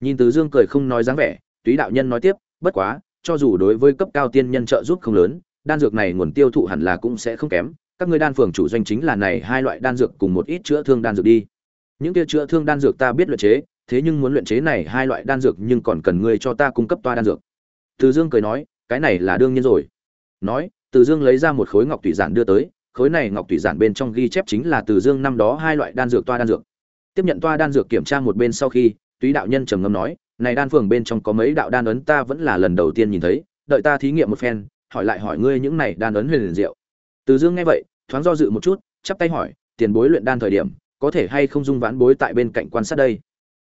nhìn từ dương cười không nói dáng vẻ, túy đạo nhân nói tiếp, bất quá, cho dù đối với cấp cao tiên nhân trợ giúp không lớn, đan dược này nguồn tiêu thụ hẳn là cũng sẽ không kém. Các ngươi đan phường chủ doanh chính là này hai loại đan dược cùng một ít chữa thương đan dược đi. Những kia chữa thương đan dược ta biết luyện chế, thế nhưng muốn luyện chế này hai loại đan dược nhưng còn cần ngươi cho ta cung cấp toa đan dược. Từ dương cười nói, cái này là đương nhiên rồi. Nói, từ dương lấy ra một khối ngọc thủy giản đưa tới, khối này ngọc thủy giản bên trong ghi chép chính là từ dương năm đó hai loại đan dược toa đan dược. Tiếp nhận toa đan dược kiểm tra một bên sau khi túy đạo nhân trầm ngâm nói, này đan phường bên trong có mấy đạo đan ấn ta vẫn là lần đầu tiên nhìn thấy, đợi ta thí nghiệm một phen, hỏi lại hỏi ngươi những này đan ấn huyền liền diệu. Từ dương nghe vậy, thoáng do dự một chút, chắp tay hỏi, tiền bối luyện đan thời điểm, có thể hay không dung vãn bối tại bên cạnh quan sát đây?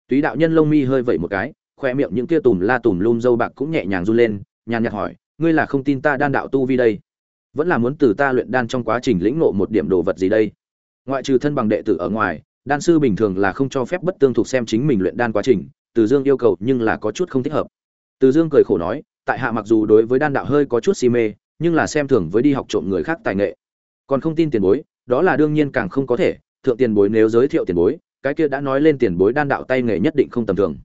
Túy đạo nhân lông mi hơi vẩy một cái, khoe miệng những kia tùm la tùm lum dâu bạc cũng nhẹ nhàng run lên, nhàn nhạt hỏi, ngươi là không tin ta đan đạo tu vi đây? Vẫn là muốn từ ta luyện đan trong quá trình lĩnh ngộ một điểm đồ vật gì đây? Ngoại trừ thân bằng đệ tử ở ngoài đan sư bình thường là không cho phép bất tương thuộc xem chính mình luyện đan quá trình, từ dương yêu cầu nhưng là có chút không thích hợp. Từ dương cười khổ nói, tại hạ mặc dù đối với đan đạo hơi có chút si mê, nhưng là xem thường với đi học trộm người khác tài nghệ. Còn không tin tiền bối, đó là đương nhiên càng không có thể, thượng tiền bối nếu giới thiệu tiền bối, cái kia đã nói lên tiền bối đan đạo tay nghề nhất định không tầm thường.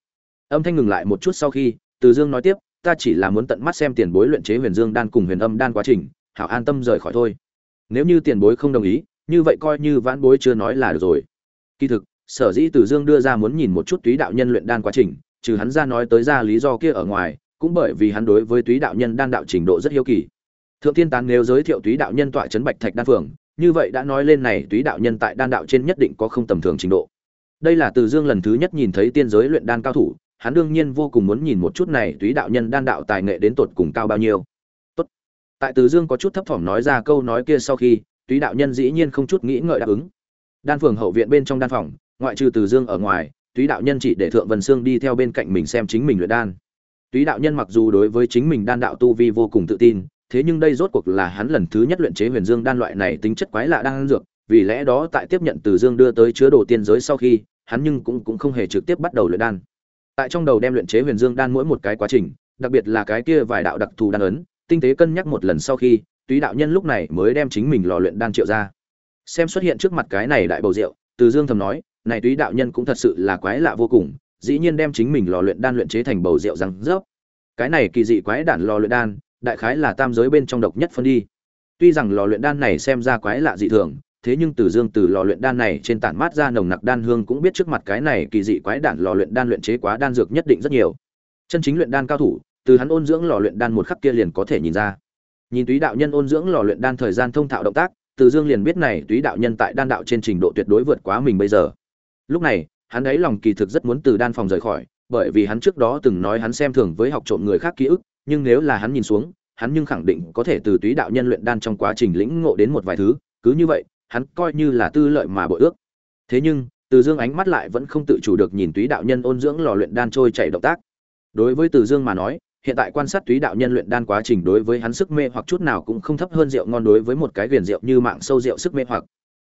Âm thanh ngừng lại một chút sau khi, từ dương nói tiếp, ta chỉ là muốn tận mắt xem tiền bối luyện chế huyền dương đan cùng huyền âm đan quá trình, hảo an tâm rời khỏi thôi. Nếu như tiền bối không đồng ý, như vậy coi như vãn bối chưa nói là được rồi kỳ thực, sở dĩ từ dương đưa ra muốn nhìn một chút túy đạo nhân luyện đan quá trình, trừ hắn ra nói tới ra lý do kia ở ngoài, cũng bởi vì hắn đối với túy đạo nhân đan đạo trình độ rất hiếu kỳ. Thượng thiên tán nếu giới thiệu túy đạo nhân tọa trấn bạch thạch đan phường như vậy đã nói lên này túy đạo nhân tại đan đạo trên nhất định có không tầm thường trình độ. Đây là từ dương lần thứ nhất nhìn thấy tiên giới luyện đan cao thủ, hắn đương nhiên vô cùng muốn nhìn một chút này túy đạo nhân đan đạo tài nghệ đến tột cùng cao bao nhiêu. Tốt. tại từ dương có chút thấp thỏm nói ra câu nói kia sau khi, túy đạo nhân dĩ nhiên không chút nghĩ ngợi đáp ứng đan phường hậu viện bên trong đan phòng, ngoại trừ từ dương ở ngoài, túy đạo nhân chỉ để thượng vân sương đi theo bên cạnh mình xem chính mình luyện đan. Túy đạo nhân mặc dù đối với chính mình đan đạo tu vi vô cùng tự tin, thế nhưng đây rốt cuộc là hắn lần thứ nhất luyện chế huyền dương đan loại này tính chất quái lạ đang dược, vì lẽ đó tại tiếp nhận từ dương đưa tới chứa đồ tiên giới sau khi, hắn nhưng cũng cũng không hề trực tiếp bắt đầu luyện đan. Tại trong đầu đem luyện chế huyền dương đan mỗi một cái quá trình, đặc biệt là cái kia vài đạo đặc thù đan ấn, tinh tế cân nhắc một lần sau khi, túy đạo nhân lúc này mới đem chính mình lò luyện đan triệu ra xem xuất hiện trước mặt cái này đại bầu rượu, từ dương thầm nói, này túy đạo nhân cũng thật sự là quái lạ vô cùng, dĩ nhiên đem chính mình lò luyện đan luyện chế thành bầu rượu răng rớp. Cái này kỳ dị quái đản lò luyện đan, đại khái là tam giới bên trong độc nhất phân đi. Tuy rằng lò luyện đan này xem ra quái lạ dị thường, thế nhưng từ dương từ lò luyện đan này trên tản mát ra nồng nặc đan hương cũng biết trước mặt cái này kỳ dị quái đản lò luyện đan luyện chế quá đan dược nhất định rất nhiều. Chân chính luyện đan cao thủ, từ hắn ôn dưỡng lò luyện đan một khắc kia liền có thể nhìn ra. Nhìn túy đạo nhân ôn dưỡng lò luyện đan thời gian thông thạo động tác từ dương liền biết này túy đạo nhân tại đan đạo trên trình độ tuyệt đối vượt quá mình bây giờ. Lúc này, hắn ấy lòng kỳ thực rất muốn từ đan phòng rời khỏi, bởi vì hắn trước đó từng nói hắn xem thường với học trộm người khác ký ức, nhưng nếu là hắn nhìn xuống, hắn nhưng khẳng định có thể từ túy đạo nhân luyện đan trong quá trình lĩnh ngộ đến một vài thứ, cứ như vậy, hắn coi như là tư lợi mà bội ước. Thế nhưng, từ dương ánh mắt lại vẫn không tự chủ được nhìn túy đạo nhân ôn dưỡng lò luyện đan trôi chảy động tác. Đối với từ dương mà nói hiện tại quan sát túy đạo nhân luyện đan quá trình đối với hắn sức mê hoặc chút nào cũng không thấp hơn rượu ngon đối với một cái viền rượu như mạng sâu rượu sức mê hoặc.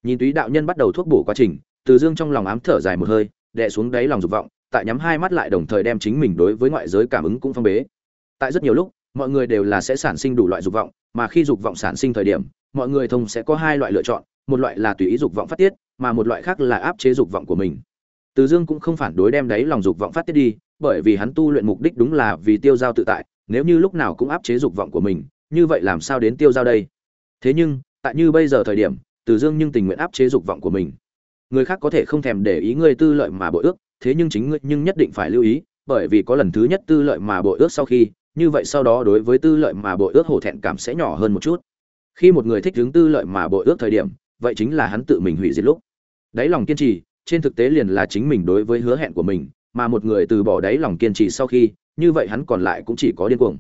Nhìn túy đạo nhân bắt đầu thuốc bổ quá trình, từ dương trong lòng ám thở dài một hơi, đè xuống đáy lòng dục vọng, tại nhắm hai mắt lại đồng thời đem chính mình đối với ngoại giới cảm ứng cũng phong bế. Tại rất nhiều lúc, mọi người đều là sẽ sản sinh đủ loại dục vọng, mà khi dục vọng sản sinh thời điểm, mọi người thông sẽ có hai loại lựa chọn, một loại là tùy ý dục vọng phát tiết, mà một loại khác là áp chế dục vọng của mình. Từ dương cũng không phản đối đem đáy lòng dục vọng phát tiết đi bởi vì hắn tu luyện mục đích đúng là vì tiêu giao tự tại, nếu như lúc nào cũng áp chế dục vọng của mình, như vậy làm sao đến tiêu giao đây? Thế nhưng, tại như bây giờ thời điểm, từ dương nhưng tình nguyện áp chế dục vọng của mình. Người khác có thể không thèm để ý ngươi tư lợi mà bội ước, thế nhưng chính ngươi nhưng nhất định phải lưu ý, bởi vì có lần thứ nhất tư lợi mà bội ước sau khi, như vậy sau đó đối với tư lợi mà bội ước hổ thẹn cảm sẽ nhỏ hơn một chút. Khi một người thích hướng tư lợi mà bội ước thời điểm, vậy chính là hắn tự mình hủy diệt lúc. Đấy lòng kiên trì, trên thực tế liền là chính mình đối với hứa hẹn của mình mà một người từ bỏ đáy lòng kiên trì sau khi, như vậy hắn còn lại cũng chỉ có điên cuồng.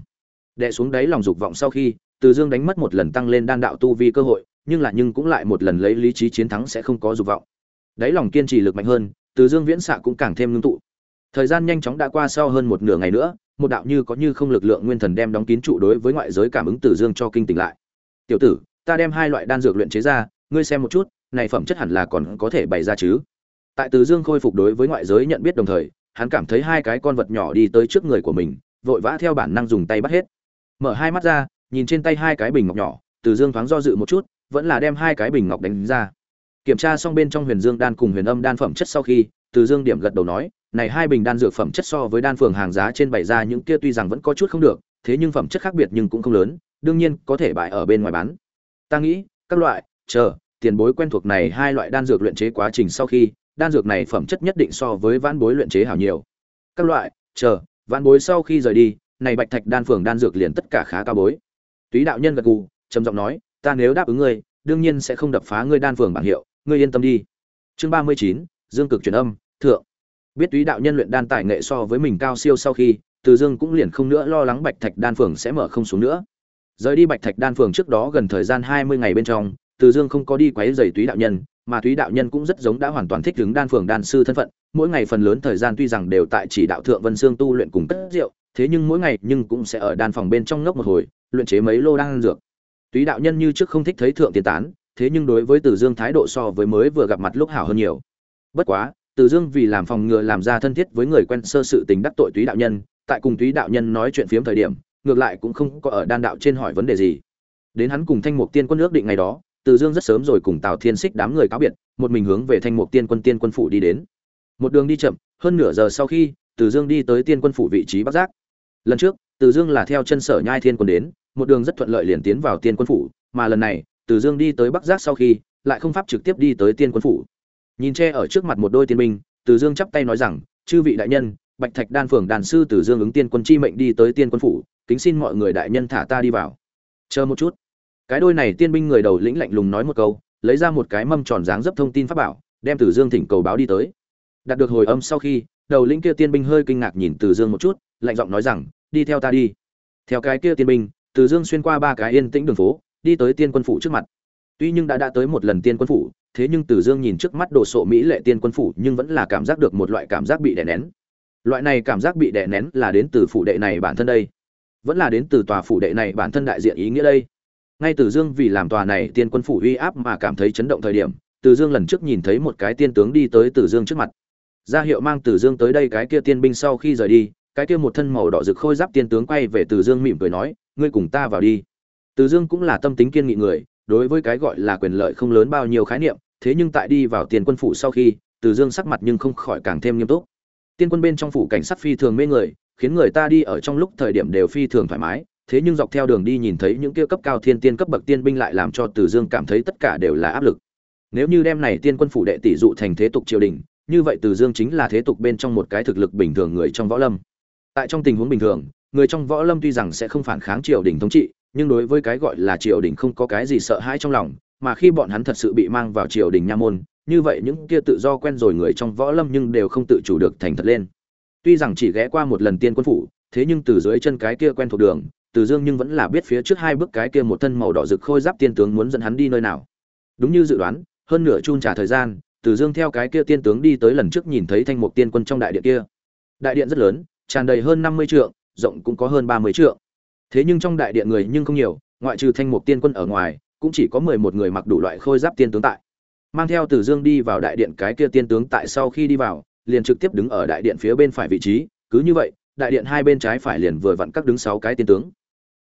Đệ xuống đáy lòng dục vọng sau khi, từ dương đánh mất một lần tăng lên đan đạo tu vi cơ hội, nhưng là nhưng cũng lại một lần lấy lý trí chiến thắng sẽ không có dục vọng. Đáy lòng kiên trì lực mạnh hơn, từ dương viễn xạ cũng càng thêm ngưng tụ. Thời gian nhanh chóng đã qua sau hơn một nửa ngày nữa, một đạo như có như không lực lượng nguyên thần đem đóng kín trụ đối với ngoại giới cảm ứng từ dương cho kinh tỉnh lại. Tiểu tử, ta đem hai loại đan dược luyện chế ra, ngươi xem một chút, này phẩm chất hẳn là còn có thể bày ra chứ? Tại từ dương khôi phục đối với ngoại giới nhận biết đồng thời hắn cảm thấy hai cái con vật nhỏ đi tới trước người của mình, vội vã theo bản năng dùng tay bắt hết. Mở hai mắt ra, nhìn trên tay hai cái bình ngọc nhỏ, từ dương thoáng do dự một chút, vẫn là đem hai cái bình ngọc đánh ra. Kiểm tra xong bên trong huyền dương đan cùng huyền âm đan phẩm chất sau khi, từ dương điểm gật đầu nói, này hai bình đan dược phẩm chất so với đan phường hàng giá trên bày ra những kia tuy rằng vẫn có chút không được, thế nhưng phẩm chất khác biệt nhưng cũng không lớn, đương nhiên có thể bại ở bên ngoài bán. Ta nghĩ, các loại, chờ, tiền bối quen thuộc này hai loại đan dược luyện chế quá trình sau khi đan dược này phẩm chất nhất định so với vãn bối luyện chế hảo nhiều. Các loại, chờ, vãn bối sau khi rời đi, này bạch thạch đan phường đan dược liền tất cả khá cao bối. Túy đạo nhân gật gù, trầm giọng nói, ta nếu đáp ứng ngươi, đương nhiên sẽ không đập phá ngươi đan phường bảng hiệu, ngươi yên tâm đi. Chương ba mươi chín, dương cực truyền âm, thượng. Biết túy đạo nhân luyện đan tài nghệ so với mình cao siêu sau khi, từ dương cũng liền không nữa lo lắng bạch thạch đan phường sẽ mở không xuống nữa. Rời đi bạch thạch đan phường trước đó gần thời gian hai mươi ngày bên trong, từ dương không có đi quấy rầy túy đạo nhân mà túy đạo nhân cũng rất giống đã hoàn toàn thích ứng đan phường đan sư thân phận, mỗi ngày phần lớn thời gian tuy rằng đều tại chỉ đạo thượng vân xương tu luyện cùng cất rượu, thế nhưng mỗi ngày nhưng cũng sẽ ở đan phòng bên trong ngốc một hồi, luyện chế mấy lô đan dược. Túy đạo nhân như trước không thích thấy thượng tiền tán, thế nhưng đối với từ dương thái độ so với mới vừa gặp mặt lúc hảo hơn nhiều. Bất quá, từ dương vì làm phòng ngừa làm ra thân thiết với người quen sơ sự tình đắc tội túy đạo nhân, tại cùng túy đạo nhân nói chuyện phiếm thời điểm, ngược lại cũng không có ở đan đạo trên hỏi vấn đề gì. Đến hắn cùng thanh mục tiên quân ước định ngày đó từ dương rất sớm rồi cùng tào thiên xích đám người cáo biệt, một mình hướng về thanh mục tiên quân tiên quân phủ đi đến. Một đường đi chậm, hơn nửa giờ sau khi, từ dương đi tới tiên quân phủ vị trí bắc giác. Lần trước, từ dương là theo chân sở nhai thiên quân đến, một đường rất thuận lợi liền tiến vào tiên quân phủ, mà lần này, từ dương đi tới bắc giác sau khi, lại không pháp trực tiếp đi tới tiên quân phủ. Nhìn che ở trước mặt một đôi tiên binh, từ dương chắp tay nói rằng, chư vị đại nhân, bạch thạch đan phường đàn sư từ dương ứng tiên quân chi mệnh đi tới tiên quân phủ, kính xin mọi người đại nhân thả ta đi vào. Chờ một chút cái đôi này tiên binh người đầu lĩnh lạnh lùng nói một câu, lấy ra một cái mâm tròn dáng dấp thông tin pháp bảo, đem từ dương thỉnh cầu báo đi tới. Đạt được hồi âm sau khi, đầu lĩnh kia tiên binh hơi kinh ngạc nhìn từ dương một chút, lạnh giọng nói rằng, đi theo ta đi. Theo cái kia tiên binh, từ dương xuyên qua ba cái yên tĩnh đường phố, đi tới tiên quân phủ trước mặt. Tuy nhưng đã đã tới một lần tiên quân phủ, thế nhưng từ dương nhìn trước mắt đồ sộ mỹ lệ tiên quân phủ nhưng vẫn là cảm giác được một loại cảm giác bị đè nén. Loại này cảm giác bị đè nén là đến từ phủ đệ này bản thân đây, vẫn là đến từ tòa phủ đệ này bản thân đại diện ý nghĩa đây ngay từ dương vì làm tòa này tiên quân phủ uy áp mà cảm thấy chấn động thời điểm, từ dương lần trước nhìn thấy một cái tiên tướng đi tới từ dương trước mặt. Ra hiệu mang từ dương tới đây cái kia tiên binh sau khi rời đi, cái kia một thân màu đỏ rực khôi giáp tiên tướng quay về từ dương mỉm cười nói, ngươi cùng ta vào đi. Từ dương cũng là tâm tính kiên nghị người, đối với cái gọi là quyền lợi không lớn bao nhiêu khái niệm, thế nhưng tại đi vào tiền quân phủ sau khi, từ dương sắc mặt nhưng không khỏi càng thêm nghiêm túc. Tiên quân bên trong phủ cảnh sát phi thường mê người, khiến người ta đi ở trong lúc thời điểm đều phi thường thoải mái thế nhưng dọc theo đường đi nhìn thấy những kia cấp cao thiên tiên cấp bậc tiên binh lại làm cho từ dương cảm thấy tất cả đều là áp lực. Nếu như đem này tiên quân phủ đệ tỷ dụ thành thế tục triều đình, như vậy từ dương chính là thế tục bên trong một cái thực lực bình thường người trong võ lâm. Tại trong tình huống bình thường, người trong võ lâm tuy rằng sẽ không phản kháng triều đình thống trị, nhưng đối với cái gọi là triều đình không có cái gì sợ hãi trong lòng, mà khi bọn hắn thật sự bị mang vào triều đình nha môn, như vậy những kia tự do quen rồi người trong võ lâm nhưng đều không tự chủ được thành thật lên. Tuy rằng chỉ ghé qua một lần tiên quân phủ, thế nhưng từ dưới chân cái kia quen thuộc đường từ dương nhưng vẫn là biết phía trước hai bước cái kia một thân màu đỏ rực khôi giáp tiên tướng muốn dẫn hắn đi nơi nào. Đúng như dự đoán, hơn nửa chun trả thời gian, từ dương theo cái kia tiên tướng đi tới lần trước nhìn thấy thanh mục tiên quân trong đại điện kia. Đại điện rất lớn, tràn đầy hơn năm mươi trượng, rộng cũng có hơn ba mươi trượng. Thế nhưng trong đại điện người nhưng không nhiều, ngoại trừ thanh mục tiên quân ở ngoài, cũng chỉ có mười một người mặc đủ loại khôi giáp tiên tướng tại. Mang theo từ dương đi vào đại điện cái kia tiên tướng tại sau khi đi vào, liền trực tiếp đứng ở đại điện phía bên phải vị trí, cứ như vậy, đại điện hai bên trái phải liền vừa vặn các đứng sáu cái tiên tướng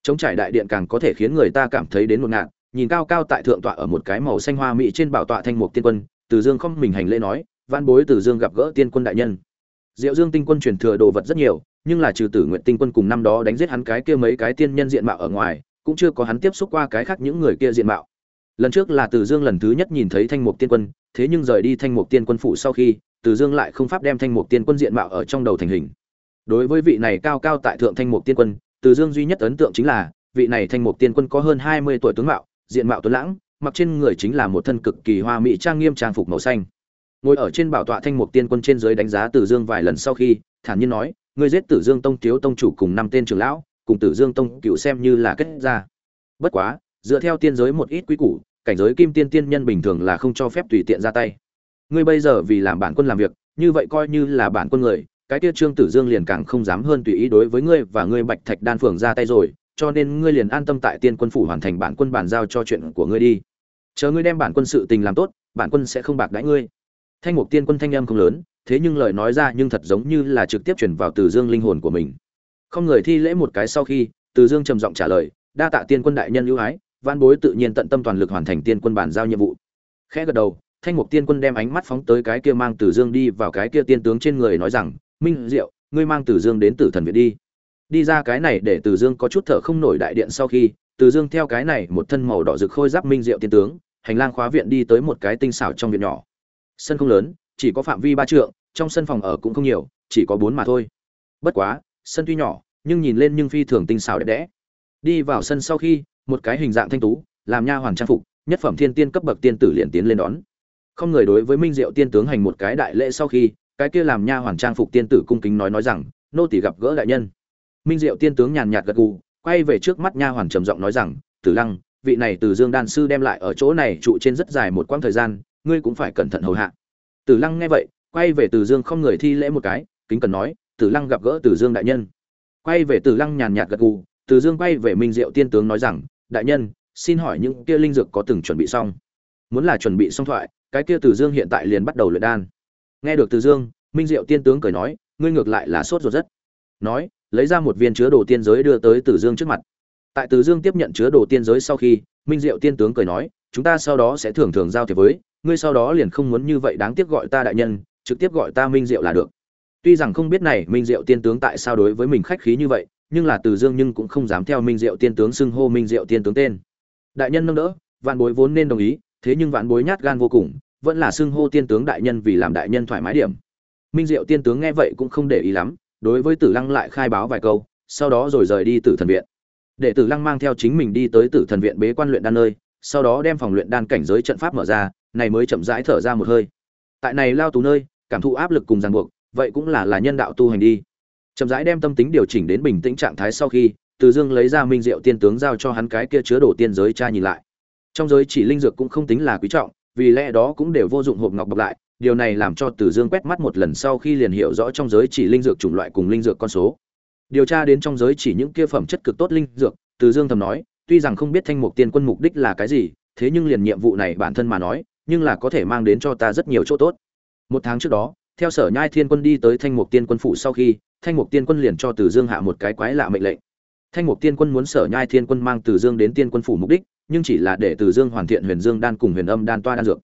chống trải đại điện càng có thể khiến người ta cảm thấy đến một ngạn nhìn cao cao tại thượng tọa ở một cái màu xanh hoa mỹ trên bảo tọa thanh mục tiên quân, từ dương không mình hành lễ nói văn bối từ dương gặp gỡ tiên quân đại nhân. Diệu dương tinh quân truyền thừa đồ vật rất nhiều, nhưng là trừ tử nguyện tinh quân cùng năm đó đánh giết hắn cái kia mấy cái tiên nhân diện mạo ở ngoài, cũng chưa có hắn tiếp xúc qua cái khác những người kia diện mạo. Lần trước là từ dương lần thứ nhất nhìn thấy thanh mục tiên quân, thế nhưng rời đi thanh mục tiên quân phụ sau khi, từ dương lại không pháp đem thanh mục tiên quân diện mạo ở trong đầu thành hình. Đối với vị này cao cao tại thượng thanh mục tiên quân từ dương duy nhất ấn tượng chính là, vị này thanh mục tiên quân có hơn hai mươi tuổi tướng mạo, diện mạo tuấn lãng, mặc trên người chính là một thân cực kỳ hoa mỹ trang nghiêm trang phục màu xanh. Ngồi ở trên bảo tọa thanh mục tiên quân trên dưới đánh giá từ dương vài lần sau khi, thản nhiên nói, ngươi giết tử dương tông thiếu tông chủ cùng năm tên trưởng lão, cùng tử dương tông cựu xem như là kết ra bất quá, dựa theo tiên giới một ít quý củ, cảnh giới kim tiên tiên nhân bình thường là không cho phép tùy tiện ra tay. Ngươi bây giờ vì làm bản quân làm việc, như vậy coi như là bản quân người cái kia trương tử dương liền càng không dám hơn tùy ý đối với ngươi và ngươi bạch thạch đan phường ra tay rồi, cho nên ngươi liền an tâm tại tiên quân phủ hoàn thành bản quân bàn giao cho chuyện của ngươi đi. Chờ ngươi đem bản quân sự tình làm tốt, bản quân sẽ không bạc đãi ngươi. Thanh mục tiên quân thanh âm không lớn, thế nhưng lời nói ra nhưng thật giống như là trực tiếp chuyển vào từ dương linh hồn của mình. Không người thi lễ một cái sau khi, từ dương trầm giọng trả lời, đa tạ tiên quân đại nhân ưu ái văn bối tự nhiên tận tâm toàn lực hoàn thành tiên quân bản giao nhiệm vụ. Khẽ gật đầu, thanh mục tiên quân đem ánh mắt phóng tới cái kia mang từ dương đi vào cái kia tiên tướng trên người nói rằng minh diệu, ngươi mang tử dương đến tử thần viện đi. Đi ra cái này để tử dương có chút thở không nổi đại điện sau khi tử dương theo cái này một thân màu đỏ rực khôi giáp minh diệu tiên tướng, hành lang khóa viện đi tới một cái tinh xảo trong viện nhỏ. Sân không lớn, chỉ có phạm vi ba trượng, trong sân phòng ở cũng không nhiều, chỉ có bốn mà thôi. Bất quá, sân tuy nhỏ, nhưng nhìn lên nhưng phi thường tinh xảo đẹp đẽ. Đi vào sân sau khi, một cái hình dạng thanh tú, làm nha hoàn trang phục, nhất phẩm thiên tiên cấp bậc tiên tử liền tiến lên đón. Không người đối với minh diệu tiên tướng hành một cái đại lễ sau khi cái kia làm nha hoàn trang phục tiên tử cung kính nói nói rằng, nô tỳ gặp gỡ đại nhân. Minh diệu tiên tướng nhàn nhạt gật gù, quay về trước mắt nha hoàn trầm giọng nói rằng, tử lăng, vị này từ dương đan sư đem lại ở chỗ này trụ trên rất dài một quãng thời gian, ngươi cũng phải cẩn thận hầu hạ. Tử lăng nghe vậy, quay về từ dương không người thi lễ một cái, kính cần nói, tử lăng gặp gỡ từ dương đại nhân. Quay về tử lăng nhàn nhạt gật gù, từ dương quay về minh diệu tiên tướng nói rằng, đại nhân, xin hỏi những kia linh dược có từng chuẩn bị xong? Muốn là chuẩn bị xong thoại, cái kia từ dương hiện tại liền bắt đầu luyện đan nghe được từ dương, minh diệu tiên tướng cười nói, ngươi ngược lại là sốt ruột rất. Nói, lấy ra một viên chứa đồ tiên giới đưa tới từ dương trước mặt. Tại từ dương tiếp nhận chứa đồ tiên giới sau khi, minh diệu tiên tướng cười nói, chúng ta sau đó sẽ thường thường giao thiệp với, ngươi sau đó liền không muốn như vậy đáng tiếc gọi ta đại nhân, trực tiếp gọi ta minh diệu là được. Tuy rằng không biết này minh diệu tiên tướng tại sao đối với mình khách khí như vậy, nhưng là từ dương nhưng cũng không dám theo minh diệu tiên tướng xưng hô minh diệu tiên tướng tên. Đại nhân nâng đỡ, vạn bối vốn nên đồng ý, thế nhưng vạn bối nhát gan vô cùng vẫn là xưng hô tiên tướng đại nhân vì làm đại nhân thoải mái điểm. Minh diệu tiên tướng nghe vậy cũng không để ý lắm, đối với tử lăng lại khai báo vài câu, sau đó rồi rời đi tử thần viện. Để tử lăng mang theo chính mình đi tới tử thần viện bế quan luyện đan nơi, sau đó đem phòng luyện đan cảnh giới trận pháp mở ra, này mới chậm rãi thở ra một hơi. Tại này lao tù nơi, cảm thụ áp lực cùng ràng buộc, vậy cũng là là nhân đạo tu hành đi. Chậm rãi đem tâm tính điều chỉnh đến bình tĩnh trạng thái sau khi, từ dương lấy ra minh diệu tiên tướng giao cho hắn cái kia chứa đồ tiên giới tra nhìn lại. Trong giới chỉ linh dược cũng không tính là quý trọng vì lẽ đó cũng đều vô dụng hộp ngọc bọc lại, điều này làm cho từ dương quét mắt một lần sau khi liền hiểu rõ trong giới chỉ linh dược chủng loại cùng linh dược con số. Điều tra đến trong giới chỉ những kia phẩm chất cực tốt linh dược, từ dương thầm nói, tuy rằng không biết thanh mục tiên quân mục đích là cái gì, thế nhưng liền nhiệm vụ này bản thân mà nói, nhưng là có thể mang đến cho ta rất nhiều chỗ tốt. Một tháng trước đó, theo sở nhai thiên quân đi tới thanh mục tiên quân phụ sau khi, thanh mục tiên quân liền cho từ dương hạ một cái quái lạ mệnh lệnh. Thanh mục tiên quân muốn sở nhai thiên quân mang từ dương đến tiên quân phủ mục đích nhưng chỉ là để từ dương hoàn thiện huyền dương đan cùng huyền âm đan toa đan dược.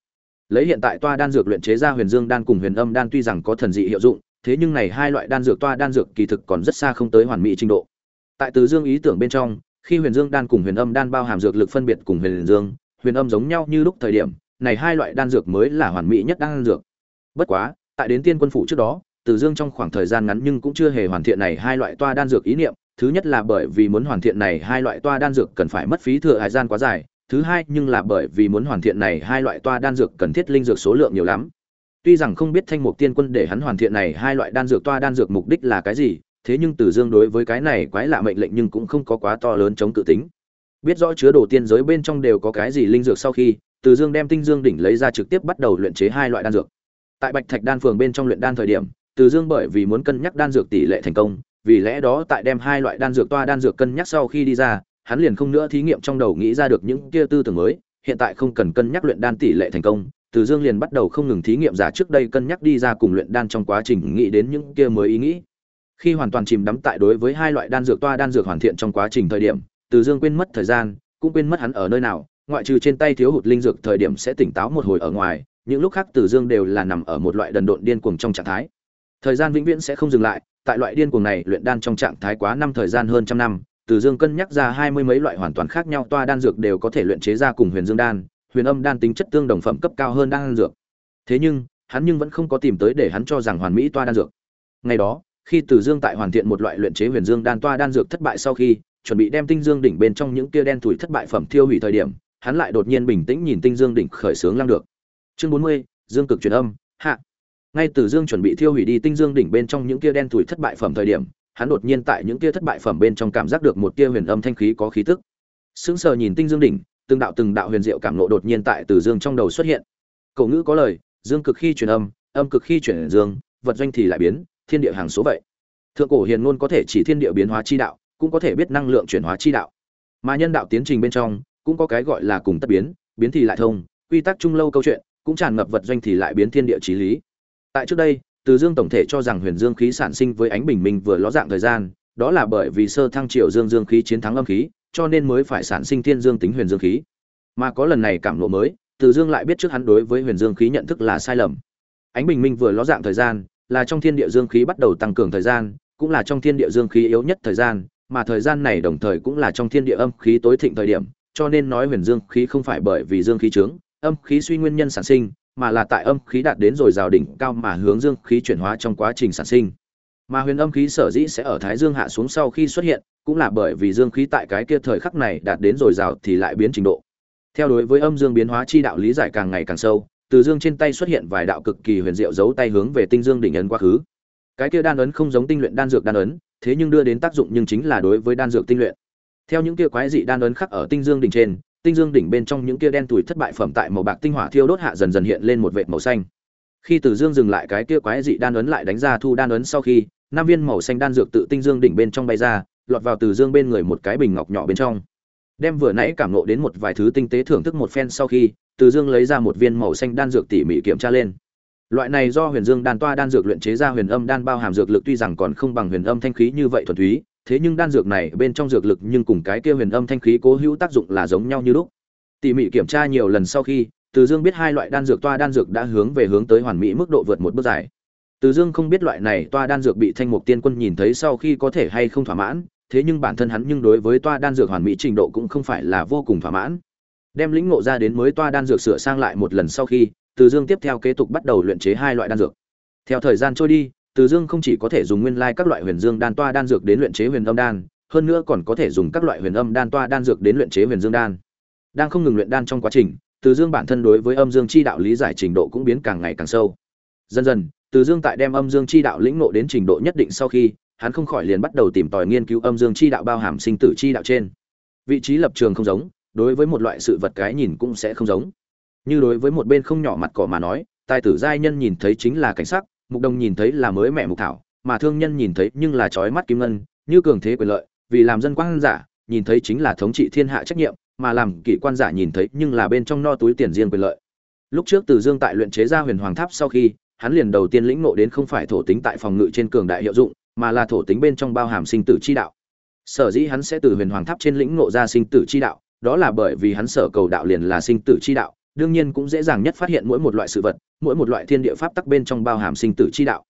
Lấy hiện tại toa đan dược luyện chế ra huyền dương đan cùng huyền âm đan tuy rằng có thần dị hiệu dụng, thế nhưng này hai loại đan dược toa đan dược kỳ thực còn rất xa không tới hoàn mỹ trình độ. Tại từ dương ý tưởng bên trong, khi huyền dương đan cùng huyền âm đan bao hàm dược lực phân biệt cùng huyền dương, huyền âm giống nhau như lúc thời điểm, này hai loại đan dược mới là hoàn mỹ nhất đan dược. Bất quá, tại đến tiên quân phủ trước đó, từ dương trong khoảng thời gian ngắn nhưng cũng chưa hề hoàn thiện này hai loại toa đan dược ý niệm thứ nhất là bởi vì muốn hoàn thiện này hai loại toa đan dược cần phải mất phí thừa hải gian quá dài. Thứ hai, nhưng là bởi vì muốn hoàn thiện này hai loại toa đan dược cần thiết linh dược số lượng nhiều lắm. Tuy rằng không biết thanh mục tiên quân để hắn hoàn thiện này hai loại đan dược toa đan dược mục đích là cái gì, thế nhưng từ dương đối với cái này quái lạ mệnh lệnh nhưng cũng không có quá to lớn chống cự tính. Biết rõ chứa đồ tiên giới bên trong đều có cái gì linh dược sau khi, từ dương đem tinh dương đỉnh lấy ra trực tiếp bắt đầu luyện chế hai loại đan dược. Tại bạch thạch đan phường bên trong luyện đan thời điểm, từ dương bởi vì muốn cân nhắc đan dược tỷ lệ thành công vì lẽ đó tại đem hai loại đan dược toa đan dược cân nhắc sau khi đi ra, hắn liền không nữa thí nghiệm trong đầu nghĩ ra được những kia tư tưởng mới, hiện tại không cần cân nhắc luyện đan tỷ lệ thành công, từ dương liền bắt đầu không ngừng thí nghiệm giả trước đây cân nhắc đi ra cùng luyện đan trong quá trình nghĩ đến những kia mới ý nghĩ. Khi hoàn toàn chìm đắm tại đối với hai loại đan dược toa đan dược hoàn thiện trong quá trình thời điểm, từ dương quên mất thời gian, cũng quên mất hắn ở nơi nào, ngoại trừ trên tay thiếu hụt linh dược thời điểm sẽ tỉnh táo một hồi ở ngoài, những lúc khác từ dương đều là nằm ở một loại đần độn điên cuồng trong trạng thái. Thời gian vĩnh viễn sẽ không dừng lại tại loại điên cuồng này, luyện đan trong trạng thái quá năm thời gian hơn trăm năm, từ dương cân nhắc ra hai mươi mấy loại hoàn toàn khác nhau toa đan dược đều có thể luyện chế ra cùng huyền dương đan, huyền âm đan tính chất tương đồng phẩm cấp cao hơn đan dược. Thế nhưng, hắn nhưng vẫn không có tìm tới để hắn cho rằng hoàn mỹ toa đan dược. Ngày đó, khi từ dương tại hoàn thiện một loại luyện chế huyền dương đan toa đan dược thất bại sau khi chuẩn bị đem tinh dương đỉnh bên trong những kia đen thủi thất bại phẩm thiêu hủy thời điểm, hắn lại đột nhiên bình tĩnh nhìn tinh dương đỉnh khởi sướng lăng được. Chương bốn mươi, dương cực truyền âm, hạ ngay từ dương chuẩn bị thiêu hủy đi tinh dương đỉnh bên trong những kia đen thủi thất bại phẩm thời điểm, hắn đột nhiên tại những kia thất bại phẩm bên trong cảm giác được một kia huyền âm thanh khí có khí tức. Sững sờ nhìn tinh dương đỉnh, từng đạo từng đạo huyền diệu cảm nộ đột nhiên tại từ dương trong đầu xuất hiện. Cậu ngữ có lời, dương cực khi truyền âm âm cực khi chuyển dương, vật doanh thì lại biến, thiên địa hàng số vậy. Thượng cổ hiền ngôn có thể chỉ thiên địa biến hóa chi đạo, cũng có thể biết năng lượng chuyển hóa chi đạo. Mà nhân đạo tiến trình bên trong, cũng có cái gọi là cùng tất biến biến thì lại thông, quy tắc chung lâu câu chuyện, cũng tràn ngập vật doanh thì lại biến thiên địa trí lý tại trước đây từ dương tổng thể cho rằng huyền dương khí sản sinh với ánh bình minh vừa ló dạng thời gian đó là bởi vì sơ thăng triều dương dương khí chiến thắng âm khí cho nên mới phải sản sinh thiên dương tính huyền dương khí. Mà có lần này cảm ngộ mới từ dương lại biết trước hắn đối với huyền dương khí nhận thức là sai lầm. Ánh bình minh vừa ló dạng thời gian là trong thiên địa dương khí bắt đầu tăng cường thời gian, cũng là trong thiên địa dương khí yếu nhất thời gian, mà thời gian này đồng thời cũng là trong thiên địa âm khí tối thịnh thời điểm, cho nên nói huyền dương khí không phải bởi vì dương khí trướng, âm khí suy nguyên nhân sản sinh, mà là tại âm khí đạt đến rồi rào đỉnh cao mà hướng dương khí chuyển hóa trong quá trình sản sinh. Mà huyền âm khí sở dĩ sẽ ở thái dương hạ xuống sau khi xuất hiện, cũng là bởi vì dương khí tại cái kia thời khắc này đạt đến rồi rào thì lại biến trình độ. Theo đối với âm dương biến hóa chi đạo lý giải càng ngày càng sâu, từ dương trên tay xuất hiện vài đạo cực kỳ huyền diệu giấu tay hướng về tinh dương đỉnh ấn quá khứ. Cái kia đan ấn không giống tinh luyện đan dược đan ấn, thế nhưng đưa đến tác dụng nhưng chính là đối với đan dược tinh luyện. Theo những kia quái dị đan ấn khắc ở tinh dương đỉnh trên, tinh dương đỉnh bên trong những kia đen tuổi thất bại phẩm tại màu bạc tinh hỏa thiêu đốt hạ dần dần hiện lên một vệt màu xanh. Khi Từ Dương dừng lại cái kia quái dị đan ấn lại đánh ra thu đan ấn sau khi, năm viên màu xanh đan dược tự tinh dương đỉnh bên trong bay ra, lọt vào Từ Dương bên người một cái bình ngọc nhỏ bên trong. Đem vừa nãy cảm ngộ đến một vài thứ tinh tế thưởng thức một phen sau khi, Từ Dương lấy ra một viên màu xanh đan dược tỉ mỉ kiểm tra lên. Loại này do Huyền Dương đan toa đan dược luyện chế ra huyền âm đan bao hàm dược lực tuy rằng còn không bằng huyền âm thanh khí như vậy thuần túy, thế nhưng đan dược này bên trong dược lực nhưng cùng cái kia huyền âm thanh khí cố hữu tác dụng là giống nhau như lúc. Tỉ mỉ kiểm tra nhiều lần sau khi, Từ Dương biết hai loại đan dược toa đan dược đã hướng về hướng tới hoàn mỹ mức độ vượt một bước dài. Từ Dương không biết loại này toa đan dược bị Thanh Mục Tiên Quân nhìn thấy sau khi có thể hay không thỏa mãn, thế nhưng bản thân hắn nhưng đối với toa đan dược hoàn mỹ trình độ cũng không phải là vô cùng thỏa mãn. Đem lĩnh ngộ ra đến mới toa đan dược sửa sang lại một lần sau khi, Từ Dương tiếp theo kế tục bắt đầu luyện chế hai loại đan dược. Theo thời gian trôi đi, từ Dương không chỉ có thể dùng nguyên lai các loại huyền dương đan toa đan dược đến luyện chế huyền âm đan, hơn nữa còn có thể dùng các loại huyền âm đan toa đan dược đến luyện chế huyền dương đan. Đang không ngừng luyện đan trong quá trình, Từ Dương bản thân đối với âm dương chi đạo lý giải trình độ cũng biến càng ngày càng sâu. Dần dần, Từ Dương tại đem âm dương chi đạo lĩnh ngộ đến trình độ nhất định sau khi, hắn không khỏi liền bắt đầu tìm tòi nghiên cứu âm dương chi đạo bao hàm sinh tử chi đạo trên. Vị trí lập trường không giống, đối với một loại sự vật cái nhìn cũng sẽ không giống. Như đối với một bên không nhỏ mặt cỏ mà nói, tài tử giai nhân nhìn thấy chính là cảnh sắc, mục đồng nhìn thấy là mới mẹ mục thảo, mà thương nhân nhìn thấy nhưng là chói mắt kim ngân, như cường thế quyền lợi, vì làm dân quan giả, nhìn thấy chính là thống trị thiên hạ trách nhiệm, mà làm kỵ quan giả nhìn thấy nhưng là bên trong no túi tiền riêng quyền lợi. Lúc trước Từ Dương tại luyện chế ra Huyền Hoàng Tháp sau khi, hắn liền đầu tiên lĩnh ngộ đến không phải thổ tính tại phòng ngự trên cường đại hiệu dụng, mà là thổ tính bên trong bao hàm sinh tử chi đạo. Sở dĩ hắn sẽ từ Huyền Hoàng Tháp trên lĩnh ngộ ra sinh tử chi đạo, đó là bởi vì hắn sở cầu đạo liền là sinh tử chi đạo, đương nhiên cũng dễ dàng nhất phát hiện mỗi một loại sự vật, mỗi một loại thiên địa pháp tắc bên trong bao hàm sinh tử chi đạo.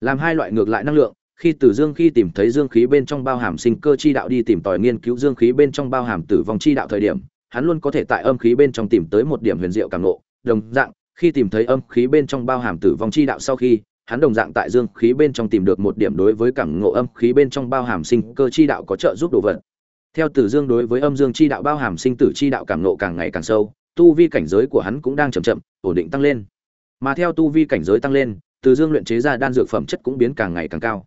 Làm hai loại ngược lại năng lượng, khi Tử Dương khi tìm thấy dương khí bên trong bao hàm sinh cơ chi đạo đi tìm tòi nghiên cứu dương khí bên trong bao hàm tử vong chi đạo thời điểm, hắn luôn có thể tại âm khí bên trong tìm tới một điểm huyền diệu cảm ngộ, đồng dạng, khi tìm thấy âm khí bên trong bao hàm tử vong chi đạo sau khi, hắn đồng dạng tại dương khí bên trong tìm được một điểm đối với cảm ngộ âm khí bên trong bao hàm sinh cơ chi đạo có trợ giúp đồ vật. Theo Tử Dương đối với âm dương chi đạo bao hàm sinh tử chi đạo cảm ngộ càng ngày càng sâu, tu vi cảnh giới của hắn cũng đang chậm chậm ổn định tăng lên. Mà theo tu vi cảnh giới tăng lên, từ Dương luyện chế ra đan dược phẩm chất cũng biến càng ngày càng cao.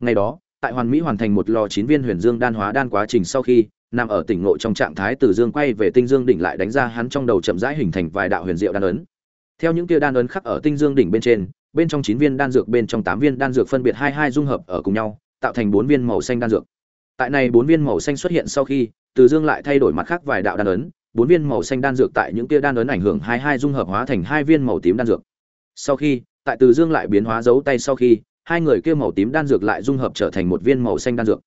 Ngày đó, tại Hoàn Mỹ hoàn thành một lò chín viên huyền dương đan hóa đan quá trình sau khi, nằm ở tỉnh ngộ trong trạng thái từ Dương quay về Tinh Dương đỉnh lại đánh ra hắn trong đầu chậm rãi hình thành vài đạo huyền diệu đan ấn. Theo những kia đan ấn khắc ở Tinh Dương đỉnh bên trên, bên trong chín viên đan dược bên trong tám viên đan dược phân biệt hai hai dung hợp ở cùng nhau, tạo thành bốn viên màu xanh đan dược. Tại này bốn viên màu xanh xuất hiện sau khi, Từ Dương lại thay đổi mặt khác vài đạo đan ấn, bốn viên màu xanh đan dược tại những kia đan ấn ảnh hưởng hai hai dung hợp hóa thành hai viên màu tím đan dược. Sau khi, tại Từ Dương lại biến hóa dấu tay sau khi, hai người kia màu tím đan dược lại dung hợp trở thành một viên màu xanh đan dược.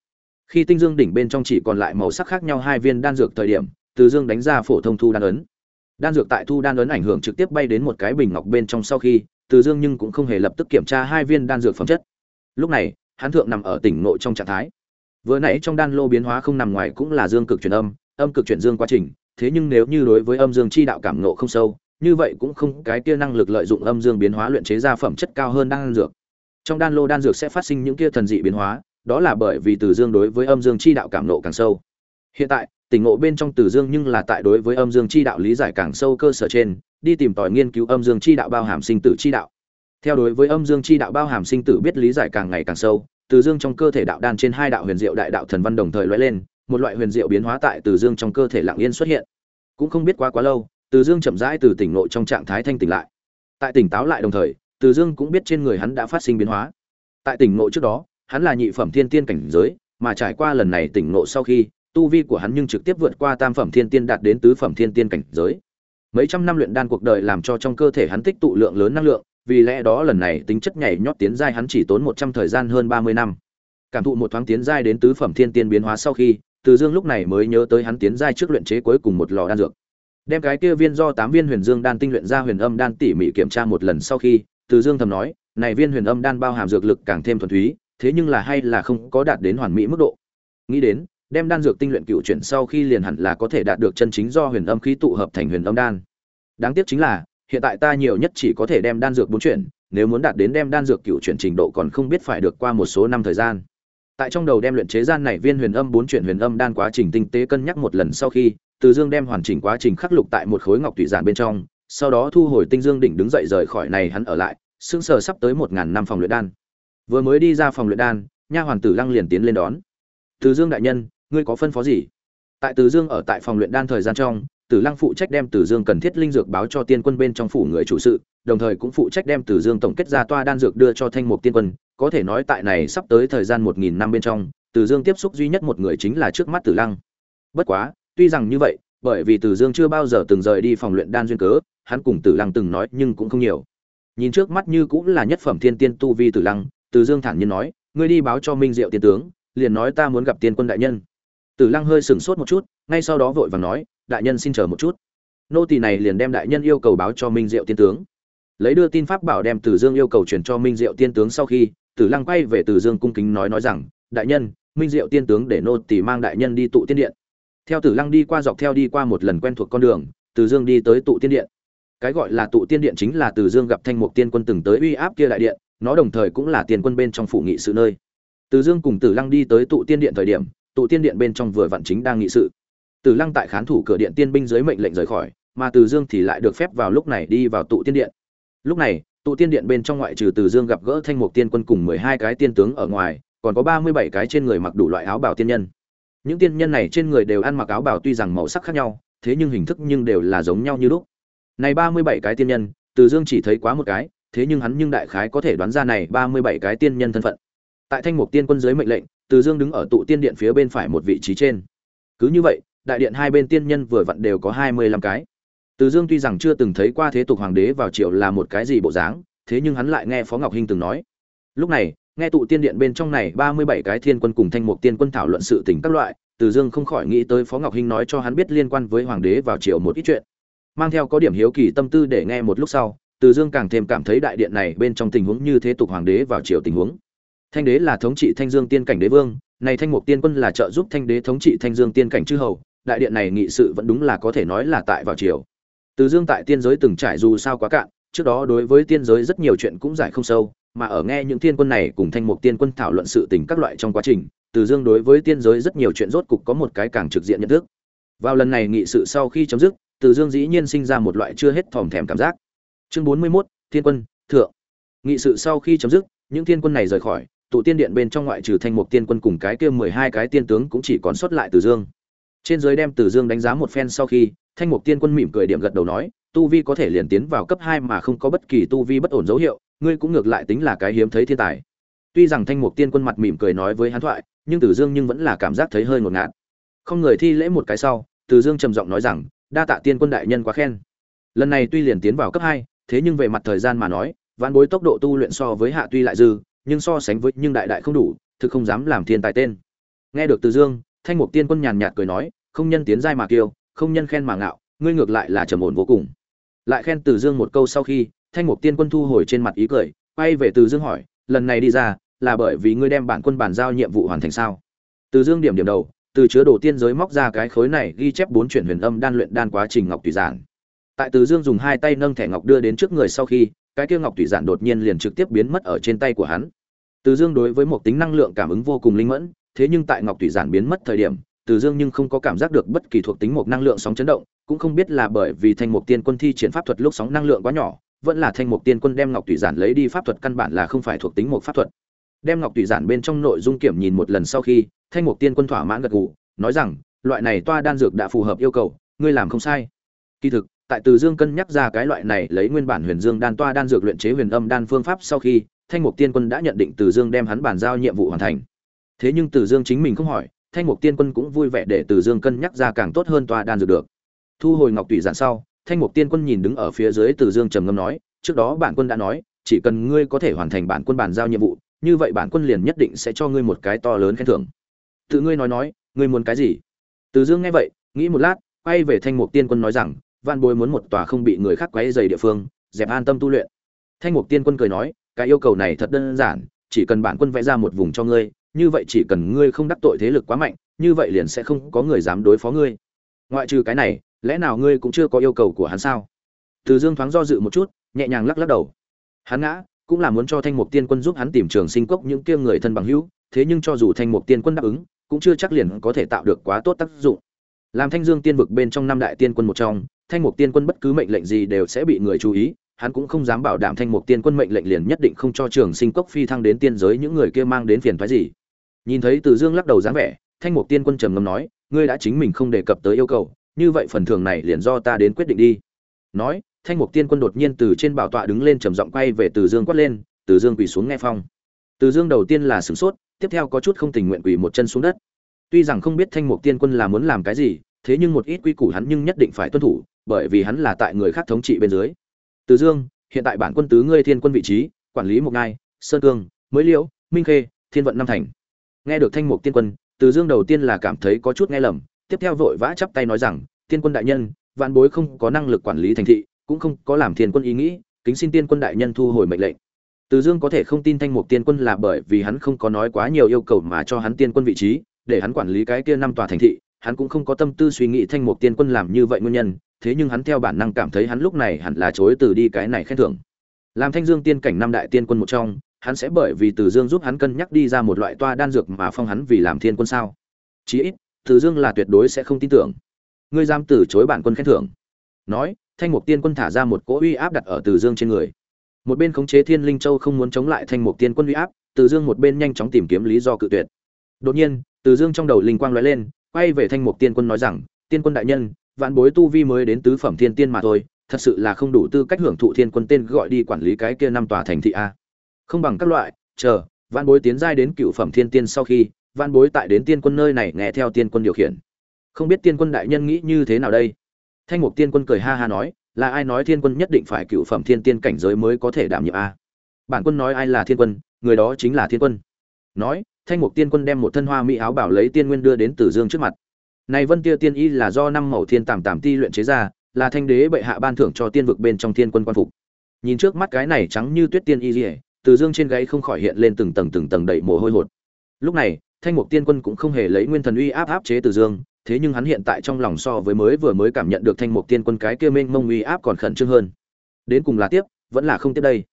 Khi tinh dương đỉnh bên trong chỉ còn lại màu sắc khác nhau hai viên đan dược thời điểm, Từ Dương đánh ra phổ thông thu đan ấn. Đan dược tại thu đan ấn ảnh hưởng trực tiếp bay đến một cái bình ngọc bên trong sau khi, Từ Dương nhưng cũng không hề lập tức kiểm tra hai viên đan dược phẩm chất. Lúc này, hắn thượng nằm ở tỉnh nội trong trạng thái. Vừa nãy trong đan lô biến hóa không nằm ngoài cũng là dương cực chuyển âm, âm cực chuyển dương quá trình, thế nhưng nếu như đối với âm dương chi đạo cảm ngộ không sâu, như vậy cũng không cái kia năng lực lợi dụng âm dương biến hóa luyện chế ra phẩm chất cao hơn đan dược. Trong đan lô đan dược sẽ phát sinh những kia thần dị biến hóa, đó là bởi vì Từ Dương đối với âm dương chi đạo cảm ngộ càng sâu. Hiện tại, tỉnh ngộ bên trong Từ Dương nhưng là tại đối với âm dương chi đạo lý giải càng sâu cơ sở trên, đi tìm tòi nghiên cứu âm dương chi đạo bao hàm sinh tử chi đạo. Theo đối với âm dương chi đạo bao hàm sinh tử biết lý giải càng ngày càng sâu, Từ Dương trong cơ thể đạo đan trên hai đạo huyền diệu đại đạo thần văn đồng thời lóe lên, một loại huyền diệu biến hóa tại Từ Dương trong cơ thể lặng yên xuất hiện. Cũng không biết quá quá lâu, Từ Dương chậm rãi từ tỉnh nội trong trạng thái thanh tỉnh lại. Tại tỉnh táo lại đồng thời, Từ Dương cũng biết trên người hắn đã phát sinh biến hóa. Tại tỉnh nội trước đó, hắn là nhị phẩm thiên tiên cảnh giới, mà trải qua lần này tỉnh nộ sau khi, tu vi của hắn nhưng trực tiếp vượt qua tam phẩm thiên tiên đạt đến tứ phẩm thiên tiên cảnh giới. Mấy trăm năm luyện đan cuộc đời làm cho trong cơ thể hắn tích tụ lượng lớn năng lượng, vì lẽ đó lần này tính chất nhảy nhót tiến giai hắn chỉ tốn một trăm thời gian hơn ba mươi năm. Cảm thụ một thoáng tiến giai đến tứ phẩm thiên tiên biến hóa sau khi, từ Dương lúc này mới nhớ tới hắn tiến giai trước luyện chế cuối cùng một lò đan dược. Đem cái kia viên do tám viên huyền dương đan tinh luyện ra huyền âm đan tỉ mỉ kiểm tra một lần sau khi, Từ Dương thầm nói, này viên huyền âm đan bao hàm dược lực càng thêm thuần túy thế nhưng là hay là không có đạt đến hoàn mỹ mức độ. Nghĩ đến đem đan dược tinh luyện cựu chuyển sau khi liền hẳn là có thể đạt được chân chính do huyền âm khí tụ hợp thành huyền âm đan. Đáng tiếc chính là hiện tại ta nhiều nhất chỉ có thể đem đan dược bốn chuyển nếu muốn đạt đến đem đan dược cựu chuyển trình độ còn không biết phải được qua một số năm thời gian tại trong đầu đem luyện chế gian này viên huyền âm bốn chuyển huyền âm đan quá trình tinh tế cân nhắc một lần sau khi, từ dương đem hoàn chỉnh quá trình khắc lục tại một khối ngọc thủy giản bên trong, sau đó thu hồi tinh dương đỉnh đứng dậy rời khỏi này hắn ở lại, sững sờ sắp tới một ngàn năm phòng luyện đan. Vừa mới đi ra phòng luyện đan, nha hoàn tử lăng liền tiến lên đón. Từ dương đại nhân, ngươi có phân phó gì? Tại từ dương ở tại phòng luyện đan thời gian trong, tử lăng phụ trách đem từ dương cần thiết linh dược báo cho tiên quân bên trong phủ người chủ sự đồng thời cũng phụ trách đem từ dương tổng kết ra toa đan dược đưa cho thanh mục tiên quân, có thể nói tại này sắp tới thời gian một nghìn năm bên trong, từ dương tiếp xúc duy nhất một người chính là trước mắt tử lăng. Bất quá, tuy rằng như vậy, bởi vì từ dương chưa bao giờ từng rời đi phòng luyện đan duyên cớ, hắn cùng tử lăng từng nói nhưng cũng không nhiều. Nhìn trước mắt như cũng là nhất phẩm thiên tiên tu vi tử lăng, từ dương thản nhiên nói, ngươi đi báo cho minh diệu tiên tướng, liền nói ta muốn gặp tiên quân đại nhân. Tử lăng hơi sửng sốt một chút, ngay sau đó vội vàng nói, đại nhân xin chờ một chút. Nô tỳ này liền đem đại nhân yêu cầu báo cho minh diệu tiên tướng lấy đưa tin pháp bảo đem từ dương yêu cầu chuyển cho minh diệu tiên tướng sau khi tử lăng quay về từ dương cung kính nói nói rằng, đại nhân, minh diệu tiên tướng để nô tỳ mang đại nhân đi tụ tiên điện. Theo tử lăng đi qua dọc theo đi qua một lần quen thuộc con đường, từ dương đi tới tụ tiên điện. Cái gọi là tụ tiên điện chính là từ dương gặp thanh mục tiên quân từng tới uy áp kia đại điện, nó đồng thời cũng là tiền quân bên trong phủ nghị sự nơi. Từ dương cùng tử lăng đi tới tụ tiên điện thời điểm, tụ tiên điện bên trong vừa vặn chính đang nghị sự. Tử lăng tại khán thủ cửa điện tiên binh dưới mệnh lệnh rời khỏi, mà từ dương thì lại được phép vào lúc này đi vào tụ tiên điện lúc này, tụ tiên điện bên trong ngoại trừ từ dương gặp gỡ thanh mục tiên quân cùng mười hai cái tiên tướng ở ngoài, còn có ba mươi bảy cái trên người mặc đủ loại áo bào tiên nhân. Những tiên nhân này trên người đều ăn mặc áo bào tuy rằng màu sắc khác nhau, thế nhưng hình thức nhưng đều là giống nhau như lúc. Này ba mươi bảy cái tiên nhân, từ dương chỉ thấy quá một cái, thế nhưng hắn nhưng đại khái có thể đoán ra này ba mươi bảy cái tiên nhân thân phận. Tại thanh mục tiên quân dưới mệnh lệnh, từ dương đứng ở tụ tiên điện phía bên phải một vị trí trên. Cứ như vậy, đại điện hai bên tiên nhân vừa vặn đều có hai mươi lăm cái từ dương tuy rằng chưa từng thấy qua thế tục hoàng đế vào triều là một cái gì bộ dáng, thế nhưng hắn lại nghe phó ngọc hinh từng nói. Lúc này, nghe tụ tiên điện bên trong này ba mươi bảy cái thiên quân cùng thanh mục tiên quân thảo luận sự tình các loại, từ dương không khỏi nghĩ tới phó ngọc hinh nói cho hắn biết liên quan với hoàng đế vào triều một ít chuyện. Mang theo có điểm hiếu kỳ tâm tư để nghe một lúc sau, từ dương càng thêm cảm thấy đại điện này bên trong tình huống như thế tục hoàng đế vào triều tình huống. Thanh đế là thống trị thanh dương tiên cảnh đế vương, này thanh mục tiên quân là trợ giúp thanh đế thống trị thanh dương tiên cảnh chư hầu, đại điện này nghị sự vẫn đúng là có thể nói là tại vào triều từ dương tại tiên giới từng trải dù sao quá cạn trước đó đối với tiên giới rất nhiều chuyện cũng giải không sâu mà ở nghe những tiên quân này cùng thanh mục tiên quân thảo luận sự tình các loại trong quá trình từ dương đối với tiên giới rất nhiều chuyện rốt cục có một cái càng trực diện nhận thức. Vào lần này nghị sự sau khi chấm dứt từ dương dĩ nhiên sinh ra một loại chưa hết thòm thèm cảm giác. Chương bốn mươi 41, thiên quân thượng. Nghị sự sau khi chấm dứt những thiên quân này rời khỏi tụ tiên điện bên trong ngoại trừ thanh mục tiên quân cùng cái kia mười hai cái tiên tướng cũng chỉ còn xuất lại từ dương. Trên giới đem từ dương đánh giá một phen sau khi thanh mục tiên quân mỉm cười điểm gật đầu nói, tu vi có thể liền tiến vào cấp hai mà không có bất kỳ tu vi bất ổn dấu hiệu, ngươi cũng ngược lại tính là cái hiếm thấy thiên tài. Tuy rằng thanh mục tiên quân mặt mỉm cười nói với hắn thoại, nhưng từ dương nhưng vẫn là cảm giác thấy hơi ngột ngạt. Không người thi lễ một cái sau từ dương trầm giọng nói rằng, đa tạ tiên quân đại nhân quá khen. Lần này tuy liền tiến vào cấp hai, thế nhưng về mặt thời gian mà nói vạn bối tốc độ tu luyện so với hạ tuy lại dư, nhưng so sánh với nhưng đại đại không đủ, thực không dám làm thiên tài tên. Nghe được từ dương, thanh mục tiên quân nhàn nhạt cười nói, không nhân tiến giai mà kiêu không nhân khen mà ngạo, ngươi ngược lại là trầm ổn vô cùng. Lại khen từ dương một câu sau khi, thanh mục tiên quân thu hồi trên mặt ý cười, quay về từ dương hỏi, lần này đi ra, là bởi vì ngươi đem bản quân bàn giao nhiệm vụ hoàn thành sao? Từ dương điểm điểm đầu, từ chứa đồ tiên giới móc ra cái khối này ghi chép bốn chuyển huyền âm đan luyện đan quá trình ngọc tùy giản. Tại từ dương dùng hai tay nâng thẻ ngọc đưa đến trước người sau khi, cái kia ngọc tùy giản đột nhiên liền trực tiếp biến mất ở trên tay của hắn. Từ dương đối với một tính năng lượng cảm ứng vô cùng linh mẫn, thế nhưng tại ngọc tùy giản biến mất thời điểm từ dương nhưng không có cảm giác được bất kỳ thuộc tính một năng lượng sóng chấn động, cũng không biết là bởi vì thanh mục tiên quân thi triển pháp thuật lúc sóng năng lượng quá nhỏ, vẫn là thanh mục tiên quân đem ngọc tùy giản lấy đi pháp thuật căn bản là không phải thuộc tính một pháp thuật. Đem ngọc tùy giản bên trong nội dung kiểm nhìn một lần sau khi, thanh mục tiên quân thỏa mãn gật gù, nói rằng, loại này toa đan dược đã phù hợp yêu cầu, ngươi làm không sai. Kỳ thực, tại từ dương cân nhắc ra cái loại này lấy nguyên bản huyền dương đan toa đan dược luyện chế huyền âm đan phương pháp sau khi, thanh mục tiên quân đã nhận định từ dương đem hắn bàn giao nhiệm vụ hoàn thành. Thế nhưng từ dương chính mình không hỏi thanh mục tiên quân cũng vui vẻ để từ dương cân nhắc ra càng tốt hơn toa đan dược được. Thu hồi ngọc tùy giản sau, thanh mục tiên quân nhìn đứng ở phía dưới từ dương trầm ngâm nói, trước đó bản quân đã nói, chỉ cần ngươi có thể hoàn thành bản quân bàn giao nhiệm vụ, như vậy bản quân liền nhất định sẽ cho ngươi một cái to lớn khen thưởng. Tự ngươi nói nói, ngươi muốn cái gì? Từ dương nghe vậy, nghĩ một lát, quay về thanh mục tiên quân nói rằng văn bối muốn một tòa không bị người khác quấy dày địa phương, dẹp an tâm tu luyện. Thanh mục tiên quân cười nói, cái yêu cầu này thật đơn giản, chỉ cần bản quân vẽ ra một vùng cho ngươi như vậy chỉ cần ngươi không đắc tội thế lực quá mạnh, như vậy liền sẽ không có người dám đối phó ngươi. Ngoại trừ cái này, lẽ nào ngươi cũng chưa có yêu cầu của hắn sao? Từ dương thoáng do dự một chút, nhẹ nhàng lắc lắc đầu. Hắn ngã, cũng là muốn cho thanh mục tiên quân giúp hắn tìm trường sinh cốc những kia người thân bằng hữu, thế nhưng cho dù thanh mục tiên quân đáp ứng, cũng chưa chắc liền có thể tạo được quá tốt tác dụng. Làm thanh dương tiên vực bên trong năm đại tiên quân một trong, thanh mục tiên quân bất cứ mệnh lệnh gì đều sẽ bị người chú ý, hắn cũng không dám bảo đảm thanh mục tiên quân mệnh lệnh liền nhất định không cho trường sinh cốc phi thăng đến tiên giới những người kia mang đến phiền thoái gì nhìn thấy từ dương lắc đầu dáng vẻ, thanh mục tiên quân trầm ngâm nói, ngươi đã chính mình không đề cập tới yêu cầu, như vậy phần thưởng này liền do ta đến quyết định đi. Nói, thanh mục tiên quân đột nhiên từ trên bảo tọa đứng lên trầm giọng quay về từ dương quát lên, từ dương quỳ xuống nghe phong. Từ dương đầu tiên là sửng sốt, tiếp theo có chút không tình nguyện quỳ một chân xuống đất. Tuy rằng không biết thanh mục tiên quân là muốn làm cái gì, thế nhưng một ít quy củ hắn nhưng nhất định phải tuân thủ, bởi vì hắn là tại người khác thống trị bên dưới. Từ dương, hiện tại bản quân tứ ngươi thiên quân vị trí, quản lý một ngai, sơn cương mới liễu, minh khê, thiên vận năm thành nghe được thanh mục tiên quân, từ dương đầu tiên là cảm thấy có chút nghe lầm, tiếp theo vội vã chắp tay nói rằng, tiên quân đại nhân, vạn bối không có năng lực quản lý thành thị, cũng không có làm thiên quân ý nghĩ, kính xin tiên quân đại nhân thu hồi mệnh lệnh. Từ dương có thể không tin thanh mục tiên quân là bởi vì hắn không có nói quá nhiều yêu cầu mà cho hắn tiên quân vị trí, để hắn quản lý cái kia năm tòa thành thị, hắn cũng không có tâm tư suy nghĩ thanh mục tiên quân làm như vậy nguyên nhân, thế nhưng hắn theo bản năng cảm thấy hắn lúc này hẳn là chối từ đi cái này khen thưởng. Làm thanh dương tiên cảnh năm đại tiên quân một trong hắn sẽ bởi vì từ dương giúp hắn cân nhắc đi ra một loại toa đan dược mà phong hắn vì làm thiên quân sao? Chí ít, từ dương là tuyệt đối sẽ không tin tưởng. Ngươi dám từ chối bản quân khen thưởng. Nói, thanh mục tiên quân thả ra một cỗ uy áp đặt ở từ dương trên người. Một bên khống chế thiên linh châu không muốn chống lại thanh mục tiên quân uy áp, từ dương một bên nhanh chóng tìm kiếm lý do cự tuyệt. Đột nhiên, từ dương trong đầu linh quang lóe lên, quay về thanh mục tiên quân nói rằng, tiên quân đại nhân, vạn bối tu vi mới đến tứ phẩm thiên tiên mà thôi, thật sự là không đủ tư cách hưởng thụ thiên quân tên gọi đi quản lý cái kia năm tòa thành thị a không bằng các loại, chờ văn bối tiến giai đến cựu phẩm thiên tiên sau khi văn bối tại đến tiên quân nơi này nghe theo tiên quân điều khiển. Không biết tiên quân đại nhân nghĩ như thế nào đây? Thanh mục tiên quân cười ha ha nói, là ai nói thiên quân nhất định phải cựu phẩm thiên tiên cảnh giới mới có thể đảm nhiệm a? Bản quân nói ai là thiên quân, người đó chính là thiên quân. Nói, thanh mục tiên quân đem một thân hoa mỹ áo bảo lấy tiên nguyên đưa đến tử dương trước mặt. Này vân tia tiên y là do năm màu thiên tàm tàm ti luyện chế ra, là thanh đế bệ hạ ban thưởng cho tiên vực bên trong thiên quân quan phục. Nhìn trước mắt cái này trắng như tuyết tiên y dỉa từ dương trên gáy không khỏi hiện lên từng tầng từng tầng đầy mồ hôi hột. Lúc này, thanh mục tiên quân cũng không hề lấy nguyên thần uy áp áp chế từ dương, thế nhưng hắn hiện tại trong lòng so với mới vừa mới cảm nhận được thanh mục tiên quân cái kia mênh mông uy áp còn khẩn trương hơn. Đến cùng là tiếp, vẫn là không tiếp đây.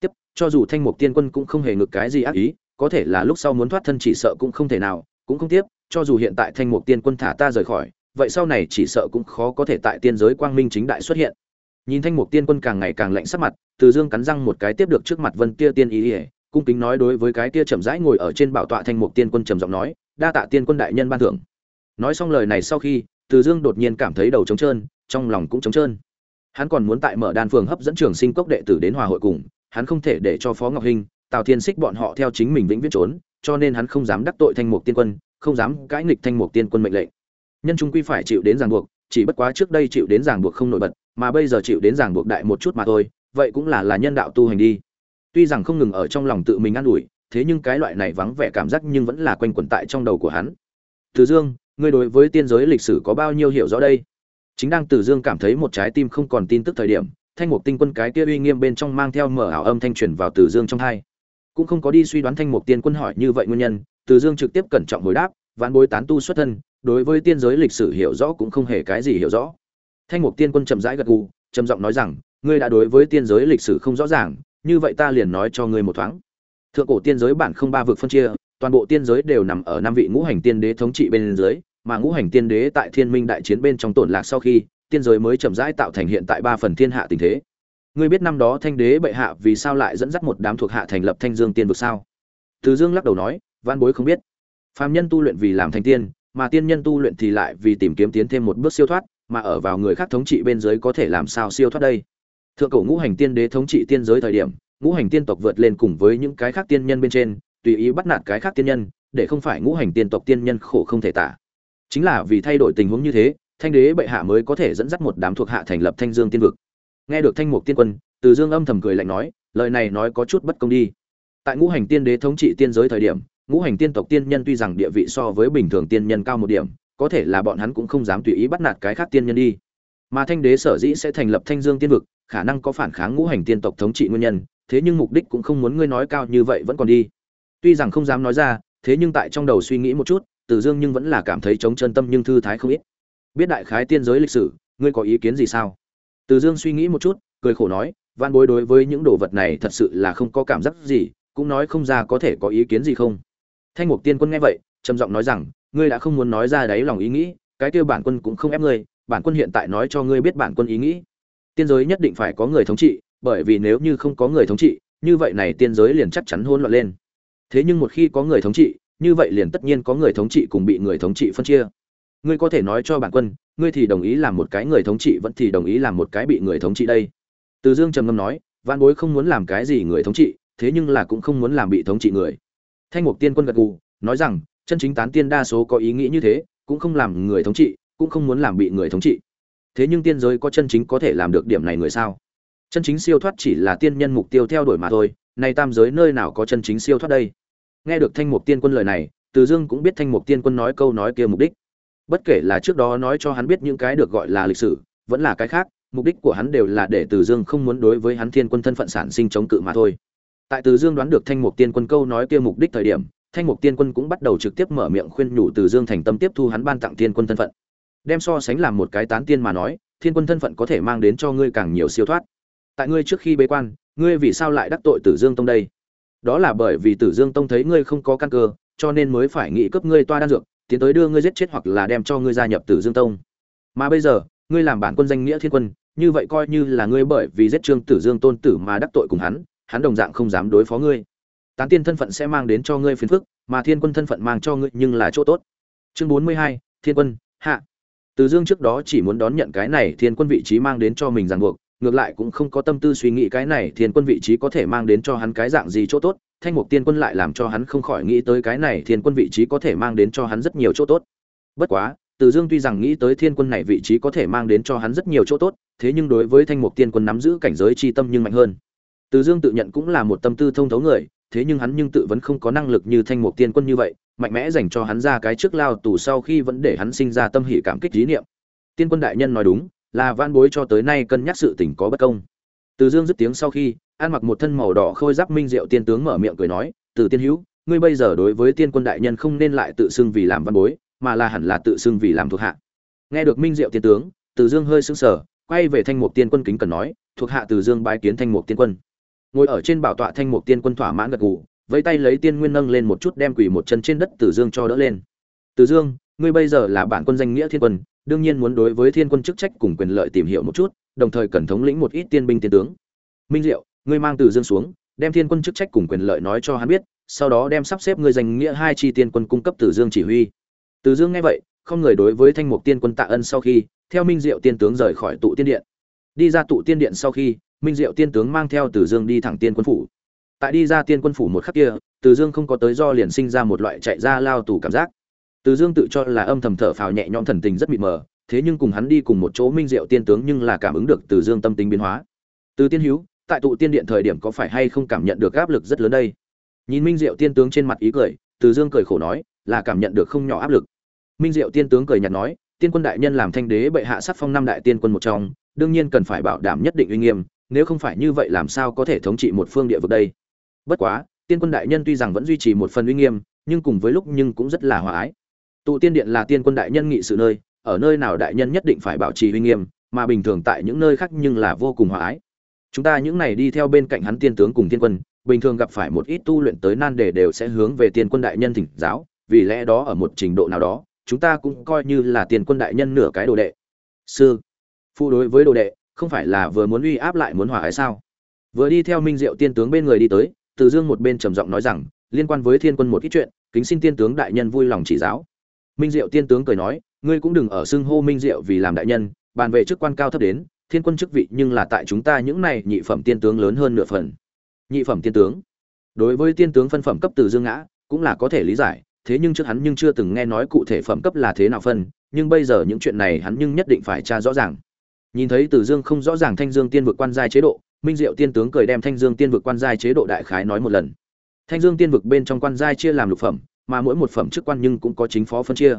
Tiếp, cho dù thanh mục tiên quân cũng không hề ngược cái gì ác ý, có thể là lúc sau muốn thoát thân chỉ sợ cũng không thể nào, cũng không tiếp, cho dù hiện tại thanh mục tiên quân thả ta rời khỏi, vậy sau này chỉ sợ cũng khó có thể tại tiên giới quang minh chính đại xuất hiện nhìn thanh mục tiên quân càng ngày càng lạnh sắc mặt, từ dương cắn răng một cái tiếp được trước mặt vân kia tiên ý ỉa cung kính nói đối với cái kia chậm rãi ngồi ở trên bảo tọa thanh mục tiên quân trầm giọng nói, đa tạ tiên quân đại nhân ban thưởng. Nói xong lời này sau khi, từ dương đột nhiên cảm thấy đầu trống trơn, trong lòng cũng trống trơn. Hắn còn muốn tại mở đan phường hấp dẫn trường sinh cốc đệ tử đến hòa hội cùng, hắn không thể để cho phó ngọc hinh, tào thiên xích bọn họ theo chính mình vĩnh viễn trốn, cho nên hắn không dám đắc tội thanh mục tiên quân, không dám cãi nghịch thanh mục tiên quân mệnh lệnh. Nhân trung quy phải chịu đến ràng buộc, chỉ bất quá trước đây chịu đến ràng buộc không nổi bật mà bây giờ chịu đến ràng buộc đại một chút mà thôi, vậy cũng là là nhân đạo tu hành đi. Tuy rằng không ngừng ở trong lòng tự mình ă n ủi, thế nhưng cái loại này vắng vẻ cảm giác nhưng vẫn là quanh quẩn tại trong đầu của hắn. Từ dương, ngươi đối với tiên giới lịch sử có bao nhiêu hiểu rõ đây? Chính đang từ dương cảm thấy một trái tim không còn tin tức thời điểm, thanh mục tinh quân cái kia uy nghiêm bên trong mang theo mở ảo âm thanh truyền vào từ dương trong hai. Cũng không có đi suy đoán thanh mục tiên quân hỏi như vậy nguyên nhân, từ dương trực tiếp cẩn trọng hồi đáp ván bối tán tu xuất thân, đối với tiên giới lịch sử hiểu rõ cũng không hề cái gì hiểu rõ thanh mục tiên quân chậm rãi gật gù, trầm giọng nói rằng, ngươi đã đối với tiên giới lịch sử không rõ ràng, như vậy ta liền nói cho ngươi một thoáng. Thượng cổ tiên giới bản không ba vực phân chia, toàn bộ tiên giới đều nằm ở năm vị ngũ hành tiên đế thống trị bên dưới, mà ngũ hành tiên đế tại thiên minh đại chiến bên trong tổn lạc sau khi, tiên giới mới chậm rãi tạo thành hiện tại ba phần thiên hạ tình thế. Ngươi biết năm đó thanh đế bệ hạ vì sao lại dẫn dắt một đám thuộc hạ thành lập thanh dương tiên vực sao? Từ dương lắc đầu nói văn bối không biết. Phàm nhân tu luyện vì làm thành tiên, mà tiên nhân tu luyện thì lại vì tìm kiếm tiến thêm một bước siêu thoát mà ở vào người khác thống trị bên dưới có thể làm sao siêu thoát đây? Thượng cổ ngũ hành tiên đế thống trị tiên giới thời điểm, ngũ hành tiên tộc vượt lên cùng với những cái khác tiên nhân bên trên, tùy ý bắt nạt cái khác tiên nhân, để không phải ngũ hành tiên tộc tiên nhân khổ không thể tả. Chính là vì thay đổi tình huống như thế, thanh đế bệ hạ mới có thể dẫn dắt một đám thuộc hạ thành lập thanh dương tiên vực. Nghe được thanh mục tiên quân, từ dương âm thầm cười lạnh nói, lời này nói có chút bất công đi. Tại ngũ hành tiên đế thống trị tiên giới thời điểm, ngũ hành tiên tộc tiên nhân tuy rằng địa vị so với bình thường tiên nhân cao một điểm có thể là bọn hắn cũng không dám tùy ý bắt nạt cái khác tiên nhân đi. Mà thanh đế sở dĩ sẽ thành lập thanh dương tiên vực, khả năng có phản kháng ngũ hành tiên tộc thống trị nguyên nhân, thế nhưng mục đích cũng không muốn ngươi nói cao như vậy vẫn còn đi. Tuy rằng không dám nói ra, thế nhưng tại trong đầu suy nghĩ một chút, từ dương nhưng vẫn là cảm thấy chống chân tâm nhưng thư thái không ít. Biết đại khái tiên giới lịch sử, ngươi có ý kiến gì sao? Từ dương suy nghĩ một chút, cười khổ nói van bối đối với những đồ vật này thật sự là không có cảm giác gì, cũng nói không ra có thể có ý kiến gì không? Thanh mục tiên quân nghe vậy, trầm giọng nói rằng ngươi đã không muốn nói ra đấy lòng ý nghĩ, cái kia bản quân cũng không ép ngươi, bản quân hiện tại nói cho ngươi biết bản quân ý nghĩ. Tiên giới nhất định phải có người thống trị, bởi vì nếu như không có người thống trị, như vậy này tiên giới liền chắc chắn hỗn loạn lên. Thế nhưng một khi có người thống trị, như vậy liền tất nhiên có người thống trị cùng bị người thống trị phân chia. Ngươi có thể nói cho bản quân, ngươi thì đồng ý làm một cái người thống trị, vẫn thì đồng ý làm một cái bị người thống trị đây. Từ dương trầm ngâm nói văn bối không muốn làm cái gì người thống trị, thế nhưng là cũng không muốn làm bị thống trị người. Thanh mục tiên quân gật gù, nói rằng chân chính tán tiên đa số có ý nghĩ như thế, cũng không làm người thống trị, cũng không muốn làm bị người thống trị. Thế nhưng tiên giới có chân chính có thể làm được điểm này người sao? Chân chính siêu thoát chỉ là tiên nhân mục tiêu theo đuổi mà thôi, nay tam giới nơi nào có chân chính siêu thoát đây? Nghe được thanh mục tiên quân lời này, từ dương cũng biết thanh mục tiên quân nói câu nói kia mục đích. Bất kể là trước đó nói cho hắn biết những cái được gọi là lịch sử, vẫn là cái khác, mục đích của hắn đều là để từ dương không muốn đối với hắn thiên quân thân phận sản sinh chống cự mà thôi. Tại từ dương đoán được thanh mục tiên quân câu nói kia mục đích thời điểm thanh mục tiên quân cũng bắt đầu trực tiếp mở miệng khuyên nhủ từ dương thành tâm tiếp thu hắn ban tặng thiên quân thân phận. Đem so sánh làm một cái tán tiên mà nói, thiên quân thân phận có thể mang đến cho ngươi càng nhiều siêu thoát. Tại ngươi trước khi bế quan, ngươi vì sao lại đắc tội tử dương tông đây? Đó là bởi vì tử dương tông thấy ngươi không có căn cơ, cho nên mới phải nghĩ cấp ngươi toa đan dược, tiến tới đưa ngươi giết chết hoặc là đem cho ngươi gia nhập tử dương tông. Mà bây giờ, ngươi làm bản quân danh nghĩa thiên quân, như vậy coi như là ngươi bởi vì giết trương tử dương tôn tử mà đắc tội cùng hắn hắn đồng dạng không dám đối phó ngươi tán tiên thân phận sẽ mang đến cho ngươi phiền phức, mà thiên quân thân phận mang cho ngươi nhưng là chỗ tốt. Chương bốn mươi hai, thiên quân, hạ. Từ dương trước đó chỉ muốn đón nhận cái này thiên quân vị trí mang đến cho mình ràng buộc, ngược lại cũng không có tâm tư suy nghĩ cái này thiên quân vị trí có thể mang đến cho hắn cái dạng gì chỗ tốt, thanh mục tiên quân lại làm cho hắn không khỏi nghĩ tới cái này thiên quân vị trí có thể mang đến cho hắn rất nhiều chỗ tốt. Bất quá, từ dương tuy rằng nghĩ tới thiên quân này vị trí có thể mang đến cho hắn rất nhiều chỗ tốt, thế nhưng đối với thanh mục tiên quân nắm giữ cảnh giới chi tâm nhưng mạnh hơn. Từ dương tự nhận cũng là một tâm tư thông thấu người thế nhưng hắn nhưng tự vẫn không có năng lực như thanh mục tiên quân như vậy, mạnh mẽ dành cho hắn ra cái trước lao tù sau khi vẫn để hắn sinh ra tâm hỷ cảm kích lý niệm. Tiên quân đại nhân nói đúng, là van bối cho tới nay cân nhắc sự tình có bất công. Từ dương dứt tiếng sau khi ăn mặc một thân màu đỏ khôi giáp minh diệu tiên tướng mở miệng cười nói, từ tiên hữu, ngươi bây giờ đối với tiên quân đại nhân không nên lại tự xưng vì làm văn bối, mà là hẳn là tự xưng vì làm thuộc hạ. Nghe được minh diệu tiên tướng, từ dương hơi sững sờ, quay về thanh mục tiên quân kính cần nói, thuộc hạ từ dương bái kiến thanh mục tiên quân ngồi ở trên bảo tọa thanh mục tiên quân thỏa mãn gật gù, vẫy tay lấy tiên nguyên nâng lên một chút đem quỳ một chân trên đất tử dương cho đỡ lên. Tử dương, ngươi bây giờ là bản quân danh nghĩa thiên quân, đương nhiên muốn đối với thiên quân chức trách cùng quyền lợi tìm hiểu một chút, đồng thời cần thống lĩnh một ít tiên binh tiên tướng. Minh diệu, ngươi mang tử dương xuống, đem thiên quân chức trách cùng quyền lợi nói cho hắn biết, sau đó đem sắp xếp ngươi danh nghĩa hai chi tiên quân cung cấp tử dương chỉ huy. Tử dương nghe vậy, không người đối với thanh mục tiên quân tạ ân sau khi, theo minh diệu tiên tướng rời khỏi tụ tiên điện. Đi ra tụ tiên điện sau khi minh diệu tiên tướng mang theo từ dương đi thẳng tiên quân phủ. Tại đi ra tiên quân phủ một khắc kia, từ dương không có tới do liền sinh ra một loại chạy ra lao tù cảm giác. Từ dương tự cho là âm thầm thở phào nhẹ nhõm thần tình rất mịt mờ, thế nhưng cùng hắn đi cùng một chỗ minh diệu tiên tướng nhưng là cảm ứng được từ dương tâm tính biến hóa. Từ tiên hữu, tại tụ tiên điện thời điểm có phải hay không cảm nhận được áp lực rất lớn đây? Nhìn minh diệu tiên tướng trên mặt ý cười, từ dương cười khổ nói, là cảm nhận được không nhỏ áp lực. Minh diệu tiên tướng cười nhạt nói, tiên quân đại nhân làm thanh đế bệ hạ sắc phong năm đại tiên quân một trong, đương nhiên cần phải bảo đảm nhất định uy nghiêm nếu không phải như vậy làm sao có thể thống trị một phương địa vực đây? Bất quá, tiên quân đại nhân tuy rằng vẫn duy trì một phần uy nghiêm, nhưng cùng với lúc nhưng cũng rất là hòa ái. Tụ tiên điện là tiên quân đại nhân nghị sự nơi, ở nơi nào đại nhân nhất định phải bảo trì uy nghiêm, mà bình thường tại những nơi khác nhưng là vô cùng hòa ái. Chúng ta những này đi theo bên cạnh hắn tiên tướng cùng tiên quân, bình thường gặp phải một ít tu luyện tới nan đề đều sẽ hướng về tiên quân đại nhân thỉnh giáo, vì lẽ đó ở một trình độ nào đó, chúng ta cũng coi như là tiên quân đại nhân nửa cái đồ đệ. Sư, phụ đối với đồ đệ không phải là vừa muốn uy áp lại muốn hòa ái sao? Vừa đi theo minh diệu tiên tướng bên người đi tới, từ dương một bên trầm giọng nói rằng, liên quan với thiên quân một ít chuyện, kính xin tiên tướng đại nhân vui lòng chỉ giáo. Minh diệu tiên tướng cười nói, ngươi cũng đừng ở xưng hô minh diệu vì làm đại nhân, bàn về chức quan cao thấp đến, thiên quân chức vị nhưng là tại chúng ta những này nhị phẩm tiên tướng lớn hơn nửa phần. Nhị phẩm tiên tướng. Đối với tiên tướng phân phẩm cấp từ dương ngã, cũng là có thể lý giải, thế nhưng trước hắn nhưng chưa từng nghe nói cụ thể phẩm cấp là thế nào phân, nhưng bây giờ những chuyện này hắn nhưng nhất định phải tra rõ ràng nhìn thấy từ dương không rõ ràng thanh dương tiên vực quan giai chế độ, minh diệu tiên tướng cười đem thanh dương tiên vực quan giai chế độ đại khái nói một lần. Thanh dương tiên vực bên trong quan giai chia làm lục phẩm, mà mỗi một phẩm chức quan nhưng cũng có chính phó phân chia.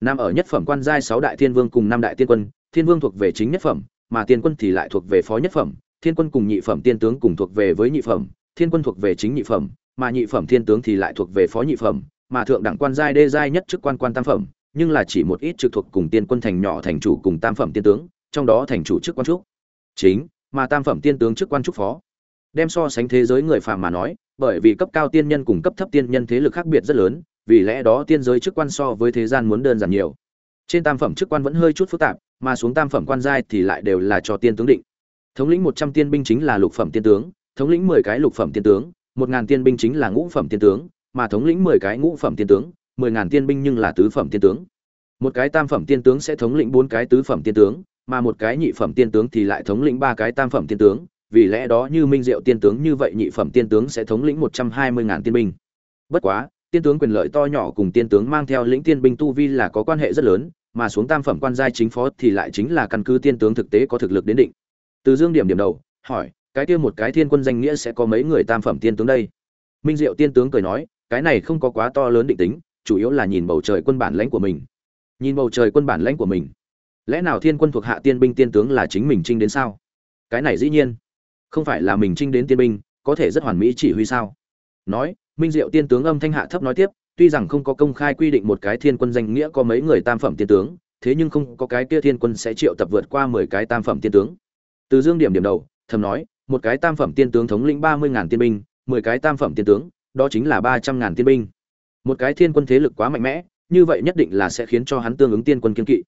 Nam ở nhất phẩm quan giai sáu đại thiên vương cùng năm đại tiên quân, thiên vương thuộc về chính nhất phẩm, mà tiên quân thì lại thuộc về phó nhất phẩm, thiên quân cùng nhị phẩm tiên tướng cùng thuộc về với nhị phẩm, thiên quân thuộc về chính nhị phẩm, mà nhị phẩm thiên tướng thì lại thuộc về phó nhị phẩm, mà thượng đẳng quan giai đê giai nhất chức quan quan tam phẩm, nhưng là chỉ một ít trực thuộc cùng tiên quân thành nhỏ thành chủ cùng tam phẩm tiên tướng trong đó thành chủ chức quan trúc. Chính, mà tam phẩm tiên tướng chức quan trúc phó. Đem so sánh thế giới người phàm mà nói, bởi vì cấp cao tiên nhân cùng cấp thấp tiên nhân thế lực khác biệt rất lớn, vì lẽ đó tiên giới chức quan so với thế gian muốn đơn giản nhiều. Trên tam phẩm chức quan vẫn hơi chút phức tạp, mà xuống tam phẩm quan giai thì lại đều là cho tiên tướng định. Thống lĩnh một trăm tiên binh chính là lục phẩm tiên tướng, thống lĩnh mười cái lục phẩm tiên tướng, một ngàn tiên binh chính là ngũ phẩm tiên tướng, mà thống lĩnh mười cái ngũ phẩm tiên tướng, mười ngàn tiên binh nhưng là tứ phẩm tiên tướng. Một cái tam phẩm tiên tướng sẽ thống lĩnh bốn cái tứ phẩm tiên tướng mà một cái nhị phẩm tiên tướng thì lại thống lĩnh ba cái tam phẩm tiên tướng, vì lẽ đó như minh diệu tiên tướng như vậy nhị phẩm tiên tướng sẽ thống lĩnh một trăm hai mươi ngàn tiên binh. Bất quá, tiên tướng quyền lợi to nhỏ cùng tiên tướng mang theo lĩnh tiên binh tu vi là có quan hệ rất lớn, mà xuống tam phẩm quan giai chính phó thì lại chính là căn cứ tiên tướng thực tế có thực lực đến định. Từ dương điểm điểm đầu, hỏi, cái kia một cái thiên quân danh nghĩa sẽ có mấy người tam phẩm tiên tướng đây? Minh diệu tiên tướng cười nói, cái này không có quá to lớn định tính, chủ yếu là nhìn bầu trời quân bản lãnh của mình. Nhìn bầu trời quân bản lãnh của mình lẽ nào thiên quân thuộc hạ tiên binh tiên tướng là chính mình trinh đến sao? Cái này dĩ nhiên. Không phải là mình trinh đến tiên binh, có thể rất hoàn mỹ chỉ huy sao? Nói, minh diệu tiên tướng âm thanh hạ thấp nói tiếp, tuy rằng không có công khai quy định một cái thiên quân danh nghĩa có mấy người tam phẩm tiên tướng, thế nhưng không có cái kia thiên quân sẽ triệu tập vượt qua mười cái tam phẩm tiên tướng. Từ dương điểm điểm đầu, thầm nói, một cái tam phẩm tiên tướng thống lĩnh ba mươi ngàn tiên binh, mười cái tam phẩm tiên tướng, đó chính là ba trăm ngàn tiên binh. Một cái thiên quân thế lực quá mạnh mẽ, như vậy nhất định là sẽ khiến cho hắn tương ứng tiên quân kiên kỵ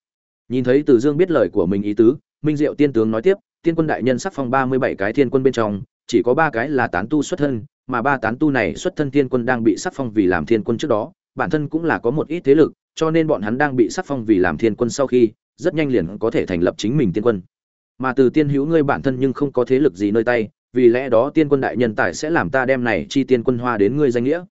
nhìn thấy từ dương biết lời của mình ý tứ, minh diệu tiên tướng nói tiếp, tiên quân đại nhân sắc phong ba mươi bảy cái thiên quân bên trong, chỉ có ba cái là tán tu xuất thân, mà ba tán tu này xuất thân thiên quân đang bị sắc phong vì làm thiên quân trước đó, bản thân cũng là có một ít thế lực, cho nên bọn hắn đang bị sắc phong vì làm thiên quân sau khi, rất nhanh liền có thể thành lập chính mình tiên quân. Mà từ tiên hữu ngươi bản thân nhưng không có thế lực gì nơi tay, vì lẽ đó tiên quân đại nhân tài sẽ làm ta đem này chi tiên quân hoa đến ngươi danh nghĩa.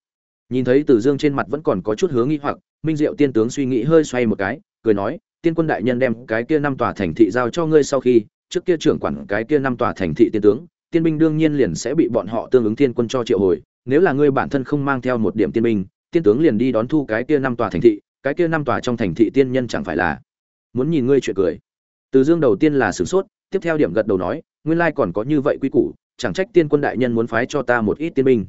Nhìn thấy từ dương trên mặt vẫn còn có chút hướng nghi hoặc, minh diệu tiên tướng suy nghĩ hơi xoay một cái, cười nói tiên quân đại nhân đem cái kia năm tòa thành thị giao cho ngươi sau khi, trước kia trưởng quản cái kia năm tòa thành thị tiên tướng, tiên binh đương nhiên liền sẽ bị bọn họ tương ứng tiên quân cho triệu hồi, nếu là ngươi bản thân không mang theo một điểm tiên binh, tiên tướng liền đi đón thu cái kia năm tòa thành thị, cái kia năm tòa trong thành thị tiên nhân chẳng phải là muốn nhìn ngươi chuyện cười. Từ dương đầu tiên là sửng sốt, tiếp theo điểm gật đầu nói, nguyên lai còn có như vậy quy củ, chẳng trách tiên quân đại nhân muốn phái cho ta một ít tiên binh.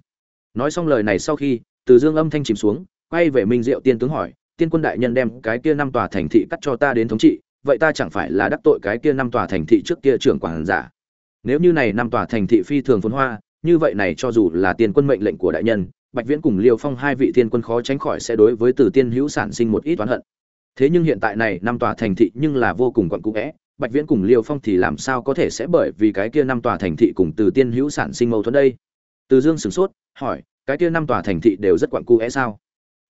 Nói xong lời này sau khi, từ dương âm thanh chìm xuống, quay về minh diệu tiên tướng hỏi tiên quân đại nhân đem cái kia năm tòa thành thị cắt cho ta đến thống trị, vậy ta chẳng phải là đắc tội cái kia năm tòa thành thị trước kia trưởng quản giả? Nếu như này năm tòa thành thị phi thường phồn hoa, như vậy này cho dù là tiên quân mệnh lệnh của đại nhân, bạch viễn cùng liêu phong hai vị tiên quân khó tránh khỏi sẽ đối với từ tiên hữu sản sinh một ít oán hận. Thế nhưng hiện tại này năm tòa thành thị nhưng là vô cùng quặn cũ vẽ, bạch viễn cùng liêu phong thì làm sao có thể sẽ bởi vì cái kia năm tòa thành thị cùng từ tiên hữu sản sinh mâu thuẫn đây? Từ dương sửng sốt, hỏi, cái kia năm tòa thành thị đều rất quặn cũ vẽ sao?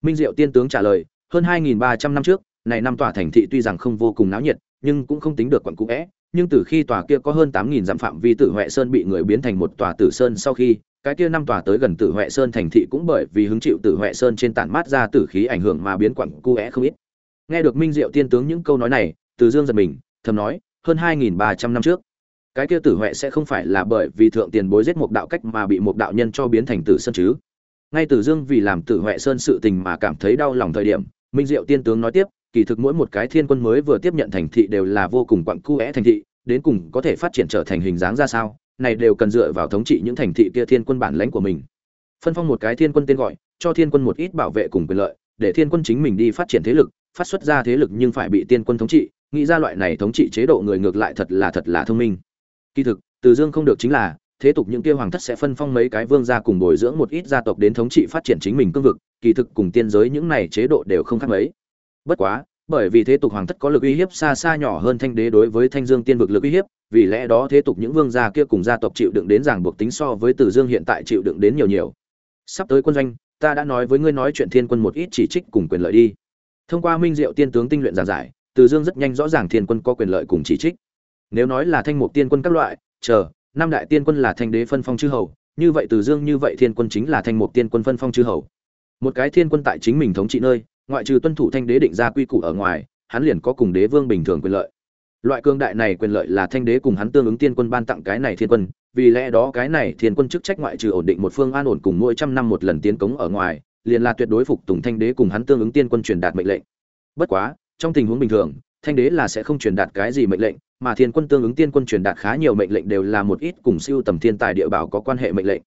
Minh diệu tiên tướng trả lời hơn hai nghìn ba trăm năm trước, này năm tòa thành thị tuy rằng không vô cùng náo nhiệt, nhưng cũng không tính được quận cũ vẽ nhưng từ khi tòa kia có hơn tám nghìn dặm phạm vi tử huệ sơn bị người biến thành một tòa tử sơn sau khi, cái kia năm tòa tới gần tử huệ sơn thành thị cũng bởi vì hứng chịu tử huệ sơn trên tản mát ra tử khí ảnh hưởng mà biến quặng cu é không ít. Nghe được minh diệu tiên tướng những câu nói này, từ dương giật mình, thầm nói, hơn hai nghìn ba trăm năm trước, cái kia tử huệ sẽ không phải là bởi vì thượng tiền bối giết một đạo cách mà bị một đạo nhân cho biến thành tử sơn chứ? Ngay từ dương vì làm tử huệ sơn sự tình mà cảm thấy đau lòng thời điểm minh diệu tiên tướng nói tiếp, kỳ thực mỗi một cái thiên quân mới vừa tiếp nhận thành thị đều là vô cùng quặng cu é thành thị, đến cùng có thể phát triển trở thành hình dáng ra sao, này đều cần dựa vào thống trị những thành thị kia thiên quân bản lãnh của mình. Phân phong một cái thiên quân tên gọi, cho thiên quân một ít bảo vệ cùng quyền lợi, để thiên quân chính mình đi phát triển thế lực, phát xuất ra thế lực nhưng phải bị tiên quân thống trị, nghĩ ra loại này thống trị chế độ người ngược lại thật là thật là thông minh. Kỳ thực, từ dương không được chính là thế tục những kia hoàng thất sẽ phân phong mấy cái vương gia cùng bồi dưỡng một ít gia tộc đến thống trị phát triển chính mình cương vực kỳ thực cùng tiên giới những này chế độ đều không khác mấy bất quá bởi vì thế tục hoàng thất có lực uy hiếp xa xa nhỏ hơn thanh đế đối với thanh dương tiên vực lực uy hiếp vì lẽ đó thế tục những vương gia kia cùng gia tộc chịu đựng đến ràng buộc tính so với Từ Dương hiện tại chịu đựng đến nhiều nhiều. Sắp tới quân doanh, ta đã nói với ngươi nói chuyện thiên quân một ít chỉ trích cùng quyền lợi đi. Thông qua Minh Diệu tiên tướng tinh luyện giảng giải, Từ Dương rất nhanh rõ ràng thiên quân có quyền lợi cùng chỉ trích. Nếu nói là thanh mục tiên quân các loại, chờ, năm đại tiên quân là thanh đế phân phong chư hầu, như vậy Từ Dương như vậy thiên quân chính là thanh mục tiên quân phân phong chư hầu. Một cái thiên quân tại chính mình thống trị nơi, ngoại trừ tuân thủ thanh đế định ra quy củ ở ngoài, hắn liền có cùng đế vương bình thường quyền lợi loại cương đại này quyền lợi là thanh đế cùng hắn tương ứng tiên quân ban tặng cái này thiên quân vì lẽ đó cái này thiên quân chức trách ngoại trừ ổn định một phương an ổn cùng mỗi trăm năm một lần tiến cống ở ngoài liền là tuyệt đối phục tùng thanh đế cùng hắn tương ứng tiên quân truyền đạt mệnh lệnh bất quá trong tình huống bình thường thanh đế là sẽ không truyền đạt cái gì mệnh lệnh, mà thiên quân tương ứng tiên quân truyền đạt khá nhiều mệnh lệnh đều là một ít cùng siêu tầm thiên tài địa bảo có quan hệ mệnh lệnh.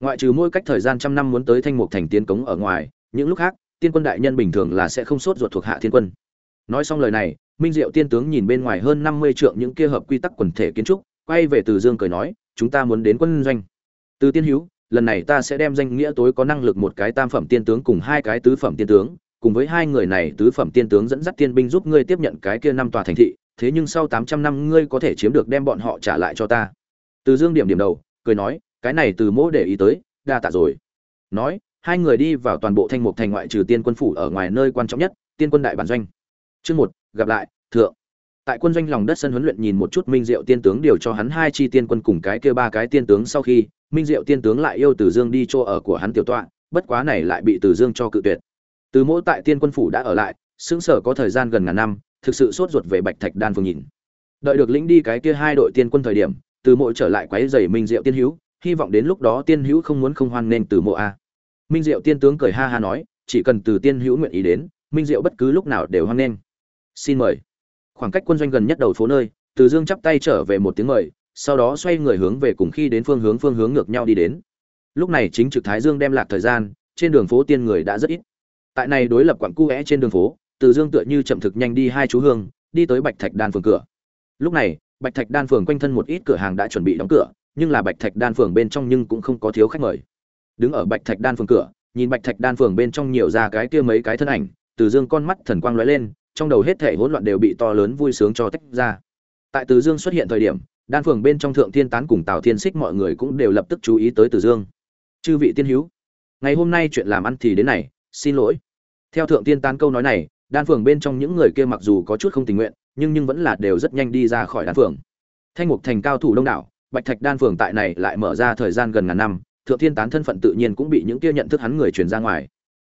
Ngoại trừ mỗi cách thời gian trăm năm muốn tới thanh mục thành tiến cống ở ngoài, những lúc khác, tiên quân đại nhân bình thường là sẽ không sốt ruột thuộc hạ thiên quân. Nói xong lời này, minh diệu tiên tướng nhìn bên ngoài hơn năm mươi trượng những kia hợp quy tắc quần thể kiến trúc, quay về từ dương cười nói, chúng ta muốn đến quân doanh. Từ tiên hữu, lần này ta sẽ đem danh nghĩa tối có năng lực một cái tam phẩm tiên tướng cùng hai cái tứ phẩm tiên tướng cùng với hai người này tứ phẩm tiên tướng dẫn dắt tiên binh giúp ngươi tiếp nhận cái kia năm tòa thành thị, thế nhưng sau tám trăm năm ngươi có thể chiếm được đem bọn họ trả lại cho ta. Từ dương điểm điểm đầu, cười nói, cái này từ mỗ để ý tới, đa tạ rồi. Nói, hai người đi vào toàn bộ thanh mục thành ngoại trừ tiên quân phủ ở ngoài nơi quan trọng nhất, tiên quân đại bản doanh. Chương một, gặp lại, thượng. Tại quân doanh lòng đất sân huấn luyện nhìn một chút minh diệu tiên tướng điều cho hắn hai chi tiên quân cùng cái kia ba cái tiên tướng sau khi, minh diệu tiên tướng lại yêu từ dương đi chỗ ở của hắn tiểu tọa, bất quá này lại bị từ dương cho cự tuyệt từ mỗi tại tiên quân phủ đã ở lại xứng sở có thời gian gần ngàn năm, thực sự sốt ruột về bạch thạch đan phương nhìn. Đợi được lĩnh đi cái kia hai đội tiên quân thời điểm, từ mỗi trở lại quấy giày minh diệu tiên hữu, hy vọng đến lúc đó tiên hữu không muốn không hoan nên từ mộ a. Minh diệu tiên tướng cười ha ha nói, chỉ cần từ tiên hữu nguyện ý đến, minh diệu bất cứ lúc nào đều hoan nghênh. Xin mời. Khoảng cách quân doanh gần nhất đầu phố nơi, từ dương chắp tay trở về một tiếng mời, sau đó xoay người hướng về cùng khi đến phương hướng phương hướng ngược nhau đi đến. Lúc này chính trực thái dương đem lạc thời gian, trên đường phố tiên người đã rất ít tại này đối lập quặng cu é trên đường phố, từ dương tựa như chậm thực nhanh đi hai chú hương, đi tới bạch thạch đan phường cửa. Lúc này, bạch thạch đan phường quanh thân một ít cửa hàng đã chuẩn bị đóng cửa, nhưng là bạch thạch đan phường bên trong nhưng cũng không có thiếu khách mời. Đứng ở bạch thạch đan phường cửa, nhìn bạch thạch đan phường bên trong nhiều ra cái kia mấy cái thân ảnh, từ dương con mắt thần quang lóe lên, trong đầu hết thể hỗn loạn đều bị to lớn vui sướng cho tách ra. Tại từ dương xuất hiện thời điểm, đan phường bên trong thượng thiên tán cùng tào thiên xích mọi người cũng đều lập tức chú ý tới từ dương. Chư vị tiên hữu, ngày hôm nay chuyện làm ăn thì đến này, xin lỗi theo thượng tiên tán câu nói này, đan phường bên trong những người kia mặc dù có chút không tình nguyện, nhưng nhưng vẫn là đều rất nhanh đi ra khỏi đan phường. Thanh mục thành cao thủ đông đảo, bạch thạch đan phường tại này lại mở ra thời gian gần ngàn năm, thượng thiên tán thân phận tự nhiên cũng bị những kia nhận thức hắn người truyền ra ngoài.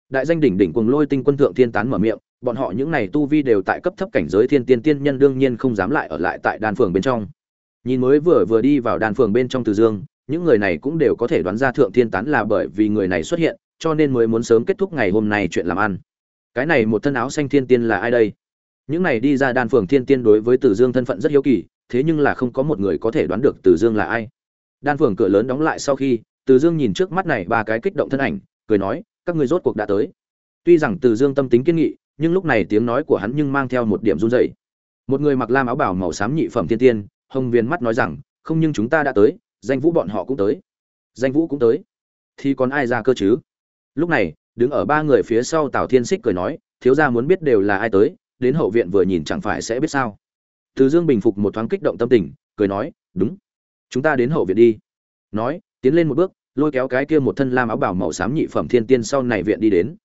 Đại danh đỉnh đỉnh cuồng lôi tinh quân thượng thiên tán mở miệng, bọn họ những này tu vi đều tại cấp thấp cảnh giới thiên tiên tiên nhân đương nhiên không dám lại ở lại tại đan phường bên trong. Nhìn mới vừa vừa đi vào đan phường bên trong từ dương, những người này cũng đều có thể đoán ra thượng thiên tán là bởi vì người này xuất hiện, cho nên mới muốn sớm kết thúc ngày hôm nay chuyện làm ăn cái này một thân áo xanh thiên tiên là ai đây? Những này đi ra đan phường thiên tiên đối với tử dương thân phận rất hiếu kỳ, thế nhưng là không có một người có thể đoán được tử dương là ai. Đan phường cửa lớn đóng lại sau khi tử dương nhìn trước mắt này ba cái kích động thân ảnh, cười nói, các người rốt cuộc đã tới. Tuy rằng tử dương tâm tính kiên nghị, nhưng lúc này tiếng nói của hắn nhưng mang theo một điểm run rẩy. Một người mặc lam áo bảo màu xám nhị phẩm thiên tiên, hồng viên mắt nói rằng, không nhưng chúng ta đã tới, danh vũ bọn họ cũng tới. Danh vũ cũng tới? Thì còn ai ra cơ chứ? Lúc này đứng ở ba người phía sau tào thiên xích cười nói, thiếu gia muốn biết đều là ai tới, đến hậu viện vừa nhìn chẳng phải sẽ biết sao. Từ dương bình phục một thoáng kích động tâm tình, cười nói, đúng, chúng ta đến hậu viện đi. Nói, tiến lên một bước, lôi kéo cái kia một thân lam áo bảo màu xám nhị phẩm thiên tiên sau này viện đi đến.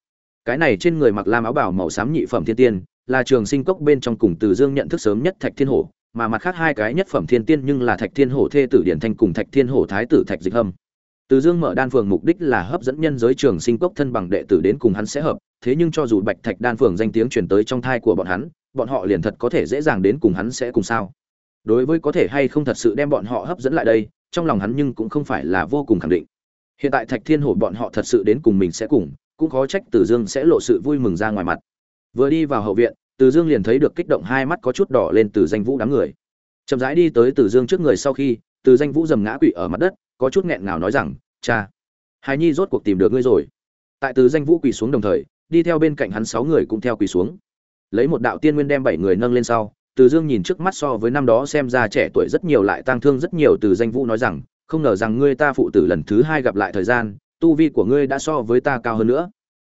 Cái này trên người mặc lam áo bảo màu xám nhị phẩm thiên tiên, là trường sinh cốc bên trong cùng từ dương nhận thức sớm nhất thạch thiên hổ, mà mặt khác hai cái nhất phẩm thiên tiên nhưng là thạch thiên hổ thê tử điển thanh cùng thạch thiên hổ thái tử thạch dịch hâm từ dương mở đan phường mục đích là hấp dẫn nhân giới trường sinh cốc thân bằng đệ tử đến cùng hắn sẽ hợp, thế nhưng cho dù bạch thạch đan phường danh tiếng truyền tới trong thai của bọn hắn, bọn họ liền thật có thể dễ dàng đến cùng hắn sẽ cùng sao. Đối với có thể hay không thật sự đem bọn họ hấp dẫn lại đây, trong lòng hắn nhưng cũng không phải là vô cùng khẳng định. Hiện tại thạch thiên hổ bọn họ thật sự đến cùng mình sẽ cùng, cũng khó trách từ dương sẽ lộ sự vui mừng ra ngoài mặt. Vừa đi vào hậu viện, từ dương liền thấy được kích động hai mắt có chút đỏ lên từ danh vũ đám người. Chậm rãi đi tới từ dương trước người sau khi, từ danh vũ dầm ngã quỵ ở mặt đất có chút nghẹn ngào nói rằng, cha hài nhi rốt cuộc tìm được ngươi rồi. Tại từ danh vũ quỳ xuống đồng thời, đi theo bên cạnh hắn sáu người cũng theo quỳ xuống. Lấy một đạo tiên nguyên đem bảy người nâng lên sau, từ dương nhìn trước mắt so với năm đó xem ra trẻ tuổi rất nhiều lại tang thương rất nhiều, từ danh vũ nói rằng, không ngờ rằng ngươi ta phụ tử lần thứ hai gặp lại thời gian, tu vi của ngươi đã so với ta cao hơn nữa.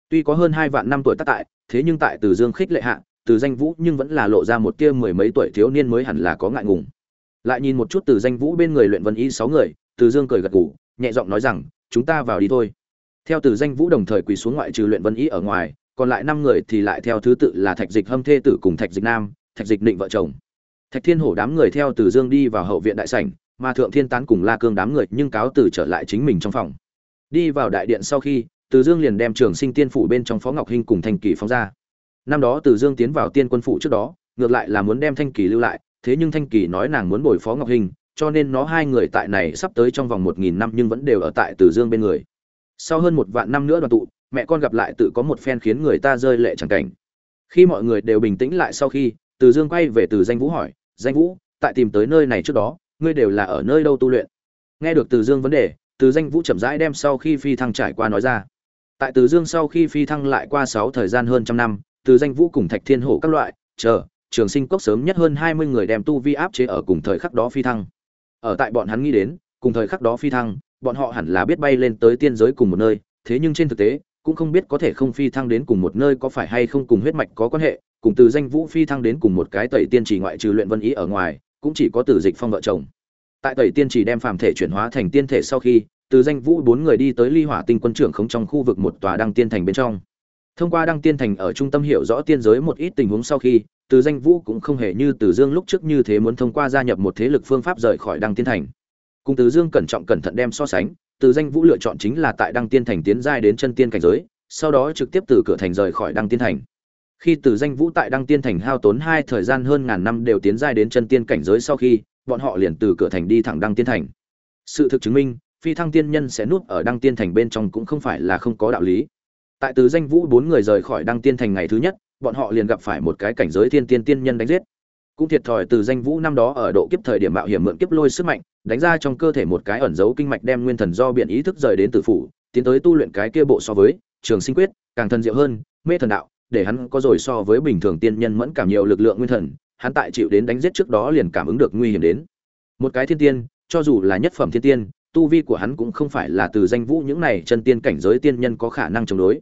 Tuy có hơn hai vạn năm tuổi tác tại, thế nhưng tại từ dương khích lệ hạ, từ danh vũ nhưng vẫn là lộ ra một tia mười mấy tuổi thiếu niên mới hẳn là có ngại ngùng. Lại nhìn một chút từ danh vũ bên người luyện vân y sáu người từ dương cười gật gù, nhẹ giọng nói rằng, chúng ta vào đi thôi. Theo từ danh vũ đồng thời quỳ xuống ngoại trừ luyện vân Ý ở ngoài, còn lại năm người thì lại theo thứ tự là thạch dịch hâm thê tử cùng thạch dịch nam, thạch dịch định vợ chồng. Thạch thiên hổ đám người theo từ dương đi vào hậu viện đại sảnh, mà thượng thiên tán cùng la cương đám người nhưng cáo từ trở lại chính mình trong phòng. Đi vào đại điện sau khi, từ dương liền đem trường sinh tiên phủ bên trong phó ngọc hinh cùng thanh kỳ phóng ra. Năm đó từ dương tiến vào tiên quân phủ trước đó, ngược lại là muốn đem thanh kỳ lưu lại, thế nhưng thanh kỳ nói nàng muốn bồi phó ngọc hinh cho nên nó hai người tại này sắp tới trong vòng một nghìn năm nhưng vẫn đều ở tại từ dương bên người. Sau hơn một vạn năm nữa đoàn tụ, mẹ con gặp lại tự có một phen khiến người ta rơi lệ chẳng cảnh. Khi mọi người đều bình tĩnh lại sau khi, từ dương quay về từ danh vũ hỏi, danh vũ, tại tìm tới nơi này trước đó, ngươi đều là ở nơi đâu tu luyện? Nghe được từ dương vấn đề, từ danh vũ chậm rãi đem sau khi phi thăng trải qua nói ra. Tại từ dương sau khi phi thăng lại qua sáu thời gian hơn trăm năm, từ danh vũ cùng thạch thiên hổ các loại, chờ, trường sinh cốc sớm nhất hơn hai mươi người đem tu vi áp chế ở cùng thời khắc đó phi thăng ở tại bọn hắn nghĩ đến, cùng thời khắc đó phi thăng, bọn họ hẳn là biết bay lên tới tiên giới cùng một nơi, thế nhưng trên thực tế, cũng không biết có thể không phi thăng đến cùng một nơi có phải hay không cùng huyết mạch có quan hệ, cùng từ danh vũ phi thăng đến cùng một cái tẩy tiên chỉ ngoại trừ luyện vân ý ở ngoài, cũng chỉ có từ dịch phong vợ chồng. Tại tẩy tiên chỉ đem phàm thể chuyển hóa thành tiên thể sau khi, từ danh vũ bốn người đi tới ly hỏa tinh quân trưởng không trong khu vực một tòa đăng tiên thành bên trong. Thông qua đăng tiên thành ở trung tâm hiểu rõ tiên giới một ít tình huống sau khi từ danh vũ cũng không hề như từ dương lúc trước như thế muốn thông qua gia nhập một thế lực phương pháp rời khỏi đăng tiên thành. Cùng từ dương cẩn trọng cẩn thận đem so sánh, từ danh vũ lựa chọn chính là tại đăng tiên thành tiến giai đến chân tiên cảnh giới, sau đó trực tiếp từ cửa thành rời khỏi đăng tiên thành. Khi từ danh vũ tại đăng tiên thành hao tốn hai thời gian hơn ngàn năm đều tiến giai đến chân tiên cảnh giới sau khi, bọn họ liền từ cửa thành đi thẳng đăng tiên thành. Sự thực chứng minh, phi thăng tiên nhân sẽ nuốt ở đăng tiên thành bên trong cũng không phải là không có đạo lý. Tại từ danh vũ bốn người rời khỏi đăng tiên thành ngày thứ nhất bọn họ liền gặp phải một cái cảnh giới thiên tiên tiên nhân đánh giết. Cũng thiệt thòi từ danh vũ năm đó ở độ kiếp thời điểm mạo hiểm mượn kiếp lôi sức mạnh, đánh ra trong cơ thể một cái ẩn giấu kinh mạch đem nguyên thần do biện ý thức rời đến tử phủ, tiến tới tu luyện cái kia bộ so với, trường sinh quyết, càng thần diệu hơn, mê thần đạo, để hắn có rồi so với bình thường tiên nhân mẫn cảm nhiều lực lượng nguyên thần, hắn tại chịu đến đánh giết trước đó liền cảm ứng được nguy hiểm đến. Một cái thiên tiên, cho dù là nhất phẩm thiên tiên, tu vi của hắn cũng không phải là từ danh vũ những này chân tiên cảnh giới tiên nhân có khả năng chống đối.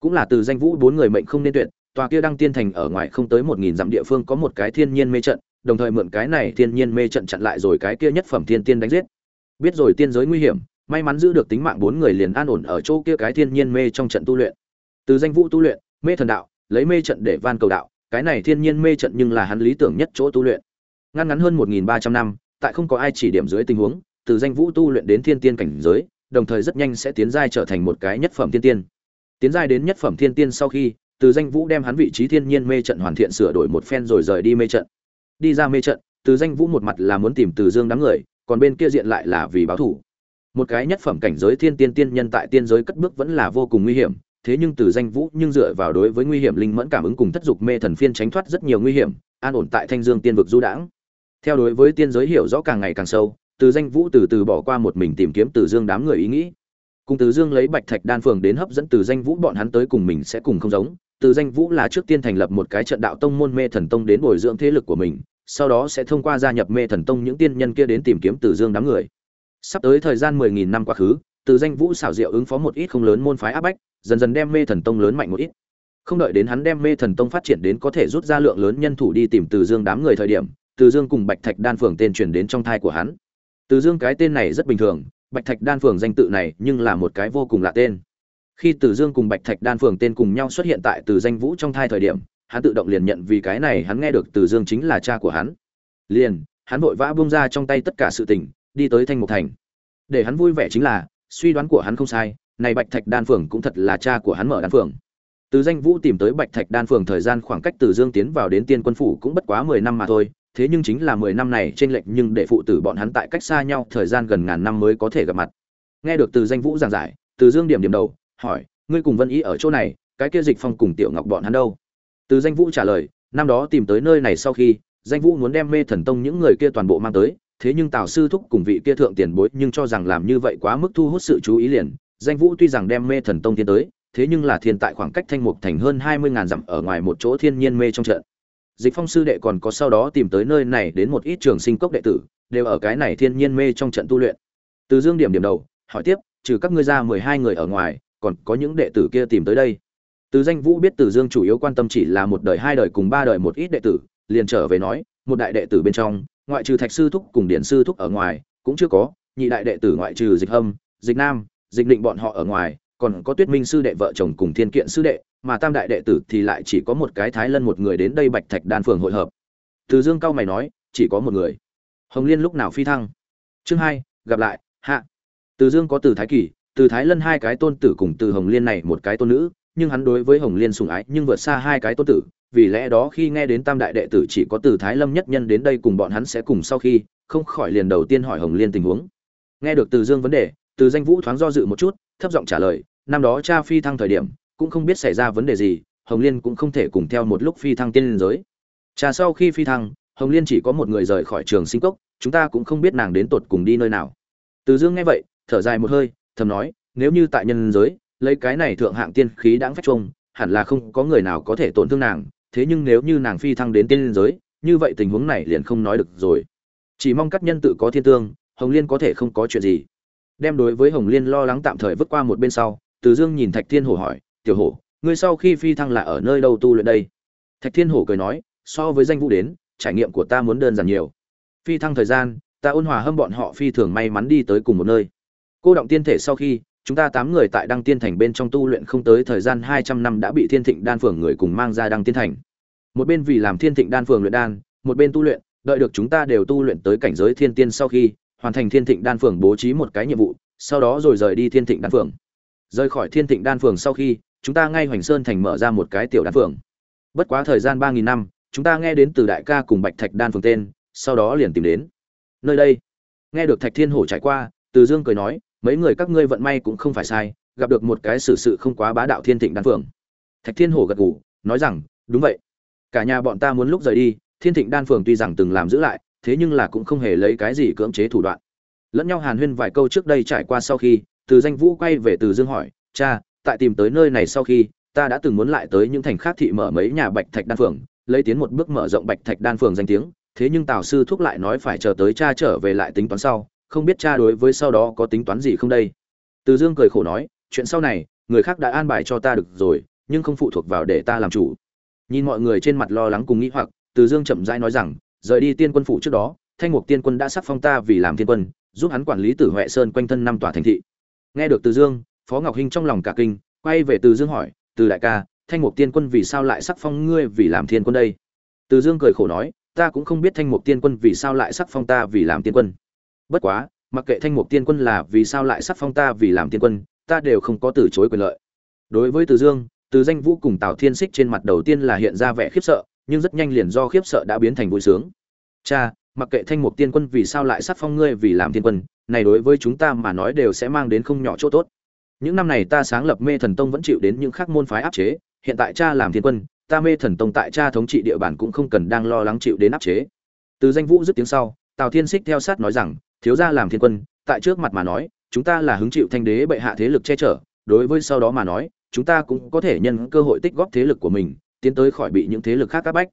Cũng là từ danh vũ bốn người mệnh không nên tuyệt tòa kia đăng tiên thành ở ngoài không tới một nghìn dặm địa phương có một cái thiên nhiên mê trận, đồng thời mượn cái này thiên nhiên mê trận chặn lại rồi cái kia nhất phẩm thiên tiên đánh giết. Biết rồi tiên giới nguy hiểm, may mắn giữ được tính mạng bốn người liền an ổn ở chỗ kia cái thiên nhiên mê trong trận tu luyện. Từ danh vũ tu luyện, mê thần đạo, lấy mê trận để van cầu đạo, cái này thiên nhiên mê trận nhưng là hắn lý tưởng nhất chỗ tu luyện. Ngăn ngắn hơn một nghìn ba trăm năm, tại không có ai chỉ điểm dưới tình huống, từ danh vũ tu luyện đến thiên tiên cảnh giới, đồng thời rất nhanh sẽ tiến giai trở thành một cái nhất phẩm thiên tiên. Tiến giai đến nhất phẩm thiên tiên sau khi từ danh vũ đem hắn vị trí thiên nhiên mê trận hoàn thiện sửa đổi một phen rồi rời đi mê trận. Đi ra mê trận, từ danh vũ một mặt là muốn tìm từ dương đám người, còn bên kia diện lại là vì báo thủ. Một cái nhất phẩm cảnh giới thiên tiên tiên nhân tại tiên giới cất bước vẫn là vô cùng nguy hiểm, thế nhưng từ danh vũ nhưng dựa vào đối với nguy hiểm linh mẫn cảm ứng cùng thất dục mê thần phiên tránh thoát rất nhiều nguy hiểm, an ổn tại thanh dương tiên vực du đãng. Theo đối với tiên giới hiểu rõ càng ngày càng sâu, từ danh vũ từ từ bỏ qua một mình tìm kiếm từ dương đám người ý nghĩ. Cùng từ dương lấy bạch thạch đan phường đến hấp dẫn từ danh vũ, bọn hắn tới cùng mình sẽ cùng không giống từ danh vũ là trước tiên thành lập một cái trận đạo tông môn mê thần tông đến bồi dưỡng thế lực của mình, sau đó sẽ thông qua gia nhập mê thần tông những tiên nhân kia đến tìm kiếm từ dương đám người. Sắp tới thời gian mười nghìn năm quá khứ, từ danh vũ xảo diệu ứng phó một ít không lớn môn phái áp bách, dần dần đem mê thần tông lớn mạnh một ít. Không đợi đến hắn đem mê thần tông phát triển đến có thể rút ra lượng lớn nhân thủ đi tìm từ dương đám người thời điểm, từ dương cùng bạch thạch đan phường tên truyền đến trong thai của hắn. Từ dương cái tên này rất bình thường, bạch thạch đan phường danh tự này nhưng là một cái vô cùng lạ tên khi từ dương cùng bạch thạch đan phường tên cùng nhau xuất hiện tại từ danh vũ trong thai thời điểm, hắn tự động liền nhận vì cái này hắn nghe được từ dương chính là cha của hắn. Liền, hắn vội vã bung ra trong tay tất cả sự tình, đi tới thanh mục thành. Để hắn vui vẻ chính là, suy đoán của hắn không sai, này bạch thạch đan phường cũng thật là cha của hắn mở đan phường. Từ danh vũ tìm tới bạch thạch đan phường thời gian khoảng cách từ dương tiến vào đến tiên quân phủ cũng bất quá mười năm mà thôi, thế nhưng chính là mười năm này trên lệch nhưng để phụ tử bọn hắn tại cách xa nhau thời gian gần ngàn năm mới có thể gặp mặt. Nghe được từ danh vũ giảng giải, từ dương điểm điểm đầu hỏi, ngươi cùng vân ý ở chỗ này, cái kia dịch phong cùng tiểu ngọc bọn hắn đâu? Từ danh vũ trả lời, năm đó tìm tới nơi này sau khi, danh vũ muốn đem mê thần tông những người kia toàn bộ mang tới, thế nhưng tào sư thúc cùng vị kia thượng tiền bối nhưng cho rằng làm như vậy quá mức thu hút sự chú ý liền. Danh vũ tuy rằng đem mê thần tông tiến tới, thế nhưng là thiên tại khoảng cách thanh mục thành hơn hai mươi ngàn dặm ở ngoài một chỗ thiên nhiên mê trong trận. Dịch phong sư đệ còn có sau đó tìm tới nơi này đến một ít trường sinh cốc đệ tử, đều ở cái này thiên nhiên mê trong trận tu luyện. Từ dương điểm điểm đầu, hỏi tiếp, trừ các ngươi ra mười hai người ở ngoài còn có những đệ tử kia tìm tới đây. Từ danh vũ biết từ dương chủ yếu quan tâm chỉ là một đời, hai đời cùng ba đời một ít đệ tử, liền trở về nói, một đại đệ tử bên trong, ngoại trừ thạch sư thúc cùng điển sư thúc ở ngoài, cũng chưa có, nhị đại đệ tử ngoại trừ dịch hâm, dịch nam, dịch định bọn họ ở ngoài, còn có tuyết minh sư đệ, vợ chồng cùng thiên kiện sư đệ, mà tam đại đệ tử thì lại chỉ có một cái thái lân một người đến đây bạch thạch đan phường hội hợp. Từ dương cao mày nói, chỉ có một người. Hồng liên lúc nào phi thăng? Chương hai, gặp lại, hạ. Từ dương có từ thái kỳ từ thái lân hai cái tôn tử cùng từ hồng liên này một cái tôn nữ nhưng hắn đối với hồng liên sùng ái nhưng vượt xa hai cái tôn tử vì lẽ đó khi nghe đến tam đại đệ tử chỉ có từ thái lâm nhất nhân đến đây cùng bọn hắn sẽ cùng sau khi không khỏi liền đầu tiên hỏi hồng liên tình huống nghe được từ dương vấn đề từ danh vũ thoáng do dự một chút thấp giọng trả lời năm đó cha phi thăng thời điểm cũng không biết xảy ra vấn đề gì hồng liên cũng không thể cùng theo một lúc phi thăng tiên liên giới Cha sau khi phi thăng, Hồng Liên chỉ có một người rời khỏi trường sinh cốc, chúng ta cũng không biết nàng đến tột cùng đi nơi nào. Từ Dương nghe vậy, thở dài một hơi, thầm nói, nếu như tại nhân giới, lấy cái này thượng hạng tiên khí đãng phách trùng, hẳn là không có người nào có thể tổn thương nàng, thế nhưng nếu như nàng phi thăng đến tiên giới, như vậy tình huống này liền không nói được rồi. Chỉ mong các nhân tự có thiên tương, Hồng Liên có thể không có chuyện gì. Đem đối với Hồng Liên lo lắng tạm thời vứt qua một bên sau, Từ Dương nhìn Thạch Thiên Hổ hỏi, "Tiểu Hổ, ngươi sau khi phi thăng là ở nơi đâu tu luyện đây?" Thạch Thiên Hổ cười nói, "So với danh vũ đến, trải nghiệm của ta muốn đơn giản nhiều. Phi thăng thời gian, ta ôn hòa hâm bọn họ phi thường may mắn đi tới cùng một nơi. Cô động tiên thể sau khi, chúng ta tám người tại Đăng Tiên Thành bên trong tu luyện không tới thời gian hai trăm năm đã bị Thiên Thịnh Đan Phường người cùng mang ra Đăng Tiên Thành. Một bên vì làm Thiên Thịnh Đan Phường luyện đan, một bên tu luyện, đợi được chúng ta đều tu luyện tới cảnh giới thiên tiên sau khi, hoàn thành Thiên Thịnh Đan Phường bố trí một cái nhiệm vụ, sau đó rồi rời đi Thiên Thịnh Đan Phường. Rời khỏi Thiên Thịnh Đan Phường sau khi, chúng ta ngay Hoành Sơn thành mở ra một cái tiểu đan phường. Bất quá thời gian ba nghìn năm, chúng ta nghe đến từ đại ca cùng Bạch Thạch Đan Phường tên, sau đó liền tìm đến. Nơi đây, nghe được Thạch Thiên Hổ trải qua, Từ Dương cười nói, mấy người các ngươi vận may cũng không phải sai, gặp được một cái sự sự không quá bá đạo Thiên Thịnh Đan phượng Thạch Thiên Hổ gật gù, nói rằng, đúng vậy. Cả nhà bọn ta muốn lúc rời đi, Thiên Thịnh Đan phượng tuy rằng từng làm giữ lại, thế nhưng là cũng không hề lấy cái gì cưỡng chế thủ đoạn. Lẫn nhau Hàn Huyên vài câu trước đây trải qua sau khi, Từ Danh Vũ quay về Từ Dương hỏi, "Cha, tại tìm tới nơi này sau khi, ta đã từng muốn lại tới những thành khác thị mở mấy nhà Bạch Thạch Đan Phường, lấy tiến một bước mở rộng Bạch Thạch Đan Phường danh tiếng, thế nhưng Tào sư thúc lại nói phải chờ tới cha trở về lại tính toán sau, không biết cha đối với sau đó có tính toán gì không đây?" Từ Dương cười khổ nói, "Chuyện sau này, người khác đã an bài cho ta được rồi, nhưng không phụ thuộc vào để ta làm chủ." Nhìn mọi người trên mặt lo lắng cùng nghĩ hoặc, Từ Dương chậm rãi nói rằng, rời đi tiên quân phủ trước đó, Thanh Mục Tiên quân đã sắc phong ta vì làm tiên quân, giúp hắn quản lý Tử huệ Sơn quanh thân năm tòa thành thị. Nghe được Từ Dương, Phó Ngọc Hinh trong lòng cả kinh, quay về Từ Dương hỏi, "Từ đại ca, Thanh Mục Tiên quân vì sao lại sắc phong ngươi vì làm thiên quân đây?" Từ Dương cười khổ nói, "Ta cũng không biết Thanh Mục Tiên quân vì sao lại sắc phong ta vì làm tiên quân. Bất quá, mặc kệ Thanh Mục Tiên quân là vì sao lại sắc phong ta vì làm tiên quân, ta đều không có từ chối quyền lợi." Đối với Từ Dương, Từ Danh Vũ cùng Tào Thiên xích trên mặt đầu tiên là hiện ra vẻ khiếp sợ, nhưng rất nhanh liền do khiếp sợ đã biến thành vui sướng. "Cha, mặc kệ Thanh Mục Tiên quân vì sao lại sắc phong ngươi vì làm tiên quân, này đối với chúng ta mà nói đều sẽ mang đến không nhỏ chỗ tốt." những năm này ta sáng lập mê thần tông vẫn chịu đến những khác môn phái áp chế hiện tại cha làm thiên quân ta mê thần tông tại cha thống trị địa bàn cũng không cần đang lo lắng chịu đến áp chế từ danh vũ dứt tiếng sau tào thiên xích theo sát nói rằng thiếu gia làm thiên quân, tại trước mặt mà nói, chúng ta là hứng chịu thanh đế bệ hạ thế lực che chở, đối với sau đó mà nói, chúng ta cũng có thể nhân cơ hội tích góp thế lực của mình, tiến tới khỏi bị những thế lực khác áp bách.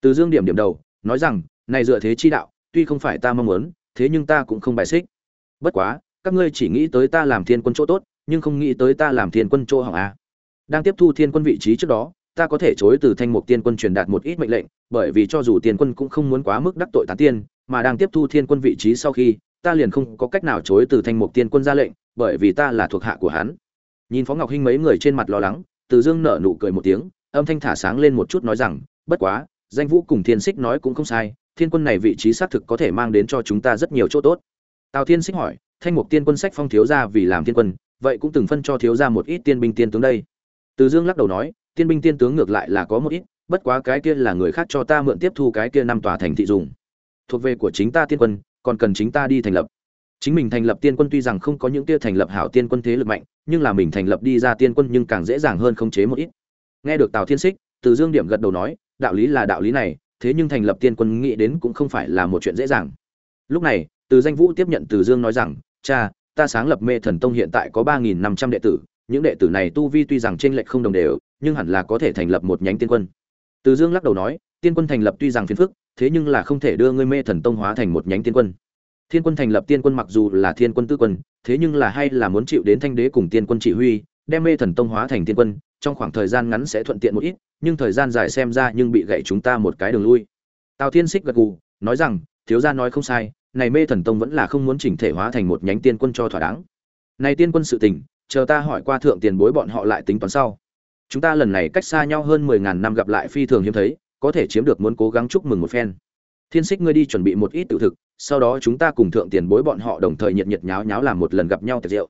Từ dương điểm điểm đầu, nói rằng, này dựa thế chi đạo, tuy không phải ta mong muốn, thế nhưng ta cũng không bài xích. Bất quá, các ngươi chỉ nghĩ tới ta làm thiên quân chỗ tốt, nhưng không nghĩ tới ta làm thiên quân chỗ hỏng a đang tiếp thu thiên quân vị trí trước đó, ta có thể chối từ thanh mục tiên quân truyền đạt một ít mệnh lệnh, bởi vì cho dù tiên quân cũng không muốn quá mức đắc tội tán tiên, mà đang tiếp thu thiên quân vị trí sau khi ta liền không có cách nào chối từ thanh mục tiên quân ra lệnh, bởi vì ta là thuộc hạ của hắn. Nhìn phó ngọc hinh mấy người trên mặt lo lắng, từ dương nở nụ cười một tiếng, âm thanh thả sáng lên một chút nói rằng, bất quá, danh vũ cùng thiên xích nói cũng không sai, thiên quân này vị trí xác thực có thể mang đến cho chúng ta rất nhiều chỗ tốt. Tào thiên xích hỏi, thanh mục tiên quân sách phong thiếu ra vì làm thiên quân, vậy cũng từng phân cho thiếu ra một ít tiên binh tiên tướng đây? Từ dương lắc đầu nói, tiên binh tiên tướng ngược lại là có một ít, bất quá cái kia là người khác cho ta mượn tiếp thu cái kia năm tòa thành thị dùng. Thuộc về của chính ta tiên quân còn cần chính ta đi thành lập. Chính mình thành lập tiên quân tuy rằng không có những kia thành lập hảo tiên quân thế lực mạnh, nhưng là mình thành lập đi ra tiên quân nhưng càng dễ dàng hơn khống chế một ít. Nghe được tào thiên xích từ dương điểm gật đầu nói, đạo lý là đạo lý này, thế nhưng thành lập tiên quân nghĩ đến cũng không phải là một chuyện dễ dàng. Lúc này, từ danh vũ tiếp nhận từ dương nói rằng, cha, ta sáng lập mê thần tông hiện tại có ba nghìn năm trăm đệ tử, những đệ tử này tu vi tuy rằng trên lệch không đồng đều, nhưng hẳn là có thể thành lập một nhánh tiên quân. Từ dương lắc đầu nói, tiên quân thành lập tuy rằng phiền phức thế nhưng là không thể đưa ngươi mê thần tông hóa thành một nhánh tiên quân. Thiên quân thành lập tiên quân mặc dù là thiên quân tư quân, thế nhưng là hay là muốn chịu đến thanh đế cùng tiên quân chỉ huy, đem mê thần tông hóa thành tiên quân, trong khoảng thời gian ngắn sẽ thuận tiện một ít, nhưng thời gian dài xem ra nhưng bị gậy chúng ta một cái đường lui. Tào thiên xích gật gù, nói rằng, thiếu gia nói không sai, này mê thần tông vẫn là không muốn chỉnh thể hóa thành một nhánh tiên quân cho thỏa đáng. Này tiên quân sự tình, chờ ta hỏi qua thượng tiền bối bọn họ lại tính toán sau. Chúng ta lần này cách xa nhau hơn mười ngàn năm gặp lại phi thường hiếm thấy có thể chiếm được muốn cố gắng chúc mừng một phen. Thiên xích ngươi đi chuẩn bị một ít tự thực sau đó chúng ta cùng thượng tiền bối bọn họ đồng thời nhiệt nhiệt nháo nháo làm một lần gặp nhau tiệc rượu.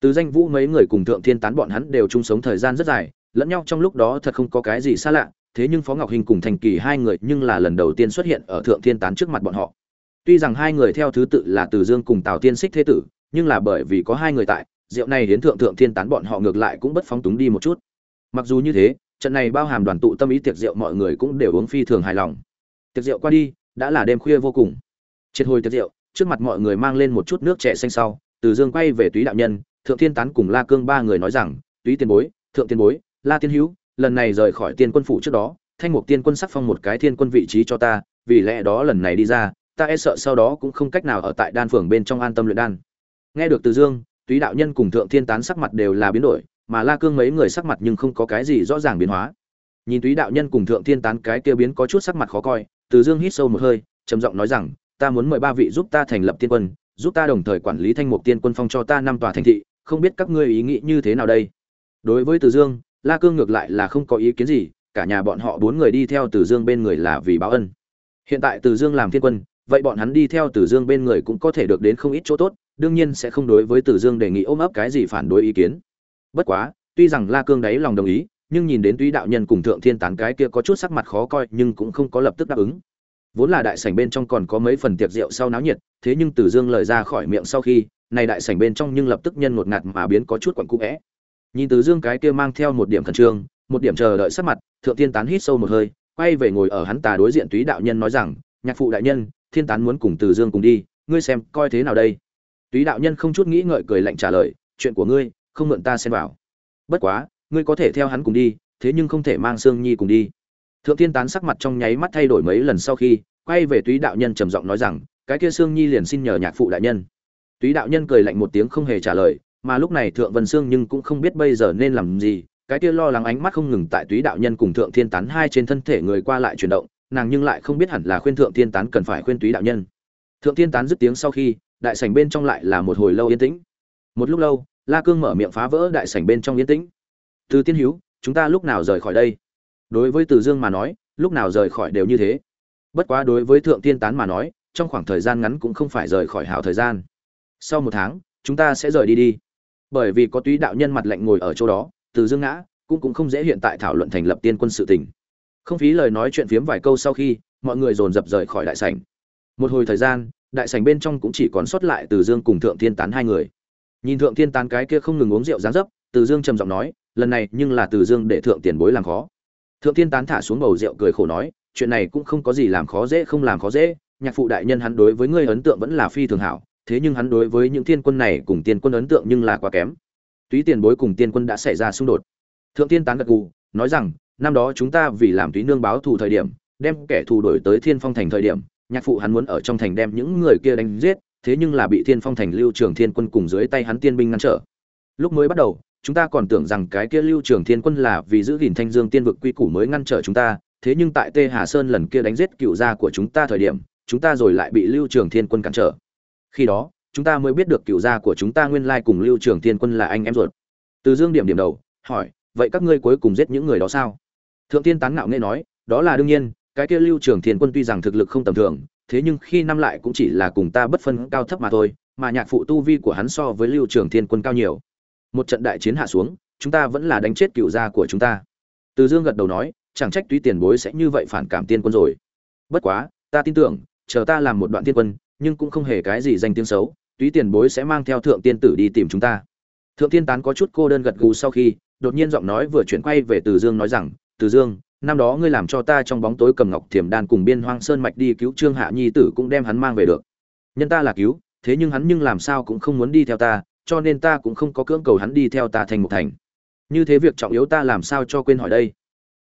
Từ danh vũ mấy người cùng thượng thiên tán bọn hắn đều chung sống thời gian rất dài lẫn nhau trong lúc đó thật không có cái gì xa lạ thế nhưng phó ngọc hình cùng thành kỳ hai người nhưng là lần đầu tiên xuất hiện ở thượng thiên tán trước mặt bọn họ. Tuy rằng hai người theo thứ tự là Từ Dương cùng Tào Tiên Xích thế tử, nhưng là bởi vì có hai người tại, rượu này đến thượng thượng thiên tán bọn họ ngược lại cũng bất phóng túng đi một chút. Mặc dù như thế, trận này bao hàm đoàn tụ tâm ý tiệc rượu mọi người cũng đều uống phi thường hài lòng. tiệc rượu qua đi, đã là đêm khuya vô cùng triệt hồi tiệc rượu, trước mặt mọi người mang lên một chút nước trẻ xanh sau, từ dương quay về túy đạo nhân, thượng thiên tán cùng la cương ba người nói rằng, túy tiền bối, thượng tiên bối, la tiên hữu, lần này rời khỏi tiên quân phủ trước đó, thanh mục tiên quân sắc phong một cái thiên quân vị trí cho ta, vì lẽ đó lần này đi ra, ta e sợ sau đó cũng không cách nào ở tại đan phường bên trong an tâm luyện đan nghe được từ dương, túy đạo nhân cùng thượng thiên tán sắc mặt đều là biến đổi mà la cương mấy người sắc mặt nhưng không có cái gì rõ ràng biến hóa. Nhìn túy đạo nhân cùng thượng thiên tán cái kia biến có chút sắc mặt khó coi, từ dương hít sâu một hơi, trầm giọng nói rằng, ta muốn mời ba vị giúp ta thành lập tiên quân, giúp ta đồng thời quản lý thanh mục tiên quân phong cho ta năm tòa thành thị, không biết các ngươi ý nghĩ như thế nào đây? Đối với từ dương, la cương ngược lại là không có ý kiến gì, cả nhà bọn họ bốn người đi theo từ dương bên người là vì báo ân. Hiện tại từ dương làm thiên quân, vậy bọn hắn đi theo từ dương bên người cũng có thể được đến không ít chỗ tốt, đương nhiên sẽ không đối với từ dương đề nghị ôm ấp cái gì phản đối ý kiến bất quá, tuy rằng la cương đáy lòng đồng ý, nhưng nhìn đến tuy đạo nhân cùng thượng thiên tán cái kia có chút sắc mặt khó coi nhưng cũng không có lập tức đáp ứng. Vốn là đại sảnh bên trong còn có mấy phần tiệc rượu sau náo nhiệt, thế nhưng từ dương lời ra khỏi miệng sau khi, này đại sảnh bên trong nhưng lập tức nhân ngột ngạt mà biến có chút quặn cũ vẽ nhìn từ dương cái kia mang theo một điểm khẩn trương, một điểm chờ đợi sắc mặt, thượng thiên tán hít sâu một hơi, quay về ngồi ở hắn tà đối diện túy đạo nhân nói rằng, nhạc phụ đại nhân, thiên tán muốn cùng từ dương cùng đi, ngươi xem coi thế nào đây? Túy đạo nhân không chút nghĩ ngợi cười lạnh trả lời, chuyện của ngươi không mượn ta xen vào. Bất quá, ngươi có thể theo hắn cùng đi, thế nhưng không thể mang sương nhi cùng đi. Thượng thiên tán sắc mặt trong nháy mắt thay đổi mấy lần sau khi, quay về túy đạo nhân trầm giọng nói rằng, cái kia sương nhi liền xin nhờ nhạc phụ đại nhân. Túy đạo nhân cười lạnh một tiếng không hề trả lời, mà lúc này thượng vân sương nhưng cũng không biết bây giờ nên làm gì. Cái kia lo lắng ánh mắt không ngừng tại túy đạo nhân cùng thượng thiên tán hai trên thân thể người qua lại chuyển động, nàng nhưng lại không biết hẳn là khuyên thượng thiên tán cần phải khuyên túy đạo nhân. Thượng thiên tán dứt tiếng sau khi, đại sảnh bên trong lại là một hồi lâu yên tĩnh. Một lúc lâu la cương mở miệng phá vỡ đại sảnh bên trong yên tĩnh. Từ tiên hữu chúng ta lúc nào rời khỏi đây? Đối với từ dương mà nói, lúc nào rời khỏi đều như thế. Bất quá đối với thượng tiên tán mà nói, trong khoảng thời gian ngắn cũng không phải rời khỏi hảo thời gian. Sau một tháng, chúng ta sẽ rời đi đi. Bởi vì có túy đạo nhân mặt lạnh ngồi ở chỗ đó, từ dương ngã, cũng cũng không dễ hiện tại thảo luận thành lập tiên quân sự tình. Không phí lời nói chuyện phiếm vài câu sau khi, mọi người dồn dập rời khỏi đại sảnh. Một hồi thời gian, đại sảnh bên trong cũng chỉ còn sót lại từ dương cùng thượng thiên tán hai người nhìn thượng thiên tán cái kia không ngừng uống rượu dán dấp, từ dương trầm giọng nói, lần này nhưng là từ dương để thượng tiền bối làm khó. Thượng thiên tán thả xuống bầu rượu cười khổ nói, chuyện này cũng không có gì làm khó dễ không làm khó dễ, nhạc phụ đại nhân hắn đối với ngươi ấn tượng vẫn là phi thường hảo, thế nhưng hắn đối với những thiên quân này cùng tiên quân ấn tượng nhưng là quá kém. Túy tiền bối cùng tiên quân đã xảy ra xung đột. Thượng tiên tán gật gù, nói rằng, năm đó chúng ta vì làm túy nương báo thù thời điểm, đem kẻ thù đổi tới thiên phong thành thời điểm, nhạc phụ hắn muốn ở trong thành đem những người kia đánh giết thế nhưng là bị thiên phong thành lưu trường thiên quân cùng dưới tay hắn tiên binh ngăn trở. Lúc mới bắt đầu, chúng ta còn tưởng rằng cái kia lưu trường thiên quân là vì giữ gìn thanh dương tiên vực quy củ mới ngăn trở chúng ta, thế nhưng tại tê hà sơn lần kia đánh giết cựu gia của chúng ta thời điểm, chúng ta rồi lại bị lưu trường thiên quân cản trở. Khi đó, chúng ta mới biết được cựu gia của chúng ta nguyên lai cùng lưu trường thiên quân là anh em ruột. Từ dương điểm điểm đầu, hỏi, vậy các ngươi cuối cùng giết những người đó sao? Thượng tiên tán ngạo nghe nói, đó là đương nhiên, cái kia lưu trường thiên quân tuy rằng thực lực không tầm thường thế nhưng khi năm lại cũng chỉ là cùng ta bất phân cao thấp mà thôi, mà nhạc phụ tu vi của hắn so với lưu trường thiên quân cao nhiều. Một trận đại chiến hạ xuống, chúng ta vẫn là đánh chết cựu gia của chúng ta. Từ dương gật đầu nói, chẳng trách túy tiền bối sẽ như vậy phản cảm tiên quân rồi. Bất quá, ta tin tưởng, chờ ta làm một đoạn tiên quân, nhưng cũng không hề cái gì danh tiếng xấu, túy tiền bối sẽ mang theo thượng tiên tử đi tìm chúng ta. Thượng tiên tán có chút cô đơn gật gù sau khi, đột nhiên giọng nói vừa chuyển quay về từ dương nói rằng, từ dương năm đó ngươi làm cho ta trong bóng tối cầm ngọc thiềm đan cùng biên hoang sơn mạch đi cứu trương hạ nhi tử cũng đem hắn mang về được. Nhân ta là cứu, thế nhưng hắn nhưng làm sao cũng không muốn đi theo ta, cho nên ta cũng không có cưỡng cầu hắn đi theo ta thành một thành. Như thế việc trọng yếu ta làm sao cho quên hỏi đây?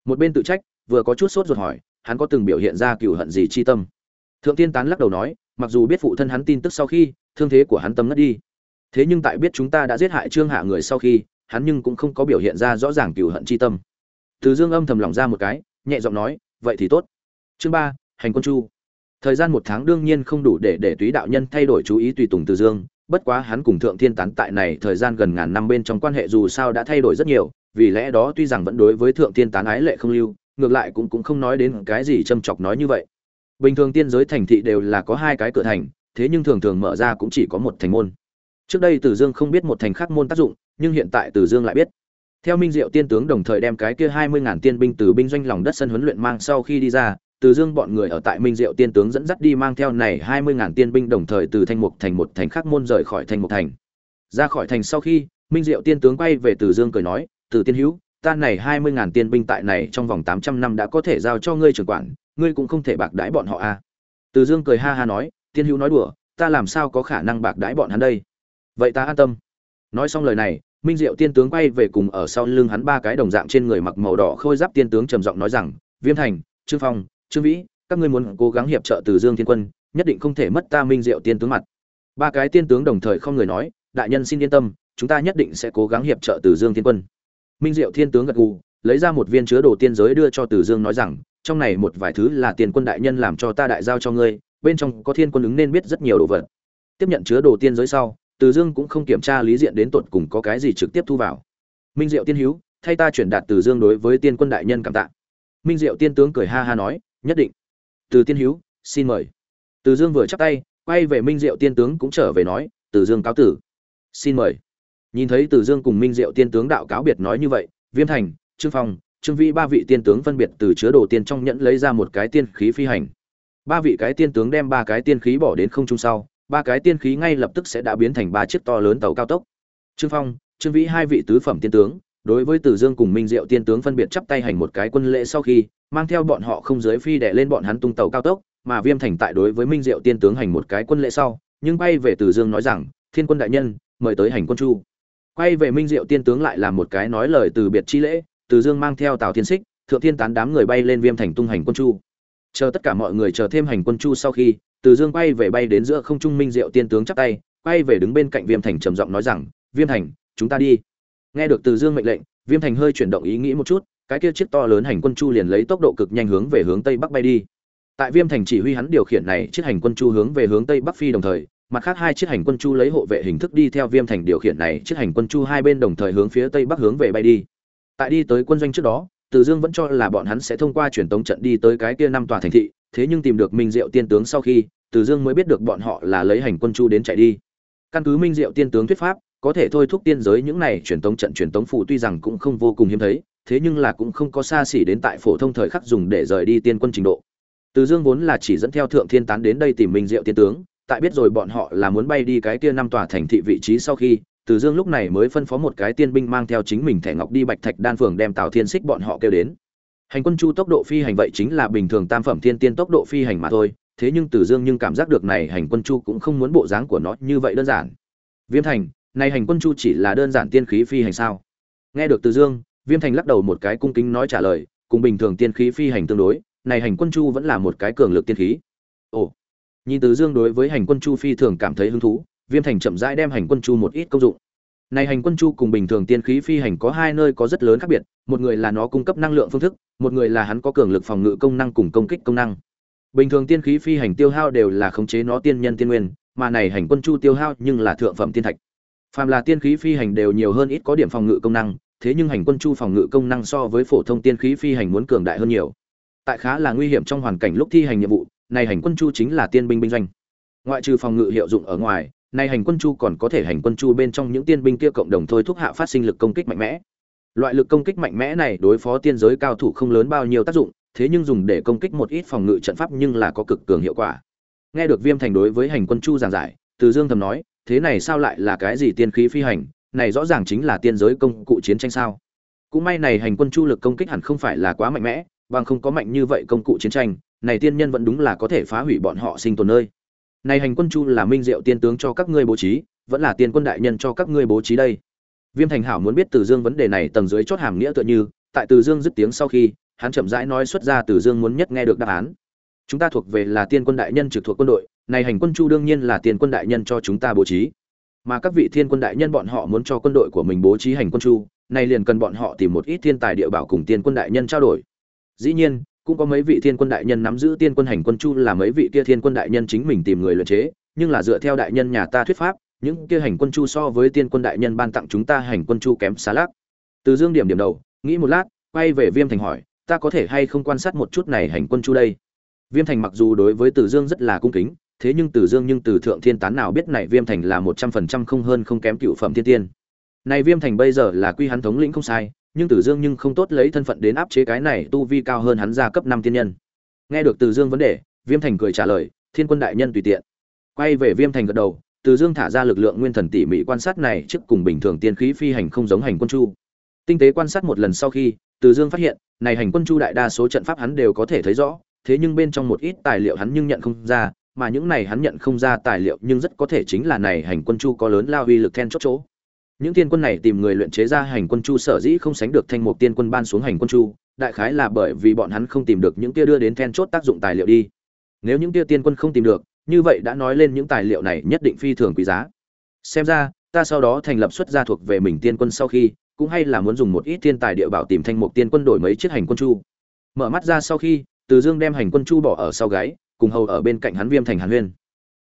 Một bên tự trách, vừa có chút sốt ruột hỏi, hắn có từng biểu hiện ra cựu hận gì chi tâm? Thượng tiên tán lắc đầu nói, mặc dù biết phụ thân hắn tin tức sau khi, thương thế của hắn tâm ngất đi. Thế nhưng tại biết chúng ta đã giết hại trương hạ người sau khi, hắn nhưng cũng không có biểu hiện ra rõ ràng cựu hận chi tâm từ dương âm thầm lòng ra một cái nhẹ giọng nói vậy thì tốt. Chương ba hành quân chu. Thời gian một tháng đương nhiên không đủ để để túy đạo nhân thay đổi chú ý tùy tùng từ dương bất quá hắn cùng thượng thiên tán tại này thời gian gần ngàn năm bên trong quan hệ dù sao đã thay đổi rất nhiều vì lẽ đó tuy rằng vẫn đối với thượng thiên tán ái lệ không lưu ngược lại cũng cũng không nói đến cái gì châm chọc nói như vậy. Bình thường tiên giới thành thị đều là có hai cái cửa thành thế nhưng thường thường mở ra cũng chỉ có một thành môn. Trước đây Từ Dương không biết một thành khác môn tác dụng, nhưng hiện tại Từ Dương lại biết. Theo Minh Diệu tiên tướng đồng thời đem cái kia hai mươi ngàn tiên binh từ binh doanh lòng đất sân huấn luyện mang sau khi đi ra, Từ Dương bọn người ở tại Minh Diệu tiên tướng dẫn dắt đi mang theo này hai mươi ngàn tiên binh đồng thời từ Thanh Mục thành một thành khác môn rời khỏi Thanh Mục thành. Ra khỏi thành sau khi, Minh Diệu tiên tướng quay về Từ Dương cười nói, "Từ tiên hữu, ta này hai mươi ngàn tiên binh tại này trong vòng tám trăm năm đã có thể giao cho ngươi trưởng quản, ngươi cũng không thể bạc đãi bọn họ à? Từ dương cười ha ha nói tiên hữu nói đùa ta làm sao có khả năng bạc đãi bọn hắn đây? Vậy ta an tâm. Nói xong lời này minh diệu tiên tướng quay về cùng ở sau lưng hắn ba cái đồng dạng trên người mặc màu đỏ khôi giáp tiên tướng trầm giọng nói rằng, viêm thành, trương phong, trương vĩ, các ngươi muốn cố gắng hiệp trợ từ dương thiên quân, nhất định không thể mất ta minh diệu tiên tướng mặt. Ba cái tiên tướng đồng thời không người nói, đại nhân xin yên tâm, chúng ta nhất định sẽ cố gắng hiệp trợ từ dương thiên quân. Minh diệu thiên tướng gật gù, lấy ra một viên chứa đồ tiên giới đưa cho từ dương nói rằng, trong này một vài thứ là tiền quân đại nhân làm cho ta đại giao cho ngươi, bên trong có thiên quân ứng nên biết rất nhiều đồ vật. Tiếp nhận chứa đồ tiên giới sau từ dương cũng không kiểm tra lý diện đến tột cùng có cái gì trực tiếp thu vào. Minh diệu tiên hữu thay ta chuyển đạt từ dương đối với tiên quân đại nhân cảm tạ. Minh diệu tiên tướng cười ha ha nói, nhất định. Từ tiên hữu xin mời. Từ dương vừa chắp tay, quay về minh diệu tiên tướng cũng trở về nói, từ dương cáo tử. Xin mời. Nhìn thấy từ dương cùng minh diệu tiên tướng đạo cáo biệt nói như vậy, viêm thành, trương phong, trương vĩ ba vị tiên tướng phân biệt từ chứa đồ tiên trong nhẫn lấy ra một cái tiên khí phi hành. Ba vị cái tiên tướng đem ba cái tiên khí bỏ đến không trung sau ba cái tiên khí ngay lập tức sẽ đã biến thành ba chiếc to lớn tàu cao tốc trương phong trương vĩ hai vị tứ phẩm tiên tướng đối với Từ Dương cùng Minh Diệu tiên tướng phân biệt chắp tay hành một cái quân lễ sau khi, mang theo bọn họ không giới phi đè lên bọn hắn tung tàu cao tốc, mà Viêm Thành tại đối với Minh Diệu tiên tướng hành một cái quân lễ sau, nhưng bay về Từ Dương nói rằng, "Thiên quân đại nhân, mời tới hành quân chu." Quay về Minh Diệu tiên tướng lại làm một cái nói lời từ biệt chi lễ, Từ Dương mang theo Tào Thiên Sích, Thượng Thiên tán đám người bay lên Viêm Thành tung hành quân chu. Chờ tất cả mọi người chờ thêm hành quân chu sau khi, từ Dương bay về bay đến giữa không trung Minh Diệu tiên tướng chắp tay, quay về đứng bên cạnh Viêm Thành trầm giọng nói rằng, "Viêm Thành, chúng ta đi." nghe được từ dương mệnh lệnh viêm thành hơi chuyển động ý nghĩ một chút cái kia chiếc to lớn hành quân chu liền lấy tốc độ cực nhanh hướng về hướng tây bắc bay đi tại viêm thành chỉ huy hắn điều khiển này chiếc hành quân chu hướng về hướng tây bắc phi đồng thời mặt khác hai chiếc hành quân chu lấy hộ vệ hình thức đi theo viêm thành điều khiển này chiếc hành quân chu hai bên đồng thời hướng phía tây bắc hướng về bay đi tại đi tới quân doanh trước đó từ dương vẫn cho là bọn hắn sẽ thông qua truyền tống trận đi tới cái kia năm tòa thành thị thế nhưng tìm được minh diệu tiên tướng sau khi từ dương mới biết được bọn họ là lấy hành quân chu đến chạy đi căn cứ minh diệu tiên tướng thuyết pháp có thể thôi thúc tiên giới những này truyền tống trận truyền tống phù tuy rằng cũng không vô cùng hiếm thấy, thế nhưng là cũng không có xa xỉ đến tại phổ thông thời khắc dùng để rời đi tiên quân trình độ. Từ Dương vốn là chỉ dẫn theo thượng thiên tán đến đây tìm Minh Diệu tiên tướng, tại biết rồi bọn họ là muốn bay đi cái kia năm tòa thành thị vị trí sau khi, Từ Dương lúc này mới phân phó một cái tiên binh mang theo chính mình thẻ ngọc đi Bạch Thạch Đan phường đem Tào Thiên Xích bọn họ kêu đến. Hành quân chu tốc độ phi hành vậy chính là bình thường tam phẩm thiên tiên tốc độ phi hành mà thôi, thế nhưng Từ Dương nhưng cảm giác được này hành quân chu cũng không muốn bộ dáng của nó như vậy đơn giản. Viêm Thành, này hành quân chu chỉ là đơn giản tiên khí phi hành sao? Nghe được từ dương viêm thành lắc đầu một cái cung kính nói trả lời cùng bình thường tiên khí phi hành tương đối này hành quân chu vẫn là một cái cường lực tiên khí. Ồ nhìn từ dương đối với hành quân chu phi thường cảm thấy hứng thú viêm thành chậm rãi đem hành quân chu một ít công dụng này hành quân chu cùng bình thường tiên khí phi hành có hai nơi có rất lớn khác biệt một người là nó cung cấp năng lượng phương thức một người là hắn có cường lực phòng ngự công năng cùng công kích công năng bình thường tiên khí phi hành tiêu hao đều là khống chế nó tiên nhân tiên nguyên mà này hành quân chu tiêu hao nhưng là thượng phẩm tiên thạch Phàm là tiên khí phi hành đều nhiều hơn ít có điểm phòng ngự công năng, thế nhưng hành quân chu phòng ngự công năng so với phổ thông tiên khí phi hành muốn cường đại hơn nhiều. Tại khá là nguy hiểm trong hoàn cảnh lúc thi hành nhiệm vụ, này hành quân chu chính là tiên binh binh doanh. Ngoại trừ phòng ngự hiệu dụng ở ngoài, này hành quân chu còn có thể hành quân chu bên trong những tiên binh kia cộng đồng thôi thúc hạ phát sinh lực công kích mạnh mẽ. Loại lực công kích mạnh mẽ này đối phó tiên giới cao thủ không lớn bao nhiêu tác dụng, thế nhưng dùng để công kích một ít phòng ngự trận pháp nhưng là có cực cường hiệu quả. Nghe được Viêm Thành đối với hành quân chu giảng giải, Từ Dương thầm nói, thế này sao lại là cái gì tiên khí phi hành này rõ ràng chính là tiên giới công cụ chiến tranh sao cũng may này hành quân chu lực công kích hẳn không phải là quá mạnh mẽ bằng không có mạnh như vậy công cụ chiến tranh này tiên nhân vẫn đúng là có thể phá hủy bọn họ sinh tồn nơi này hành quân chu là minh diệu tiên tướng cho các ngươi bố trí, vẫn là tiên quân đại nhân cho các ngươi bố trí đây. Viêm thành hảo muốn biết từ dương vấn đề này tầng dưới chót hàm nghĩa tựa như, tại từ dương dứt tiếng sau khi, hắn chậm rãi nói xuất ra từ dương muốn nhất nghe được đáp án. Chúng ta thuộc về là tiên quân đại nhân trực thuộc quân đội, này hành quân chu đương nhiên là tiên quân đại nhân cho chúng ta bố trí. Mà các vị thiên quân đại nhân bọn họ muốn cho quân đội của mình bố trí hành quân chu, này liền cần bọn họ tìm một ít thiên tài địa bảo cùng tiên quân đại nhân trao đổi. Dĩ nhiên cũng có mấy vị thiên quân đại nhân nắm giữ tiên quân hành quân chu là mấy vị kia thiên quân đại nhân chính mình tìm người luyện chế nhưng là dựa theo đại nhân nhà ta thuyết pháp những kia hành quân chu so với tiên quân đại nhân ban tặng chúng ta hành quân chu kém xá lác từ dương điểm điểm đầu nghĩ một lát quay về viêm thành hỏi ta có thể hay không quan sát một chút này hành quân chu đây viêm thành mặc dù đối với từ dương rất là cung kính thế nhưng Từ Dương nhưng từ thượng thiên tán nào biết này Viêm Thành là một trăm phần trăm không hơn không kém cựu phẩm thiên tiên. Này Viêm Thành bây giờ là quy hắn thống lĩnh không sai, nhưng Từ Dương nhưng không tốt lấy thân phận đến áp chế cái này tu vi cao hơn hắn ra cấp năm tiên nhân. Nghe được Từ Dương vấn đề, Viêm Thành cười trả lời, "Thiên quân đại nhân tùy tiện." Quay về Viêm Thành gật đầu, Từ Dương thả ra lực lượng nguyên thần tỉ mỉ quan sát này trước cùng bình thường tiên khí phi hành không giống hành quân chu. Tinh tế quan sát một lần sau khi, Từ Dương phát hiện, này hành quân chu đại đa số trận pháp hắn đều có thể thấy rõ, thế nhưng bên trong một ít tài liệu hắn nhưng nhận không ra mà những này hắn nhận không ra tài liệu nhưng rất có thể chính là này hành quân chu có lớn lao uy lực then chốt chỗ những tiên quân này tìm người luyện chế ra hành quân chu sở dĩ không sánh được thanh mục tiên quân ban xuống hành quân chu, đại khái là bởi vì bọn hắn không tìm được những kia đưa đến then chốt tác dụng tài liệu đi. Nếu những kia tiên quân không tìm được, như vậy đã nói lên những tài liệu này nhất định phi thường quý giá. Xem ra, ta sau đó thành lập xuất gia thuộc về mình tiên quân sau khi, cũng hay là muốn dùng một ít thiên tài địa bảo tìm thanh mục tiên quân đổi mấy chiếc hành quân chu. Mở mắt ra sau khi, từ dương đem hành quân chu bỏ ở sau gáy, cùng hầu ở bên cạnh hắn viêm thành hàn huyên.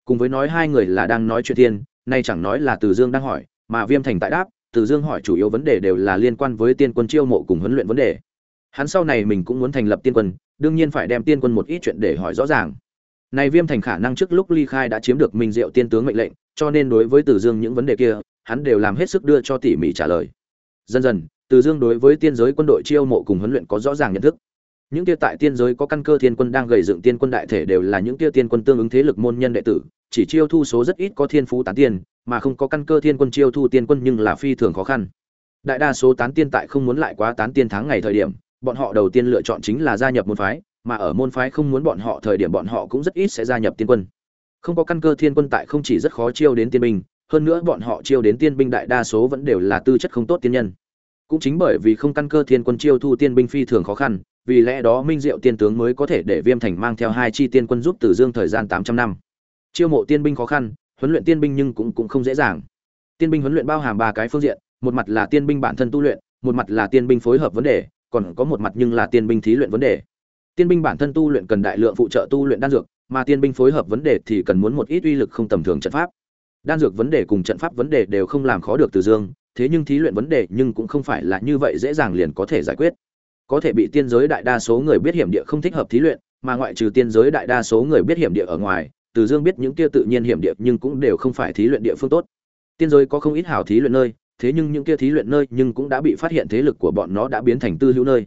Cùng với nói hai người là đang nói chuyện thiên, nay chẳng nói là từ dương đang hỏi mà viêm thành tại đáp, từ dương hỏi chủ yếu vấn đề đều là liên quan với tiên quân chiêu mộ cùng huấn luyện vấn đề. Hắn sau này mình cũng muốn thành lập tiên quân, đương nhiên phải đem tiên quân một ít chuyện để hỏi rõ ràng. Này viêm thành khả năng trước lúc ly khai đã chiếm được minh diệu tiên tướng mệnh lệnh, cho nên đối với từ dương những vấn đề kia, hắn đều làm hết sức đưa cho tỉ mỉ trả lời. Dần dần, từ dương đối với tiên giới quân đội chiêu mộ cùng huấn luyện có rõ ràng nhận thức. Những kia tại tiên giới có căn cơ thiên quân đang gầy dựng tiên quân đại thể đều là những kia tiên quân tương ứng thế lực môn nhân đệ tử chỉ chiêu thu số rất ít có thiên phú tán tiên, mà không có căn cơ thiên quân chiêu thu tiên quân nhưng là phi thường khó khăn. Đại đa số tán tiên tại không muốn lại quá tán tiên tháng ngày thời điểm, bọn họ đầu tiên lựa chọn chính là gia nhập môn phái, mà ở môn phái không muốn bọn họ thời điểm bọn họ cũng rất ít sẽ gia nhập tiên quân. Không có căn cơ thiên quân tại không chỉ rất khó chiêu đến tiên binh, hơn nữa bọn họ chiêu đến tiên binh đại đa số vẫn đều là tư chất không tốt tiên nhân. Cũng chính bởi vì không căn cơ thiên quân chiêu thu tiên binh phi thường khó khăn, vì lẽ đó minh diệu tiên tướng mới có thể để viêm thành mang theo hai chi tiên quân giúp tử dương thời gian tám trăm năm chiêu mộ tiên binh khó khăn, huấn luyện tiên binh nhưng cũng cũng không dễ dàng. Tiên binh huấn luyện bao hàm ba cái phương diện, một mặt là tiên binh bản thân tu luyện, một mặt là tiên binh phối hợp vấn đề, còn có một mặt nhưng là tiên binh thí luyện vấn đề. Tiên binh bản thân tu luyện cần đại lượng phụ trợ tu luyện đan dược, mà tiên binh phối hợp vấn đề thì cần muốn một ít uy lực không tầm thường trận pháp. Đan dược vấn đề cùng trận pháp vấn đề đều không làm khó được từ dương, thế nhưng thí luyện vấn đề nhưng cũng không phải là như vậy dễ dàng liền có thể giải quyết. Có thể bị tiên giới đại đa số người biết hiểm địa không thích hợp thí luyện, mà ngoại trừ tiên giới đại đa số người biết hiểm địa ở ngoài từ dương biết những kia tự nhiên hiểm địa nhưng cũng đều không phải thí luyện địa phương tốt. Tiên giới có không ít hảo thí luyện nơi, thế nhưng những kia thí luyện nơi nhưng cũng đã bị phát hiện thế lực của bọn nó đã biến thành tư hữu nơi.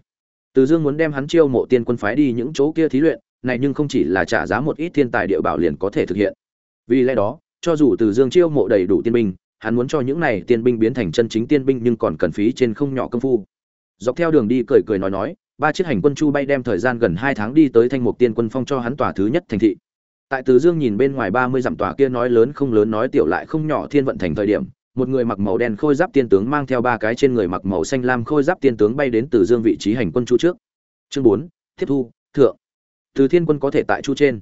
Từ dương muốn đem hắn chiêu mộ tiên quân phái đi những chỗ kia thí luyện, này nhưng không chỉ là trả giá một ít thiên tài địa bảo liền có thể thực hiện. Vì lẽ đó, cho dù từ dương chiêu mộ đầy đủ tiên binh, hắn muốn cho những này tiên binh biến thành chân chính tiên binh nhưng còn cần phí trên không nhỏ công phu. Dọc theo đường đi cười cười nói nói, ba chiếc hành quân chu bay đem thời gian gần hai tháng đi tới thanh mục tiên quân phong cho hắn tòa thứ nhất thành thị tại từ dương nhìn bên ngoài ba mươi dặm tòa kia nói lớn không lớn nói tiểu lại không nhỏ thiên vận thành thời điểm, một người mặc màu đen khôi giáp tiên tướng mang theo ba cái trên người mặc màu xanh lam khôi giáp tiên tướng bay đến từ dương vị trí hành quân chu trước. Chương bốn, tiếp thu, thượng. Từ thiên quân có thể tại chu trên.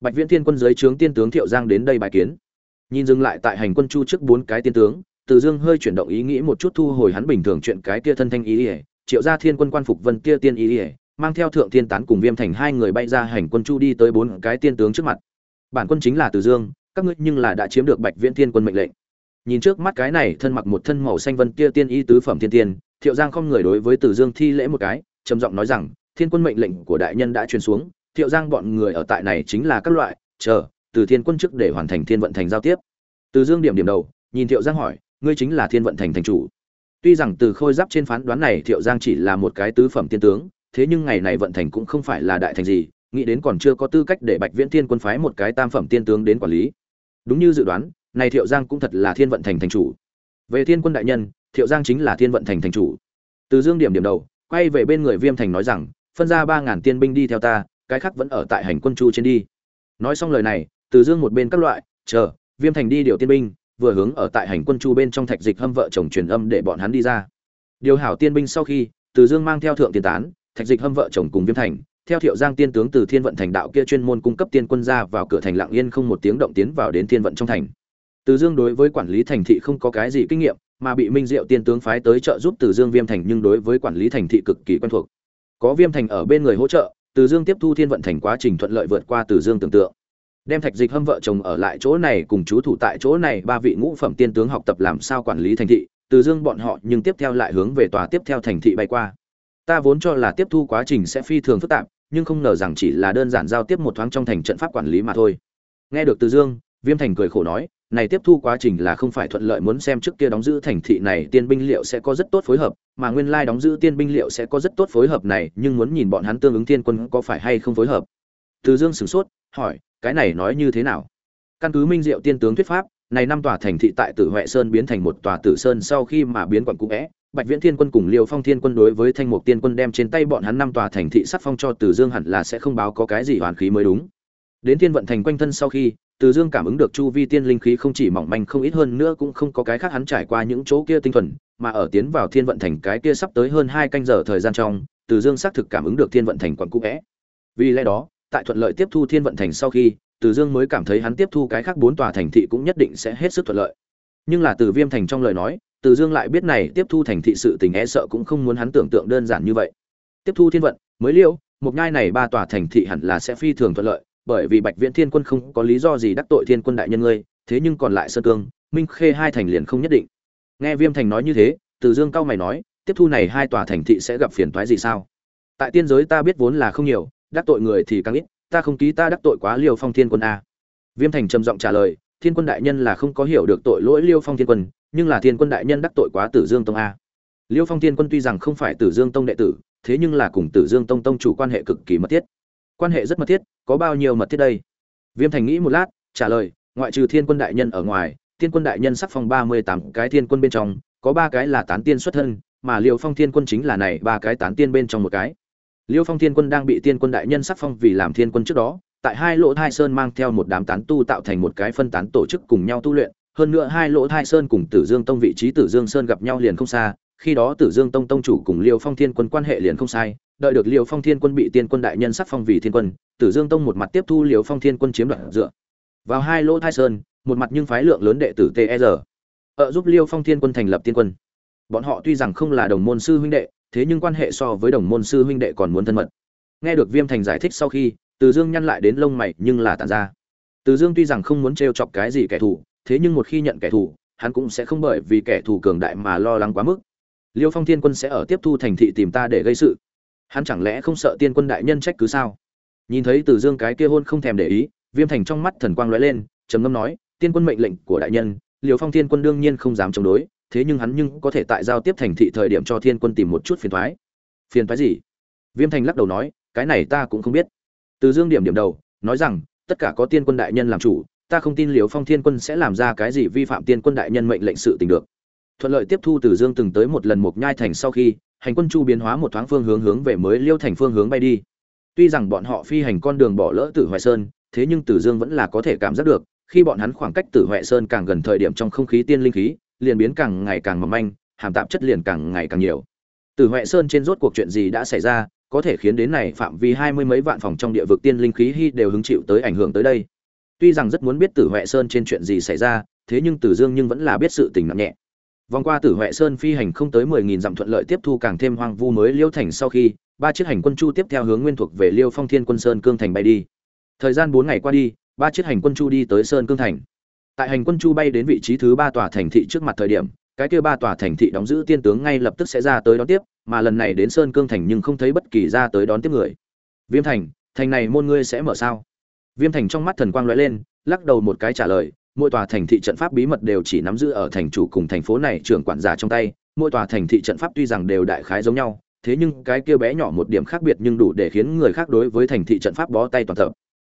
Bạch viễn thiên quân dưới trướng tiên tướng thiệu giang đến đây bài kiến. Nhìn dừng lại tại hành quân chu trước bốn cái tiên tướng, từ dương hơi chuyển động ý nghĩ một chút thu hồi hắn bình thường chuyện cái kia thân thanh ý ỉa triệu gia thiên quân quan phục vân kia tiên ý ỉa mang theo thượng thiên tán cùng viêm thành hai người bay ra hành quân chu đi tới bốn cái tiên tướng trước mặt. Bản quân chính là từ dương, các ngươi nhưng là đã chiếm được bạch viễn thiên quân mệnh lệnh. Nhìn trước mắt cái này thân mặc một thân màu xanh vân kia tiên y tứ phẩm thiên tiên, thiệu giang không người đối với từ dương thi lễ một cái, trầm giọng nói rằng, thiên quân mệnh lệnh của đại nhân đã truyền xuống, thiệu giang bọn người ở tại này chính là các loại, chờ, từ thiên quân trước để hoàn thành thiên vận thành giao tiếp. Từ dương điểm điểm đầu, nhìn thiệu giang hỏi, ngươi chính là thiên vận thành thành chủ? Tuy rằng từ khôi giáp trên phán đoán này thiệu giang chỉ là một cái tứ phẩm tiên tướng thế nhưng ngày này vận thành cũng không phải là đại thành gì, nghĩ đến còn chưa có tư cách để bạch viễn thiên quân phái một cái tam phẩm tiên tướng đến quản lý. Đúng như dự đoán, này thiệu giang cũng thật là thiên vận thành thành chủ. Về thiên quân đại nhân, thiệu giang chính là thiên vận thành thành chủ. Từ dương điểm điểm đầu, quay về bên người viêm thành nói rằng, phân ra ba ngàn tiên binh đi theo ta, cái khác vẫn ở tại hành quân chu trên đi. Nói xong lời này, từ dương một bên các loại, chờ, viêm thành đi điều tiên binh, vừa hướng ở tại hành quân chu bên trong thạch dịch hâm vợ chồng truyền âm để bọn hắn đi ra. Điều hảo tiên binh sau khi, từ dương mang theo thượng tiền tán thạch dịch hâm vợ chồng cùng viêm thành, theo thiệu giang tiên tướng từ thiên vận thành đạo kia chuyên môn cung cấp tiên quân ra vào cửa thành lạng yên không một tiếng động tiến vào đến thiên vận trong thành. Từ dương đối với quản lý thành thị không có cái gì kinh nghiệm, mà bị minh diệu tiên tướng phái tới trợ giúp từ dương viêm thành nhưng đối với quản lý thành thị cực kỳ quen thuộc. Có viêm thành ở bên người hỗ trợ, từ dương tiếp thu thiên vận thành quá trình thuận lợi vượt qua từ dương tưởng tượng. Đem thạch dịch hâm vợ chồng ở lại chỗ này cùng chú thủ tại chỗ này ba vị ngũ phẩm tiên tướng học tập làm sao quản lý thành thị, từ dương bọn họ nhưng tiếp theo lại hướng về tòa tiếp theo thành thị bay qua ta vốn cho là tiếp thu quá trình sẽ phi thường phức tạp, nhưng không ngờ rằng chỉ là đơn giản giao tiếp một thoáng trong thành trận pháp quản lý mà thôi. Nghe được từ dương, viêm thành cười khổ nói, này tiếp thu quá trình là không phải thuận lợi muốn xem trước kia đóng giữ thành thị này tiên binh liệu sẽ có rất tốt phối hợp, mà nguyên lai đóng giữ tiên binh liệu sẽ có rất tốt phối hợp này, nhưng muốn nhìn bọn hắn tương ứng tiên quân có phải hay không phối hợp. Từ dương sửng sốt, hỏi, cái này nói như thế nào? Căn cứ minh diệu tiên tướng thuyết pháp, này năm tòa thành thị tại tử huệ sơn biến thành một tòa tử sơn sau khi mà biến quận cũ vẽ bạch viễn thiên quân cùng liêu phong thiên quân đối với thanh mục tiên quân đem trên tay bọn hắn năm tòa thành thị sắt phong cho từ dương hẳn là sẽ không báo có cái gì hoàn khí mới đúng. Đến thiên vận thành quanh thân sau khi, từ dương cảm ứng được chu vi tiên linh khí không chỉ mỏng manh không ít hơn nữa cũng không có cái khác hắn trải qua những chỗ kia tinh thuần, mà ở tiến vào thiên vận thành cái kia sắp tới hơn hai canh giờ thời gian trong, từ dương xác thực cảm ứng được thiên vận thành quận cũ vẽ. Vì lẽ đó, tại thuận lợi tiếp thu thiên vận thành sau khi, từ dương mới cảm thấy hắn tiếp thu cái khác bốn tòa thành thị cũng nhất định sẽ hết sức thuận lợi. Nhưng là từ viêm thành trong lời nói từ dương lại biết này tiếp thu thành thị sự tình e sợ cũng không muốn hắn tưởng tượng đơn giản như vậy. Tiếp thu thiên vận, mới liêu, một nhai này ba tòa thành thị hẳn là sẽ phi thường thuận lợi, bởi vì bạch viễn thiên quân không có lý do gì đắc tội thiên quân đại nhân ngươi, thế nhưng còn lại sơn cương, minh khê hai thành liền không nhất định. Nghe viêm thành nói như thế, từ dương cao mày nói, tiếp thu này hai tòa thành thị sẽ gặp phiền toái gì sao? Tại tiên giới ta biết vốn là không nhiều, đắc tội người thì càng ít, ta không ký ta đắc tội quá liêu phong thiên quân a. Viêm thành trầm giọng trả lời thiên quân đại nhân là không có hiểu được tội lỗi liêu phong thiên quân, nhưng là thiên quân đại nhân đắc tội quá tử dương tông a. Liêu phong thiên quân tuy rằng không phải tử dương tông đệ tử, thế nhưng là cùng tử dương tông tông chủ quan hệ cực kỳ mật thiết. Quan hệ rất mật thiết, có bao nhiêu mật thiết đây? Viêm thành nghĩ một lát, trả lời, ngoại trừ thiên quân đại nhân ở ngoài, thiên quân đại nhân sắc phong ba mươi tám cái thiên quân bên trong, có ba cái là tán tiên xuất thân, mà liêu phong thiên quân chính là này ba cái tán tiên bên trong một cái. Liêu phong thiên quân đang bị tiên quân đại nhân sắc phong vì làm thiên quân trước đó tại hai lỗ thai sơn mang theo một đám tán tu tạo thành một cái phân tán tổ chức cùng nhau tu luyện, hơn nữa hai lỗ thai sơn cùng tử dương tông vị trí tử dương sơn gặp nhau liền không xa, khi đó tử dương tông tông chủ cùng liêu phong thiên quân quan hệ liền không sai, đợi được liêu phong thiên quân bị tiên quân đại nhân sắc phong vì thiên quân, tử dương tông một mặt tiếp thu liêu phong thiên quân chiếm đoạt dựa. Vào hai lỗ thai sơn, một mặt nhưng phái lượng lớn đệ tử tr ở giúp liêu phong thiên quân thành lập tiên quân. Bọn họ tuy rằng không là đồng môn sư huynh đệ, thế nhưng quan hệ so với đồng môn sư huynh đệ còn muốn thân mật. Nghe được viêm thành giải thích sau khi từ dương nhăn lại đến lông mày, nhưng là tàn ra. Từ dương tuy rằng không muốn t chọc cái gì kẻ thù, thế nhưng một khi nhận kẻ thù, hắn cũng sẽ không bởi vì kẻ thù cường đại mà lo lắng quá mức. Liêu phong thiên quân sẽ ở tiếp thu thành thị tìm ta để gây sự. Hắn chẳng lẽ không sợ tiên quân đại nhân trách cứ sao? Nhìn thấy từ dương cái kia hôn không thèm để ý, viêm thành trong mắt thần quang lóe lên, trầm ngâm nói, tiên quân mệnh lệnh của đại nhân liều phong thiên quân đương nhiên không dám chống đối, thế nhưng hắn nhưng có thể tại giao tiếp thành thị thời điểm cho thiên quân tìm một chút phiền thoái phiền thoái gì? Viêm thành lắc đầu nói, cái này ta cũng không biết từ dương điểm điểm đầu, nói rằng, tất cả có tiên quân đại nhân làm chủ, ta không tin liều phong thiên quân sẽ làm ra cái gì vi phạm tiên quân đại nhân mệnh lệnh sự tình được. Thuận lợi tiếp thu từ dương từng tới một lần một nhai thành sau khi, hành quân chu biến hóa một thoáng phương hướng hướng về mới liêu thành phương hướng bay đi. Tuy rằng bọn họ phi hành con đường bỏ lỡ tử hoài sơn, thế nhưng Tử dương vẫn là có thể cảm giác được, khi bọn hắn khoảng cách tử hoài sơn càng gần thời điểm trong không khí tiên linh khí, liền biến càng ngày càng mỏng manh, hàm tạp chất liền càng ngày càng nhiều. Tử hoài sơn trên rốt cuộc chuyện gì đã xảy ra có thể khiến đến này phạm vi hai mươi mấy vạn phòng trong địa vực tiên linh khí hy đều hứng chịu tới ảnh hưởng tới đây. Tuy rằng rất muốn biết tử huệ sơn trên chuyện gì xảy ra, thế nhưng tử dương nhưng vẫn là biết sự tình nặng nhẹ. Vòng qua tử huệ sơn phi hành không tới mười nghìn dặm thuận lợi tiếp thu càng thêm hoang vu mới liêu thành sau khi, ba chiếc hành quân chu tiếp theo hướng nguyên thuộc về liêu phong thiên quân sơn cương thành bay đi. Thời gian bốn ngày qua đi, ba chiếc hành quân chu đi tới sơn cương thành. Tại hành quân chu bay đến vị trí thứ ba tòa thành thị trước mặt thời điểm, cái kia ba tòa thành thị đóng giữ tiên tướng ngay lập tức sẽ ra tới đón tiếp mà lần này đến sơn cương thành nhưng không thấy bất kỳ ra tới đón tiếp người. Viêm thành thành này môn ngươi sẽ mở sao? Viêm thành trong mắt thần quang lóe lên, lắc đầu một cái trả lời, mỗi tòa thành thị trận pháp bí mật đều chỉ nắm giữ ở thành chủ cùng thành phố này trưởng quản giả trong tay, mỗi tòa thành thị trận pháp tuy rằng đều đại khái giống nhau, thế nhưng cái kia bé nhỏ một điểm khác biệt nhưng đủ để khiến người khác đối với thành thị trận pháp bó tay toàn tập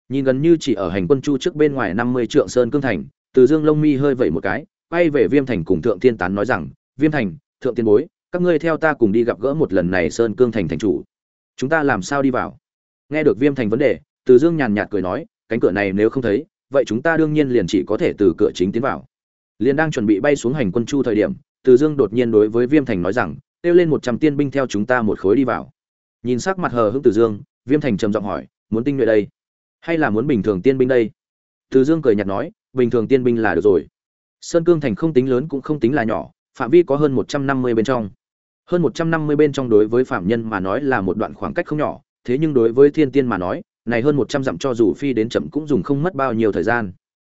nhìn gần như chỉ ở hành quân chu trước bên ngoài năm mươi trượng sơn cương thành, từ dương lông mi hơi vẩy một cái, quay về viêm thành cùng thượng thiên tán nói rằng, viêm thành, thượng tiên bối các ngươi theo ta cùng đi gặp gỡ một lần này sơn cương thành thành chủ. Chúng ta làm sao đi vào? Nghe được viêm thành vấn đề, từ dương nhàn nhạt cười nói, cánh cửa này nếu không thấy, vậy chúng ta đương nhiên liền chỉ có thể từ cửa chính tiến vào. Liền đang chuẩn bị bay xuống hành quân chu thời điểm, từ dương đột nhiên đối với viêm thành nói rằng, kêu lên một trăm tiên binh theo chúng ta một khối đi vào. Nhìn sắc mặt hờ hững từ dương, viêm thành trầm giọng hỏi, muốn tinh nhuệ đây? Hay là muốn bình thường tiên binh đây? Từ dương cười nhạt nói, bình thường tiên binh là được rồi. Sơn cương thành không tính lớn cũng không tính là nhỏ, phạm vi có hơn một trăm năm mươi bên trong hơn một trăm năm mươi bên trong đối với phạm nhân mà nói là một đoạn khoảng cách không nhỏ, thế nhưng đối với thiên tiên mà nói, này hơn một trăm dặm cho dù phi đến chậm cũng dùng không mất bao nhiêu thời gian.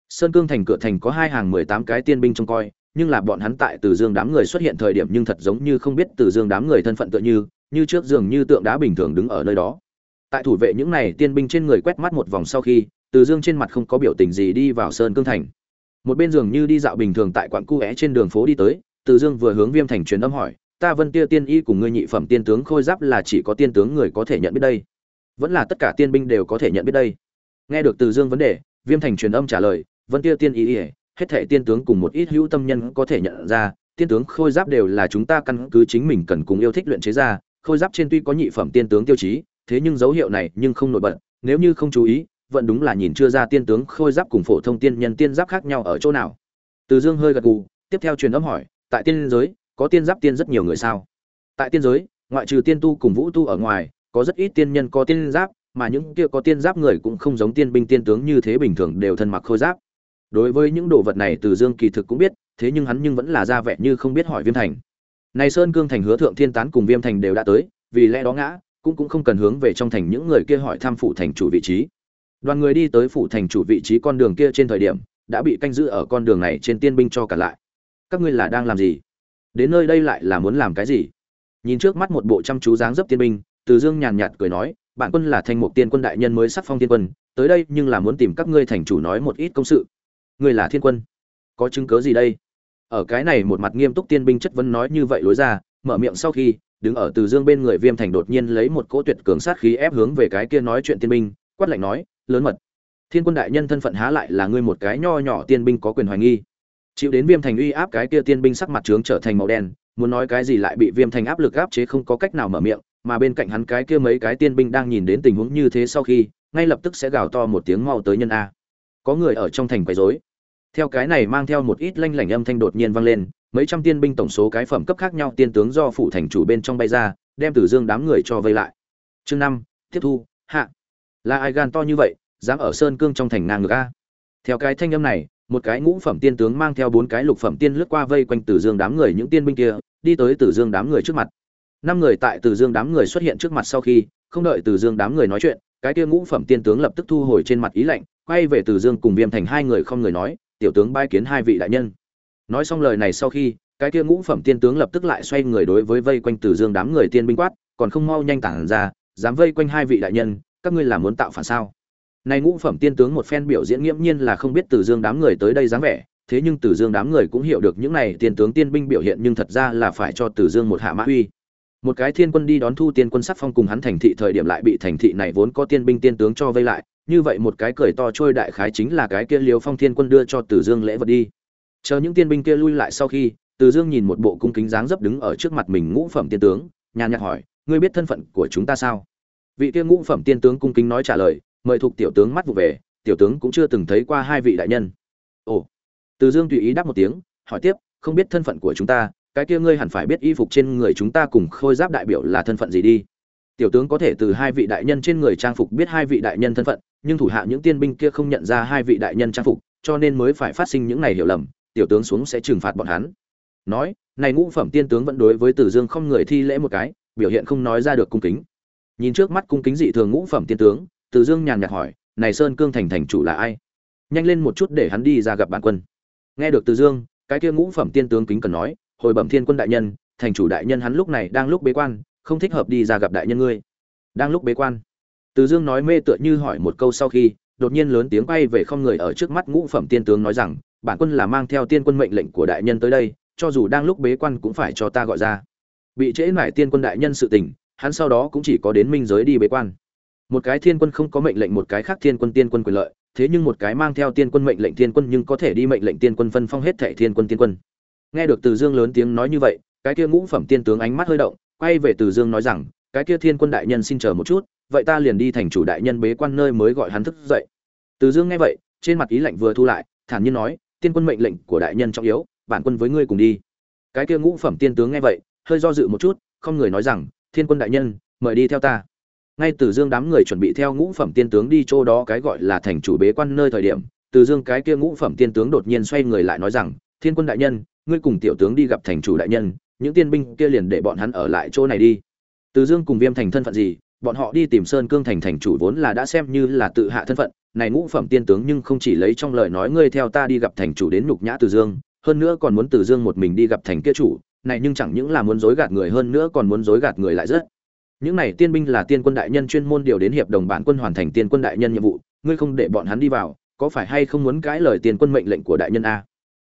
Sơn cương thành cửa thành có hai hàng mười tám cái tiên binh trông coi, nhưng là bọn hắn tại từ dương đám người xuất hiện thời điểm nhưng thật giống như không biết từ dương đám người thân phận tựa như như trước dường như tượng đá bình thường đứng ở nơi đó. Tại thủ vệ những này tiên binh trên người quét mắt một vòng sau khi, từ dương trên mặt không có biểu tình gì đi vào sơn cương thành. Một bên giường như đi dạo bình thường tại quán cu é trên đường phố đi tới, từ dương vừa hướng viêm thành truyền âm hỏi ta vân tia tiên y cùng ngươi nhị phẩm tiên tướng khôi giáp là chỉ có tiên tướng người có thể nhận biết đây. Vẫn là tất cả tiên binh đều có thể nhận biết đây. Nghe được từ dương vấn đề, viêm thành truyền âm trả lời, vân tia tiên y ỉa hết thệ tiên tướng cùng một ít hữu tâm nhân có thể nhận ra, tiên tướng khôi giáp đều là chúng ta căn cứ chính mình cần cùng yêu thích luyện chế ra, khôi giáp trên tuy có nhị phẩm tiên tướng tiêu chí, thế nhưng dấu hiệu này nhưng không nổi bật, nếu như không chú ý, vẫn đúng là nhìn chưa ra tiên tướng khôi giáp cùng phổ thông tiên nhân tiên giáp khác nhau ở chỗ nào. Từ dương hơi gật gù, tiếp theo truyền âm hỏi, tại tiên giới có tiên giáp tiên rất nhiều người sao? Tại tiên giới, ngoại trừ tiên tu cùng vũ tu ở ngoài, có rất ít tiên nhân có tiên giáp, mà những kia có tiên giáp người cũng không giống tiên binh tiên tướng như thế bình thường đều thân mặc khôi giáp. Đối với những đồ vật này từ dương kỳ thực cũng biết, thế nhưng hắn nhưng vẫn là ra vẻ như không biết hỏi viêm thành. Này sơn cương thành hứa thượng thiên tán cùng viêm thành đều đã tới, vì lẽ đó ngã, cũng cũng không cần hướng về trong thành những người kia hỏi thăm phủ thành chủ vị trí. Đoàn người đi tới phủ thành chủ vị trí con đường kia trên thời điểm, đã bị canh giữ ở con đường này trên tiên binh cho cả lại. Các ngươi là đang làm gì? Đến nơi đây lại là muốn làm cái gì? Nhìn trước mắt một bộ chăm chú dáng dấp tiên binh, từ dương nhàn nhạt cười nói bạn quân là thanh mục tiên quân đại nhân mới sắc phong tiên quân, tới đây nhưng là muốn tìm các ngươi thành chủ nói một ít công sự. Ngươi là thiên quân? Có chứng cớ gì đây? Ở cái này một mặt nghiêm túc tiên binh chất vấn nói như vậy lối ra, mở miệng sau khi, đứng ở từ dương bên người viêm thành đột nhiên lấy một cỗ tuyệt cường sát khí ép hướng về cái kia nói chuyện tiên binh, quát lạnh nói, lớn mật, thiên quân đại nhân thân phận há lại là ngươi một cái nho nhỏ tiên binh có quyền hoài nghi chịu đến viêm thành uy áp cái kia tiên binh sắc mặt trướng trở thành màu đen, muốn nói cái gì lại bị viêm thành áp lực áp chế không có cách nào mở miệng, mà bên cạnh hắn cái kia mấy cái tiên binh đang nhìn đến tình huống như thế sau khi, ngay lập tức sẽ gào to một tiếng mau tới nhân a. Có người ở trong thành quấy rối. Theo cái này mang theo một ít lanh lảnh âm thanh đột nhiên vang lên, mấy trăm tiên binh tổng số cái phẩm cấp khác nhau tiên tướng do phủ thành chủ bên trong bay ra, đem tử dương đám người cho vây lại. Chương năm, tiếp thu, hạ. Là ai gan to như vậy, dám ở sơn cương trong thành ngang ngược a? Theo cái thanh âm này một cái ngũ phẩm tiên tướng mang theo bốn cái lục phẩm tiên lướt qua vây quanh tử dương đám người những tiên binh kia, đi tới tử dương đám người trước mặt. Năm người tại tử dương đám người xuất hiện trước mặt sau khi, không đợi tử dương đám người nói chuyện, cái kia ngũ phẩm tiên tướng lập tức thu hồi trên mặt ý lạnh, quay về tử dương cùng viêm thành hai người không người nói, tiểu tướng bai kiến hai vị đại nhân. Nói xong lời này sau khi, cái kia ngũ phẩm tiên tướng lập tức lại xoay người đối với vây quanh tử dương đám người tiên binh quát, còn không mau nhanh tản ra, dám vây quanh hai vị đại nhân, các ngươi là muốn tạo phản sao? Này ngũ phẩm tiên tướng một phen biểu diễn nghiêm nhiên là không biết Tử Dương đám người tới đây dáng vẻ, thế nhưng Tử Dương đám người cũng hiểu được những này tiên tướng tiên binh biểu hiện nhưng thật ra là phải cho Tử Dương một hạ mã uy. Một cái thiên quân đi đón thu tiên quân sắc phong cùng hắn thành thị thời điểm lại bị thành thị này vốn có tiên binh tiên tướng cho vây lại, như vậy một cái cười to trôi đại khái chính là cái kia Liêu Phong Thiên quân đưa cho Tử Dương lễ vật đi. Chờ những tiên binh kia lui lại sau khi, Tử Dương nhìn một bộ cung kính dáng dấp đứng ở trước mặt mình ngũ phẩm tiên tướng, nhàn nhạt hỏi, ngươi biết thân phận của chúng ta sao? Vị kia ngũ phẩm tiên tướng cung kính nói trả lời, mời thuộc tiểu tướng mắt vụ về, tiểu tướng cũng chưa từng thấy qua hai vị đại nhân. Ồ. Từ dương tùy ý đáp một tiếng, hỏi tiếp, không biết thân phận của chúng ta, cái kia ngươi hẳn phải biết y phục trên người chúng ta cùng khôi giáp đại biểu là thân phận gì đi. Tiểu tướng có thể từ hai vị đại nhân trên người trang phục biết hai vị đại nhân thân phận, nhưng thủ hạ những tiên binh kia không nhận ra hai vị đại nhân trang phục, cho nên mới phải phát sinh những này hiểu lầm, tiểu tướng xuống sẽ trừng phạt bọn hắn. Nói, này ngũ phẩm tiên tướng vẫn đối với tử dương không người thi lễ một cái, biểu hiện không nói ra được cung kính. Nhìn trước mắt cung kính dị thường ngũ phẩm tiên tướng từ dương nhàn nhạt hỏi, này sơn cương thành thành chủ là ai? Nhanh lên một chút để hắn đi ra gặp bản quân. Nghe được từ dương, cái kia ngũ phẩm tiên tướng kính cần nói, hồi bẩm thiên quân đại nhân, thành chủ đại nhân hắn lúc này đang lúc bế quan, không thích hợp đi ra gặp đại nhân ngươi. Đang lúc bế quan? Từ dương nói mê tựa như hỏi một câu sau khi, đột nhiên lớn tiếng bay về không người ở trước mắt ngũ phẩm tiên tướng nói rằng, bản quân là mang theo tiên quân mệnh lệnh của đại nhân tới đây, cho dù đang lúc bế quan cũng phải cho ta gọi ra. Bị trễ mải tiên quân đại nhân sự tình, hắn sau đó cũng chỉ có đến minh giới đi bế quan một cái thiên quân không có mệnh lệnh, một cái khác thiên quân tiên quân quyền lợi, thế nhưng một cái mang theo tiên quân mệnh lệnh tiên quân nhưng có thể đi mệnh lệnh tiên quân phân phong hết thẻ thiên quân tiên quân. Nghe được từ dương lớn tiếng nói như vậy, cái kia ngũ phẩm tiên tướng ánh mắt hơi động, quay về từ dương nói rằng, cái kia thiên quân đại nhân xin chờ một chút, vậy ta liền đi thành chủ đại nhân bế quan nơi mới gọi hắn thức dậy. Từ dương nghe vậy, trên mặt ý lạnh vừa thu lại, thản nhiên nói, tiên quân mệnh lệnh của đại nhân trọng yếu, bản quân với ngươi cùng đi. Cái kia ngũ phẩm tiên tướng nghe vậy, hơi do dự một chút, không người nói rằng, thiên quân đại nhân, mời đi theo ta ngay từ dương đám người chuẩn bị theo ngũ phẩm tiên tướng đi chỗ đó, cái gọi là thành chủ bế quan nơi thời điểm, từ dương cái kia ngũ phẩm tiên tướng đột nhiên xoay người lại nói rằng, thiên quân đại nhân, ngươi cùng tiểu tướng đi gặp thành chủ đại nhân, những tiên binh kia liền để bọn hắn ở lại chỗ này đi. Từ dương cùng viêm thành thân phận gì, bọn họ đi tìm sơn cương thành thành chủ vốn là đã xem như là tự hạ thân phận, này ngũ phẩm tiên tướng nhưng không chỉ lấy trong lời nói ngươi theo ta đi gặp thành chủ đến nhục nhã từ dương, hơn nữa còn muốn từ dương một mình đi gặp thành kia chủ, này nhưng chẳng những là muốn dối gạt người, hơn nữa còn muốn dối gạt người lại rất những này tiên binh là tiên quân đại nhân chuyên môn điều đến hiệp đồng bản quân hoàn thành tiên quân đại nhân nhiệm vụ, ngươi không để bọn hắn đi vào, có phải hay không muốn cãi lời tiên quân mệnh lệnh của đại nhân a?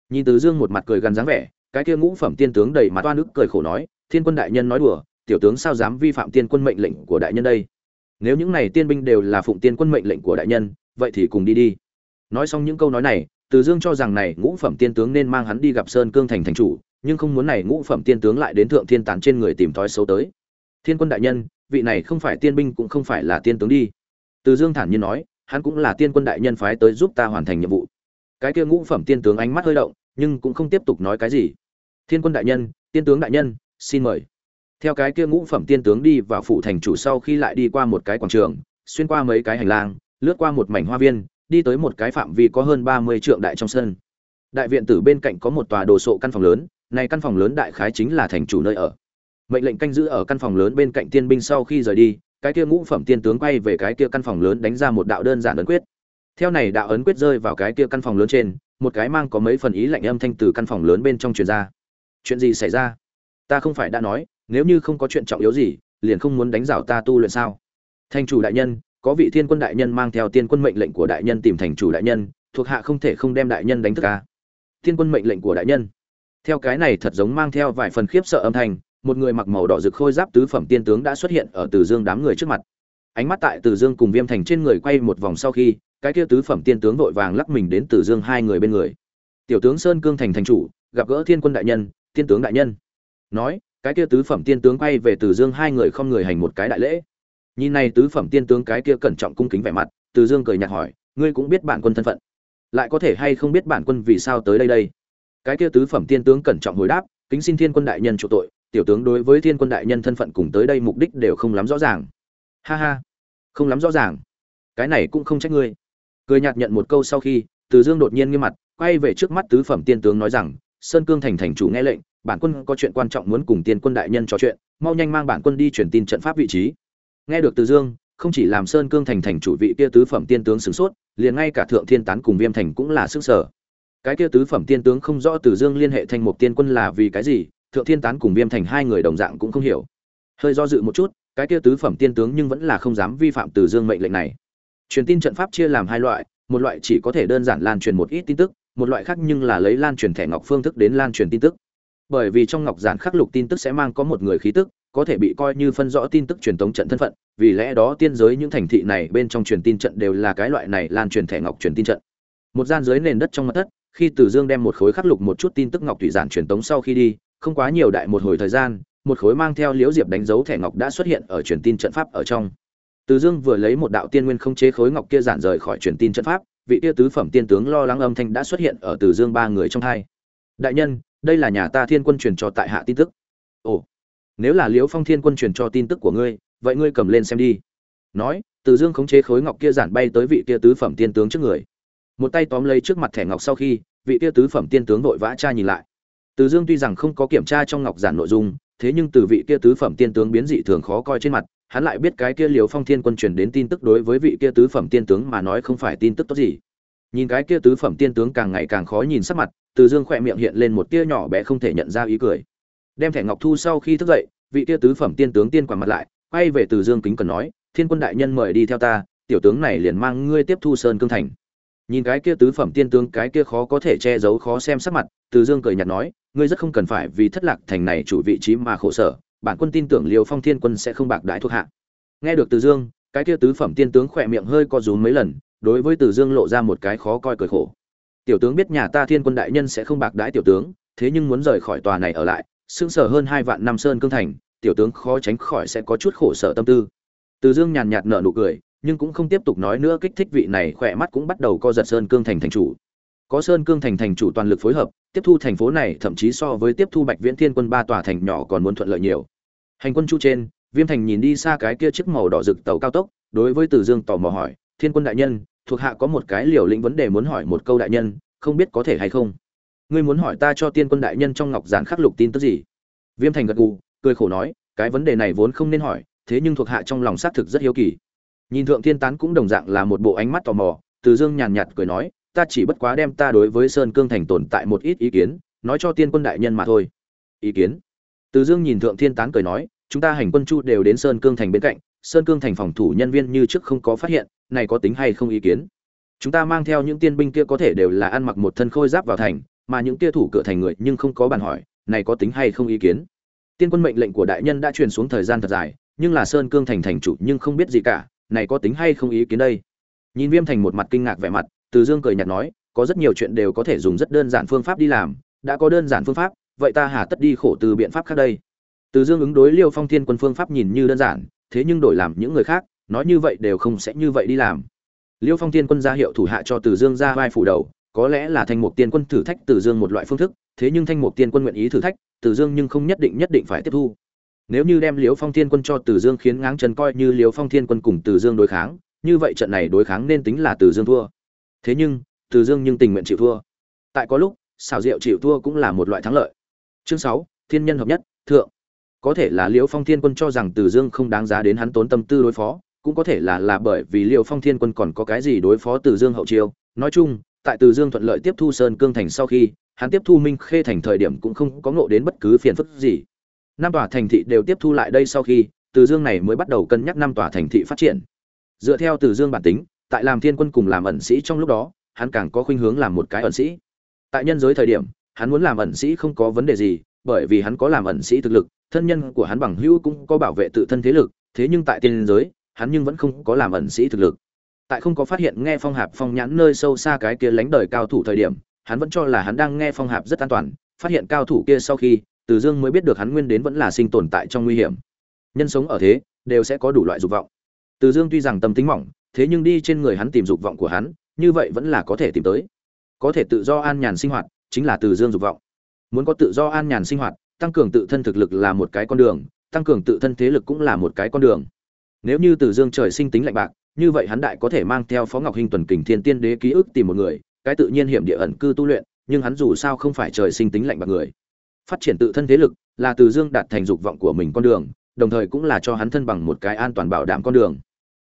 Nhìn từ dương một mặt cười gần dáng vẻ, cái kia ngũ phẩm tiên tướng đầy mặt oan ức cười khổ nói, thiên quân đại nhân nói đùa, tiểu tướng sao dám vi phạm tiên quân mệnh lệnh của đại nhân đây? Nếu những này tiên binh đều là phụng tiên quân mệnh lệnh của đại nhân, vậy thì cùng đi đi. Nói xong những câu nói này, từ dương cho rằng này ngũ phẩm tiên tướng nên mang hắn đi gặp sơn cương thành thành chủ, nhưng không muốn này ngũ phẩm tiên tướng lại đến thượng thiên tán trên người tìm thói xấu tới thiên quân đại nhân, vị này không phải tiên binh cũng không phải là tiên tướng đi. Từ dương thản nhiên nói, hắn cũng là tiên quân đại nhân phái tới giúp ta hoàn thành nhiệm vụ. Cái kia ngũ phẩm tiên tướng ánh mắt hơi động, nhưng cũng không tiếp tục nói cái gì. Thiên quân đại nhân, tiên tướng đại nhân, xin mời. Theo cái kia ngũ phẩm tiên tướng đi vào phủ thành chủ sau khi lại đi qua một cái quảng trường, xuyên qua mấy cái hành lang, lướt qua một mảnh hoa viên, đi tới một cái phạm vi có hơn ba mươi trượng đại trong sân. Đại viện tử bên cạnh có một tòa đồ sộ căn phòng lớn, này căn phòng lớn đại khái chính là thành chủ nơi ở mệnh lệnh canh giữ ở căn phòng lớn bên cạnh tiên binh sau khi rời đi, cái kia ngũ phẩm tiên tướng quay về cái kia căn phòng lớn đánh ra một đạo đơn giản ấn quyết. Theo này đạo ấn quyết rơi vào cái kia căn phòng lớn trên, một cái mang có mấy phần ý lạnh âm thanh từ căn phòng lớn bên trong truyền ra. Chuyện gì xảy ra? Ta không phải đã nói, nếu như không có chuyện trọng yếu gì, liền không muốn đánh rảo ta tu luyện sao? Thành chủ đại nhân, có vị thiên quân đại nhân mang theo tiên quân mệnh lệnh của đại nhân tìm thành chủ đại nhân, thuộc hạ không thể không đem đại nhân đánh thức à? ca thiên quân mệnh lệnh của đại nhân. Theo cái này thật giống mang theo vài phần khiếp sợ âm thanh một người mặc màu đỏ rực khôi giáp tứ phẩm tiên tướng đã xuất hiện ở từ dương đám người trước mặt. Ánh mắt tại từ dương cùng viêm thành trên người quay một vòng sau khi, cái kia tứ phẩm tiên tướng vội vàng lắc mình đến từ dương hai người bên người. Tiểu tướng sơn cương thành thành chủ, gặp gỡ thiên quân đại nhân tiên tướng đại nhân. Nói, cái kia tứ phẩm tiên tướng quay về từ dương hai người không người hành một cái đại lễ. Nhìn này tứ phẩm tiên tướng cái kia cẩn trọng cung kính vẻ mặt, từ dương cười nhạt hỏi, ngươi cũng biết bản quân thân phận, lại có thể hay không biết bản quân vì sao tới đây đây? Cái kia tứ phẩm tiên tướng cẩn trọng hồi đáp, kính xin thiên quân đại nhân chủ tội tiểu tướng đối với thiên quân đại nhân thân phận cùng tới đây mục đích đều không lắm rõ ràng. Ha ha, không lắm rõ ràng. Cái này cũng không trách ngươi. Cười nhạt nhận một câu sau khi, từ dương đột nhiên nghiêm mặt, quay về trước mắt tứ phẩm tiên tướng nói rằng, sơn cương thành thành chủ nghe lệnh, bản quân có chuyện quan trọng muốn cùng tiên quân đại nhân trò chuyện, mau nhanh mang bản quân đi truyền tin trận pháp vị trí. Nghe được từ dương, không chỉ làm sơn cương thành thành chủ vị kia tứ phẩm tiên tướng sửng sốt, liền ngay cả thượng thiên tán cùng viêm thành cũng là sức sở. Cái kia tứ phẩm tiên tướng không rõ từ dương liên hệ thành một tiên quân là vì cái gì thượng thiên tán cùng viêm thành hai người đồng dạng cũng không hiểu. Hơi do dự một chút cái kia tứ phẩm tiên tướng nhưng vẫn là không dám vi phạm từ dương mệnh lệnh này. Truyền tin trận pháp chia làm hai loại một loại chỉ có thể đơn giản lan truyền một ít tin tức một loại khác nhưng là lấy lan truyền thẻ ngọc phương thức đến lan truyền tin tức. Bởi vì trong ngọc giản khắc lục tin tức sẽ mang có một người khí tức có thể bị coi như phân rõ tin tức truyền tống trận thân phận vì lẽ đó tiên giới những thành thị này bên trong truyền tin trận đều là cái loại này lan truyền thẻ ngọc truyền tin trận. Một gian dưới nền đất trong mặt đất khi Từ Dương đem một khối khắc lục một chút tin tức ngọc thủy giản truyền tống sau khi đi, không quá nhiều đại một hồi thời gian, một khối mang theo liễu diệp đánh dấu thẻ ngọc đã xuất hiện ở truyền tin trận pháp ở trong. Từ Dương vừa lấy một đạo tiên nguyên không chế khối ngọc kia giản rời khỏi truyền tin trận pháp, vị kia tứ phẩm tiên tướng lo lắng âm thanh đã xuất hiện ở Từ Dương ba người trong hai. Đại nhân, đây là nhà ta Thiên Quân truyền cho tại hạ tin tức. Ồ, nếu là Liễu Phong Thiên Quân truyền cho tin tức của ngươi, vậy ngươi cầm lên xem đi. Nói, Từ Dương khống chế khối ngọc kia giản bay tới vị kia tứ phẩm tiên tướng trước người một tay tóm lấy trước mặt thẻ ngọc sau khi vị tia tứ phẩm tiên tướng vội vã tra nhìn lại từ dương tuy rằng không có kiểm tra trong ngọc giản nội dung, thế nhưng từ vị kia tứ phẩm tiên tướng biến dị thường khó coi trên mặt, hắn lại biết cái kia Liễu phong thiên quân truyền đến tin tức đối với vị kia tứ phẩm tiên tướng mà nói không phải tin tức tốt gì. Nhìn cái kia tứ phẩm tiên tướng càng ngày càng khó nhìn sắc mặt, từ dương khẽ miệng hiện lên một tia nhỏ bé không thể nhận ra ý cười. Đem thẻ ngọc thu sau khi thức dậy, vị kia tứ phẩm tiên tướng tiên quả mặt lại, quay về từ dương kính cần nói, thiên quân đại nhân mời đi theo ta, tiểu tướng này liền mang ngươi tiếp thu sơn cương thành nhìn cái kia tứ phẩm tiên tướng, cái kia khó có thể che giấu, khó xem sắc mặt, từ dương cười nhạt nói, ngươi rất không cần phải vì thất lạc thành này chủ vị trí mà khổ sở, bản quân tin tưởng liều phong thiên quân sẽ không bạc đái thuộc hạ. Nghe được từ dương, cái kia tứ phẩm tiên tướng khỏe miệng hơi co rúm mấy lần, đối với từ dương lộ ra một cái khó coi cười khổ. Tiểu tướng biết nhà ta thiên quân đại nhân sẽ không bạc đái tiểu tướng, thế nhưng muốn rời khỏi tòa này ở lại, sững sờ hơn hai vạn năm sơn cương thành, tiểu tướng khó tránh khỏi sẽ có chút khổ sở tâm tư. Từ dương nhàn nhạt nở nụ cười nhưng cũng không tiếp tục nói nữa, kích thích vị này, khỏe mắt cũng bắt đầu co giật sơn cương thành thành chủ. Có sơn cương thành thành chủ toàn lực phối hợp, tiếp thu thành phố này, thậm chí so với tiếp thu bạch viễn thiên quân ba tòa thành nhỏ còn muốn thuận lợi nhiều. Hành quân chu trên, viêm thành nhìn đi xa cái kia chiếc màu đỏ rực tàu cao tốc, đối với từ dương tò mò hỏi, thiên quân đại nhân, thuộc hạ có một cái liều lĩnh vấn đề muốn hỏi một câu đại nhân, không biết có thể hay không? Ngươi muốn hỏi ta cho tiên quân đại nhân trong ngọc giản khắc lục tin tức gì? Viêm thành gật gù, cười khổ nói, cái vấn đề này vốn không nên hỏi, thế nhưng thuộc hạ trong lòng xác thực rất hiếu kỳ nhìn thượng thiên tán cũng đồng dạng là một bộ ánh mắt tò mò, từ dương nhàn nhạt cười nói, ta chỉ bất quá đem ta đối với sơn cương thành tồn tại một ít ý kiến, nói cho tiên quân đại nhân mà thôi. Ý kiến? Từ dương nhìn thượng thiên tán cười nói, chúng ta hành quân chu đều đến sơn cương thành bên cạnh, sơn cương thành phòng thủ nhân viên như trước không có phát hiện, này có tính hay không ý kiến? Chúng ta mang theo những tiên binh kia có thể đều là ăn mặc một thân khôi giáp vào thành, mà những kia thủ cửa thành người nhưng không có bàn hỏi, này có tính hay không ý kiến? Tiên quân mệnh lệnh của đại nhân đã truyền xuống thời gian thật dài, nhưng là sơn cương thành thành chủ nhưng không biết gì cả này có tính hay không ý kiến đây? Nhìn viêm thành một mặt kinh ngạc vẻ mặt, từ dương cười nhạt nói, có rất nhiều chuyện đều có thể dùng rất đơn giản phương pháp đi làm, đã có đơn giản phương pháp, vậy ta hà tất đi khổ từ biện pháp khác đây. Từ dương ứng đối liêu phong thiên quân phương pháp nhìn như đơn giản, thế nhưng đổi làm những người khác, nói như vậy đều không sẽ như vậy đi làm. Liêu phong thiên quân ra hiệu thủ hạ cho từ dương ra vai phủ đầu, có lẽ là thanh mục tiên quân thử thách từ dương một loại phương thức, thế nhưng thanh mục tiên quân nguyện ý thử thách, từ dương nhưng không nhất định nhất định phải tiếp thu nếu như đem Liễu phong thiên quân cho từ dương khiến ngáng chân coi như Liễu phong thiên quân cùng từ dương đối kháng, như vậy trận này đối kháng nên tính là từ dương thua. Thế nhưng, từ dương nhưng tình nguyện chịu thua. Tại có lúc, xảo diệu chịu thua cũng là một loại thắng lợi. Chương sáu, thiên nhân hợp nhất, thượng. Có thể là liễu phong thiên quân cho rằng từ dương không đáng giá đến hắn tốn tâm tư đối phó, cũng có thể là là bởi vì liễu phong thiên quân còn có cái gì đối phó từ dương hậu chiêu. Nói chung, tại từ dương thuận lợi tiếp thu sơn cương thành sau khi, hắn tiếp thu minh khê thành thời điểm cũng không có ngộ đến bất cứ phiền phức gì năm tòa thành thị đều tiếp thu lại đây sau khi, từ dương này mới bắt đầu cân nhắc năm tòa thành thị phát triển. Dựa theo từ dương bản tính, tại làm thiên quân cùng làm ẩn sĩ trong lúc đó, hắn càng có khuynh hướng làm một cái ẩn sĩ. Tại nhân giới thời điểm, hắn muốn làm ẩn sĩ không có vấn đề gì, bởi vì hắn có làm ẩn sĩ thực lực, thân nhân của hắn bằng hữu cũng có bảo vệ tự thân thế lực, thế nhưng tại tiên giới, hắn nhưng vẫn không có làm ẩn sĩ thực lực. Tại không có phát hiện nghe phong hạp phong nhãn nơi sâu xa cái kia lánh đời cao thủ thời điểm, hắn vẫn cho là hắn đang nghe phong hạp rất an toàn, phát hiện cao thủ kia sau khi từ dương mới biết được hắn nguyên đến vẫn là sinh tồn tại trong nguy hiểm. Nhân sống ở thế, đều sẽ có đủ loại dục vọng. Từ dương tuy rằng tâm tính mỏng, thế nhưng đi trên người hắn tìm dục vọng của hắn, như vậy vẫn là có thể tìm tới. Có thể tự do an nhàn sinh hoạt, chính là từ dương dục vọng. Muốn có tự do an nhàn sinh hoạt, tăng cường tự thân thực lực là một cái con đường, tăng cường tự thân thế lực cũng là một cái con đường. Nếu như từ dương trời sinh tính lạnh bạc, như vậy hắn đại có thể mang theo phó ngọc hinh tuần kình thiên tiên đế ký ức tìm một người, cái tự nhiên hiểm địa ẩn cư tu luyện, nhưng hắn dù sao không phải trời sinh tính lạnh bạc người phát triển tự thân thế lực là từ dương đạt thành dục vọng của mình con đường, đồng thời cũng là cho hắn thân bằng một cái an toàn bảo đảm con đường.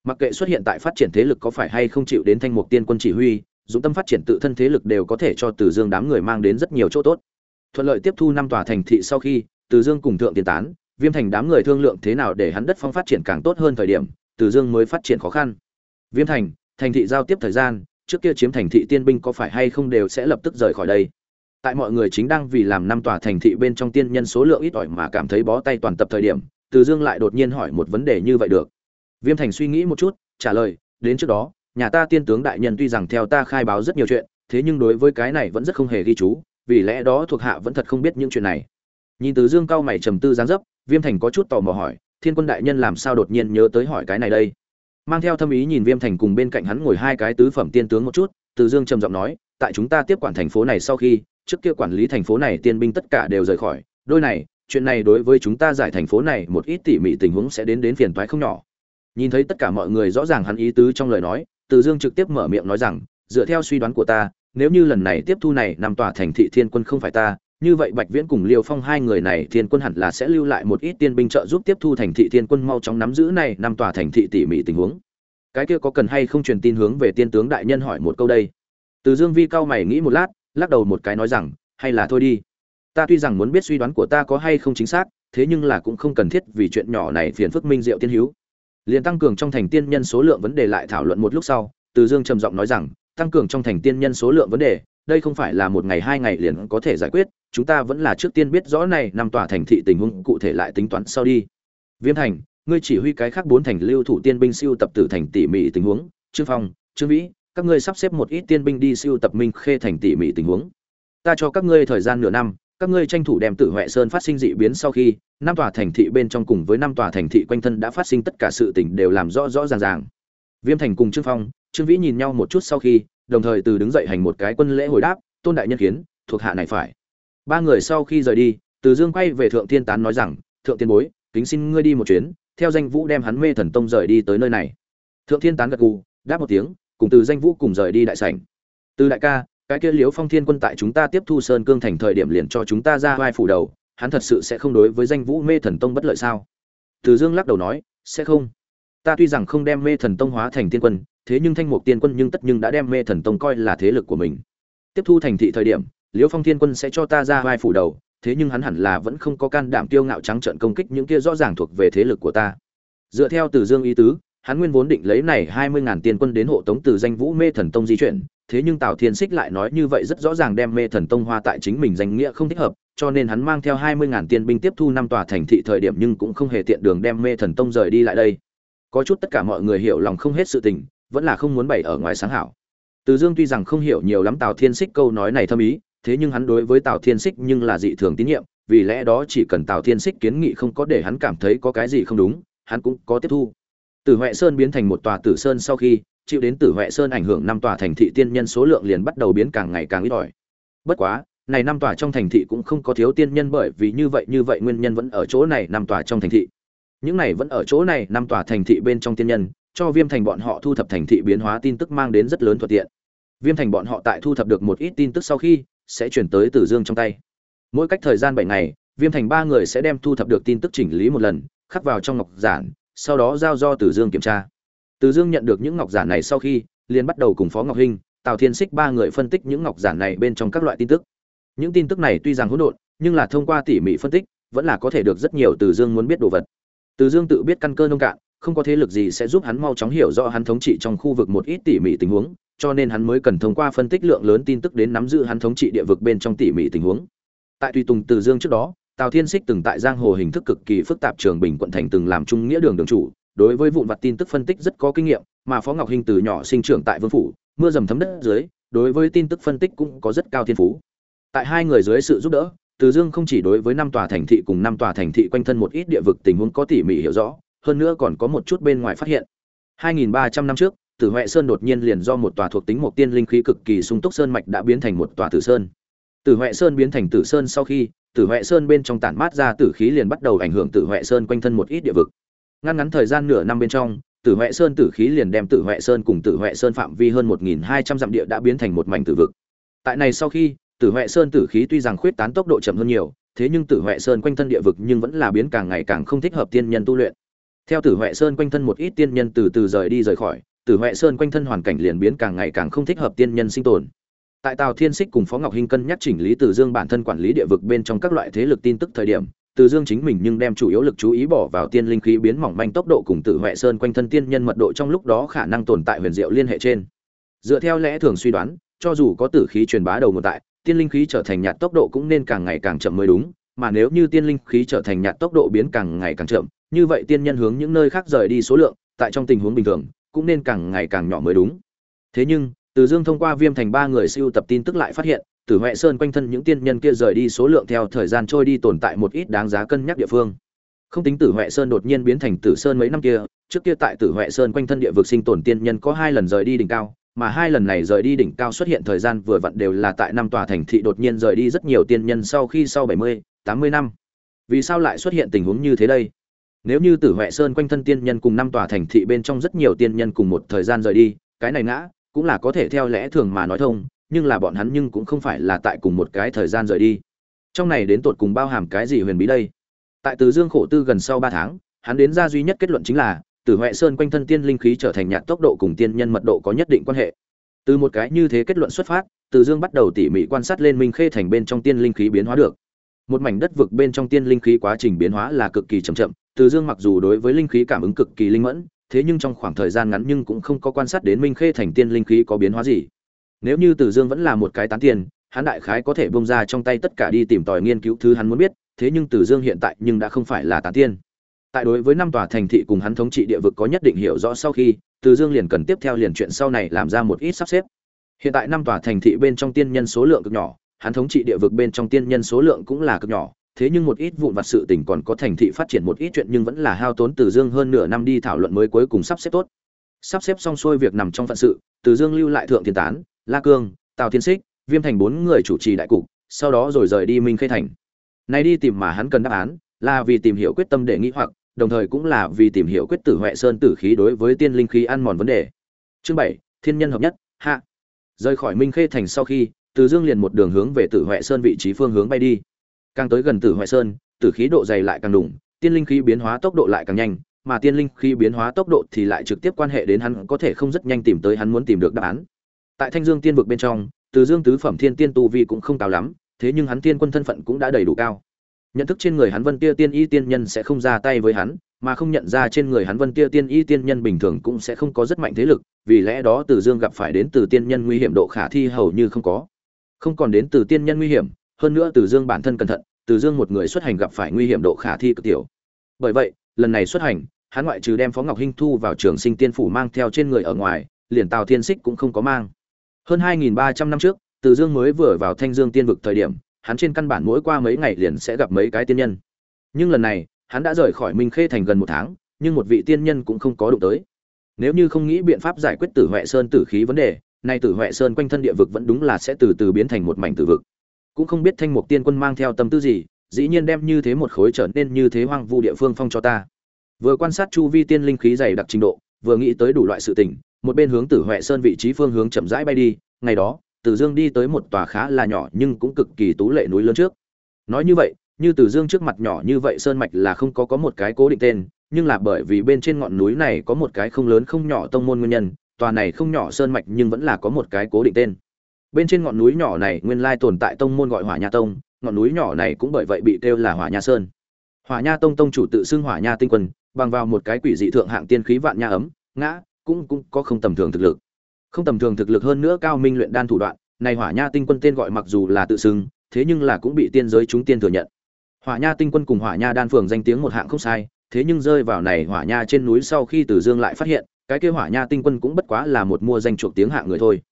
Mặc kệ xuất hiện tại phát triển thế lực có phải hay không chịu đến thanh mục tiên quân chỉ huy, dũng tâm phát triển tự thân thế lực đều có thể cho từ dương đám người mang đến rất nhiều chỗ tốt. Thuận lợi tiếp thu năm tòa thành thị sau khi, từ dương cùng thượng tiền tán, viêm thành đám người thương lượng thế nào để hắn đất phong phát triển càng tốt hơn thời điểm, từ dương mới phát triển khó khăn. Viêm thành thành thị giao tiếp thời gian, trước kia chiếm thành thị tiên binh có phải hay không đều sẽ lập tức rời khỏi đây tại mọi người chính đang vì làm năm tòa thành thị bên trong tiên nhân số lượng ít ỏi mà cảm thấy bó tay toàn tập thời điểm, từ dương lại đột nhiên hỏi một vấn đề như vậy được. Viêm thành suy nghĩ một chút, trả lời, đến trước đó, nhà ta tiên tướng đại nhân tuy rằng theo ta khai báo rất nhiều chuyện, thế nhưng đối với cái này vẫn rất không hề ghi chú, vì lẽ đó thuộc hạ vẫn thật không biết những chuyện này. Nhìn từ dương cao mày trầm tư giáng dấp, viêm thành có chút tò mò hỏi, thiên quân đại nhân làm sao đột nhiên nhớ tới hỏi cái này đây? Mang theo thâm ý nhìn viêm thành cùng bên cạnh hắn ngồi hai cái tứ phẩm tiên tướng một chút, từ dương trầm giọng nói, tại chúng ta tiếp quản thành phố này sau khi trước kia quản lý thành phố này tiên binh tất cả đều rời khỏi. Đôi này, chuyện này đối với chúng ta giải thành phố này một ít tỉ mỉ tình huống sẽ đến đến phiền toái không nhỏ. Nhìn thấy tất cả mọi người rõ ràng hắn ý tứ trong lời nói, từ dương trực tiếp mở miệng nói rằng, dựa theo suy đoán của ta, nếu như lần này tiếp thu này nằm tòa thành thị thiên quân không phải ta, như vậy bạch viễn cùng liêu phong hai người này thiên quân hẳn là sẽ lưu lại một ít tiên binh trợ giúp tiếp thu thành thị thiên quân mau chóng nắm giữ này năm tòa thành thị tỉ mỉ tình huống. Cái kia có cần hay không truyền tin hướng về tiên tướng đại nhân hỏi một câu đây? Từ dương vi cao mày nghĩ một lát lắc đầu một cái nói rằng, hay là thôi đi. Ta tuy rằng muốn biết suy đoán của ta có hay không chính xác, thế nhưng là cũng không cần thiết vì chuyện nhỏ này phiền phức minh diệu tiên hữu liền tăng cường trong thành tiên nhân số lượng vấn đề lại thảo luận một lúc sau, từ dương trầm giọng nói rằng, tăng cường trong thành tiên nhân số lượng vấn đề, đây không phải là một ngày hai ngày liền có thể giải quyết, chúng ta vẫn là trước tiên biết rõ này năm tòa thành thị tình huống cụ thể lại tính toán sau đi. Viêm thành, ngươi chỉ huy cái khác bốn thành lưu thủ tiên binh siêu tập tử thành tỉ mỉ tình huống, trương phong, trương vĩ các ngươi sắp xếp một ít tiên binh đi siêu tập minh khê thành tỉ mỉ tình huống. Ta cho các ngươi thời gian nửa năm, các ngươi tranh thủ đem tử huệ sơn phát sinh dị biến sau khi, năm tòa thành thị bên trong cùng với năm tòa thành thị quanh thân đã phát sinh tất cả sự tình đều làm rõ rõ ràng ràng. Viêm thành cùng trương phong, trương vĩ nhìn nhau một chút sau khi, đồng thời từ đứng dậy hành một cái quân lễ hồi đáp, tôn đại nhân kiến, thuộc hạ này phải. Ba người sau khi rời đi, từ dương quay về thượng thiên tán nói rằng, thượng tiên bối, kính xin ngươi đi một chuyến, theo danh vũ đem hắn mê thần tông rời đi tới nơi này. Thượng thiên tán gật gù, đáp một tiếng cùng từ danh vũ cùng rời đi đại sảnh. Từ đại ca, cái kia liếu phong thiên quân tại chúng ta tiếp thu sơn cương thành thời điểm liền cho chúng ta ra vai phủ đầu, hắn thật sự sẽ không đối với danh vũ mê thần tông bất lợi sao? Từ dương lắc đầu nói, sẽ không. Ta tuy rằng không đem mê thần tông hóa thành tiên quân, thế nhưng thanh mục tiên quân nhưng tất nhưng đã đem mê thần tông coi là thế lực của mình. Tiếp thu thành thị thời điểm, liễu phong thiên quân sẽ cho ta ra vai phủ đầu, thế nhưng hắn hẳn là vẫn không có can đảm tiêu ngạo trắng trợn công kích những kia rõ ràng thuộc về thế lực của ta. Dựa theo từ dương ý tứ hắn nguyên vốn định lấy này hai mươi ngàn tiền quân đến hộ tống từ danh vũ mê thần tông di chuyển, thế nhưng tào thiên xích lại nói như vậy rất rõ ràng đem mê thần tông hoa tại chính mình danh nghĩa không thích hợp, cho nên hắn mang theo hai mươi ngàn tiên binh tiếp thu năm tòa thành thị thời điểm nhưng cũng không hề tiện đường đem mê thần tông rời đi lại đây. Có chút tất cả mọi người hiểu lòng không hết sự tình, vẫn là không muốn bày ở ngoài sáng hảo. Từ dương tuy rằng không hiểu nhiều lắm tào thiên xích câu nói này thâm ý, thế nhưng hắn đối với tào thiên xích nhưng là dị thường tín nhiệm, vì lẽ đó chỉ cần tào thiên xích kiến nghị không có để hắn cảm thấy có cái gì không đúng, hắn cũng có tiếp thu tử huệ sơn biến thành một tòa tử sơn sau khi, chịu đến tử huệ sơn ảnh hưởng năm tòa thành thị tiên nhân số lượng liền bắt đầu biến càng ngày càng ít ỏi. Bất quá, này năm tòa trong thành thị cũng không có thiếu tiên nhân bởi vì như vậy như vậy nguyên nhân vẫn ở chỗ này năm tòa trong thành thị. Những này vẫn ở chỗ này năm tòa thành thị bên trong tiên nhân, cho viêm thành bọn họ thu thập thành thị biến hóa tin tức mang đến rất lớn thuận tiện. Viêm thành bọn họ tại thu thập được một ít tin tức sau khi, sẽ chuyển tới tử dương trong tay. Mỗi cách thời gian bảy ngày, viêm thành ba người sẽ đem thu thập được tin tức chỉnh lý một lần, khắc vào trong ngọc giản sau đó giao do tử dương kiểm tra. Tử dương nhận được những ngọc giản này sau khi, liền bắt đầu cùng phó ngọc hinh, tào thiên Sích ba người phân tích những ngọc giản này bên trong các loại tin tức. Những tin tức này tuy rằng hỗn độn, nhưng là thông qua tỉ mỉ phân tích, vẫn là có thể được rất nhiều từ dương muốn biết đồ vật. Từ dương tự biết căn cơ nông cạn, không có thế lực gì sẽ giúp hắn mau chóng hiểu rõ hắn thống trị trong khu vực một ít tỉ mỉ tình huống, cho nên hắn mới cần thông qua phân tích lượng lớn tin tức đến nắm giữ hắn thống trị địa vực bên trong tỉ mỉ tình huống. Tại tùy tùng từ dương trước đó tào thiên Sích từng tại giang hồ hình thức cực kỳ phức tạp trường bình quận thành từng làm trung nghĩa đường đường chủ đối với vụn vặt tin tức phân tích rất có kinh nghiệm mà phó ngọc Hinh từ nhỏ sinh trưởng tại vương phủ mưa dầm thấm đất dưới đối với tin tức phân tích cũng có rất cao thiên phú tại hai người dưới sự giúp đỡ từ dương không chỉ đối với năm tòa thành thị cùng năm tòa thành thị quanh thân một ít địa vực tình huống có tỉ mỉ hiểu rõ hơn nữa còn có một chút bên ngoài phát hiện 2.300 năm trước Tử Huệ Sơn đột nhiên liền do một tòa thuộc tính một tiên linh khí cực kỳ sung túc sơn mạch đã biến thành một tòa tử sơn. Tử Huệ Sơn biến thành tử sơn sau khi, Tử Huệ Sơn bên trong tản mát ra tử khí liền bắt đầu ảnh hưởng Tử Huệ Sơn quanh thân một ít địa vực. Ngắn ngắn thời gian nửa năm bên trong, Tử Huệ Sơn tử khí liền đem Tử Huệ Sơn cùng Tử Huệ Sơn phạm vi hơn 1200 dặm địa đã biến thành một mảnh tử vực. Tại này sau khi, Tử Huệ Sơn tử khí tuy rằng khuyết tán tốc độ chậm hơn nhiều, thế nhưng Tử Huệ Sơn quanh thân địa vực nhưng vẫn là biến càng ngày càng không thích hợp tiên nhân tu luyện. Theo Tử Huệ Sơn quanh thân một ít tiên nhân từ từ rời đi rời khỏi, Tử Huệ Sơn quanh thân hoàn cảnh liền biến càng ngày càng không thích hợp tiên nhân sinh tồn. Tại Tào Thiên xích cùng Phó Ngọc Hinh cân nhắc chỉnh lý Từ Dương bản thân quản lý địa vực bên trong các loại thế lực tin tức thời điểm, Từ Dương chính mình nhưng đem chủ yếu lực chú ý bỏ vào tiên linh khí biến mỏng manh tốc độ cùng Tử Huệ Sơn quanh thân tiên nhân mật độ trong lúc đó khả năng tồn tại huyền diệu liên hệ trên. Dựa theo lẽ thường suy đoán, cho dù có tử khí truyền bá đầu nguồn tại, tiên linh khí trở thành nhạt tốc độ cũng nên càng ngày càng chậm mới đúng, mà nếu như tiên linh khí trở thành nhạt tốc độ biến càng ngày càng chậm, như vậy tiên nhân hướng những nơi khác rời đi số lượng, tại trong tình huống bình thường, cũng nên càng ngày càng nhỏ mới đúng. Thế nhưng, từ Dương thông qua Viêm Thành ba người siêu tập tin tức lại phát hiện, Tử Hoè Sơn quanh thân những tiên nhân kia rời đi số lượng theo thời gian trôi đi tồn tại một ít đáng giá cân nhắc địa phương. Không tính Tử Hoè Sơn đột nhiên biến thành Tử Sơn mấy năm kia, trước kia tại Tử Hoè Sơn quanh thân địa vực sinh tồn tiên nhân có hai lần rời đi đỉnh cao, mà hai lần này rời đi đỉnh cao xuất hiện thời gian vừa vặn đều là tại năm tòa thành thị đột nhiên rời đi rất nhiều tiên nhân sau khi sau 70, 80 năm. Vì sao lại xuất hiện tình huống như thế đây? Nếu như Tử Hoè Sơn quanh thân tiên nhân cùng năm tòa thành thị bên trong rất nhiều tiên nhân cùng một thời gian rời đi, cái này ngã, cũng là có thể theo lẽ thường mà nói thông, nhưng là bọn hắn nhưng cũng không phải là tại cùng một cái thời gian rời đi. Trong này đến tột cùng bao hàm cái gì huyền bí đây? Tại Từ Dương khổ tư gần sau 3 tháng, hắn đến ra duy nhất kết luận chính là Tử Hoè Sơn quanh thân tiên linh khí trở thành nhạt tốc độ cùng tiên nhân mật độ có nhất định quan hệ. Từ một cái như thế kết luận xuất phát, Từ Dương bắt đầu tỉ mỉ quan sát lên Minh Khê thành bên trong tiên linh khí biến hóa được. Một mảnh đất vực bên trong tiên linh khí quá trình biến hóa là cực kỳ chậm chậm, Từ Dương mặc dù đối với linh khí cảm ứng cực kỳ linh mẫn, thế nhưng trong khoảng thời gian ngắn nhưng cũng không có quan sát đến Minh Khê thành tiên linh khí có biến hóa gì. Nếu như Từ Dương vẫn là một cái tán tiền, hắn đại khái có thể bung ra trong tay tất cả đi tìm tòi nghiên cứu thứ hắn muốn biết, thế nhưng Từ Dương hiện tại nhưng đã không phải là tán tiên tại đối với năm tòa thành thị cùng hắn thống trị địa vực có nhất định hiểu rõ sau khi từ dương liền cần tiếp theo liền chuyện sau này làm ra một ít sắp xếp hiện tại năm tòa thành thị bên trong tiên nhân số lượng cực nhỏ hắn thống trị địa vực bên trong tiên nhân số lượng cũng là cực nhỏ thế nhưng một ít vụn vặt sự tình còn có thành thị phát triển một ít chuyện nhưng vẫn là hao tốn từ dương hơn nửa năm đi thảo luận mới cuối cùng sắp xếp tốt sắp xếp xong xuôi việc nằm trong phận sự từ dương lưu lại thượng thiên tán la cương tào thiên xích viêm thành bốn người chủ trì đại cục sau đó rồi rời đi minh khê thành nay đi tìm mà hắn cần đáp án là vì tìm hiểu quyết tâm để nghĩ hoặc đồng thời cũng là vì tìm hiểu quyết tử Huệ Sơn tử khí đối với tiên linh khí ăn mòn vấn đề. Chương bảy Thiên nhân hợp nhất, hạ. Rời khỏi Minh Khê thành sau khi, Từ Dương liền một đường hướng về Tử Huệ Sơn vị trí phương hướng bay đi. Càng tới gần Tử hoại Sơn, tử khí độ dày lại càng đủng, tiên linh khí biến hóa tốc độ lại càng nhanh, mà tiên linh khí biến hóa tốc độ thì lại trực tiếp quan hệ đến hắn có thể không rất nhanh tìm tới hắn muốn tìm được đáp án. Tại Thanh Dương Tiên vực bên trong, Từ Dương tứ phẩm thiên tiên tu vi cũng không cao lắm, thế nhưng hắn tiên quân thân phận cũng đã đầy đủ cao nhận thức trên người hắn vân tia tiên y tiên nhân sẽ không ra tay với hắn mà không nhận ra trên người hắn vân tia tiên y tiên nhân bình thường cũng sẽ không có rất mạnh thế lực vì lẽ đó từ dương gặp phải đến từ tiên nhân nguy hiểm độ khả thi hầu như không có không còn đến từ tiên nhân nguy hiểm hơn nữa từ dương bản thân cẩn thận từ dương một người xuất hành gặp phải nguy hiểm độ khả thi cực tiểu bởi vậy lần này xuất hành hắn ngoại trừ đem phó ngọc hinh thu vào trường sinh tiên phủ mang theo trên người ở ngoài liền tào thiên xích cũng không có mang hơn 2.300 năm trước Từ Dương mới vừa vào Thanh Dương Tiên vực thời điểm, hắn trên căn bản mỗi qua mấy ngày liền sẽ gặp mấy cái tiên nhân. Nhưng lần này, hắn đã rời khỏi Minh Khê thành gần một tháng, nhưng một vị tiên nhân cũng không có đụng tới. Nếu như không nghĩ biện pháp giải quyết Tử huệ Sơn tử khí vấn đề, nay Tử huệ Sơn quanh thân địa vực vẫn đúng là sẽ từ từ biến thành một mảnh tử vực. Cũng không biết Thanh Mục Tiên Quân mang theo tâm tư gì, dĩ nhiên đem như thế một khối trở nên như thế hoang vu địa phương phong cho ta. Vừa quan sát chu vi tiên linh khí dày đặc trình độ, vừa nghĩ tới đủ loại sự tình, một bên hướng Tử huệ Sơn vị trí phương hướng chậm rãi bay đi, ngày đó, Tử Dương đi tới một tòa khá là nhỏ nhưng cũng cực kỳ tú lệ núi lớn trước. Nói như vậy, như Tử Dương trước mặt nhỏ như vậy sơn mạch là không có có một cái cố định tên, nhưng là bởi vì bên trên ngọn núi này có một cái không lớn không nhỏ tông môn nguyên nhân, tòa này không nhỏ sơn mạch nhưng vẫn là có một cái cố định tên. Bên trên ngọn núi nhỏ này nguyên lai tồn tại tông môn gọi Hỏa Nha Tông, ngọn núi nhỏ này cũng bởi vậy bị kêu là Hỏa Nha Sơn. Hỏa Nha Tông tông chủ tự xưng Hỏa Nha Tinh Quân, bằng vào một cái quỷ dị thượng hạng tiên khí vạn nha ấm, ngã, cũng cũng có không tầm thường thực lực. Không tầm thường thực lực hơn nữa cao minh luyện đan thủ đoạn, này Hỏa Nha Tinh Quân tên gọi mặc dù là tự xưng, thế nhưng là cũng bị tiên giới chúng tiên thừa nhận. Hỏa Nha Tinh Quân cùng Hỏa Nha Đan Phường danh tiếng một hạng không sai, thế nhưng rơi vào này Hỏa Nha trên núi sau khi Từ Dương lại phát hiện, cái kia Hỏa Nha Tinh Quân cũng bất quá là một mua danh chuộc tiếng hạng người thôi.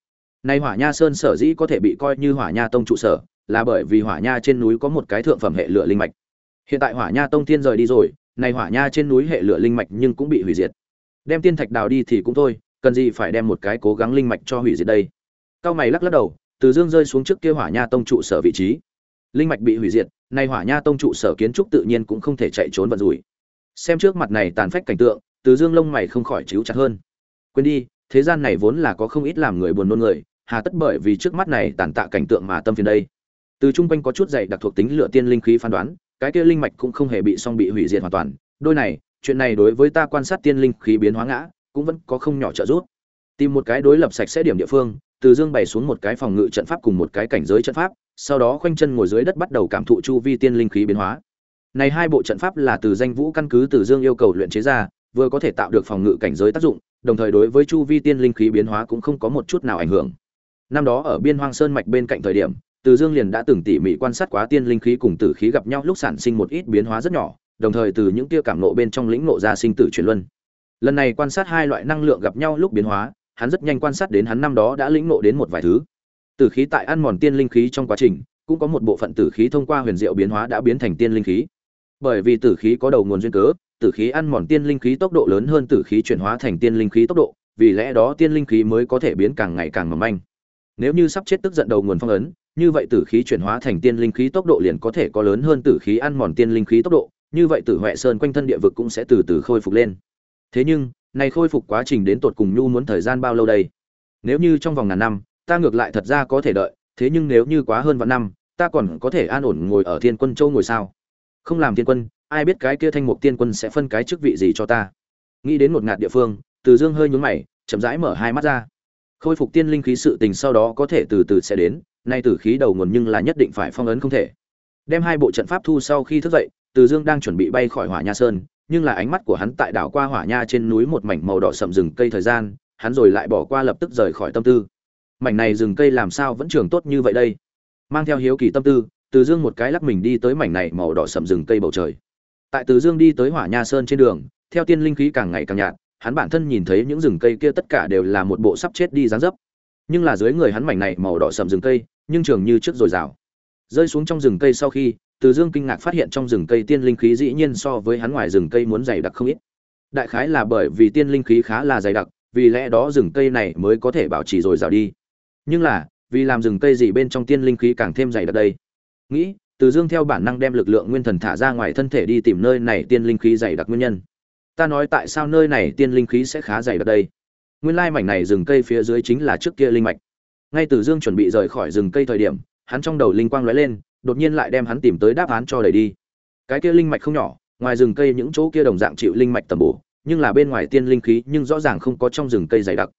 Này Hỏa Nha Sơn sở dĩ có thể bị coi như Hỏa Nha Tông trụ sở, là bởi vì Hỏa Nha trên núi có một cái thượng phẩm hệ lửa linh mạch. Hiện tại Hỏa Nha Tông tiên rời đi rồi, này Hỏa Nha trên núi hệ lửa linh mạch nhưng cũng bị hủy diệt. Đem tiên thạch đào đi thì cũng thôi, cần gì phải đem một cái cố gắng linh mạch cho hủy diệt đây. Cao mày lắc lắc đầu, Từ Dương rơi xuống trước kia Hỏa Nha Tông trụ sở vị trí. Linh mạch bị hủy diệt, này Hỏa Nha Tông trụ sở kiến trúc tự nhiên cũng không thể chạy trốn vận rủi. Xem trước mặt này tàn phách cảnh tượng, Từ Dương lông mày không khỏi chíu chặt hơn. Quên đi, thế gian này vốn là có không ít làm người buồn nôn người, hà tất bởi vì trước mắt này tàn tạ cảnh tượng mà tâm phiền đây. Từ trung quanh có chút dày đặc thuộc tính lựa tiên linh khí phán đoán cái kia linh mạch cũng không hề bị song bị hủy diệt hoàn toàn. Đôi này chuyện này đối với ta quan sát tiên linh khí biến hóa ngã cũng vẫn có không nhỏ trợ giúp. Tìm một cái đối lập sạch sẽ điểm địa phương từ dương bày xuống một cái phòng ngự trận pháp cùng một cái cảnh giới trận pháp sau đó khoanh chân ngồi dưới đất bắt đầu cảm thụ chu vi tiên linh khí biến hóa. Này hai bộ trận pháp là từ danh vũ căn cứ từ dương yêu cầu luyện chế ra vừa có thể tạo được phòng ngự cảnh giới tác dụng, đồng thời đối với chu vi tiên linh khí biến hóa cũng không có một chút nào ảnh hưởng. Năm đó ở biên hoang sơn mạch bên cạnh thời điểm, từ dương liền đã từng tỉ mỉ quan sát quá tiên linh khí cùng tử khí gặp nhau lúc sản sinh một ít biến hóa rất nhỏ, đồng thời từ những kia cảm nộ bên trong lĩnh nộ ra sinh tử chuyển luân. Lần này quan sát hai loại năng lượng gặp nhau lúc biến hóa, hắn rất nhanh quan sát đến hắn năm đó đã lĩnh ngộ đến một vài thứ. Tử khí tại ăn mòn tiên linh khí trong quá trình, cũng có một bộ phận tử khí thông qua huyền diệu biến hóa đã biến thành tiên linh khí. Bởi vì tử khí có đầu nguồn duyên cớ tử khí ăn mòn tiên linh khí tốc độ lớn hơn tử khí chuyển hóa thành tiên linh khí tốc độ, vì lẽ đó tiên linh khí mới có thể biến càng ngày càng mỏng manh. Nếu như sắp chết tức giận đầu nguồn phong ấn, như vậy tử khí chuyển hóa thành tiên linh khí tốc độ liền có thể có lớn hơn tử khí ăn mòn tiên linh khí tốc độ, như vậy tử huệ sơn quanh thân địa vực cũng sẽ từ từ khôi phục lên. Thế nhưng, này khôi phục quá trình đến tột cùng nhu muốn thời gian bao lâu đây? Nếu như trong vòng ngàn năm, ta ngược lại thật ra có thể đợi, thế nhưng nếu như quá hơn vạn năm, ta còn có thể an ổn ngồi ở thiên quân châu ngồi sao? Không làm thiên quân ai biết cái kia thanh mục tiên quân sẽ phân cái chức vị gì cho ta. Nghĩ đến một ngạt địa phương, từ dương hơi nhún mày, chậm rãi mở hai mắt ra. Khôi phục tiên linh khí sự tình sau đó có thể từ từ sẽ đến, nay tử khí đầu nguồn nhưng là nhất định phải phong ấn không thể. Đem hai bộ trận pháp thu sau khi thức dậy, từ dương đang chuẩn bị bay khỏi hỏa nha sơn, nhưng là ánh mắt của hắn tại đảo qua hỏa nha trên núi một mảnh màu đỏ sậm rừng cây thời gian, hắn rồi lại bỏ qua lập tức rời khỏi tâm tư. Mảnh này rừng cây làm sao vẫn trường tốt như vậy đây? Mang theo hiếu kỳ tâm tư, từ dương một cái lắc mình đi tới mảnh này màu đỏ sậm rừng cây bầu trời tại từ dương đi tới hỏa nha sơn trên đường, theo tiên linh khí càng ngày càng nhạt, hắn bản thân nhìn thấy những rừng cây kia tất cả đều là một bộ sắp chết đi dáng dấp. Nhưng là dưới người hắn mảnh này màu đỏ sầm rừng cây, nhưng trường như trước dồi dào. Rơi xuống trong rừng cây sau khi, từ dương kinh ngạc phát hiện trong rừng cây tiên linh khí dĩ nhiên so với hắn ngoài rừng cây muốn dày đặc không ít. Đại khái là bởi vì tiên linh khí khá là dày đặc, vì lẽ đó rừng cây này mới có thể bảo trì dồi dào đi. Nhưng là, vì làm rừng cây gì bên trong tiên linh khí càng thêm dày đặc đây? Nghĩ từ dương theo bản năng đem lực lượng nguyên thần thả ra ngoài thân thể đi tìm nơi này tiên linh khí dày đặc nguyên nhân. Ta nói tại sao nơi này tiên linh khí sẽ khá dày đặc đây? Nguyên lai mảnh này rừng cây phía dưới chính là trước kia linh mạch. Ngay từ dương chuẩn bị rời khỏi rừng cây thời điểm, hắn trong đầu linh quang lóe lên, đột nhiên lại đem hắn tìm tới đáp án cho đẩy đi. Cái kia linh mạch không nhỏ, ngoài rừng cây những chỗ kia đồng dạng chịu linh mạch tầm bổ, nhưng là bên ngoài tiên linh khí nhưng rõ ràng không có trong rừng cây dày đặc.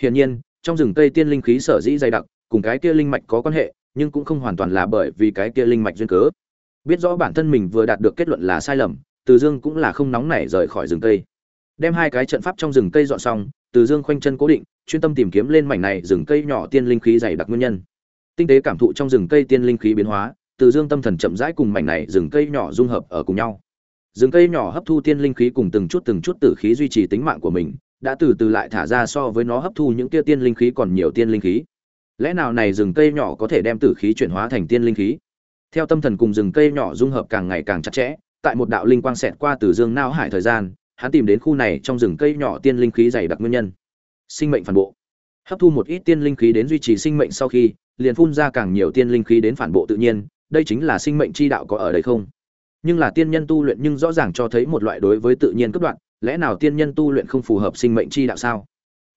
Hiển nhiên, trong rừng cây tiên linh khí sở dĩ dày đặc, cùng cái kia linh mạch có quan hệ nhưng cũng không hoàn toàn là bởi vì cái kia linh mạch duyên cớ. Biết rõ bản thân mình vừa đạt được kết luận là sai lầm, từ dương cũng là không nóng nảy rời khỏi rừng cây. Đem hai cái trận pháp trong rừng cây dọn xong, từ dương khoanh chân cố định, chuyên tâm tìm kiếm lên mảnh này rừng cây nhỏ tiên linh khí dày đặc nguyên nhân. Tinh tế cảm thụ trong rừng cây tiên linh khí biến hóa, từ dương tâm thần chậm rãi cùng mảnh này rừng cây nhỏ dung hợp ở cùng nhau. Rừng cây nhỏ hấp thu tiên linh khí cùng từng chút từng chút tử khí duy trì tính mạng của mình, đã từ từ lại thả ra so với nó hấp thu những tia tiên linh khí còn nhiều tiên linh khí lẽ nào này rừng cây nhỏ có thể đem tử khí chuyển hóa thành tiên linh khí? Theo tâm thần cùng rừng cây nhỏ dung hợp càng ngày càng chặt chẽ, tại một đạo linh quang xẹt qua từ dương nao hải thời gian, hắn tìm đến khu này trong rừng cây nhỏ tiên linh khí dày đặc nguyên nhân. Sinh mệnh phản bộ. Hấp thu một ít tiên linh khí đến duy trì sinh mệnh sau khi, liền phun ra càng nhiều tiên linh khí đến phản bộ tự nhiên, đây chính là sinh mệnh chi đạo có ở đây không? Nhưng là tiên nhân tu luyện nhưng rõ ràng cho thấy một loại đối với tự nhiên cấp đoạn, lẽ nào tiên nhân tu luyện không phù hợp sinh mệnh chi đạo sao?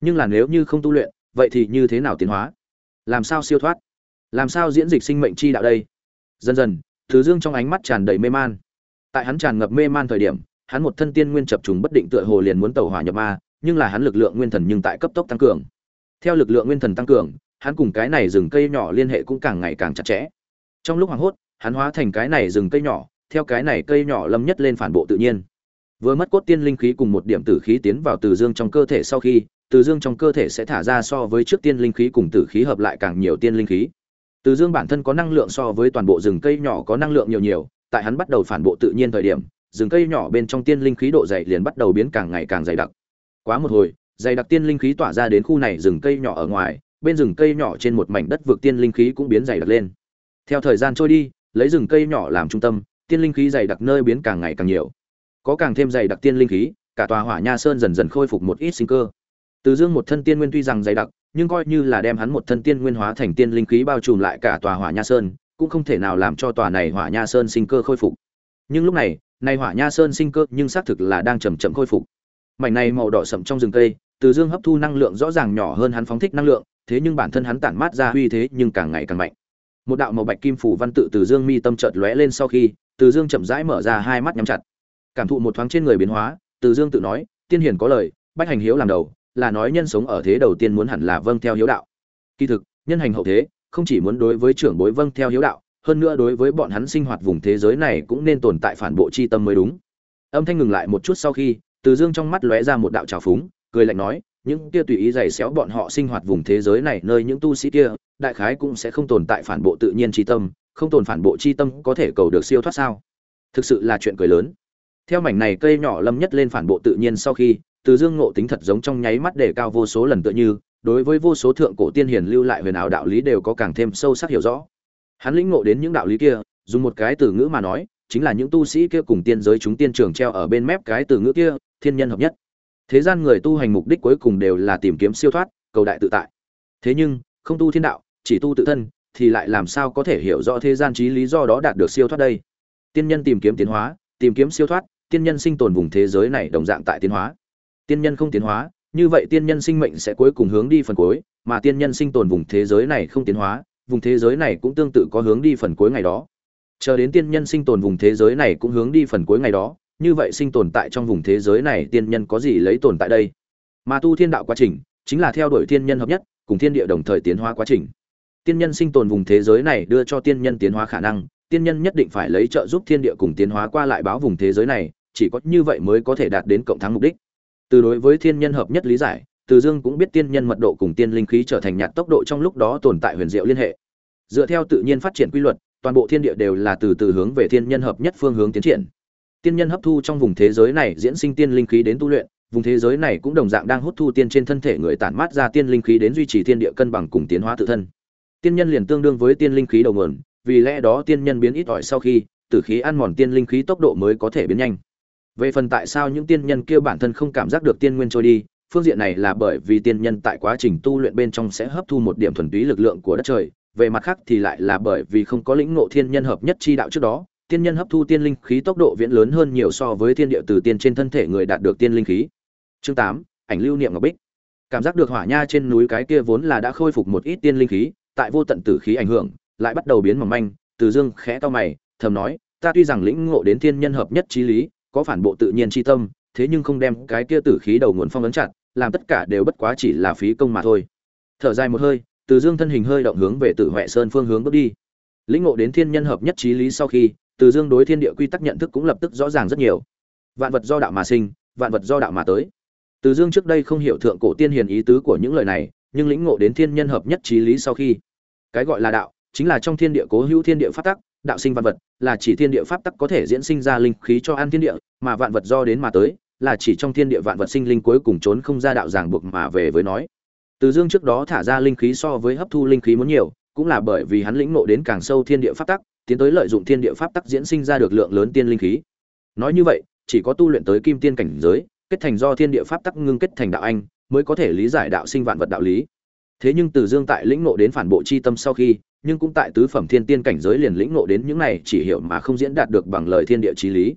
Nhưng là nếu như không tu luyện, vậy thì như thế nào tiến hóa? Làm sao siêu thoát? Làm sao diễn dịch sinh mệnh chi đạo đây? Dần dần, thứ dương trong ánh mắt tràn đầy mê man. Tại hắn tràn ngập mê man thời điểm, hắn một thân tiên nguyên chập trùng bất định tựa hồ liền muốn tẩu hỏa nhập ma, nhưng là hắn lực lượng nguyên thần nhưng tại cấp tốc tăng cường. Theo lực lượng nguyên thần tăng cường, hắn cùng cái này rừng cây nhỏ liên hệ cũng càng ngày càng chặt chẽ. Trong lúc hoảng hốt, hắn hóa thành cái này rừng cây nhỏ, theo cái này cây nhỏ lâm nhất lên phản bộ tự nhiên vừa mất cốt tiên linh khí cùng một điểm tử khí tiến vào từ dương trong cơ thể sau khi, từ dương trong cơ thể sẽ thả ra so với trước tiên linh khí cùng tử khí hợp lại càng nhiều tiên linh khí. Từ dương bản thân có năng lượng so với toàn bộ rừng cây nhỏ có năng lượng nhiều nhiều, tại hắn bắt đầu phản bộ tự nhiên thời điểm, rừng cây nhỏ bên trong tiên linh khí độ dày liền bắt đầu biến càng ngày càng dày đặc. Quá một hồi, dày đặc tiên linh khí tỏa ra đến khu này rừng cây nhỏ ở ngoài, bên rừng cây nhỏ trên một mảnh đất vượt tiên linh khí cũng biến dày đặc lên. Theo thời gian trôi đi, lấy rừng cây nhỏ làm trung tâm, tiên linh khí dày đặc nơi biến càng ngày càng nhiều có càng thêm dày đặc tiên linh khí, cả tòa hỏa nha sơn dần dần khôi phục một ít sinh cơ. Từ dương một thân tiên nguyên tuy rằng dày đặc, nhưng coi như là đem hắn một thân tiên nguyên hóa thành tiên linh khí bao trùm lại cả tòa hỏa nha sơn, cũng không thể nào làm cho tòa này hỏa nha sơn sinh cơ khôi phục. Nhưng lúc này này hỏa nha sơn sinh cơ nhưng xác thực là đang chậm chậm khôi phục. Mảnh này màu đỏ sậm trong rừng cây, từ dương hấp thu năng lượng rõ ràng nhỏ hơn hắn phóng thích năng lượng, thế nhưng bản thân hắn tản mát ra uy thế nhưng càng ngày càng mạnh. Một đạo màu bạch kim phủ văn tự từ dương mi tâm chợt lóe lên sau khi, từ dương chậm rãi mở ra hai mắt nhắm chặt cảm thụ một thoáng trên người biến hóa, từ dương tự nói, tiên hiền có lời, bách hành hiếu làm đầu, là nói nhân sống ở thế đầu tiên muốn hẳn là vâng theo hiếu đạo. Kỳ thực, nhân hành hậu thế, không chỉ muốn đối với trưởng bối vâng theo hiếu đạo, hơn nữa đối với bọn hắn sinh hoạt vùng thế giới này cũng nên tồn tại phản bộ chi tâm mới đúng. Âm thanh ngừng lại một chút sau khi, từ dương trong mắt lóe ra một đạo trào phúng, cười lạnh nói, những kia tùy ý giày xéo bọn họ sinh hoạt vùng thế giới này nơi những tu sĩ kia, đại khái cũng sẽ không tồn tại phản bộ tự nhiên chi tâm, không tồn phản bộ chi tâm có thể cầu được siêu thoát sao? Thực sự là chuyện cười lớn theo mảnh này cây nhỏ lâm nhất lên phản bộ tự nhiên sau khi, từ dương ngộ tính thật giống trong nháy mắt để cao vô số lần tựa như, đối với vô số thượng cổ tiên hiền lưu lại huyền ảo đạo lý đều có càng thêm sâu sắc hiểu rõ. Hắn lĩnh ngộ đến những đạo lý kia, dùng một cái từ ngữ mà nói, chính là những tu sĩ kia cùng tiên giới chúng tiên trường treo ở bên mép cái từ ngữ kia, thiên nhân hợp nhất. Thế gian người tu hành mục đích cuối cùng đều là tìm kiếm siêu thoát, cầu đại tự tại. Thế nhưng, không tu thiên đạo, chỉ tu tự thân, thì lại làm sao có thể hiểu rõ thế gian trí lý do đó đạt được siêu thoát đây? Tiên nhân tìm kiếm tiến hóa, tìm kiếm siêu thoát tiên nhân sinh tồn vùng thế giới này đồng dạng tại tiến hóa. Tiên nhân không tiến hóa, như vậy tiên nhân sinh mệnh sẽ cuối cùng hướng đi phần cuối, mà tiên nhân sinh tồn vùng thế giới này không tiến hóa, vùng thế giới này cũng tương tự có hướng đi phần cuối ngày đó. Chờ đến tiên nhân sinh tồn vùng thế giới này cũng hướng đi phần cuối ngày đó, như vậy sinh tồn tại trong vùng thế giới này tiên nhân có gì lấy tồn tại đây? Mà tu thiên đạo quá trình chính là theo đuổi thiên nhân hợp nhất, cùng thiên địa đồng thời tiến hóa quá trình. Tiên nhân sinh tồn vùng thế giới này đưa cho tiên nhân tiến hóa khả năng, tiên nhân nhất định phải lấy trợ giúp thiên địa cùng tiến hóa qua lại báo vùng thế giới này chỉ có như vậy mới có thể đạt đến cộng thắng mục đích. Từ đối với thiên nhân hợp nhất lý giải, từ dương cũng biết tiên nhân mật độ cùng tiên linh khí trở thành nhạt tốc độ trong lúc đó tồn tại huyền diệu liên hệ. Dựa theo tự nhiên phát triển quy luật, toàn bộ thiên địa đều là từ từ hướng về thiên nhân hợp nhất phương hướng tiến triển. Tiên nhân hấp thu trong vùng thế giới này diễn sinh tiên linh khí đến tu luyện, vùng thế giới này cũng đồng dạng đang hút thu tiên trên thân thể người tản mát ra tiên linh khí đến duy trì thiên địa cân bằng cùng tiến hóa tự thân. Tiên nhân liền tương đương với tiên linh khí đầu nguồn, vì lẽ đó tiên nhân biến ít ỏi sau khi tử khí ăn mòn tiên linh khí tốc độ mới có thể biến nhanh về phần tại sao những tiên nhân kia bản thân không cảm giác được tiên nguyên trôi đi, phương diện này là bởi vì tiên nhân tại quá trình tu luyện bên trong sẽ hấp thu một điểm thuần túy lực lượng của đất trời, về mặt khác thì lại là bởi vì không có lĩnh ngộ thiên nhân hợp nhất chi đạo trước đó, tiên nhân hấp thu tiên linh khí tốc độ viễn lớn hơn nhiều so với thiên địa từ tiên trên thân thể người đạt được tiên linh khí. Chương tám, ảnh lưu niệm ngọc bích. Cảm giác được hỏa nha trên núi cái kia vốn là đã khôi phục một ít tiên linh khí, tại vô tận tử khí ảnh hưởng, lại bắt đầu biến mỏng manh, từ dương khẽ to mày, thầm nói, ta tuy rằng lĩnh ngộ đến thiên nhân hợp nhất trí lý có phản bộ tự nhiên chi tâm, thế nhưng không đem cái kia tử khí đầu nguồn phong ấn chặt, làm tất cả đều bất quá chỉ là phí công mà thôi. Thở dài một hơi, từ dương thân hình hơi động hướng về tử huệ sơn phương hướng bước đi. Lĩnh ngộ đến thiên nhân hợp nhất trí lý sau khi, từ dương đối thiên địa quy tắc nhận thức cũng lập tức rõ ràng rất nhiều. Vạn vật do đạo mà sinh, vạn vật do đạo mà tới. Từ dương trước đây không hiểu thượng cổ tiên hiền ý tứ của những lời này, nhưng lĩnh ngộ đến thiên nhân hợp nhất trí lý sau khi, cái gọi là đạo, chính là trong thiên địa cố hữu thiên địa pháp tắc đạo sinh vạn vật là chỉ thiên địa pháp tắc có thể diễn sinh ra linh khí cho an thiên địa mà vạn vật do đến mà tới là chỉ trong thiên địa vạn vật sinh linh cuối cùng trốn không ra đạo giảng buộc mà về với nói Từ Dương trước đó thả ra linh khí so với hấp thu linh khí muốn nhiều, cũng là bởi vì hắn lĩnh ngộ đến càng sâu thiên địa pháp tắc, tiến tới lợi dụng thiên địa pháp tắc diễn sinh ra được lượng lớn tiên linh khí. Nói như vậy, chỉ có tu luyện tới kim tiên cảnh giới, kết thành do thiên địa pháp tắc ngưng kết thành đạo anh, mới có thể lý giải đạo sinh vạn vật đạo lý. Thế nhưng Từ Dương tại lĩnh ngộ đến phản bộ chi tâm sau khi, nhưng cũng tại tứ phẩm thiên tiên cảnh giới liền lĩnh ngộ đến những này chỉ hiểu mà không diễn đạt được bằng lời thiên địa chí lý.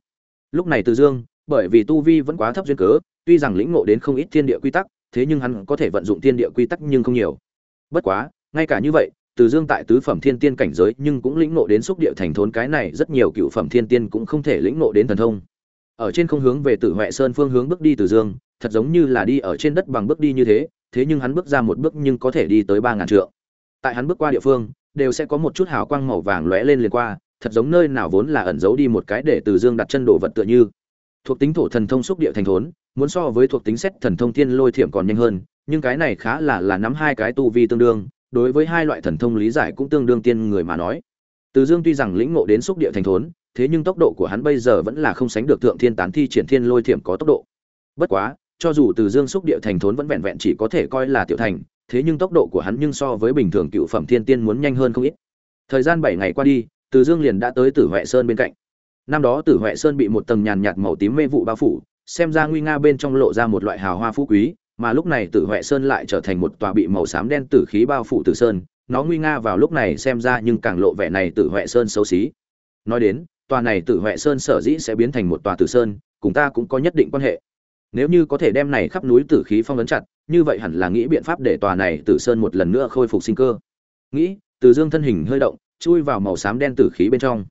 Lúc này Từ Dương, bởi vì tu vi vẫn quá thấp duyên cớ, tuy rằng lĩnh ngộ đến không ít thiên địa quy tắc, thế nhưng hắn có thể vận dụng thiên địa quy tắc nhưng không nhiều. Bất quá, ngay cả như vậy, Từ Dương tại tứ phẩm thiên tiên cảnh giới nhưng cũng lĩnh ngộ đến xúc địa thành thốn cái này rất nhiều cựu phẩm thiên tiên cũng không thể lĩnh ngộ đến thần thông. Ở trên không hướng về Tử Hoại Sơn phương hướng bước đi Từ Dương, thật giống như là đi ở trên đất bằng bước đi như thế, thế nhưng hắn bước ra một bước nhưng có thể đi tới ba ngàn trượng. Tại hắn bước qua địa phương, đều sẽ có một chút hào quang màu vàng lóe lên liền qua, thật giống nơi nào vốn là ẩn giấu đi một cái để Từ Dương đặt chân đổ vật tựa như. Thuộc tính thổ thần thông xúc địa thành thốn, muốn so với thuộc tính xét thần thông thiên lôi thiểm còn nhanh hơn, nhưng cái này khá là là nắm hai cái tu vi tương đương, đối với hai loại thần thông lý giải cũng tương đương tiên người mà nói. Từ Dương tuy rằng lĩnh ngộ đến xúc địa thành thốn, thế nhưng tốc độ của hắn bây giờ vẫn là không sánh được thượng thiên tán thi triển thiên lôi thiểm có tốc độ. Bất quá, cho dù Từ Dương xúc địa thành thốn vẫn vẹn vẹn chỉ có thể coi là tiểu thành, thế nhưng tốc độ của hắn nhưng so với bình thường cựu phẩm thiên tiên muốn nhanh hơn không ít. Thời gian bảy ngày qua đi, Từ Dương liền đã tới Tử Huệ Sơn bên cạnh. Năm đó Tử Huệ Sơn bị một tầng nhàn nhạt màu tím mê vụ bao phủ, xem ra nguy nga bên trong lộ ra một loại hào hoa phú quý, mà lúc này Tử Huệ Sơn lại trở thành một tòa bị màu xám đen tử khí bao phủ tử sơn, nó nguy nga vào lúc này xem ra nhưng càng lộ vẻ này Tử Huệ Sơn xấu xí. Nói đến, tòa này Tử Huệ Sơn sở dĩ sẽ biến thành một tòa tử sơn, cùng ta cũng có nhất định quan hệ. Nếu như có thể đem này khắp núi tử khí phong ấn chặt, như vậy hẳn là nghĩ biện pháp để tòa này tử sơn một lần nữa khôi phục sinh cơ. Nghĩ, Từ Dương thân hình hơi động, chui vào màu xám đen tử khí bên trong.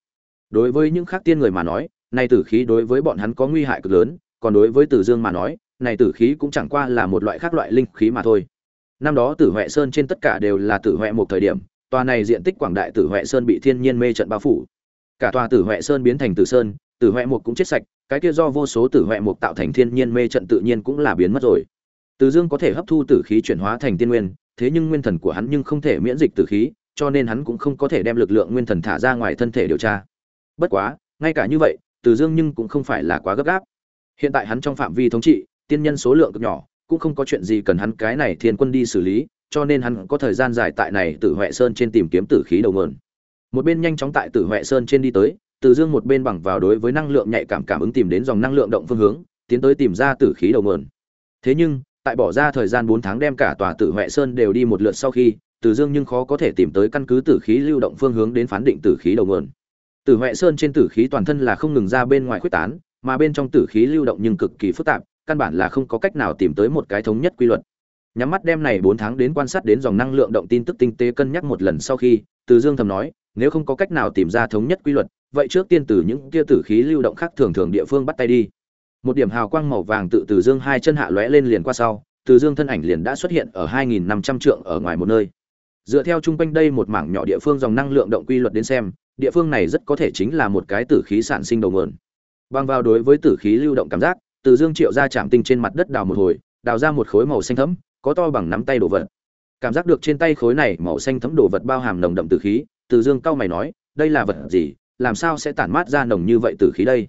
Đối với những khác tiên người mà nói, này tử khí đối với bọn hắn có nguy hại cực lớn, còn đối với Tử Dương mà nói, này tử khí cũng chẳng qua là một loại khác loại linh khí mà thôi. Năm đó Tử huệ Sơn trên tất cả đều là Tử huệ một thời điểm, tòa này diện tích quảng đại Tử huệ Sơn bị thiên nhiên mê trận bao phủ. Cả tòa Tử huệ Sơn biến thành Tử Sơn, Tử huệ một cũng chết sạch, cái kia do vô số Tử huệ mục tạo thành thiên nhiên mê trận tự nhiên cũng là biến mất rồi. Từ Dương có thể hấp thu tử khí chuyển hóa thành tiên nguyên, thế nhưng nguyên thần của hắn nhưng không thể miễn dịch tử khí, cho nên hắn cũng không có thể đem lực lượng nguyên thần thả ra ngoài thân thể điều tra. Bất quá, ngay cả như vậy, Từ Dương nhưng cũng không phải là quá gấp gáp. Hiện tại hắn trong phạm vi thống trị, tiên nhân số lượng cực nhỏ, cũng không có chuyện gì cần hắn cái này thiên quân đi xử lý, cho nên hắn có thời gian dài tại này Tử huệ Sơn trên tìm kiếm tử khí đầu nguồn. Một bên nhanh chóng tại Tử huệ Sơn trên đi tới, từ Dương một bên bằng vào đối với năng lượng nhạy cảm cảm ứng tìm đến dòng năng lượng động phương hướng, tiến tới tìm ra tử khí đầu nguồn. Thế nhưng, tại bỏ ra thời gian bốn tháng đem cả tòa Tử Hoè Sơn đều đi một lượt sau khi, Từ Dương nhưng khó có thể tìm tới căn cứ tử khí lưu động phương hướng đến phán định tử khí đầu nguồn. Tử Hoè Sơn trên tử khí toàn thân là không ngừng ra bên ngoài khuếch tán, mà bên trong tử khí lưu động nhưng cực kỳ phức tạp, căn bản là không có cách nào tìm tới một cái thống nhất quy luật. Nhắm mắt đem này 4 tháng đến quan sát đến dòng năng lượng động tin tức tinh tế cân nhắc một lần sau khi, Từ Dương thầm nói, nếu không có cách nào tìm ra thống nhất quy luật, vậy trước tiên từ những kia tử khí lưu động khác thường thường địa phương bắt tay đi. Một điểm hào quang màu vàng tự Từ Dương hai chân hạ lóe lên liền qua sau, Từ Dương thân ảnh liền đã xuất hiện ở 2.500 trượng ở ngoài một nơi. Dựa theo trung quanh đây một mảng nhỏ địa phương dòng năng lượng động quy luật đến xem, địa phương này rất có thể chính là một cái tử khí sản sinh đầu nguồn. Bằng vào đối với tử khí lưu động cảm giác, Từ Dương triệu ra chạm tinh trên mặt đất đào một hồi, đào ra một khối màu xanh thẫm, có to bằng nắm tay đồ vật. Cảm giác được trên tay khối này màu xanh thẫm đồ vật bao hàm nồng đậm tử khí, Từ Dương cau mày nói, đây là vật gì, làm sao sẽ tản mát ra nồng như vậy tử khí đây?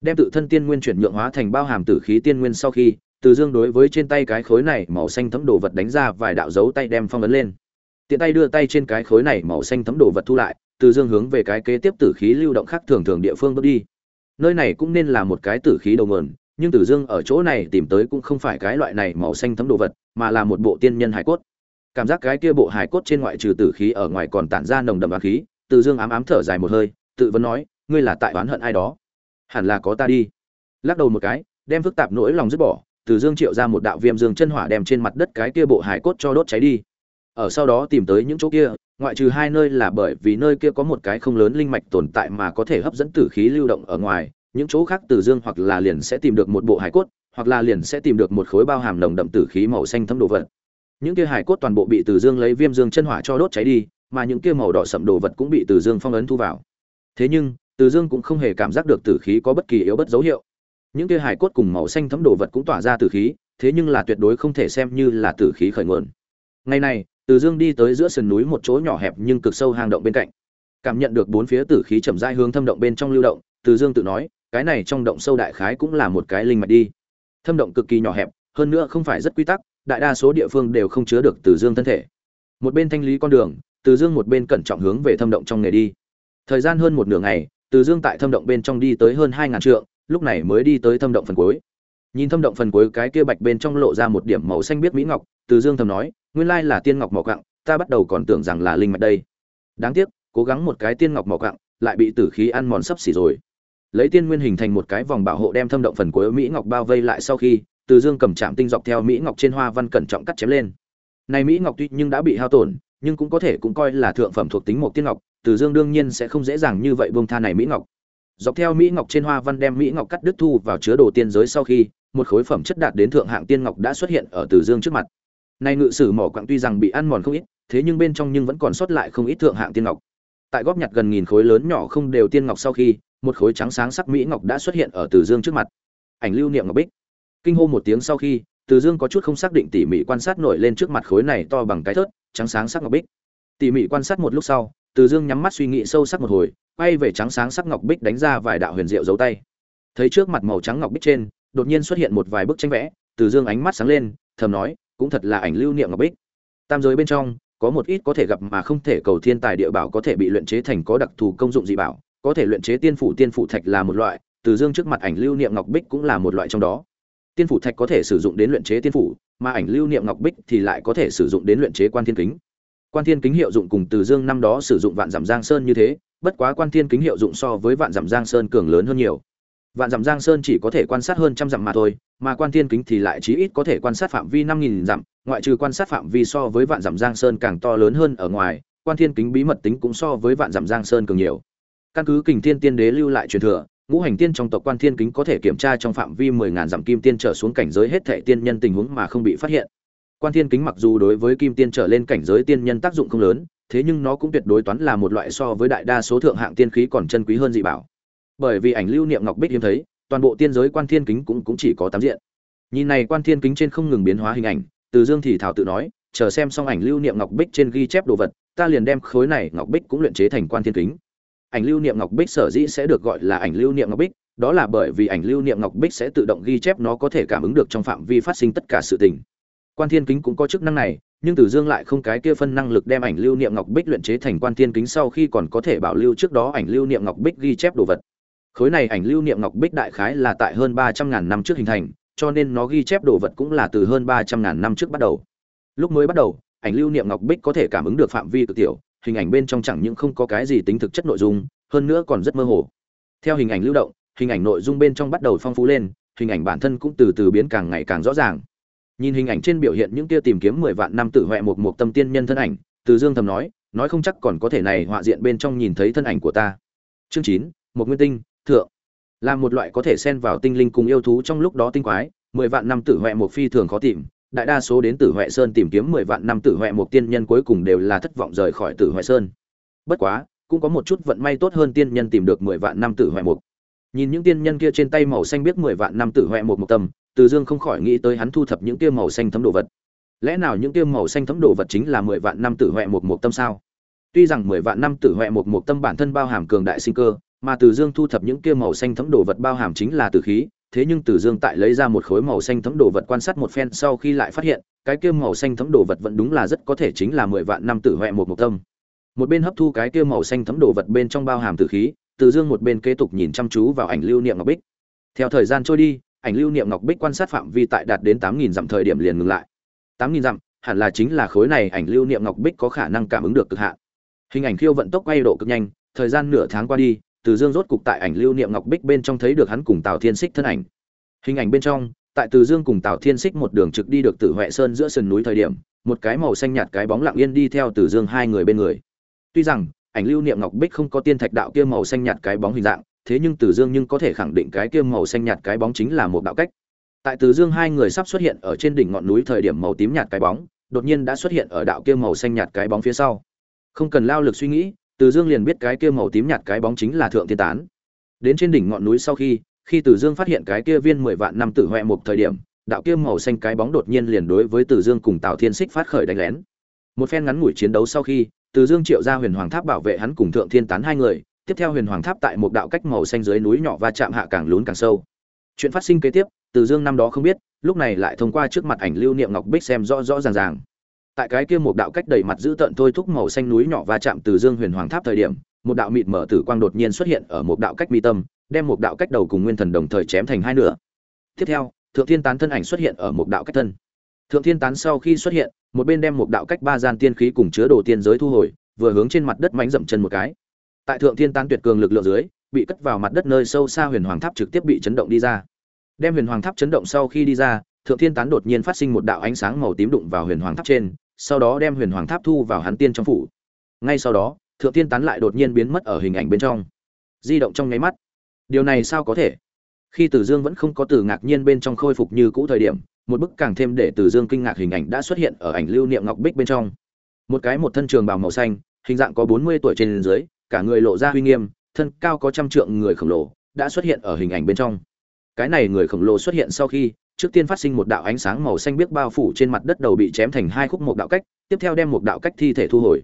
Đem tự thân tiên nguyên chuyển nhượng hóa thành bao hàm tử khí tiên nguyên sau khi, Từ Dương đối với trên tay cái khối này màu xanh thấm đồ vật đánh ra vài đạo dấu tay đem phong ấn lên. Tiện tay đưa tay trên cái khối này màu xanh thấm đồ vật thu lại, Từ Dương hướng về cái kế tiếp tử khí lưu động khác thường thường địa phương bước đi nơi này cũng nên là một cái tử khí đầu nguồn nhưng tử dương ở chỗ này tìm tới cũng không phải cái loại này màu xanh thấm đồ vật mà là một bộ tiên nhân hải cốt cảm giác cái kia bộ hải cốt trên ngoại trừ tử khí ở ngoài còn tản ra nồng đậm và khí từ dương ám ám thở dài một hơi tự vấn nói, ngươi là tại oán hận ai đó? Hẳn là có ta đi. Lắc đầu một cái, đem phức tạp nỗi lòng dứt bỏ tử dương triệu ra một đạo viêm dương chân hỏa đem trên mặt đất cái kia bộ hải cốt cho đốt cháy đi. Ở sau đó tìm tới những chỗ kia, ngoại trừ hai nơi là bởi vì nơi kia có một cái không lớn linh mạch tồn tại mà có thể hấp dẫn tử khí lưu động ở ngoài, những chỗ khác từ dương hoặc là liền sẽ tìm được một bộ hải cốt, hoặc là liền sẽ tìm được một khối bao hàm nồng đậm tử khí màu xanh thấm đồ vật. Những kia hải cốt toàn bộ bị từ dương lấy viêm dương chân hỏa cho đốt cháy đi, mà những kia màu đỏ sậm đồ vật cũng bị từ dương phong ấn thu vào thế nhưng, từ dương cũng không hề cảm giác được tử khí có bất kỳ yếu bất dấu hiệu. Những kia hải cốt cùng màu xanh thấm đồ vật cũng tỏa ra tử khí, thế nhưng là tuyệt đối không thể xem như là tử khí khởi nguồn. Ngày này, từ dương đi tới giữa sườn núi một chỗ nhỏ hẹp nhưng cực sâu hang động bên cạnh. Cảm nhận được bốn phía tử khí chậm rãi hướng thâm động bên trong lưu động, từ dương tự nói, cái này trong động sâu đại khái cũng là một cái linh mạch đi. Thâm động cực kỳ nhỏ hẹp, hơn nữa không phải rất quy tắc, đại đa số địa phương đều không chứa được từ dương thân thể. Một bên thanh lý con đường, từ dương một bên cẩn trọng hướng về thâm động trong nghề đi thời gian hơn một nửa ngày, từ dương tại thâm động bên trong đi tới hơn hai ngàn trượng, lúc này mới đi tới thâm động phần cuối. Nhìn thâm động phần cuối, cái kia bạch bên trong lộ ra một điểm màu xanh biết mỹ ngọc, từ dương thầm nói, nguyên lai là tiên ngọc màu cặng ta bắt đầu còn tưởng rằng là linh mạch đây. Đáng tiếc, cố gắng một cái tiên ngọc màu cặng lại bị tử khí ăn mòn sấp xỉ rồi. Lấy tiên nguyên hình thành một cái vòng bảo hộ đem thâm động phần cuối mỹ ngọc bao vây lại sau khi, từ dương cầm chạm tinh dọc theo mỹ ngọc trên hoa văn cẩn trọng cắt chém lên. Này mỹ ngọc tuy nhưng đã bị hao tổn, nhưng cũng có thể cũng coi là thượng phẩm thuộc tính một tiên ngọc từ dương đương nhiên sẽ không dễ dàng như vậy buông tha này mỹ ngọc. Dọc theo mỹ ngọc trên hoa văn đem mỹ ngọc cắt đứt thu vào chứa đồ tiên giới sau khi, một khối phẩm chất đạt đến thượng hạng tiên ngọc đã xuất hiện ở từ dương trước mặt. Này ngự sử mỏ quặng tuy rằng bị ăn mòn không ít, thế nhưng bên trong nhưng vẫn còn sót lại không ít thượng hạng tiên ngọc. Tại góp nhặt gần nghìn khối lớn nhỏ không đều tiên ngọc sau khi, một khối trắng sáng sắc mỹ ngọc đã xuất hiện ở từ dương trước mặt. Ảnh lưu niệm ngọc bích. Kinh hô một tiếng sau khi, từ dương có chút không xác định tỉ mỉ quan sát nổi lên trước mặt khối này to bằng cái thớt, trắng sáng sắc ngọc bích. Tỉ mỉ quan sát một lúc sau từ dương nhắm mắt suy nghĩ sâu sắc một hồi, quay về trắng sáng sắc ngọc bích đánh ra vài đạo huyền diệu dấu tay. Thấy trước mặt màu trắng ngọc bích trên, đột nhiên xuất hiện một vài bức tranh vẽ, từ dương ánh mắt sáng lên, thầm nói, cũng thật là ảnh lưu niệm ngọc bích. Tam giới bên trong, có một ít có thể gặp mà không thể cầu thiên tài địa bảo có thể bị luyện chế thành có đặc thù công dụng dị bảo, có thể luyện chế tiên phủ tiên phủ thạch là một loại, từ dương trước mặt ảnh lưu niệm ngọc bích cũng là một loại trong đó. Tiên phủ thạch có thể sử dụng đến luyện chế tiên phủ, mà ảnh lưu niệm ngọc bích thì lại có thể sử dụng đến luyện chế quan thiên kính quan thiên kính hiệu dụng cùng từ dương năm đó sử dụng vạn giảm giang sơn như thế, bất quá quan thiên kính hiệu dụng so với vạn giảm giang sơn cường lớn hơn nhiều. Vạn giảm giang sơn chỉ có thể quan sát hơn trăm dặm mà thôi, mà quan thiên kính thì lại chí ít có thể quan sát phạm vi năm nghìn dặm, ngoại trừ quan sát phạm vi so với vạn giảm giang sơn càng to lớn hơn ở ngoài, quan thiên kính bí mật tính cũng so với vạn giảm giang sơn cường nhiều. Căn cứ kình thiên tiên đế lưu lại truyền thừa, ngũ hành tiên trong tộc quan thiên kính có thể kiểm tra trong phạm vi mười ngàn dặm kim tiên trở xuống cảnh giới hết thệ tiên nhân tình huống mà không bị phát hiện quan thiên kính mặc dù đối với kim tiên trở lên cảnh giới tiên nhân tác dụng không lớn, thế nhưng nó cũng tuyệt đối toán là một loại so với đại đa số thượng hạng tiên khí còn chân quý hơn dị bảo. Bởi vì ảnh lưu niệm ngọc bích hiếm thấy, toàn bộ tiên giới quan thiên kính cũng cũng chỉ có tám diện. Nhìn này quan thiên kính trên không ngừng biến hóa hình ảnh, từ dương thì thảo tự nói, chờ xem xong ảnh lưu niệm ngọc bích trên ghi chép đồ vật, ta liền đem khối này ngọc bích cũng luyện chế thành quan thiên kính. Ảnh lưu niệm ngọc bích sở dĩ sẽ được gọi là ảnh lưu niệm ngọc bích, đó là bởi vì ảnh lưu niệm ngọc bích sẽ tự động ghi chép nó có thể cảm ứng được trong phạm vi phát sinh tất cả sự tình quan thiên kính cũng có chức năng này nhưng Tử Dương lại không cái kia phân năng lực đem ảnh lưu niệm ngọc bích luyện chế thành quan thiên kính sau khi còn có thể bảo lưu trước đó ảnh lưu niệm ngọc bích ghi chép đồ vật. Khối này ảnh lưu niệm ngọc bích đại khái là tại hơn ba trăm ngàn năm trước hình thành, cho nên nó ghi chép đồ vật cũng là từ hơn ba trăm ngàn năm trước bắt đầu. Lúc mới bắt đầu, ảnh lưu niệm ngọc bích có thể cảm ứng được phạm vi cực tiểu, hình ảnh bên trong chẳng những không có cái gì tính thực chất nội dung, hơn nữa còn rất mơ hồ. Theo hình ảnh lưu động, hình ảnh nội dung bên trong bắt đầu phong phú lên, hình ảnh bản thân cũng từ từ biến càng ngày càng rõ ràng nhìn hình ảnh trên biểu hiện những kia tìm kiếm mười vạn năm tử huệ một một tâm tiên nhân thân ảnh, từ dương thầm nói nói không chắc còn có thể này họa diện bên trong nhìn thấy thân ảnh của ta. Chương chín, một nguyên tinh, thượng. Là một loại có thể xen vào tinh linh cùng yêu thú trong lúc đó tinh quái, mười vạn năm tử huệ một phi thường khó tìm, đại đa số đến tử huệ sơn tìm kiếm mười vạn năm tử huệ một tiên nhân cuối cùng đều là thất vọng rời khỏi tử huệ sơn. Bất quá, cũng có một chút vận may tốt hơn tiên nhân tìm được mười vạn năm tử huệ một. Nhìn những tiên nhân kia trên tay màu xanh biết mười vạn năm tử huệ một một tâm từ dương không khỏi nghĩ tới hắn thu thập những kia màu xanh thấm đồ vật. Lẽ nào những kia màu xanh thấm đồ vật chính là mười vạn năm tử huệ một một tâm sao? Tuy rằng mười vạn năm tử huệ một một tâm bản thân bao hàm cường đại sinh cơ, mà từ dương thu thập những kia màu xanh thấm đồ vật bao hàm chính là tử khí, thế nhưng từ dương tại lấy ra một khối màu xanh thấm đồ vật quan sát một phen sau khi lại phát hiện, cái kia màu xanh thấm đồ vật vẫn đúng là rất có thể chính là mười vạn năm tử huệ một mục tâm. Một bên hấp thu cái kia màu xanh thấm đồ vật bên trong bao hàm tử khí, từ dương một bên kế tục nhìn chăm chú vào ảnh lưu niệm ngọc bích. Theo thời gian trôi đi ảnh lưu niệm ngọc bích quan sát phạm vi tại đạt đến tám nghìn dặm thời điểm liền ngừng lại. tám nghìn dặm, hẳn là chính là khối này ảnh lưu niệm ngọc bích có khả năng cảm ứng được cực hạn. Hình ảnh khiêu vận tốc quay độ cực nhanh, thời gian nửa tháng qua đi, từ dương rốt cục tại ảnh lưu niệm ngọc bích bên trong thấy được hắn cùng tào thiên xích thân ảnh. Hình ảnh bên trong, tại từ dương cùng tào thiên xích một đường trực đi được từ huệ sơn giữa sườn núi thời điểm, một cái màu xanh nhạt cái bóng lặng yên đi theo từ dương hai người bên người. Tuy rằng, ảnh lưu niệm ngọc bích không có tiên thạch đạo kia màu xanh nhạt cái bóng hình dạng thế nhưng Từ Dương nhưng có thể khẳng định cái kia màu xanh nhạt cái bóng chính là một đạo cách. Tại Từ Dương hai người sắp xuất hiện ở trên đỉnh ngọn núi thời điểm màu tím nhạt cái bóng, đột nhiên đã xuất hiện ở đạo kia màu xanh nhạt cái bóng phía sau. Không cần lao lực suy nghĩ, Từ Dương liền biết cái kia màu tím nhạt cái bóng chính là thượng thiên tán. Đến trên đỉnh ngọn núi sau khi, khi Từ Dương phát hiện cái kia viên mười vạn năm tử hoẹ một thời điểm, đạo kia màu xanh cái bóng đột nhiên liền đối với Từ Dương cùng Tào Thiên Xích phát khởi đánh lén. Một phen ngắn ngủi chiến đấu sau khi, Từ Dương triệu ra Huyền Hoàng Tháp bảo vệ hắn cùng Thượng Thiên Tán hai người, tiếp theo huyền hoàng tháp tại một đạo cách màu xanh dưới núi nhỏ va chạm hạ càng lún càng sâu. Chuyện phát sinh kế tiếp, từ dương năm đó không biết, lúc này lại thông qua trước mặt ảnh lưu niệm ngọc bích xem rõ rõ ràng ràng. Tại cái kia một đạo cách đầy mặt giữ tận thôi thúc màu xanh núi nhỏ va chạm từ dương huyền hoàng tháp thời điểm, một đạo mịt mở tử quang đột nhiên xuất hiện ở một đạo cách mi tâm, đem một đạo cách đầu cùng nguyên thần đồng thời chém thành hai nửa. Tiếp theo, thượng thiên tán thân ảnh xuất hiện ở một đạo cách thân. Thượng thiên tán sau khi xuất hiện, một bên đem một đạo cách ba gian tiên khí cùng chứa đồ tiên giới thu hồi, vừa hướng trên mặt đất mánh dậm chân một cái tại thượng thiên tán tuyệt cường lực lượng dưới, bị cất vào mặt đất nơi sâu xa huyền hoàng tháp trực tiếp bị chấn động đi ra. Đem huyền hoàng tháp chấn động sau khi đi ra, thượng thiên tán đột nhiên phát sinh một đạo ánh sáng màu tím đụng vào huyền hoàng tháp trên, sau đó đem huyền hoàng tháp thu vào hắn tiên trong phủ. Ngay sau đó, thượng thiên tán lại đột nhiên biến mất ở hình ảnh bên trong. Di động trong nháy mắt. Điều này sao có thể? Khi tử dương vẫn không có từ ngạc nhiên bên trong khôi phục như cũ thời điểm, một bức càng thêm để tử dương kinh ngạc hình ảnh đã xuất hiện ở ảnh lưu niệm ngọc bích bên trong. Một cái một thân trường bào màu xanh, hình dạng có bốn mươi tuổi trên dưới cả người lộ ra uy nghiêm, thân cao có trăm trượng người khổng lồ, đã xuất hiện ở hình ảnh bên trong. Cái này người khổng lồ xuất hiện sau khi, trước tiên phát sinh một đạo ánh sáng màu xanh biếc bao phủ trên mặt đất đầu bị chém thành hai khúc một đạo cách, tiếp theo đem một đạo cách thi thể thu hồi.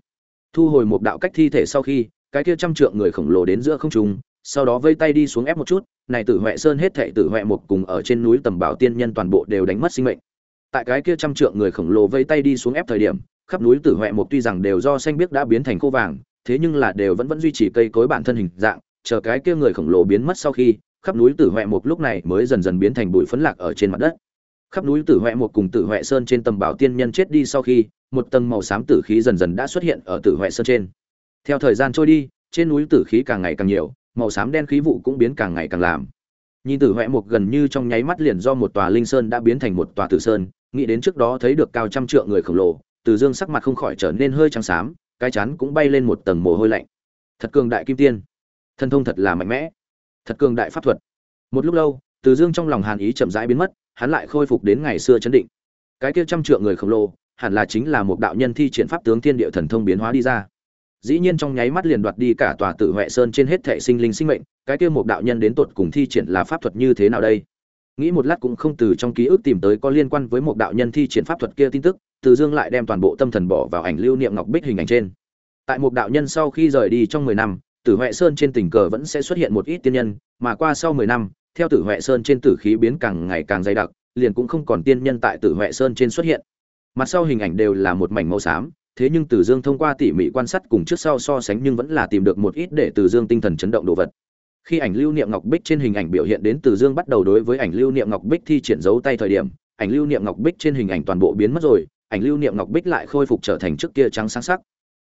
Thu hồi một đạo cách thi thể sau khi, cái kia trăm trượng người khổng lồ đến giữa không trung, sau đó vây tay đi xuống ép một chút, này tử huệ sơn hết thệ tử huệ một cùng ở trên núi tầm bảo tiên nhân toàn bộ đều đánh mất sinh mệnh. Tại cái kia trăm trượng người khổng lồ vây tay đi xuống ép thời điểm, khắp núi tử huệ một tuy rằng đều do xanh biếc đã biến thành khô vàng thế nhưng là đều vẫn vẫn duy trì cây cối bản thân hình dạng, chờ cái kia người khổng lồ biến mất sau khi, khắp núi tử huệ một lúc này mới dần dần biến thành bụi phấn lạc ở trên mặt đất. Khắp núi tử huệ một cùng tử huệ sơn trên tầm bảo tiên nhân chết đi sau khi, một tầng màu xám tử khí dần dần đã xuất hiện ở tử huệ sơn trên. Theo thời gian trôi đi, trên núi tử khí càng ngày càng nhiều, màu xám đen khí vụ cũng biến càng ngày càng làm. Nhìn tử huệ một gần như trong nháy mắt liền do một tòa linh sơn đã biến thành một tòa tử sơn, nghĩ đến trước đó thấy được cao trăm trượng người khổng lồ, từ dương sắc mặt không khỏi trở nên hơi trắng xám cái chán cũng bay lên một tầng mồ hôi lạnh. Thật cường đại kim tiên. Thần thông thật là mạnh mẽ. Thật cường đại pháp thuật. Một lúc lâu, từ dương trong lòng hàn ý chậm rãi biến mất, hắn lại khôi phục đến ngày xưa chấn định. Cái kia trăm trượng người khổng lồ, hẳn là chính là một đạo nhân thi triển pháp tướng thiên địa thần thông biến hóa đi ra. Dĩ nhiên trong nháy mắt liền đoạt đi cả tòa tự huệ sơn trên hết thệ sinh linh sinh mệnh, cái kia một đạo nhân đến tột cùng thi triển là pháp thuật như thế nào đây? Nghĩ một lát cũng không từ trong ký ức tìm tới có liên quan với một đạo nhân thi triển pháp thuật kia tin tức từ dương lại đem toàn bộ tâm thần bỏ vào ảnh lưu niệm ngọc bích hình ảnh trên tại một đạo nhân sau khi rời đi trong mười năm tử huệ sơn trên tình cờ vẫn sẽ xuất hiện một ít tiên nhân mà qua sau mười năm theo tử huệ sơn trên tử khí biến càng ngày càng dày đặc liền cũng không còn tiên nhân tại tử huệ sơn trên xuất hiện mặt sau hình ảnh đều là một mảnh màu xám thế nhưng Từ Dương thông qua tỉ mỉ quan sát cùng trước sau so sánh nhưng vẫn là tìm được một ít để Từ Dương tinh thần chấn động đồ vật. Khi ảnh lưu niệm ngọc bích trên hình ảnh biểu hiện đến Từ Dương bắt đầu đối với ảnh lưu niệm ngọc bích thi triển dấu tay thời điểm, ảnh lưu niệm ngọc bích trên hình ảnh toàn bộ biến mất rồi, ảnh lưu niệm ngọc bích lại khôi phục trở thành trước kia trắng sáng sắc.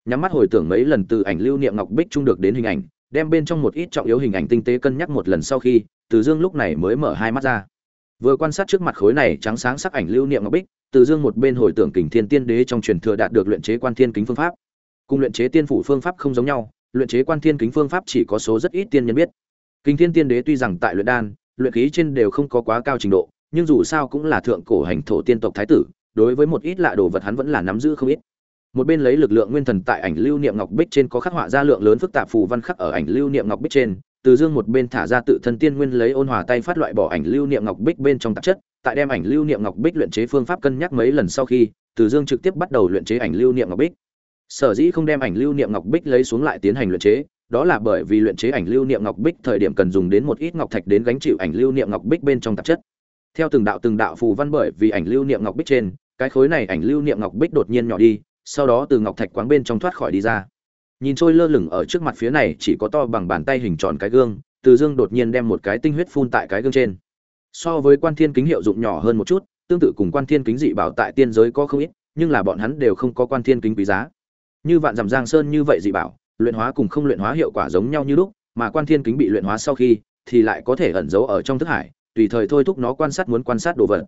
Nhắm mắt hồi tưởng mấy lần từ ảnh lưu niệm ngọc bích trung được đến hình ảnh, đem bên trong một ít trọng yếu hình ảnh tinh tế cân nhắc một lần sau khi, Từ Dương lúc này mới mở hai mắt ra. Vừa quan sát trước mặt khối này trắng sáng sắc ảnh lưu niệm ngọc bích, từ dương một bên hồi tưởng kình thiên tiên đế trong truyền thừa đạt được luyện chế quan thiên kính phương pháp cùng luyện chế tiên phủ phương pháp không giống nhau luyện chế quan thiên kính phương pháp chỉ có số rất ít tiên nhân biết kình thiên tiên đế tuy rằng tại luyện đan luyện khí trên đều không có quá cao trình độ nhưng dù sao cũng là thượng cổ hành thổ tiên tộc thái tử đối với một ít lạ đồ vật hắn vẫn là nắm giữ không ít. Một bên lấy lực lượng nguyên thần tại ảnh lưu niệm ngọc bích trên có khắc họa ra lượng lớn phức tạp phù văn khắc ở ảnh lưu niệm ngọc bích trên. Từ dương một bên thả ra tự thân tiên nguyên lấy ôn hòa tay phát loại bỏ ảnh lưu niệm ngọc bích bên trong tạp chất, tại đem ảnh lưu niệm ngọc bích luyện chế phương pháp cân nhắc mấy lần sau khi, từ dương trực tiếp bắt đầu luyện chế ảnh lưu niệm ngọc bích. Sở dĩ không đem ảnh lưu niệm ngọc bích lấy xuống lại tiến hành luyện chế, đó là bởi vì luyện chế ảnh lưu niệm ngọc bích thời điểm cần dùng đến một ít ngọc thạch đến gánh chịu ảnh lưu niệm ngọc bích bên trong tạp chất theo từng đạo từng đạo phù văn bởi vì ảnh lưu niệm ngọc bích trên, cái khối này ảnh lưu niệm ngọc bích đột nhiên nhỏ đi, sau đó từ ngọc thạch quáng bên trong thoát khỏi đi ra. Nhìn trôi lơ lửng ở trước mặt phía này chỉ có to bằng bàn tay hình tròn cái gương, từ dương đột nhiên đem một cái tinh huyết phun tại cái gương trên. So với quan thiên kính hiệu dụng nhỏ hơn một chút, tương tự cùng quan thiên kính dị bảo tại tiên giới có không ít, nhưng là bọn hắn đều không có quan thiên kính quý giá. Như vạn dằm giang sơn như vậy dị bảo, luyện hóa cùng không luyện hóa hiệu quả giống nhau như lúc, mà quan thiên kính bị luyện hóa sau khi, thì lại có thể ẩn giấu ở trong thức hải tùy thời thôi thúc nó quan sát muốn quan sát đồ vật.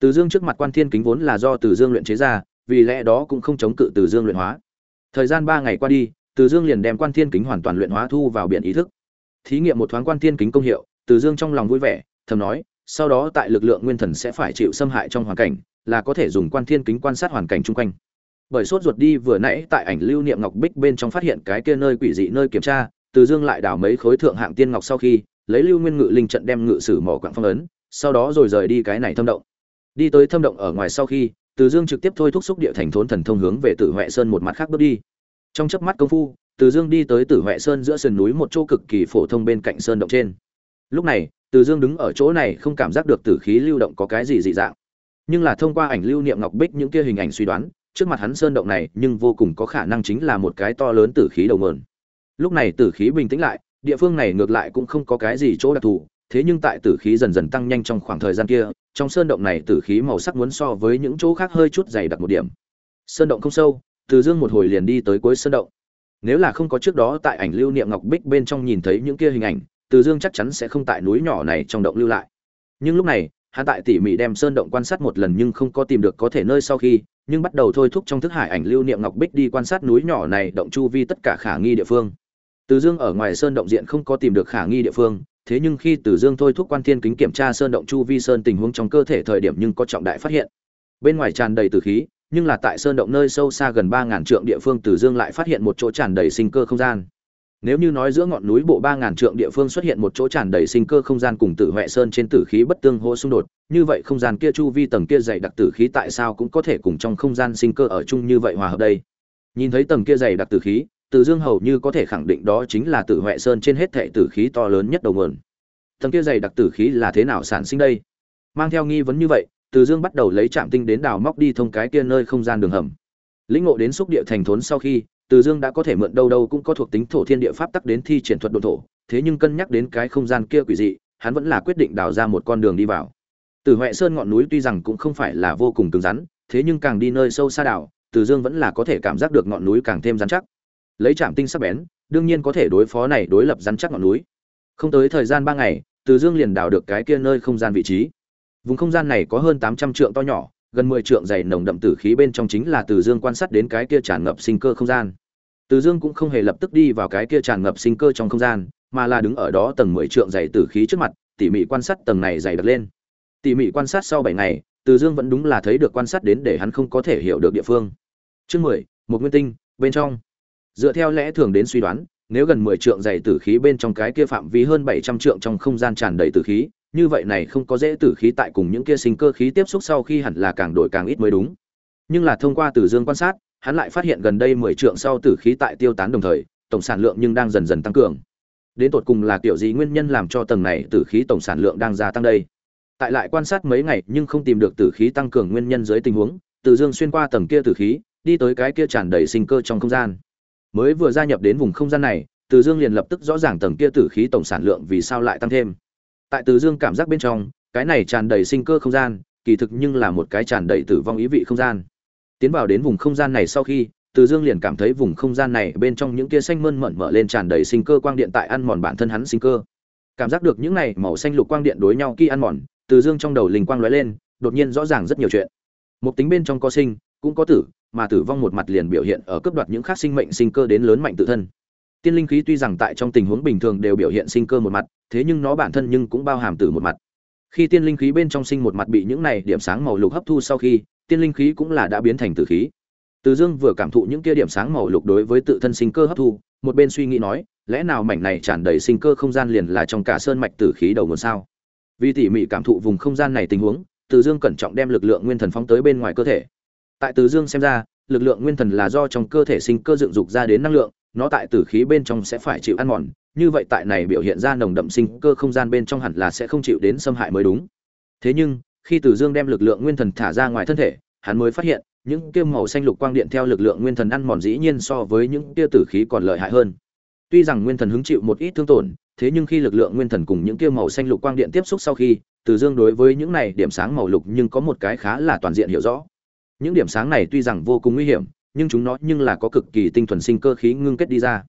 Từ dương trước mặt quan thiên kính vốn là do từ dương luyện chế ra, vì lẽ đó cũng không chống cự từ dương luyện hóa. Thời gian ba ngày qua đi, từ dương liền đem quan thiên kính hoàn toàn luyện hóa thu vào biển ý thức. Thí nghiệm một thoáng quan thiên kính công hiệu, từ dương trong lòng vui vẻ, thầm nói, sau đó tại lực lượng nguyên thần sẽ phải chịu xâm hại trong hoàn cảnh, là có thể dùng quan thiên kính quan sát hoàn cảnh chung quanh. Bởi sốt ruột đi vừa nãy tại ảnh lưu niệm ngọc bích bên trong phát hiện cái kia nơi quỷ dị nơi kiểm tra, từ dương lại đào mấy khối thượng hạng tiên ngọc sau khi lấy lưu nguyên ngự linh trận đem ngự sử mỏ quặng phong ấn, sau đó rồi rời đi cái này thâm động. Đi tới thâm động ở ngoài sau khi, từ dương trực tiếp thôi thúc xúc địa thành thốn thần thông hướng về tử huệ sơn một mặt khác bước đi. Trong chớp mắt công phu, từ dương đi tới tử huệ sơn giữa sườn núi một chỗ cực kỳ phổ thông bên cạnh sơn động trên. Lúc này, từ dương đứng ở chỗ này không cảm giác được tử khí lưu động có cái gì dị dạng. Nhưng là thông qua ảnh lưu niệm ngọc bích những kia hình ảnh suy đoán, trước mặt hắn sơn động này nhưng vô cùng có khả năng chính là một cái to lớn tử khí đầu mượn lúc này tử khí bình tĩnh lại địa phương này ngược lại cũng không có cái gì chỗ đặc thù, thế nhưng tại tử khí dần dần tăng nhanh trong khoảng thời gian kia, trong sơn động này tử khí màu sắc muốn so với những chỗ khác hơi chút dày đặc một điểm. Sơn động không sâu, từ dương một hồi liền đi tới cuối sơn động. Nếu là không có trước đó tại ảnh lưu niệm ngọc bích bên trong nhìn thấy những kia hình ảnh, từ dương chắc chắn sẽ không tại núi nhỏ này trong động lưu lại. Nhưng lúc này, hắn tại tỉ mỉ đem sơn động quan sát một lần nhưng không có tìm được có thể nơi sau khi, nhưng bắt đầu thôi thúc trong thức hải ảnh lưu niệm ngọc bích đi quan sát núi nhỏ này động chu vi tất cả khả nghi địa phương từ dương ở ngoài sơn động diện không có tìm được khả nghi địa phương thế nhưng khi từ dương thôi thúc quan thiên kính kiểm tra sơn động chu vi sơn tình huống trong cơ thể thời điểm nhưng có trọng đại phát hiện bên ngoài tràn đầy tử khí nhưng là tại sơn động nơi sâu xa gần ba ngàn trượng địa phương từ dương lại phát hiện một chỗ tràn đầy sinh cơ không gian nếu như nói giữa ngọn núi bộ ba ngàn trượng địa phương xuất hiện một chỗ tràn đầy sinh cơ không gian cùng Tử Hoè Sơn trên tử khí bất tương hỗ xung đột, như vậy không gian kia chu vi tầng kia dày đặc tử khí tại sao cũng có thể cùng trong không gian sinh cơ ở chung như vậy hòa hợp đây? Nhìn thấy tầng kia dày đặc tử khí, từ Dương hầu như có thể khẳng định đó chính là Tử Hoè Sơn trên hết thệ tử khí to lớn nhất đầu nguồn. Tầng kia dày đặc tử khí là thế nào sản sinh đây? Mang theo nghi vấn như vậy, Từ Dương bắt đầu lấy chạm tinh đến đào móc đi thông cái kia nơi không gian đường hầm. Lĩnh ngộ đến xúc địa thành thốn sau khi, từ dương đã có thể mượn đâu đâu cũng có thuộc tính thổ thiên địa pháp tắc đến thi triển thuật độ thổ thế nhưng cân nhắc đến cái không gian kia quỷ dị hắn vẫn là quyết định đào ra một con đường đi vào từ huệ sơn ngọn núi tuy rằng cũng không phải là vô cùng cứng rắn thế nhưng càng đi nơi sâu xa đảo từ dương vẫn là có thể cảm giác được ngọn núi càng thêm rắn chắc lấy trạm tinh sắc bén đương nhiên có thể đối phó này đối lập rắn chắc ngọn núi không tới thời gian ba ngày từ dương liền đào được cái kia nơi không gian vị trí vùng không gian này có hơn tám trăm trượng to nhỏ gần mười trượng dày nồng đậm tử khí bên trong chính là từ dương quan sát đến cái kia tràn ngập sinh cơ không gian từ Dương cũng không hề lập tức đi vào cái kia tràn ngập sinh cơ trong không gian, mà là đứng ở đó tầng 10 trượng dày tử khí trước mặt, tỉ mỉ quan sát tầng này dày đặc lên. Tỉ mỉ quan sát sau 7 ngày, Từ Dương vẫn đúng là thấy được quan sát đến để hắn không có thể hiểu được địa phương. Chương 10, một nguyên tinh, bên trong. Dựa theo lẽ thường đến suy đoán, nếu gần 10 trượng dày tử khí bên trong cái kia phạm vi hơn 700 trượng trong không gian tràn đầy tử khí, như vậy này không có dễ tử khí tại cùng những kia sinh cơ khí tiếp xúc sau khi hẳn là càng đổi càng ít mới đúng. Nhưng là thông qua Tử Dương quan sát, hắn lại phát hiện gần đây mười trượng sau tử khí tại tiêu tán đồng thời, tổng sản lượng nhưng đang dần dần tăng cường. Đến tột cùng là kiểu gì nguyên nhân làm cho tầng này tử khí tổng sản lượng đang gia tăng đây? Tại lại quan sát mấy ngày nhưng không tìm được tử khí tăng cường nguyên nhân dưới tình huống, Từ Dương xuyên qua tầng kia tử khí, đi tới cái kia tràn đầy sinh cơ trong không gian. Mới vừa gia nhập đến vùng không gian này, Từ Dương liền lập tức rõ ràng tầng kia tử khí tổng sản lượng vì sao lại tăng thêm. Tại Từ Dương cảm giác bên trong, cái này tràn đầy sinh cơ không gian, kỳ thực nhưng là một cái tràn đầy tử vong ý vị không gian. Tiến vào đến vùng không gian này sau khi từ dương liền cảm thấy vùng không gian này bên trong những tia xanh mơn mởn mở lên tràn đầy sinh cơ quang điện tại ăn mòn bản thân hắn sinh cơ. Cảm giác được những này màu xanh lục quang điện đối nhau khi ăn mòn từ dương trong đầu linh quang lóe lên đột nhiên rõ ràng rất nhiều chuyện. Một tính bên trong có sinh cũng có tử mà tử vong một mặt liền biểu hiện ở cấp đoạt những khác sinh mệnh sinh cơ đến lớn mạnh tự thân tiên linh khí tuy rằng tại trong tình huống bình thường đều biểu hiện sinh cơ một mặt thế nhưng nó bản thân nhưng cũng bao hàm tử một mặt khi tiên linh khí bên trong sinh một mặt bị những này điểm sáng màu lục hấp thu sau khi tiên linh khí cũng là đã biến thành tử khí. Từ Dương vừa cảm thụ những kia điểm sáng màu lục đối với tự thân sinh cơ hấp thu, một bên suy nghĩ nói, lẽ nào mảnh này tràn đầy sinh cơ không gian liền là trong cả sơn mạch tử khí đầu nguồn sao? Vì tỉ mỉ cảm thụ vùng không gian này tình huống, Từ Dương cẩn trọng đem lực lượng nguyên thần phóng tới bên ngoài cơ thể. Tại Từ Dương xem ra, lực lượng nguyên thần là do trong cơ thể sinh cơ dựng dục ra đến năng lượng, nó tại tử khí bên trong sẽ phải chịu ăn mòn, như vậy tại này biểu hiện ra nồng đậm sinh cơ không gian bên trong hẳn là sẽ không chịu đến xâm hại mới đúng. Thế nhưng, khi Từ Dương đem lực lượng nguyên thần thả ra ngoài thân thể, hắn mới phát hiện, những kia màu xanh lục quang điện theo lực lượng nguyên thần ăn mòn dĩ nhiên so với những kia tử khí còn lợi hại hơn. Tuy rằng nguyên thần hứng chịu một ít thương tổn, thế nhưng khi lực lượng nguyên thần cùng những kia màu xanh lục quang điện tiếp xúc sau khi, Từ Dương đối với những này điểm sáng màu lục nhưng có một cái khá là toàn diện hiểu rõ. Những điểm sáng này tuy rằng vô cùng nguy hiểm, nhưng chúng nó nhưng là có cực kỳ tinh thuần sinh cơ khí ngưng kết đi ra.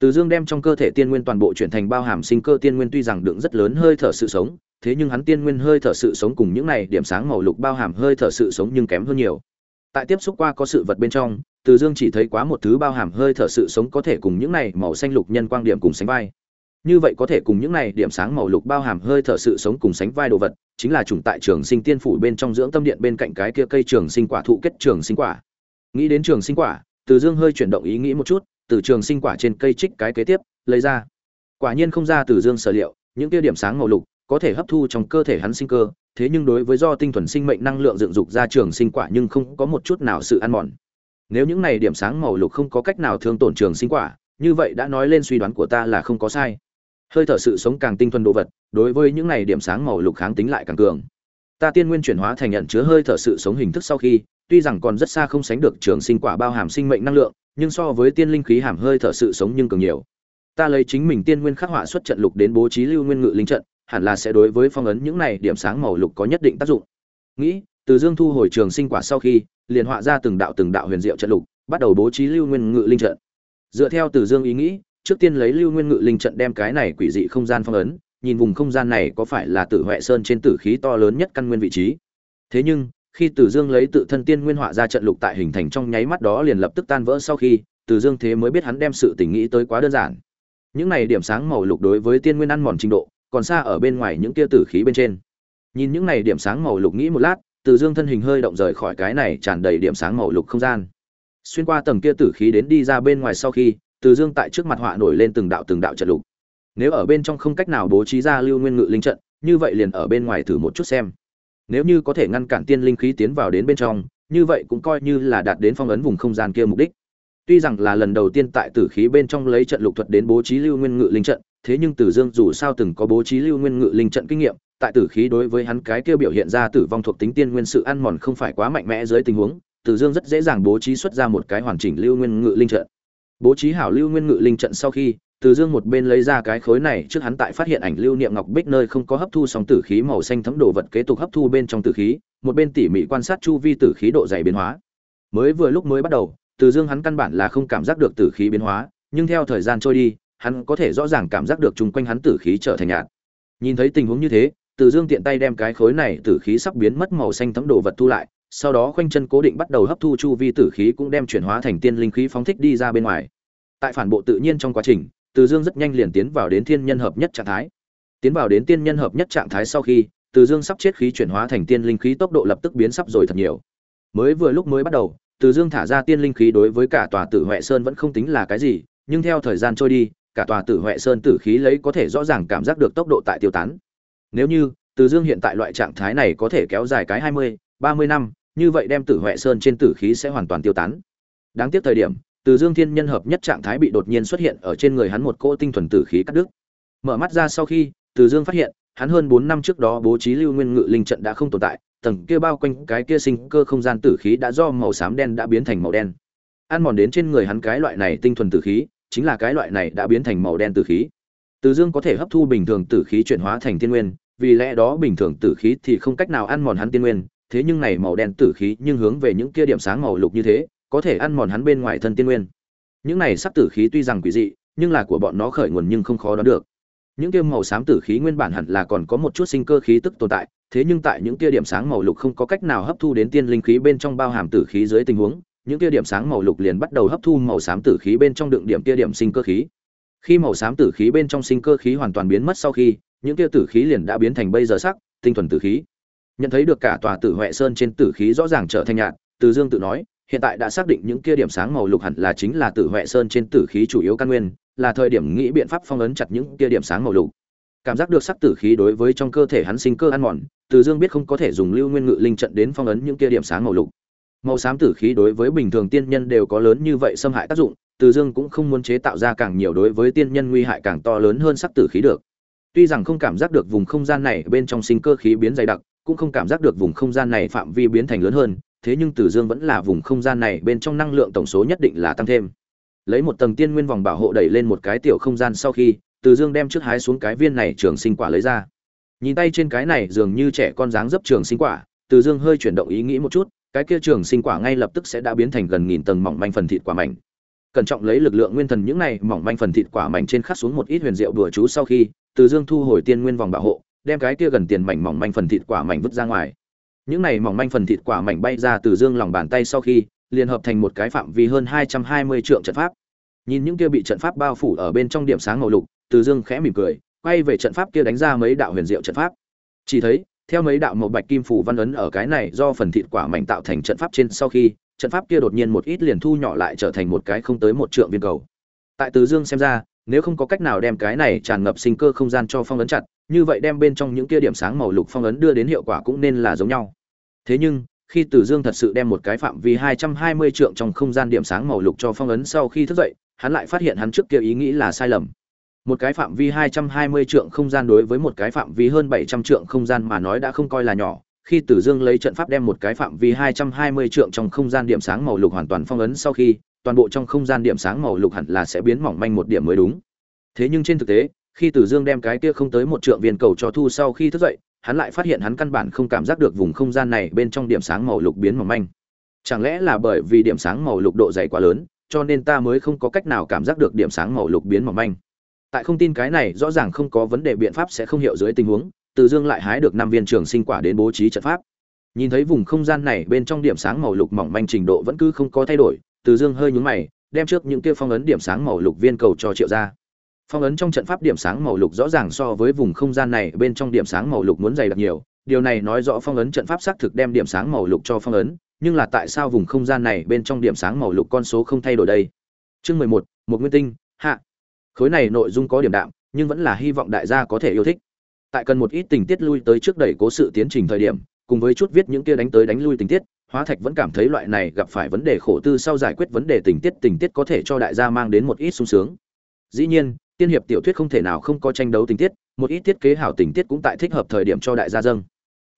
Từ Dương đem trong cơ thể tiên nguyên toàn bộ chuyển thành bao hàm sinh cơ tiên nguyên tuy rằng đựng rất lớn hơi thở sự sống, thế nhưng hắn tiên nguyên hơi thở sự sống cùng những này điểm sáng màu lục bao hàm hơi thở sự sống nhưng kém hơn nhiều. Tại tiếp xúc qua có sự vật bên trong, Từ Dương chỉ thấy quá một thứ bao hàm hơi thở sự sống có thể cùng những này màu xanh lục nhân quang điểm cùng sánh vai. Như vậy có thể cùng những này điểm sáng màu lục bao hàm hơi thở sự sống cùng sánh vai đồ vật, chính là chủng tại trường sinh tiên phủ bên trong dưỡng tâm điện bên cạnh cái kia cây trường sinh quả thụ kết trường sinh quả. Nghĩ đến trường sinh quả, Từ Dương hơi chuyển động ý nghĩ một chút, từ trường sinh quả trên cây trích cái kế tiếp, lấy ra. Quả nhiên không ra Từ Dương sở liệu, những kia điểm sáng màu lục có thể hấp thu trong cơ thể hắn sinh cơ, thế nhưng đối với do tinh thuần sinh mệnh năng lượng dựng dục ra trường sinh quả nhưng không có một chút nào sự ăn mòn. Nếu những này điểm sáng màu lục không có cách nào thương tổn trường sinh quả, như vậy đã nói lên suy đoán của ta là không có sai. Hơi thở sự sống càng tinh thuần đồ vật, đối với những này điểm sáng màu lục kháng tính lại càng cường. ta tiên nguyên chuyển hóa thành nhận chứa hơi thở sự sống hình thức sau khi tuy rằng còn rất xa không sánh được trường sinh quả bao hàm sinh mệnh năng lượng nhưng so với tiên linh khí hàm hơi thở sự sống nhưng cường nhiều. Ta lấy chính mình tiên nguyên khắc họa xuất trận lục đến bố trí lưu nguyên ngự linh trận hẳn là sẽ đối với phong ấn những này điểm sáng màu lục có nhất định tác dụng. Nghĩ từ dương thu hồi trường sinh quả sau khi liền họa ra từng đạo từng đạo huyền diệu trận lục bắt đầu bố trí lưu nguyên ngự linh trận. Dựa theo từ dương ý nghĩ trước tiên lấy lưu nguyên ngự linh trận đem cái này quỷ dị không gian phong ấn nhìn vùng không gian này có phải là tử huệ sơn trên tử khí to lớn nhất căn nguyên vị trí thế nhưng khi Tử Dương lấy tự thân tiên nguyên họa ra trận lục tại hình thành trong nháy mắt đó liền lập tức tan vỡ sau khi, Tử Dương thế mới biết hắn đem sự tình nghĩ tới quá đơn giản. Những này điểm sáng màu lục đối với tiên nguyên ăn mòn trình độ, còn xa ở bên ngoài những kia tử khí bên trên. Nhìn những này điểm sáng màu lục nghĩ một lát, Tử Dương thân hình hơi động rời khỏi cái này tràn đầy điểm sáng màu lục không gian. Xuyên qua tầng kia tử khí đến đi ra bên ngoài sau khi, từ Dương tại trước mặt họa nổi lên từng đạo từng đạo trận lục. Nếu ở bên trong không cách nào bố trí ra lưu nguyên ngự linh trận, như vậy liền ở bên ngoài thử một chút xem. Nếu như có thể ngăn cản tiên linh khí tiến vào đến bên trong như vậy cũng coi như là đạt đến phong ấn vùng không gian kia mục đích. Tuy rằng là lần đầu tiên tại tử khí bên trong lấy trận lục thuật đến bố trí lưu nguyên ngự linh trận thế nhưng tử dương dù sao từng có bố trí lưu nguyên ngự linh trận kinh nghiệm tại tử khí đối với hắn cái kia biểu hiện ra tử vong thuộc tính tiên nguyên sự ăn mòn không phải quá mạnh mẽ dưới tình huống tử dương rất dễ dàng bố trí xuất ra một cái hoàn chỉnh lưu nguyên ngự linh trận bố trí hảo lưu nguyên ngự linh trận sau khi, từ dương một bên lấy ra cái khối này, trước hắn tại phát hiện ảnh lưu niệm ngọc bích nơi không có hấp thu sóng tử khí màu xanh thấm đồ vật kế tục hấp thu bên trong tử khí, một bên tỉ mỉ quan sát chu vi tử khí độ dày biến hóa. Mới vừa lúc mới bắt đầu, từ dương hắn căn bản là không cảm giác được tử khí biến hóa, nhưng theo thời gian trôi đi, hắn có thể rõ ràng cảm giác được chung quanh hắn tử khí trở thành nhạt. Nhìn thấy tình huống như thế, từ dương tiện tay đem cái khối này tử khí sắp biến mất màu xanh thấm đồ vật thu lại sau đó khoanh chân cố định bắt đầu hấp thu chu vi tử khí cũng đem chuyển hóa thành tiên linh khí phóng thích đi ra bên ngoài. Tại phản bộ tự nhiên trong quá trình, từ dương rất nhanh liền tiến vào đến thiên nhân hợp nhất trạng thái. Tiến vào đến tiên nhân hợp nhất trạng thái sau khi, từ dương sắp chết khí chuyển hóa thành tiên linh khí tốc độ lập tức biến sắp rồi thật nhiều. Mới vừa lúc mới bắt đầu, từ dương thả ra tiên linh khí đối với cả tòa tử huệ sơn vẫn không tính là cái gì, nhưng theo thời gian trôi đi, cả tòa tử huệ sơn tử khí lấy có thể rõ ràng cảm giác được tốc độ tại tiêu tán. Nếu như, từ dương hiện tại loại trạng thái này có thể kéo dài cái hai mươi, ba mươi năm như vậy đem tử huệ sơn trên tử khí sẽ hoàn toàn tiêu tán. Đáng tiếc thời điểm, từ dương thiên nhân hợp nhất trạng thái bị đột nhiên xuất hiện ở trên người hắn một cỗ tinh thuần tử khí cắt đứt. Mở mắt ra sau khi, từ dương phát hiện, hắn hơn bốn năm trước đó bố trí lưu nguyên ngự linh trận đã không tồn tại, tầng kia bao quanh cái kia sinh cơ không gian tử khí đã do màu xám đen đã biến thành màu đen. Ăn mòn đến trên người hắn cái loại này tinh thuần tử khí, chính là cái loại này đã biến thành màu đen tử khí. Từ dương có thể hấp thu bình thường tử khí chuyển hóa thành tiên nguyên, vì lẽ đó bình thường tử khí thì không cách nào ăn mòn hắn tiên nguyên thế nhưng này màu đen tử khí nhưng hướng về những kia điểm sáng màu lục như thế, có thể ăn mòn hắn bên ngoài thân tiên nguyên. Những này sắc tử khí tuy rằng quỷ dị, nhưng là của bọn nó khởi nguồn nhưng không khó đoán được. Những kia màu xám tử khí nguyên bản hẳn là còn có một chút sinh cơ khí tức tồn tại, thế nhưng tại những kia điểm sáng màu lục không có cách nào hấp thu đến tiên linh khí bên trong bao hàm tử khí dưới tình huống, những kia điểm sáng màu lục liền bắt đầu hấp thu màu xám tử khí bên trong đựng điểm kia điểm sinh cơ khí. Khi màu xám tử khí bên trong sinh cơ khí hoàn toàn biến mất sau khi, những kia tử khí liền đã biến thành bây giờ sắc, tinh thuần tử khí nhận thấy được cả tòa tử huệ sơn trên tử khí rõ ràng trở thành nhạt từ dương tự nói hiện tại đã xác định những kia điểm sáng màu lục hẳn là chính là Tử Huệ Sơn trên tử khí chủ yếu căn nguyên, là thời điểm nghĩ biện pháp phong ấn chặt những kia điểm sáng màu lục. Cảm giác được sắc tử khí đối với trong cơ thể hắn sinh cơ ăn mòn, Từ Dương biết không có thể dùng Lưu Nguyên Ngự Linh trận đến phong ấn những kia điểm sáng màu lục. Màu xám tử khí đối với bình thường tiên nhân đều có lớn như vậy xâm hại tác dụng, Từ Dương cũng không muốn chế tạo ra càng nhiều đối với tiên nhân nguy hại càng to lớn hơn sắc tử khí được. Tuy rằng không cảm giác được vùng không gian này bên trong sinh cơ khí biến dày đặc, cũng không cảm giác được vùng không gian này phạm vi biến thành lớn hơn, thế nhưng Từ Dương vẫn là vùng không gian này bên trong năng lượng tổng số nhất định là tăng thêm. Lấy một tầng tiên nguyên vòng bảo hộ đẩy lên một cái tiểu không gian sau khi, Từ Dương đem trước hái xuống cái viên này trường sinh quả lấy ra. Nhìn tay trên cái này dường như trẻ con dáng dấp trường sinh quả, Từ Dương hơi chuyển động ý nghĩ một chút, cái kia trường sinh quả ngay lập tức sẽ đã biến thành gần nghìn tầng mỏng manh phần thịt quả mảnh. Cẩn trọng lấy lực lượng nguyên thần những này mỏng manh phần thịt quả mảnh trên khắc xuống một ít huyền diệu đùa chú sau khi, Từ Dương thu hồi tiên nguyên vòng bảo hộ, đem cái kia gần tiền mảnh mỏng manh phần thịt quả mảnh vứt ra ngoài. Những này mỏng manh phần thịt quả mảnh bay ra từ dương lòng bàn tay sau khi, liền hợp thành một cái phạm vi hơn hai trăm hai mươi trượng trận pháp. Nhìn những kia bị trận pháp bao phủ ở bên trong điểm sáng màu lục, từ dương khẽ mỉm cười, quay về trận pháp kia đánh ra mấy đạo huyền diệu trận pháp. Chỉ thấy, theo mấy đạo màu bạch kim phủ văn ấn ở cái này do phần thịt quả mảnh tạo thành trận pháp trên sau khi, trận pháp kia đột nhiên một ít liền thu nhỏ lại trở thành một cái không tới một trượng viên cầu. Tại từ dương xem ra, nếu không có cách nào đem cái này tràn ngập sinh cơ không gian cho phong ấn chặt như vậy đem bên trong những kia điểm sáng màu lục phong ấn đưa đến hiệu quả cũng nên là giống nhau. Thế nhưng, khi Tử Dương thật sự đem một cái phạm vi 220 trượng trong không gian điểm sáng màu lục cho phong ấn sau khi thức dậy, hắn lại phát hiện hắn trước kia ý nghĩ là sai lầm. Một cái phạm vi 220 trượng không gian đối với một cái phạm vi hơn 700 trượng không gian mà nói đã không coi là nhỏ, khi Tử Dương lấy trận pháp đem một cái phạm vi 220 trượng trong không gian điểm sáng màu lục hoàn toàn phong ấn sau khi, toàn bộ trong không gian điểm sáng màu lục hẳn là sẽ biến mỏng manh một điểm mới đúng. Thế nhưng trên thực tế, khi Tử Dương đem cái kia không tới một trượng viên cầu cho thu sau khi thức dậy, hắn lại phát hiện hắn căn bản không cảm giác được vùng không gian này bên trong điểm sáng màu lục biến mỏng manh. Chẳng lẽ là bởi vì điểm sáng màu lục độ dày quá lớn, cho nên ta mới không có cách nào cảm giác được điểm sáng màu lục biến mỏng manh. Tại không tin cái này rõ ràng không có vấn đề biện pháp sẽ không hiệu dưới tình huống, Từ Dương lại hái được năm viên trường sinh quả đến bố trí trận pháp. Nhìn thấy vùng không gian này bên trong điểm sáng màu lục mỏng manh trình độ vẫn cứ không có thay đổi, Từ Dương hơi nhướng mày, đem trước những kia phong ấn điểm sáng màu lục viên cầu cho Triệu ra. Phong ấn trong trận pháp điểm sáng màu lục rõ ràng so với vùng không gian này bên trong điểm sáng màu lục muốn dày đặc nhiều, điều này nói rõ phong ấn trận pháp xác thực đem điểm sáng màu lục cho phong ấn, nhưng là tại sao vùng không gian này bên trong điểm sáng màu lục con số không thay đổi đây? Chương mười một, một nguyên tinh, hạ. Khối này nội dung có điểm đạm, nhưng vẫn là hy vọng đại gia có thể yêu thích. Tại cần một ít tình tiết lui tới trước đẩy cố sự tiến trình thời điểm, cùng với chút viết những kia đánh tới đánh lui tình tiết, Hóa Thạch vẫn cảm thấy loại này gặp phải vấn đề khổ tư sau giải quyết vấn đề tình tiết tình tiết có thể cho đại gia mang đến một ít sung sướng. Dĩ nhiên, tiên hiệp tiểu thuyết không thể nào không có tranh đấu tình tiết, một ít thiết kế hảo tình tiết cũng tại thích hợp thời điểm cho đại gia dâng.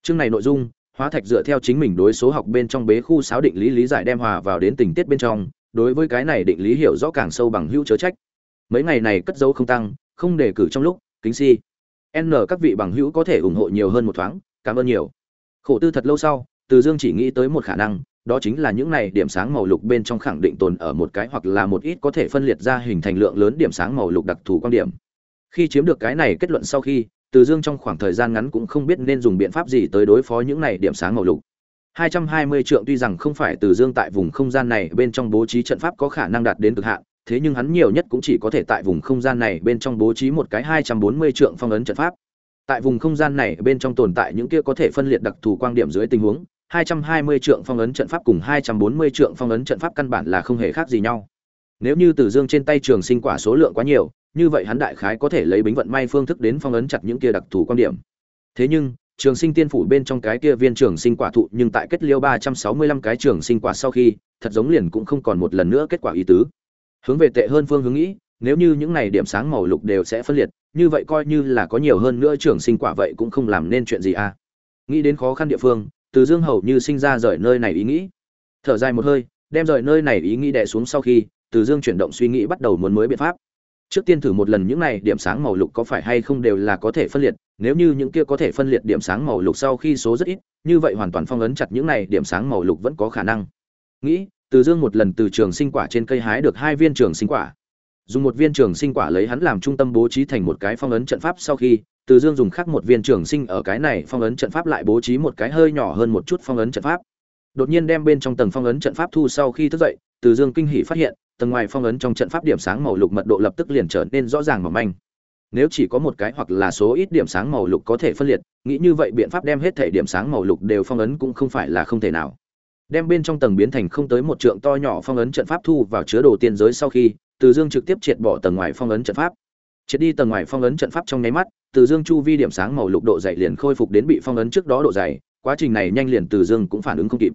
Chương này nội dung, Hóa Thạch dựa theo chính mình đối số học bên trong bế khu sáo định lý lý giải đem hòa vào đến tình tiết bên trong, đối với cái này định lý hiểu rõ càng sâu bằng hữu chớ trách. Mấy ngày này cất dấu không tăng, không đề cử trong lúc, kính si. N các vị bằng hữu có thể ủng hộ nhiều hơn một thoáng, cảm ơn nhiều. Khổ tư thật lâu sau, Từ Dương chỉ nghĩ tới một khả năng, đó chính là những này điểm sáng màu lục bên trong khẳng định tồn ở một cái hoặc là một ít có thể phân liệt ra hình thành lượng lớn điểm sáng màu lục đặc thù quan điểm. Khi chiếm được cái này kết luận sau khi, Từ Dương trong khoảng thời gian ngắn cũng không biết nên dùng biện pháp gì tới đối phó những này điểm sáng màu lục. 220 trượng tuy rằng không phải Từ Dương tại vùng không gian này bên trong bố trí trận pháp có khả năng đạt đến cực hạn, thế nhưng hắn nhiều nhất cũng chỉ có thể tại vùng không gian này bên trong bố trí một cái 240 trượng phong ấn trận pháp. Tại vùng không gian này bên trong tồn tại những kia có thể phân liệt đặc thù quang điểm dưới tình huống, 220 trượng phong ấn trận pháp cùng 240 trượng phong ấn trận pháp căn bản là không hề khác gì nhau. Nếu như Từ Dương trên tay trường sinh quả số lượng quá nhiều, như vậy hắn đại khái có thể lấy bính vận may phương thức đến phong ấn chặt những kia đặc thù quan điểm. Thế nhưng, trường sinh tiên phủ bên trong cái kia viên trường sinh quả thụ nhưng tại kết liêu 365 cái trường sinh quả sau khi, thật giống liền cũng không còn một lần nữa kết quả ý tứ. Hướng về tệ hơn phương hướng nghĩ, nếu như những này điểm sáng màu lục đều sẽ phân liệt, như vậy coi như là có nhiều hơn nữa trường sinh quả vậy cũng không làm nên chuyện gì à. Nghĩ đến khó khăn địa phương, từ Dương hầu như sinh ra rời nơi này ý nghĩ. Thở dài một hơi, đem rời nơi này ý nghĩ đè xuống sau khi, Từ Dương chuyển động suy nghĩ bắt đầu muốn mới biện pháp. Trước tiên thử một lần những này điểm sáng màu lục có phải hay không đều là có thể phân liệt, nếu như những kia có thể phân liệt điểm sáng màu lục sau khi số rất ít, như vậy hoàn toàn phong ấn chặt những này điểm sáng màu lục vẫn có khả năng. Nghĩ, Từ Dương một lần từ trường sinh quả trên cây hái được hai viên trường sinh quả. Dùng một viên trường sinh quả lấy hắn làm trung tâm bố trí thành một cái phong ấn trận pháp sau khi, từ Dương dùng khác một viên trường sinh ở cái này phong ấn trận pháp lại bố trí một cái hơi nhỏ hơn một chút phong ấn trận pháp. Đột nhiên đem bên trong tầng phong ấn trận pháp thu sau khi thức dậy, Từ Dương kinh hỉ phát hiện, tầng ngoài phong ấn trong trận pháp điểm sáng màu lục mật độ lập tức liền trở nên rõ ràng mỏng manh. Nếu chỉ có một cái hoặc là số ít điểm sáng màu lục có thể phân liệt, nghĩ như vậy biện pháp đem hết thể điểm sáng màu lục đều phong ấn cũng không phải là không thể nào. Đem bên trong tầng biến thành không tới một trượng to nhỏ phong ấn trận pháp thu vào chứa đồ tiên giới sau khi, Từ Dương trực tiếp triệt bỏ tầng ngoài phong ấn trận pháp. Triệt đi tầng ngoài phong ấn trận pháp trong nháy mắt, từ Dương chu vi điểm sáng màu lục độ dày liền khôi phục đến bị phong ấn trước đó độ dày, quá trình này nhanh liền Từ Dương cũng phản ứng không kịp.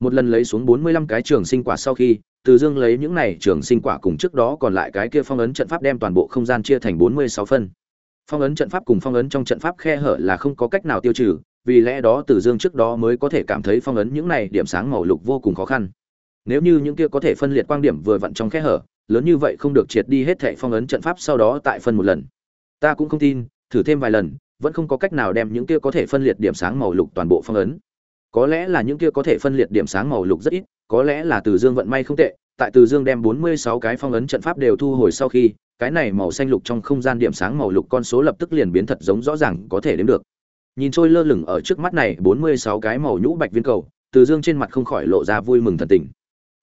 Một lần lấy xuống 45 cái trường sinh quả sau khi, từ Dương lấy những này trường sinh quả cùng trước đó còn lại cái kia phong ấn trận pháp đem toàn bộ không gian chia thành 46 phân. Phong ấn trận pháp cùng phong ấn trong trận pháp khe hở là không có cách nào tiêu trừ, vì lẽ đó Từ Dương trước đó mới có thể cảm thấy phong ấn những này điểm sáng màu lục vô cùng khó khăn. Nếu như những kia có thể phân liệt quang điểm vừa vặn trong khe hở, lớn như vậy không được triệt đi hết thảy phong ấn trận pháp sau đó tại phân một lần. Ta cũng không tin, thử thêm vài lần, vẫn không có cách nào đem những kia có thể phân liệt điểm sáng màu lục toàn bộ phong ấn. Có lẽ là những kia có thể phân liệt điểm sáng màu lục rất ít, có lẽ là Từ Dương vận may không tệ, tại Từ Dương đem 46 cái phong ấn trận pháp đều thu hồi sau khi, cái này màu xanh lục trong không gian điểm sáng màu lục con số lập tức liền biến thật giống rõ ràng có thể đếm được. Nhìn trôi lơ lửng ở trước mắt này 46 cái màu nhũ bạch viên cầu, Từ Dương trên mặt không khỏi lộ ra vui mừng thần tình.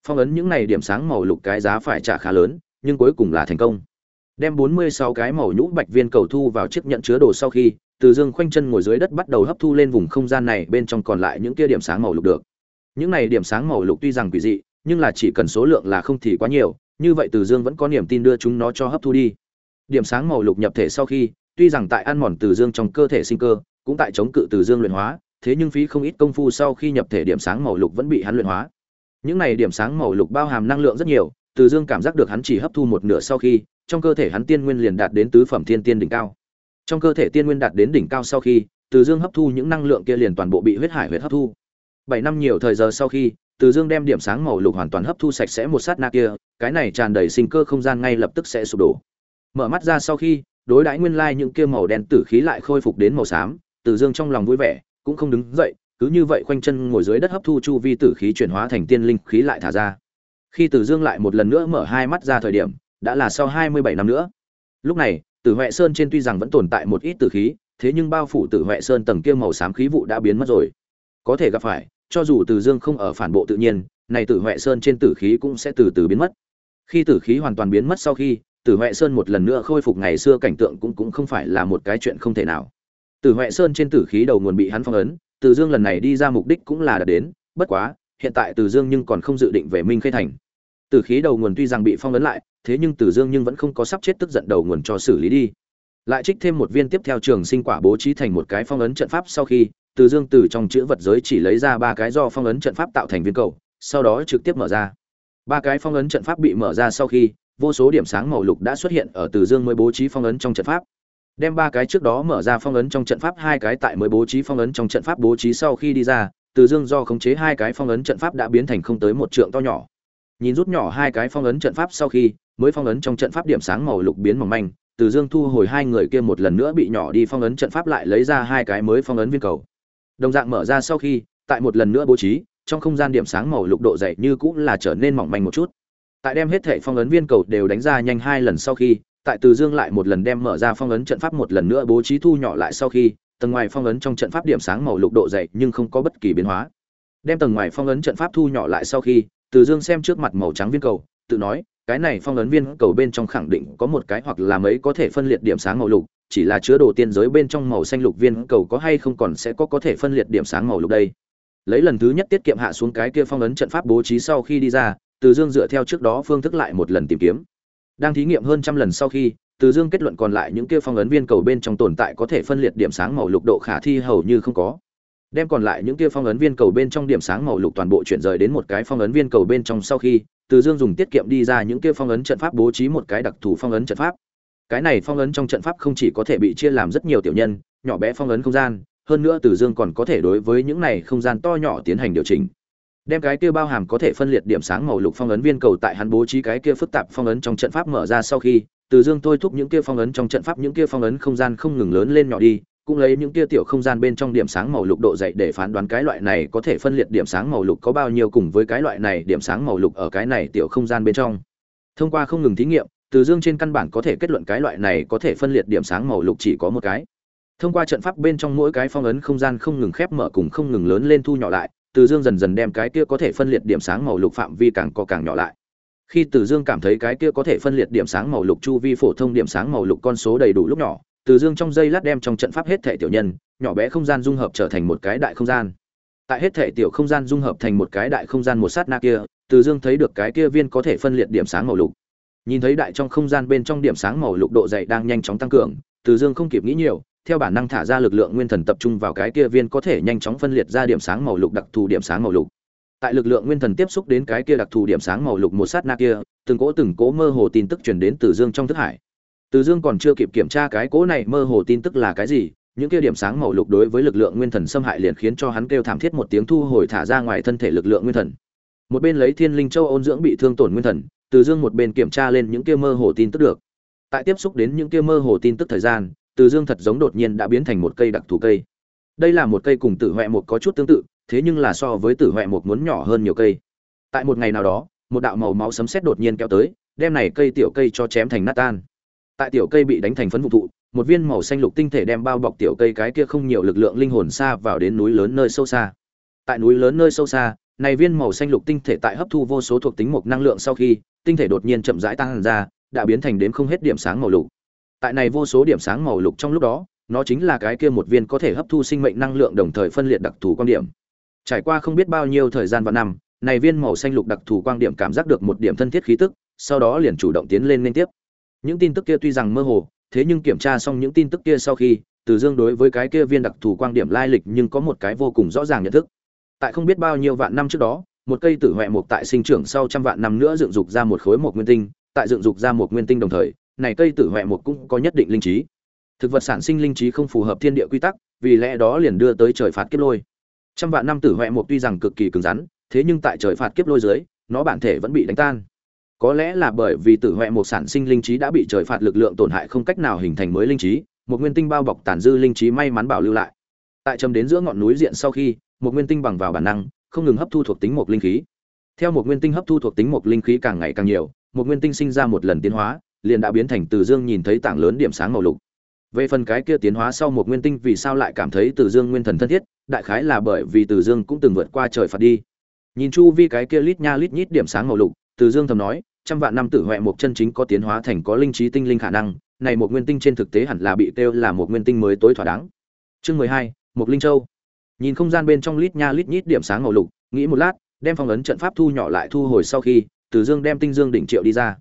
Phong ấn những này điểm sáng màu lục cái giá phải trả khá lớn, nhưng cuối cùng là thành công. Đem 46 cái màu nhũ bạch viên cầu thu vào chiếc nhận chứa đồ sau khi, Từ Dương khoanh chân ngồi dưới đất bắt đầu hấp thu lên vùng không gian này bên trong còn lại những kia điểm sáng màu lục được. Những này điểm sáng màu lục tuy rằng quỷ dị nhưng là chỉ cần số lượng là không thì quá nhiều như vậy từ dương vẫn có niềm tin đưa chúng nó cho hấp thu đi. Điểm sáng màu lục nhập thể sau khi tuy rằng tại ăn mòn từ dương trong cơ thể sinh cơ cũng tại chống cự từ dương luyện hóa thế nhưng phí không ít công phu sau khi nhập thể điểm sáng màu lục vẫn bị hắn luyện hóa. Những này điểm sáng màu lục bao hàm năng lượng rất nhiều từ dương cảm giác được hắn chỉ hấp thu một nửa sau khi trong cơ thể hắn tiên nguyên liền đạt đến tứ phẩm thiên tiên đỉnh cao. Trong cơ thể tiên nguyên đạt đến đỉnh cao sau khi, từ dương hấp thu những năng lượng kia liền toàn bộ bị huyết hải huyết hấp thu. Bảy năm nhiều thời giờ sau khi, từ dương đem điểm sáng màu lục hoàn toàn hấp thu sạch sẽ một sát na kia, cái này tràn đầy sinh cơ không gian ngay lập tức sẽ sụp đổ. Mở mắt ra sau khi, đối đãi nguyên lai những kia màu đen tử khí lại khôi phục đến màu xám, từ dương trong lòng vui vẻ, cũng không đứng dậy, cứ như vậy khoanh chân ngồi dưới đất hấp thu chu vi tử khí chuyển hóa thành tiên linh khí lại thả ra. Khi từ dương lại một lần nữa mở hai mắt ra thời điểm đã là sau hai mươi bảy năm nữa. Lúc này, tử huệ sơn trên tuy rằng vẫn tồn tại một ít tử khí, thế nhưng bao phủ tử huệ sơn tầng kia màu xám khí vụ đã biến mất rồi. Có thể gặp phải, cho dù từ dương không ở phản bộ tự nhiên, này tử huệ sơn trên tử khí cũng sẽ từ từ biến mất. Khi tử khí hoàn toàn biến mất sau khi, tử huệ sơn một lần nữa khôi phục ngày xưa cảnh tượng cũng cũng không phải là một cái chuyện không thể nào. Tử huệ sơn trên tử khí đầu nguồn bị hắn phong ấn, từ dương lần này đi ra mục đích cũng là đạt đến, bất quá, hiện tại từ dương nhưng còn không dự định về minh khê thành tử khí đầu nguồn tuy rằng bị phong ấn lại, thế nhưng Tử dương nhưng vẫn không có sắp chết tức giận đầu nguồn cho xử lý đi. Lại trích thêm một viên tiếp theo trường sinh quả bố trí thành một cái phong ấn trận pháp sau khi, Tử dương từ trong chữ vật giới chỉ lấy ra ba cái do phong ấn trận pháp tạo thành viên cầu, sau đó trực tiếp mở ra. Ba cái phong ấn trận pháp bị mở ra sau khi, vô số điểm sáng màu lục đã xuất hiện ở Tử dương mới bố trí phong ấn trong trận pháp. Đem ba cái trước đó mở ra phong ấn trong trận pháp, hai cái tại mới bố trí phong ấn trong trận pháp bố trí sau khi đi ra từ dương do khống chế hai cái phong ấn trận pháp đã biến thành không tới một trượng to nhỏ nhìn rút nhỏ hai cái phong ấn trận pháp sau khi, mới phong ấn trong trận pháp điểm sáng màu lục biến mỏng manh, từ dương thu hồi hai người kia một lần nữa bị nhỏ đi phong ấn trận pháp lại lấy ra hai cái mới phong ấn viên cầu. Đồng dạng mở ra sau khi, tại một lần nữa bố trí, trong không gian điểm sáng màu lục độ dày như cũng là trở nên mỏng manh một chút. Tại đem hết thể phong ấn viên cầu đều đánh ra nhanh hai lần sau khi, tại từ dương lại một lần đem mở ra phong ấn trận pháp một lần nữa bố trí thu nhỏ lại sau khi, tầng ngoài phong ấn trong trận pháp điểm sáng màu lục độ dày nhưng không có bất kỳ biến hóa. Đem tầng ngoài phong ấn trận pháp thu nhỏ lại sau khi từ dương xem trước mặt màu trắng viên cầu, tự nói, cái này phong ấn viên cầu bên trong khẳng định có một cái hoặc là mấy có thể phân liệt điểm sáng màu lục, chỉ là chứa đồ tiên giới bên trong màu xanh lục viên cầu có hay không còn sẽ có có thể phân liệt điểm sáng màu lục đây. Lấy lần thứ nhất tiết kiệm hạ xuống cái kia phong ấn trận pháp bố trí sau khi đi ra, từ dương dựa theo trước đó phương thức lại một lần tìm kiếm. Đang thí nghiệm hơn trăm lần sau khi, từ dương kết luận còn lại những kia phong ấn viên cầu bên trong tồn tại có thể phân liệt điểm sáng màu lục độ khả thi hầu như không có đem còn lại những kia phong ấn viên cầu bên trong điểm sáng màu lục toàn bộ chuyển rời đến một cái phong ấn viên cầu bên trong sau khi từ dương dùng tiết kiệm đi ra những kia phong ấn trận pháp bố trí một cái đặc thù phong ấn trận pháp cái này phong ấn trong trận pháp không chỉ có thể bị chia làm rất nhiều tiểu nhân nhỏ bé phong ấn không gian hơn nữa từ dương còn có thể đối với những này không gian to nhỏ tiến hành điều chỉnh đem cái kia bao hàm có thể phân liệt điểm sáng màu lục phong ấn viên cầu tại hắn bố trí cái kia phức tạp phong ấn trong trận pháp mở ra sau khi từ dương thôi thúc những kia phong ấn trong trận pháp những kia phong ấn không gian không ngừng lớn lên nhỏ đi cũng lấy những kia tiểu không gian bên trong điểm sáng màu lục độ dậy để phán đoán cái loại này có thể phân liệt điểm sáng màu lục có bao nhiêu cùng với cái loại này điểm sáng màu lục ở cái này tiểu không gian bên trong. Thông qua không ngừng thí nghiệm, từ dương trên căn bản có thể kết luận cái loại này có thể phân liệt điểm sáng màu lục chỉ có một cái. Thông qua trận pháp bên trong mỗi cái phong ấn không gian không ngừng khép mở cùng không ngừng lớn lên thu nhỏ lại, từ dương dần dần đem cái kia có thể phân liệt điểm sáng màu lục phạm vi càng có càng nhỏ lại. Khi từ dương cảm thấy cái kia có thể phân liệt điểm sáng màu lục chu vi phổ thông điểm sáng màu lục con số đầy đủ lúc nhỏ từ dương trong giây lát đem trong trận pháp hết thể tiểu nhân, nhỏ bé không gian dung hợp trở thành một cái đại không gian. Tại hết thể tiểu không gian dung hợp thành một cái đại không gian một sát na kia, từ dương thấy được cái kia viên có thể phân liệt điểm sáng màu lục. Nhìn thấy đại trong không gian bên trong điểm sáng màu lục độ dày đang nhanh chóng tăng cường, từ dương không kịp nghĩ nhiều, theo bản năng thả ra lực lượng nguyên thần tập trung vào cái kia viên có thể nhanh chóng phân liệt ra điểm sáng màu lục đặc thù điểm sáng màu lục. Tại lực lượng nguyên thần tiếp xúc đến cái kia đặc thù điểm sáng màu lục một sát na kia, từng cỗ từng cỗ mơ hồ tin tức truyền đến từ dương trong thức hải từ dương còn chưa kịp kiểm tra cái cỗ này, mơ hồ tin tức là cái gì, những kia điểm sáng màu lục đối với lực lượng nguyên thần xâm hại liền khiến cho hắn kêu thảm thiết một tiếng thu hồi thả ra ngoài thân thể lực lượng nguyên thần. Một bên lấy thiên linh châu ôn dưỡng bị thương tổn nguyên thần, từ dương một bên kiểm tra lên những kia mơ hồ tin tức được. Tại tiếp xúc đến những kia mơ hồ tin tức thời gian, từ dương thật giống đột nhiên đã biến thành một cây đặc thù cây. Đây là một cây cùng tử huệ một có chút tương tự, thế nhưng là so với tử huệ một muốn nhỏ hơn nhiều cây. Tại một ngày nào đó, một đạo màu máu sấm sét đột nhiên kéo tới, đem này cây tiểu cây cho chém thành nát tan tại tiểu cây bị đánh thành phấn vụ thụ, một viên màu xanh lục tinh thể đem bao bọc tiểu cây cái kia không nhiều lực lượng linh hồn xa vào đến núi lớn nơi sâu xa. Tại núi lớn nơi sâu xa, này viên màu xanh lục tinh thể tại hấp thu vô số thuộc tính một năng lượng sau khi, tinh thể đột nhiên chậm rãi tăng ra, đã biến thành đến không hết điểm sáng màu lục. Tại này vô số điểm sáng màu lục trong lúc đó, nó chính là cái kia một viên có thể hấp thu sinh mệnh năng lượng đồng thời phân liệt đặc thù quan điểm. Trải qua không biết bao nhiêu thời gian và năm, này viên màu xanh lục đặc thù quan điểm cảm giác được một điểm thân thiết khí tức, sau đó liền chủ động tiến lên liên tiếp những tin tức kia tuy rằng mơ hồ, thế nhưng kiểm tra xong những tin tức kia sau khi, từ dương đối với cái kia viên đặc thù quan điểm lai lịch nhưng có một cái vô cùng rõ ràng nhận thức. Tại không biết bao nhiêu vạn năm trước đó, một cây tử huệ mục tại sinh trưởng sau trăm vạn năm nữa dựng dục ra một khối mục nguyên tinh, tại dựng dục ra một nguyên tinh đồng thời, này cây tử huệ mục cũng có nhất định linh trí. Thực vật sản sinh linh trí không phù hợp thiên địa quy tắc, vì lẽ đó liền đưa tới trời phạt kiếp lôi. Trăm vạn năm tử huệ mục tuy rằng cực kỳ cứng rắn, thế nhưng tại trời phạt kiếp lôi dưới, nó bản thể vẫn bị đánh tan có lẽ là bởi vì tử huệ một sản sinh linh trí đã bị trời phạt lực lượng tổn hại không cách nào hình thành mới linh trí, một nguyên tinh bao bọc tàn dư linh trí may mắn bảo lưu lại. Tại châm đến giữa ngọn núi diện sau khi, một nguyên tinh bằng vào bản năng, không ngừng hấp thu thuộc tính một linh khí. Theo một nguyên tinh hấp thu thuộc tính một linh khí càng ngày càng nhiều, một nguyên tinh sinh ra một lần tiến hóa, liền đã biến thành từ dương nhìn thấy tảng lớn điểm sáng màu lục. Về phần cái kia tiến hóa sau một nguyên tinh vì sao lại cảm thấy từ dương nguyên thần thân thiết, đại khái là bởi vì từ dương cũng từng vượt qua trời phạt đi. Nhìn chu vi cái kia lít nha lít nhít điểm sáng màu lục từ dương thầm nói, trăm vạn năm tử huệ một chân chính có tiến hóa thành có linh trí tinh linh khả năng, này một nguyên tinh trên thực tế hẳn là bị tiêu là một nguyên tinh mới tối thỏa đáng. Chương mười hai một linh châu. Nhìn không gian bên trong lít nha lít nhít điểm sáng màu lục, nghĩ một lát, đem phong ấn trận pháp thu nhỏ lại thu hồi sau khi, từ dương đem tinh dương đỉnh triệu đi ra.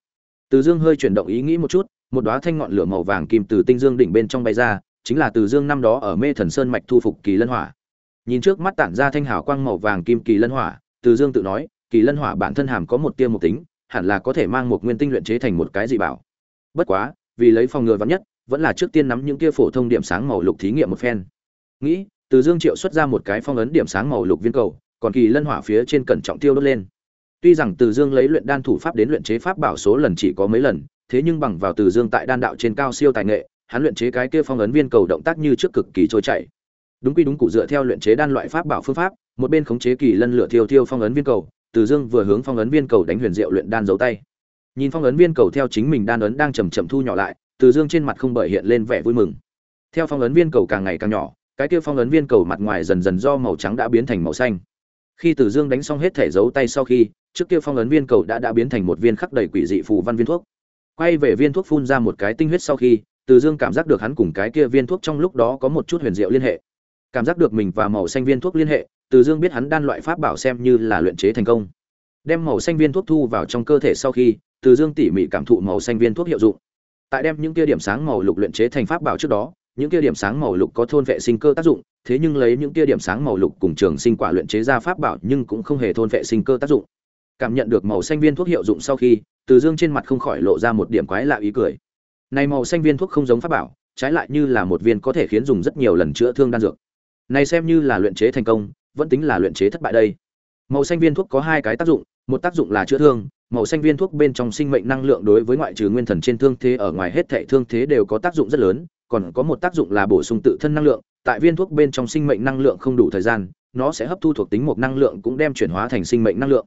Từ dương hơi chuyển động ý nghĩ một chút, một đóa thanh ngọn lửa màu vàng kim từ tinh dương đỉnh bên trong bay ra, chính là từ dương năm đó ở mê thần sơn mạch thu phục kỳ lân hỏa. Nhìn trước mắt tản ra thanh hào quang màu vàng kim kỳ lân hỏa, từ dương tự nói kỳ lân hỏa bản thân hàm có một tia một tính, hẳn là có thể mang một nguyên tinh luyện chế thành một cái dị bảo. Bất quá, vì lấy phòng ngừa vắn nhất, vẫn là trước tiên nắm những kia phổ thông điểm sáng màu lục thí nghiệm một phen. Nghĩ, từ dương triệu xuất ra một cái phong ấn điểm sáng màu lục viên cầu, còn kỳ lân hỏa phía trên cẩn trọng tiêu đốt lên. Tuy rằng từ dương lấy luyện đan thủ pháp đến luyện chế pháp bảo số lần chỉ có mấy lần, thế nhưng bằng vào từ dương tại đan đạo trên cao siêu tài nghệ, hắn luyện chế cái kia phong ấn viên cầu động tác như trước cực kỳ trôi chảy. Đúng quy đúng cụ dựa theo luyện chế đan loại pháp bảo phương pháp, một bên khống chế kỳ lân lửa thiêu thiêu phong ấn viên cầu từ dương vừa hướng phong ấn viên cầu đánh huyền diệu luyện đan giấu tay. Nhìn phong ấn viên cầu theo chính mình đan ấn đang chầm chậm thu nhỏ lại, từ dương trên mặt không bởi hiện lên vẻ vui mừng. Theo phong ấn viên cầu càng ngày càng nhỏ, cái kia phong ấn viên cầu mặt ngoài dần dần do màu trắng đã biến thành màu xanh. Khi từ dương đánh xong hết thể giấu tay sau khi, trước kia phong ấn viên cầu đã đã biến thành một viên khắc đầy quỷ dị phù văn viên thuốc. Quay về viên thuốc phun ra một cái tinh huyết sau khi, từ dương cảm giác được hắn cùng cái kia viên thuốc trong lúc đó có một chút huyền diệu liên hệ. Cảm giác được mình và màu xanh viên thuốc liên hệ từ dương biết hắn đan loại pháp bảo xem như là luyện chế thành công. Đem màu xanh viên thuốc thu vào trong cơ thể sau khi, từ dương tỉ mỉ cảm thụ màu xanh viên thuốc hiệu dụng. Tại đem những kia điểm sáng màu lục luyện chế thành pháp bảo trước đó, những kia điểm sáng màu lục có thôn vệ sinh cơ tác dụng, thế nhưng lấy những kia điểm sáng màu lục cùng trường sinh quả luyện chế ra pháp bảo nhưng cũng không hề thôn vệ sinh cơ tác dụng. Cảm nhận được màu xanh viên thuốc hiệu dụng sau khi, từ dương trên mặt không khỏi lộ ra một điểm quái lạ ý cười. Này màu xanh viên thuốc không giống pháp bảo, trái lại như là một viên có thể khiến dùng rất nhiều lần chữa thương đan dược. Này xem như là luyện chế thành công vẫn tính là luyện chế thất bại đây. Màu xanh viên thuốc có hai cái tác dụng, một tác dụng là chữa thương, màu xanh viên thuốc bên trong sinh mệnh năng lượng đối với ngoại trừ nguyên thần trên thương thế ở ngoài hết thảy thương thế đều có tác dụng rất lớn, còn có một tác dụng là bổ sung tự thân năng lượng, tại viên thuốc bên trong sinh mệnh năng lượng không đủ thời gian, nó sẽ hấp thu thuộc tính một năng lượng cũng đem chuyển hóa thành sinh mệnh năng lượng.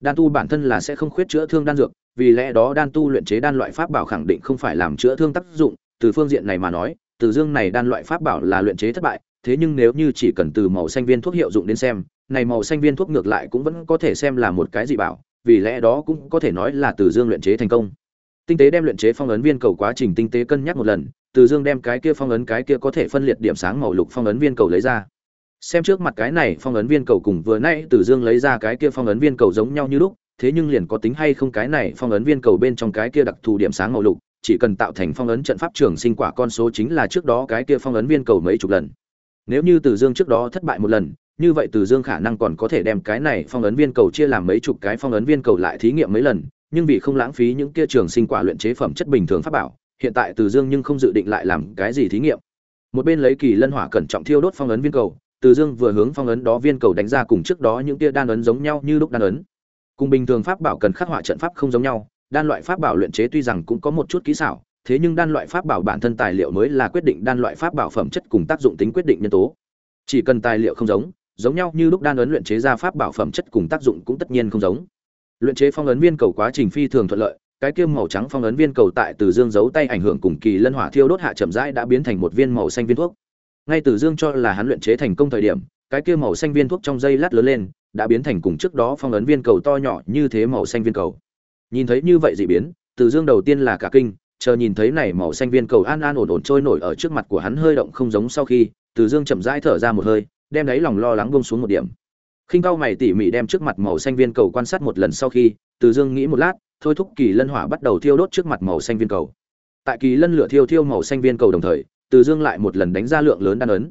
Đan tu bản thân là sẽ không khuyết chữa thương đan dược, vì lẽ đó đan tu luyện chế đan loại pháp bảo khẳng định không phải làm chữa thương tác dụng, từ phương diện này mà nói, từ dương này đan loại pháp bảo là luyện chế thất bại thế nhưng nếu như chỉ cần từ màu xanh viên thuốc hiệu dụng đến xem, này màu xanh viên thuốc ngược lại cũng vẫn có thể xem là một cái dị bảo, vì lẽ đó cũng có thể nói là từ dương luyện chế thành công. Tinh tế đem luyện chế phong ấn viên cầu quá trình tinh tế cân nhắc một lần, từ dương đem cái kia phong ấn cái kia có thể phân liệt điểm sáng màu lục phong ấn viên cầu lấy ra. Xem trước mặt cái này phong ấn viên cầu cùng vừa nãy từ dương lấy ra cái kia phong ấn viên cầu giống nhau như lúc, thế nhưng liền có tính hay không cái này phong ấn viên cầu bên trong cái kia đặc thù điểm sáng màu lục, chỉ cần tạo thành phong ấn trận pháp trường sinh quả con số chính là trước đó cái kia phong ấn viên cầu mấy chục lần nếu như từ dương trước đó thất bại một lần, như vậy từ dương khả năng còn có thể đem cái này phong ấn viên cầu chia làm mấy chục cái phong ấn viên cầu lại thí nghiệm mấy lần, nhưng vì không lãng phí những kia trường sinh quả luyện chế phẩm chất bình thường pháp bảo, hiện tại từ dương nhưng không dự định lại làm cái gì thí nghiệm. Một bên lấy kỳ lân hỏa cẩn trọng thiêu đốt phong ấn viên cầu, từ dương vừa hướng phong ấn đó viên cầu đánh ra cùng trước đó những kia đan ấn giống nhau như lúc đan ấn. Cùng bình thường pháp bảo cần khắc họa trận pháp không giống nhau, đan loại pháp bảo luyện chế tuy rằng cũng có một chút kỹ xảo thế nhưng đan loại pháp bảo bản thân tài liệu mới là quyết định đan loại pháp bảo phẩm chất cùng tác dụng tính quyết định nhân tố. Chỉ cần tài liệu không giống giống nhau như lúc đan ấn luyện chế ra pháp bảo phẩm chất cùng tác dụng cũng tất nhiên không giống. Luyện chế phong ấn viên cầu quá trình phi thường thuận lợi, cái kia màu trắng phong ấn viên cầu tại từ dương giấu tay ảnh hưởng cùng kỳ lân hỏa thiêu đốt hạ chậm rãi đã biến thành một viên màu xanh viên thuốc. Ngay từ dương cho là hắn luyện chế thành công thời điểm, cái kia màu xanh viên thuốc trong dây lát lớn lên, đã biến thành cùng trước đó phong ấn viên cầu to nhỏ như thế màu xanh viên cầu. Nhìn thấy như vậy dị biến, từ dương đầu tiên là cả kinh chờ nhìn thấy này màu xanh viên cầu an an ổn ổn trôi nổi ở trước mặt của hắn hơi động không giống sau khi, từ dương chậm rãi thở ra một hơi, đem đáy lòng lo lắng bông xuống một điểm. Khinh cao mày tỉ mỉ đem trước mặt màu xanh viên cầu quan sát một lần sau khi, từ dương nghĩ một lát, thôi thúc kỳ lân hỏa bắt đầu thiêu đốt trước mặt màu xanh viên cầu. Tại kỳ lân lửa thiêu thiêu màu xanh viên cầu đồng thời, từ dương lại một lần đánh ra lượng lớn đan ấn.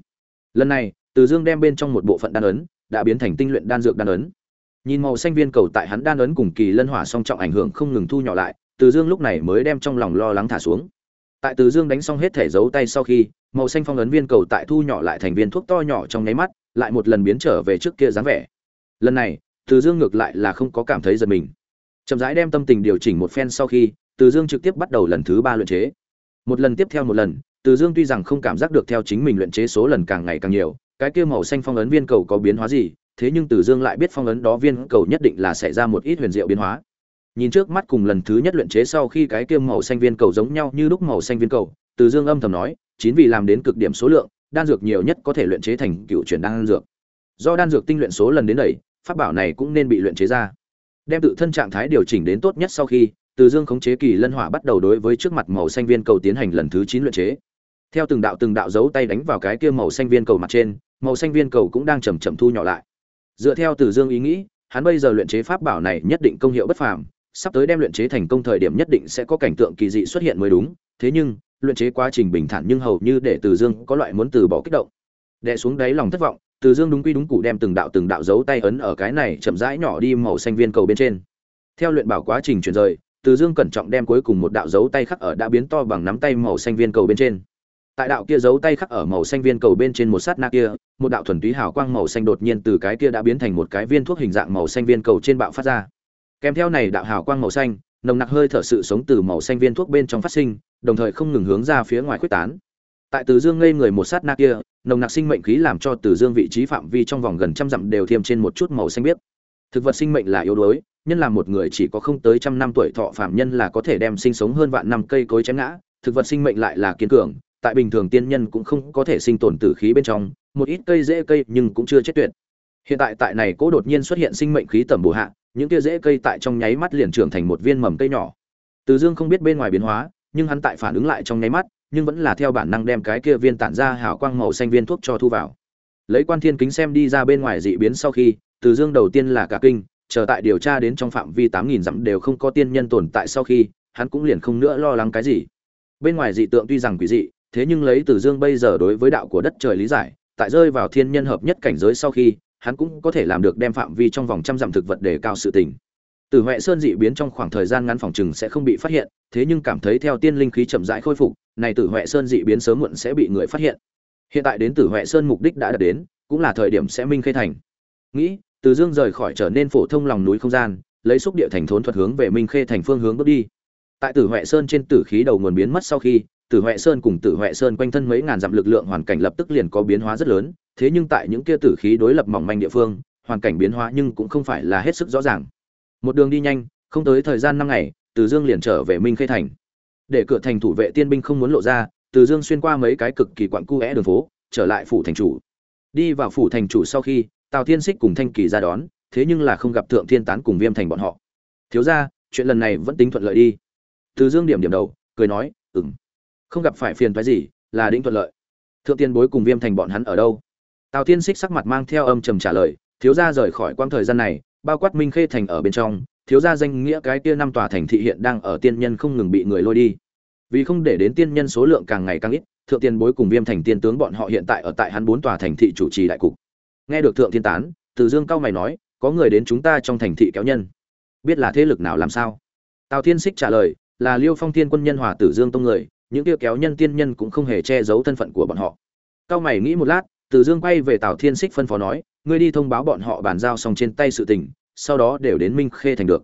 Lần này, từ dương đem bên trong một bộ phận đan ấn đã biến thành tinh luyện đan dược đan ấn. Nhìn màu xanh viên cầu tại hắn đan ấn cùng kỳ lân hỏa song trọng ảnh hưởng không ngừng thu nhỏ lại từ dương lúc này mới đem trong lòng lo lắng thả xuống. Tại từ dương đánh xong hết thể dấu tay sau khi, màu xanh phong ấn viên cầu tại thu nhỏ lại thành viên thuốc to nhỏ trong nháy mắt, lại một lần biến trở về trước kia dáng vẻ. Lần này, từ dương ngược lại là không có cảm thấy giật mình. Chậm rãi đem tâm tình điều chỉnh một phen sau khi, từ dương trực tiếp bắt đầu lần thứ ba luyện chế. Một lần tiếp theo một lần, từ dương tuy rằng không cảm giác được theo chính mình luyện chế số lần càng ngày càng nhiều, cái kia màu xanh phong ấn viên cầu có biến hóa gì, thế nhưng từ dương lại biết phong ấn đó viên cầu nhất định là xảy ra một ít huyền diệu biến hóa nhìn trước mắt cùng lần thứ nhất luyện chế sau khi cái kia màu xanh viên cầu giống nhau như lúc màu xanh viên cầu, từ dương âm thầm nói chính vì làm đến cực điểm số lượng, đan dược nhiều nhất có thể luyện chế thành cựu chuyển đan dược. Do đan dược tinh luyện số lần đến đầy pháp bảo này cũng nên bị luyện chế ra. Đem tự thân trạng thái điều chỉnh đến tốt nhất sau khi, từ dương khống chế kỳ lân hỏa bắt đầu đối với trước mặt màu xanh viên cầu tiến hành lần thứ chín luyện chế. Theo từng đạo từng đạo dấu tay đánh vào cái kia màu xanh viên cầu mặt trên, màu xanh viên cầu cũng đang chầm chậm thu nhỏ lại. Dựa theo từ dương ý nghĩ, hắn bây giờ luyện chế pháp bảo này nhất định công hiệu bất phàm sắp tới đem luyện chế thành công thời điểm nhất định sẽ có cảnh tượng kỳ dị xuất hiện mới đúng, thế nhưng, luyện chế quá trình bình thản nhưng hầu như để từ dương có loại muốn từ bỏ kích động. Đè xuống đáy lòng thất vọng, từ dương đúng quy đúng cụ đem từng đạo từng đạo dấu tay ấn ở cái này chậm rãi nhỏ đi màu xanh viên cầu bên trên. Theo luyện bảo quá trình chuyển rời, từ dương cẩn trọng đem cuối cùng một đạo dấu tay khắc ở đã biến to bằng nắm tay màu xanh viên cầu bên trên. Tại đạo kia dấu tay khắc ở màu xanh viên cầu bên trên một sát na kia, một đạo thuần túy hào quang màu xanh đột nhiên từ cái kia đã biến thành một cái viên thuốc hình dạng màu xanh viên cầu trên bạo phát ra kèm theo này đạo hào quang màu xanh, nồng nặc hơi thở sự sống từ màu xanh viên thuốc bên trong phát sinh, đồng thời không ngừng hướng ra phía ngoài quyết tán. Tại từ dương ngây người một sát na kia, nồng nặc sinh mệnh khí làm cho từ dương vị trí phạm vi trong vòng gần trăm dặm đều thêm trên một chút màu xanh biếc. Thực vật sinh mệnh là yếu đuối, nhân là một người chỉ có không tới trăm năm tuổi thọ phạm nhân là có thể đem sinh sống hơn vạn năm cây cối chém ngã, thực vật sinh mệnh lại là kiên cường, tại bình thường tiên nhân cũng không có thể sinh tồn tử khí bên trong, một ít cây dễ cây nhưng cũng chưa chết tuyệt. Hiện tại tại này cố đột nhiên xuất hiện sinh mệnh khí tầm bổ hạ những kia rễ cây tại trong nháy mắt liền trưởng thành một viên mầm cây nhỏ. Từ dương không biết bên ngoài biến hóa, nhưng hắn tại phản ứng lại trong nháy mắt, nhưng vẫn là theo bản năng đem cái kia viên tản ra hào quang màu xanh viên thuốc cho thu vào. Lấy quan thiên kính xem đi ra bên ngoài dị biến sau khi, từ dương đầu tiên là cả kinh, chờ tại điều tra đến trong phạm vi tám nghìn dặm đều không có tiên nhân tồn tại sau khi, hắn cũng liền không nữa lo lắng cái gì. Bên ngoài dị tượng tuy rằng quỷ dị, thế nhưng lấy từ dương bây giờ đối với đạo của đất trời lý giải, tại rơi vào thiên nhân hợp nhất cảnh giới sau khi hắn cũng có thể làm được đem phạm vi trong vòng trăm dặm thực vật để cao sự tình. Từ huệ sơn dị biến trong khoảng thời gian ngắn phòng chừng sẽ không bị phát hiện, thế nhưng cảm thấy theo tiên linh khí chậm rãi khôi phục, này tử huệ sơn dị biến sớm muộn sẽ bị người phát hiện. Hiện tại đến tử huệ sơn mục đích đã đạt đến, cũng là thời điểm sẽ minh khê thành. Nghĩ, từ dương rời khỏi trở nên phổ thông lòng núi không gian, lấy xúc địa thành thốn thuật hướng về minh khê thành phương hướng bước đi. Tại tử huệ sơn trên tử khí đầu nguồn biến mất sau khi, tử huệ sơn cùng tử huệ sơn quanh thân mấy ngàn dặm lực lượng hoàn cảnh lập tức liền có biến hóa rất lớn thế nhưng tại những kia tử khí đối lập mỏng manh địa phương, hoàn cảnh biến hóa nhưng cũng không phải là hết sức rõ ràng. Một đường đi nhanh, không tới thời gian năm ngày, từ dương liền trở về minh khê thành. Để cửa thành thủ vệ tiên binh không muốn lộ ra, từ dương xuyên qua mấy cái cực kỳ quặn cu đường phố, trở lại phủ thành chủ. Đi vào phủ thành chủ sau khi, tào thiên xích cùng thanh kỳ ra đón, thế nhưng là không gặp thượng thiên tán cùng viêm thành bọn họ. Thiếu ra chuyện lần này vẫn tính thuận lợi đi. Từ dương điểm điểm đầu, cười nói, ừm. Không gặp phải phiền phái gì, là đĩnh thuận lợi. Thượng tiên bối cùng viêm thành bọn hắn ở đâu? Tào thiên xích sắc mặt mang theo âm trầm trả lời, thiếu gia rời khỏi quang thời gian này, bao quát minh khê thành ở bên trong, thiếu gia danh nghĩa cái kia năm tòa thành thị hiện đang ở tiên nhân không ngừng bị người lôi đi. Vì không để đến tiên nhân số lượng càng ngày càng ít, thượng tiên bối cùng viêm thành tiên tướng bọn họ hiện tại ở tại hắn bốn tòa thành thị chủ trì đại cục. Nghe được thượng thiên tán, từ dương cao mày nói, có người đến chúng ta trong thành thị kéo nhân. Biết là thế lực nào làm sao? Tào thiên xích trả lời, là liêu phong thiên quân nhân hòa tử dương tông người, những kia kéo nhân tiên nhân cũng không hề che giấu thân phận của bọn họ. Cao mày nghĩ một lát từ dương quay về tào thiên Sích phân phó nói, ngươi đi thông báo bọn họ bàn giao xong trên tay sự tình, sau đó đều đến minh khê thành được.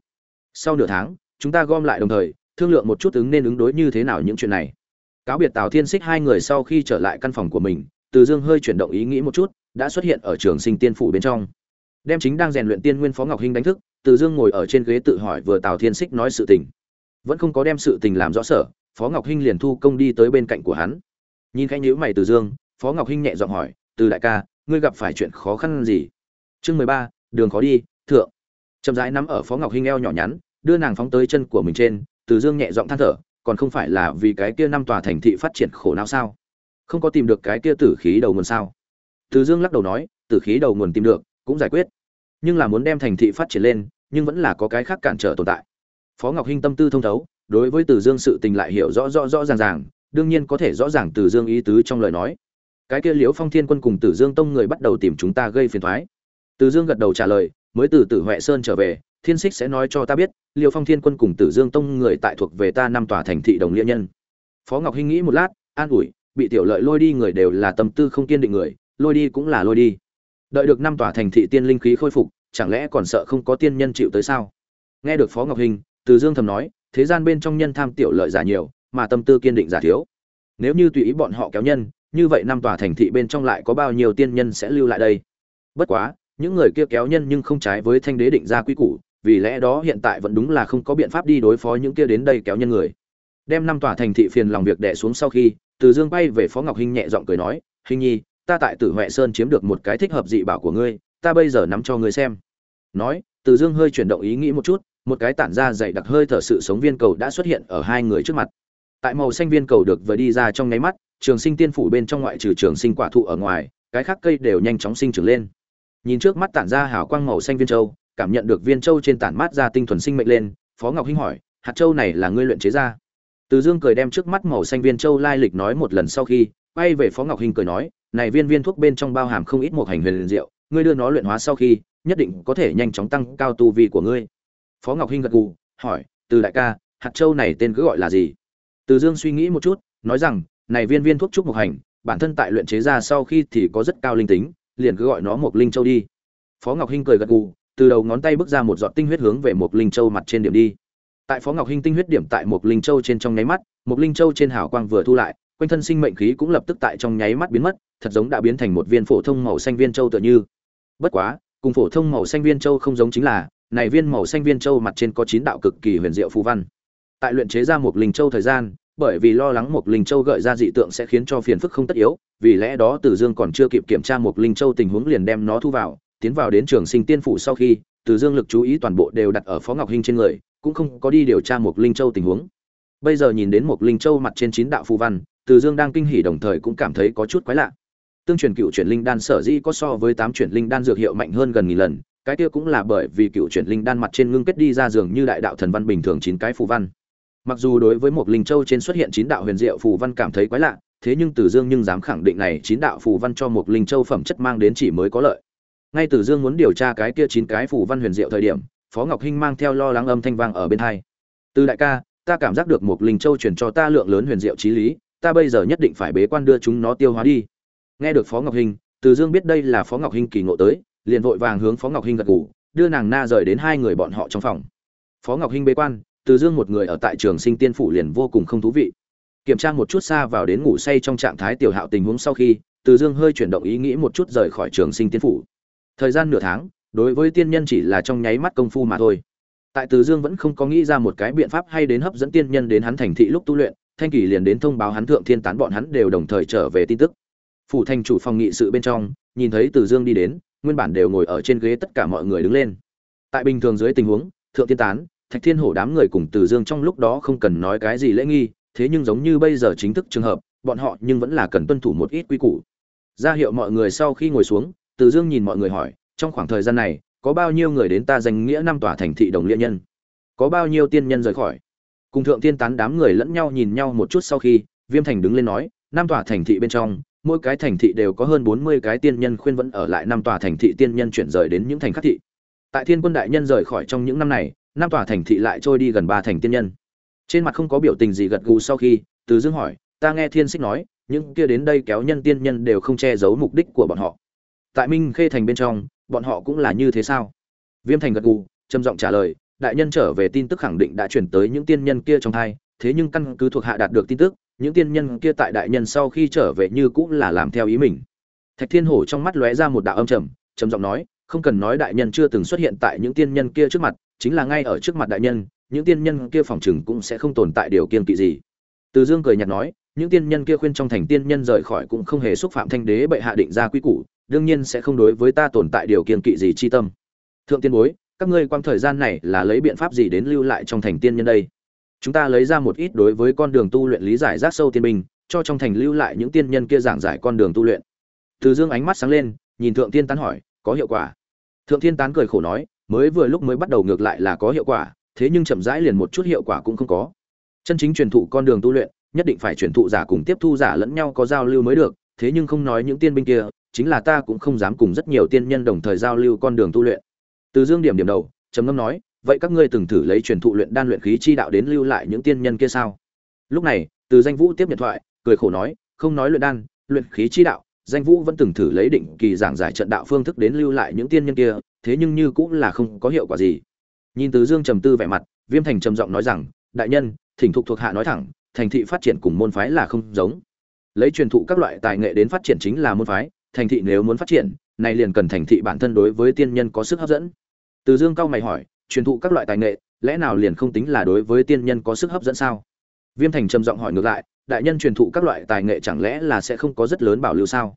Sau nửa tháng, chúng ta gom lại đồng thời, thương lượng một chút ứng nên ứng đối như thế nào những chuyện này. Cáo biệt tào thiên Sích, hai người sau khi trở lại căn phòng của mình, từ dương hơi chuyển động ý nghĩ một chút, đã xuất hiện ở trường sinh tiên phủ bên trong. Đem chính đang rèn luyện tiên nguyên phó ngọc hinh đánh thức, từ dương ngồi ở trên ghế tự hỏi vừa tào thiên Sích nói sự tình. Vẫn không có đem sự tình làm rõ sở, phó ngọc hinh liền thu công đi tới bên cạnh của hắn. Nhìn khẽ nhíu mày từ dương, phó ngọc hinh nhẹ giọng hỏi từ đại ca, ngươi gặp phải chuyện khó khăn gì? Chương mười ba, đường khó đi, thượng. Chậm rãi nắm ở phó ngọc hinh eo nhỏ nhắn, đưa nàng phóng tới chân của mình trên, từ dương nhẹ giọng than thở, còn không phải là vì cái kia năm tòa thành thị phát triển khổ não sao? Không có tìm được cái kia tử khí đầu nguồn sao? Từ dương lắc đầu nói, tử khí đầu nguồn tìm được, cũng giải quyết. Nhưng là muốn đem thành thị phát triển lên, nhưng vẫn là có cái khác cản trở tồn tại. Phó ngọc hinh tâm tư thông thấu, đối với từ dương sự tình lại hiểu rõ rõ rõ ràng ràng, đương nhiên có thể rõ ràng từ dương ý tứ trong lời nói cái kia liễu phong thiên quân cùng tử dương tông người bắt đầu tìm chúng ta gây phiền thoái. Tử dương gật đầu trả lời, mới từ tử huệ sơn trở về, thiên xích sẽ nói cho ta biết, Liễu phong thiên quân cùng tử dương tông người tại thuộc về ta năm tòa thành thị đồng liên nhân. Phó ngọc hinh nghĩ một lát, an ủi, bị tiểu lợi lôi đi người đều là tâm tư không kiên định người, lôi đi cũng là lôi đi. Đợi được năm tòa thành thị tiên linh khí khôi phục, chẳng lẽ còn sợ không có tiên nhân chịu tới sao? Nghe được phó ngọc hinh từ dương thầm nói, thế gian bên trong nhân tham tiểu lợi giả nhiều, mà tâm tư kiên định giả thiếu. Nếu như tùy ý bọn họ kéo nhân như vậy năm tòa thành thị bên trong lại có bao nhiêu tiên nhân sẽ lưu lại đây? Bất quá, những người kia kéo nhân nhưng không trái với thanh đế định ra quy củ, vì lẽ đó hiện tại vẫn đúng là không có biện pháp đi đối phó những kia đến đây kéo nhân người. Đem năm tòa thành thị phiền lòng việc đẻ xuống sau khi, từ dương bay về phó ngọc hinh nhẹ giọng cười nói hình nhi, ta tại tử huệ sơn chiếm được một cái thích hợp dị bảo của ngươi, ta bây giờ nắm cho ngươi xem. Nói, từ dương hơi chuyển động ý nghĩ một chút, một cái tản ra dày đặc hơi thở sự sống viên cầu đã xuất hiện ở hai người trước mặt. Tại màu xanh viên cầu được vừa đi ra trong nháy mắt trường sinh tiên phủ bên trong ngoại trừ trường sinh quả thụ ở ngoài, cái khác cây đều nhanh chóng sinh trưởng lên. Nhìn trước mắt tản ra hào quang màu xanh viên châu, cảm nhận được viên châu trên tản mát ra tinh thuần sinh mệnh lên, phó ngọc hinh hỏi, hạt châu này là ngươi luyện chế ra? Từ dương cười đem trước mắt màu xanh viên châu lai lịch nói một lần sau khi, quay về phó ngọc hinh cười nói, này viên viên thuốc bên trong bao hàm không ít một hành huyền diệu, ngươi đưa nó luyện hóa sau khi, nhất định có thể nhanh chóng tăng cao tu vi của ngươi. Phó ngọc hinh gật gù, hỏi, từ đại ca, hạt châu này tên cứ gọi là gì? Từ dương suy nghĩ một chút, nói rằng này viên viên thuốc trúc mộc hành, bản thân tại luyện chế ra sau khi thì có rất cao linh tính, liền cứ gọi nó Mộc linh châu đi. Phó ngọc hinh cười gật gù, từ đầu ngón tay bước ra một giọt tinh huyết hướng về Mộc linh châu mặt trên điểm đi. Tại phó ngọc hinh tinh huyết điểm tại Mộc linh châu trên trong nháy mắt, Mộc linh châu trên hào quang vừa thu lại, quanh thân sinh mệnh khí cũng lập tức tại trong nháy mắt biến mất, thật giống đã biến thành một viên phổ thông màu xanh viên châu tựa như. Bất quá, cùng phổ thông màu xanh viên châu không giống chính là, này viên màu xanh viên châu mặt trên có chín đạo cực kỳ huyền diệu phù văn. Tại luyện chế ra một linh châu thời gian bởi vì lo lắng một linh châu gợi ra dị tượng sẽ khiến cho phiền phức không tất yếu vì lẽ đó Từ Dương còn chưa kịp kiểm tra một linh châu tình huống liền đem nó thu vào, tiến vào đến trường sinh tiên phủ sau khi, Từ Dương lực chú ý toàn bộ đều đặt ở Phó Ngọc Hinh trên người, cũng không có đi điều tra một linh châu tình huống. Bây giờ nhìn đến một linh châu mặt trên chín đạo phù văn, Từ Dương đang kinh hỉ đồng thời cũng cảm thấy có chút quái lạ. Tương truyền cựu chuyển linh đan sở dĩ có so với tám chuyển linh đan dược hiệu mạnh hơn gần nghìn lần, cái kia cũng là bởi vì cựu chuyển linh đan mặt trên ngưng kết đi ra dường như đại đạo thần văn bình thường chín cái phù văn. Mặc dù đối với một linh châu trên xuất hiện chín đạo huyền diệu phù văn cảm thấy quái lạ, thế nhưng Tử Dương nhưng dám khẳng định này chín đạo phù văn cho một linh châu phẩm chất mang đến chỉ mới có lợi. Ngay Tử Dương muốn điều tra cái kia chín cái phù văn huyền diệu thời điểm, Phó Ngọc Hinh mang theo lo lắng âm thanh vang ở bên hai. "Từ đại ca, ta cảm giác được một linh châu truyền cho ta lượng lớn huyền diệu trí lý, ta bây giờ nhất định phải bế quan đưa chúng nó tiêu hóa đi." Nghe được Phó Ngọc Hinh, Từ Dương biết đây là Phó Ngọc Hinh kỳ ngộ tới, liền vội vàng hướng Phó Ngọc Hinh gật gù, đưa nàng na rời đến hai người bọn họ trong phòng. Phó Ngọc Hinh bế quan, từ Dương một người ở tại Trường Sinh Tiên phủ liền vô cùng không thú vị. Kiểm tra một chút xa vào đến ngủ say trong trạng thái tiểu hạo tình huống sau khi, từ dương hơi chuyển động ý nghĩ một chút rời khỏi trường sinh tiên phủ. Thời gian nửa tháng, đối với tiên nhân chỉ là trong nháy mắt công phu mà thôi. Tại từ dương vẫn không có nghĩ ra một cái biện pháp hay đến hấp dẫn tiên nhân đến hắn thành thị lúc tu luyện, thanh kỳ liền đến thông báo hắn thượng thiên tán bọn hắn đều đồng thời trở về tin tức. Phủ thành chủ phòng nghị sự bên trong, nhìn thấy từ dương đi đến, nguyên bản đều ngồi ở trên ghế tất cả mọi người đứng lên. Tại bình thường dưới tình huống, thượng thiên tán thạch thiên hổ đám người cùng từ dương trong lúc đó không cần nói cái gì lễ nghi thế nhưng giống như bây giờ chính thức trường hợp, bọn họ nhưng vẫn là cần tuân thủ một ít quy củ. Ra hiệu mọi người sau khi ngồi xuống, Từ Dương nhìn mọi người hỏi, trong khoảng thời gian này, có bao nhiêu người đến ta danh nghĩa năm tòa thành thị đồng liên nhân? Có bao nhiêu tiên nhân rời khỏi? Cùng thượng tiên tán đám người lẫn nhau nhìn nhau một chút sau khi, Viêm Thành đứng lên nói, năm tòa thành thị bên trong, mỗi cái thành thị đều có hơn 40 cái tiên nhân khuyên vẫn ở lại năm tòa thành thị tiên nhân chuyển rời đến những thành khác thị. Tại Thiên Quân đại nhân rời khỏi trong những năm này, năm tòa thành thị lại trôi đi gần ba thành tiên nhân. Trên mặt không có biểu tình gì gật gù sau khi, từ dương hỏi, ta nghe thiên xích nói, những kia đến đây kéo nhân tiên nhân đều không che giấu mục đích của bọn họ. Tại minh khê thành bên trong, bọn họ cũng là như thế sao? Viêm thành gật gù, trầm giọng trả lời, đại nhân trở về tin tức khẳng định đã chuyển tới những tiên nhân kia trong thai, thế nhưng căn cứ thuộc hạ đạt được tin tức, những tiên nhân kia tại đại nhân sau khi trở về như cũng là làm theo ý mình. Thạch thiên hổ trong mắt lóe ra một đạo âm trầm trầm giọng nói không cần nói đại nhân chưa từng xuất hiện tại những tiên nhân kia trước mặt, chính là ngay ở trước mặt đại nhân, những tiên nhân kia phòng chừng cũng sẽ không tồn tại điều kiên kỵ gì. Từ dương cười nhạt nói, những tiên nhân kia khuyên trong thành tiên nhân rời khỏi cũng không hề xúc phạm thanh đế bệ hạ định ra quy củ, đương nhiên sẽ không đối với ta tồn tại điều kiên kỵ gì chi tâm. Thượng tiên bối, các ngươi quang thời gian này là lấy biện pháp gì đến lưu lại trong thành tiên nhân đây? Chúng ta lấy ra một ít đối với con đường tu luyện lý giải rác sâu tiên minh cho trong thành lưu lại những tiên nhân kia giảng giải con đường tu luyện. Từ dương ánh mắt sáng lên, nhìn thượng tiên tán hỏi, có hiệu quả thượng Thiên tán cười khổ nói mới vừa lúc mới bắt đầu ngược lại là có hiệu quả thế nhưng chậm rãi liền một chút hiệu quả cũng không có. Chân chính truyền thụ con đường tu luyện, nhất định phải truyền thụ giả cùng tiếp thu giả lẫn nhau có giao lưu mới được, thế nhưng không nói những tiên binh kia, chính là ta cũng không dám cùng rất nhiều tiên nhân đồng thời giao lưu con đường tu luyện. Từ Dương điểm điểm đầu, trầm ngâm nói, vậy các ngươi từng thử lấy truyền thụ luyện đan luyện khí chi đạo đến lưu lại những tiên nhân kia sao? Lúc này, từ danh vũ tiếp nhận thoại cười khổ nói không nói luyện đan luyện khí chi đạo danh vũ vẫn từng thử lấy định kỳ giảng giải trận đạo phương thức đến lưu lại những tiên nhân kia, thế nhưng như cũng là không có hiệu quả gì. Nhìn từ dương trầm tư vẻ mặt, viêm thành trầm giọng nói rằng, đại nhân, thỉnh thục thuộc hạ nói thẳng, thành thị phát triển cùng môn phái là không giống. Lấy truyền thụ các loại tài nghệ đến phát triển chính là môn phái, thành thị nếu muốn phát triển này liền cần thành thị bản thân đối với tiên nhân có sức hấp dẫn. Từ dương cao mày hỏi, truyền thụ các loại tài nghệ, lẽ nào liền không tính là đối với tiên nhân có sức hấp dẫn sao? Viêm thành trầm giọng hỏi ngược lại đại nhân truyền thụ các loại tài nghệ chẳng lẽ là sẽ không có rất lớn bảo lưu sao?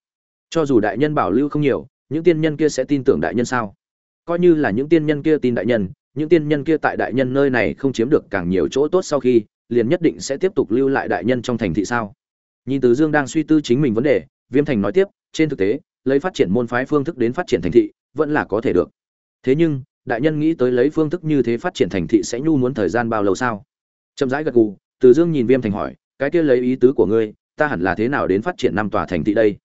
Cho dù đại nhân bảo lưu không nhiều, những tiên nhân kia sẽ tin tưởng đại nhân sao? Coi như là những tiên nhân kia tin đại nhân, những tiên nhân kia tại đại nhân nơi này không chiếm được càng nhiều chỗ tốt sau khi, liền nhất định sẽ tiếp tục lưu lại đại nhân trong thành thị sao? Nhìn từ dương đang suy tư chính mình vấn đề, viêm thành nói tiếp, trên thực tế, lấy phát triển môn phái phương thức đến phát triển thành thị, vẫn là có thể được. Thế nhưng, đại nhân nghĩ tới lấy phương thức như thế phát triển thành thị sẽ nhu muốn thời gian bao lâu sao? Chậm rãi gật gù, từ dương nhìn viêm thành hỏi cái kia lấy ý tứ của ngươi, ta hẳn là thế nào đến phát triển năm tòa thành thị đây?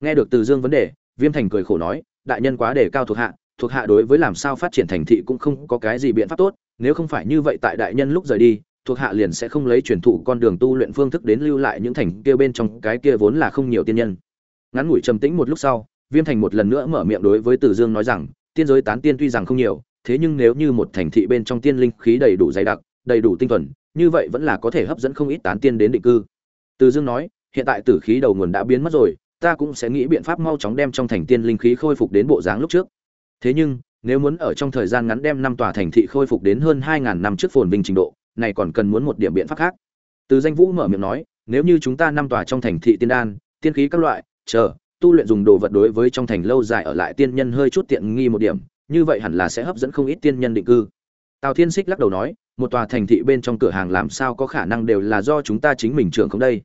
Nghe được từ dương vấn đề, viêm thành cười khổ nói, đại nhân quá đề cao thuộc hạ thuộc hạ đối với làm sao phát triển thành thị cũng không có cái gì biện pháp tốt, nếu không phải như vậy tại đại nhân lúc rời đi, thuộc hạ liền sẽ không lấy truyền thụ con đường tu luyện phương thức đến lưu lại những thành kia bên trong cái kia vốn là không nhiều tiên nhân. Ngắn ngủi trầm tĩnh một lúc sau, viêm thành một lần nữa mở miệng đối với từ dương nói rằng, tiên giới tán tiên tuy rằng không nhiều, thế nhưng nếu như một thành thị bên trong tiên linh khí đầy đủ dày đặc, đầy đủ tinh thuần như vậy vẫn là có thể hấp dẫn không ít tán tiên đến định cư. Từ dương nói, hiện tại tử khí đầu nguồn đã biến mất rồi, ta cũng sẽ nghĩ biện pháp mau chóng đem trong thành tiên linh khí khôi phục đến bộ dáng lúc trước. Thế nhưng, nếu muốn ở trong thời gian ngắn đem năm tòa thành thị khôi phục đến hơn hai ngàn năm trước phồn vinh trình độ, này còn cần muốn một điểm biện pháp khác. Từ danh vũ mở miệng nói, nếu như chúng ta năm tòa trong thành thị tiên đan, tiên khí các loại, chờ, tu luyện dùng đồ vật đối với trong thành lâu dài ở lại tiên nhân hơi chút tiện nghi một điểm, như vậy hẳn là sẽ hấp dẫn không ít tiên nhân định cư. Tào thiên xích lắc đầu nói một tòa thành thị bên trong cửa hàng làm sao có khả năng đều là do chúng ta chính mình trưởng không đây?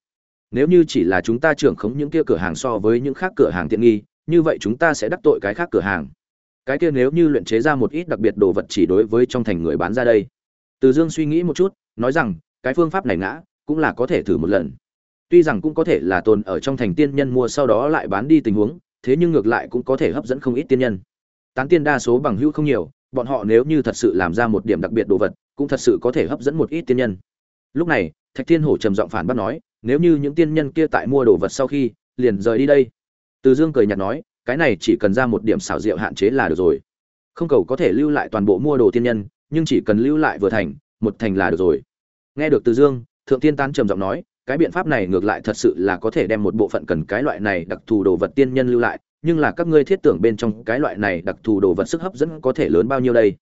Nếu như chỉ là chúng ta trưởng khống những kia cửa hàng so với những khác cửa hàng tiện nghi, như vậy chúng ta sẽ đắc tội cái khác cửa hàng. Cái kia nếu như luyện chế ra một ít đặc biệt đồ vật chỉ đối với trong thành người bán ra đây. Từ dương suy nghĩ một chút, nói rằng, cái phương pháp này ngã, cũng là có thể thử một lần. Tuy rằng cũng có thể là tồn ở trong thành tiên nhân mua sau đó lại bán đi tình huống, thế nhưng ngược lại cũng có thể hấp dẫn không ít tiên nhân. Tán tiên đa số bằng hữu không nhiều bọn họ nếu như thật sự làm ra một điểm đặc biệt đồ vật, cũng thật sự có thể hấp dẫn một ít tiên nhân. Lúc này, thạch thiên hổ trầm giọng phản bác nói, nếu như những tiên nhân kia tại mua đồ vật sau khi, liền rời đi đây. Từ dương cười nhạt nói, cái này chỉ cần ra một điểm xảo diệu hạn chế là được rồi. Không cầu có thể lưu lại toàn bộ mua đồ tiên nhân, nhưng chỉ cần lưu lại vừa thành, một thành là được rồi. Nghe được từ dương, thượng tiên tán trầm giọng nói, cái biện pháp này ngược lại thật sự là có thể đem một bộ phận cần cái loại này đặc thù đồ vật tiên nhân lưu lại nhưng là các ngươi thiết tưởng bên trong cái loại này đặc thù đồ vật sức hấp dẫn có thể lớn bao nhiêu đây?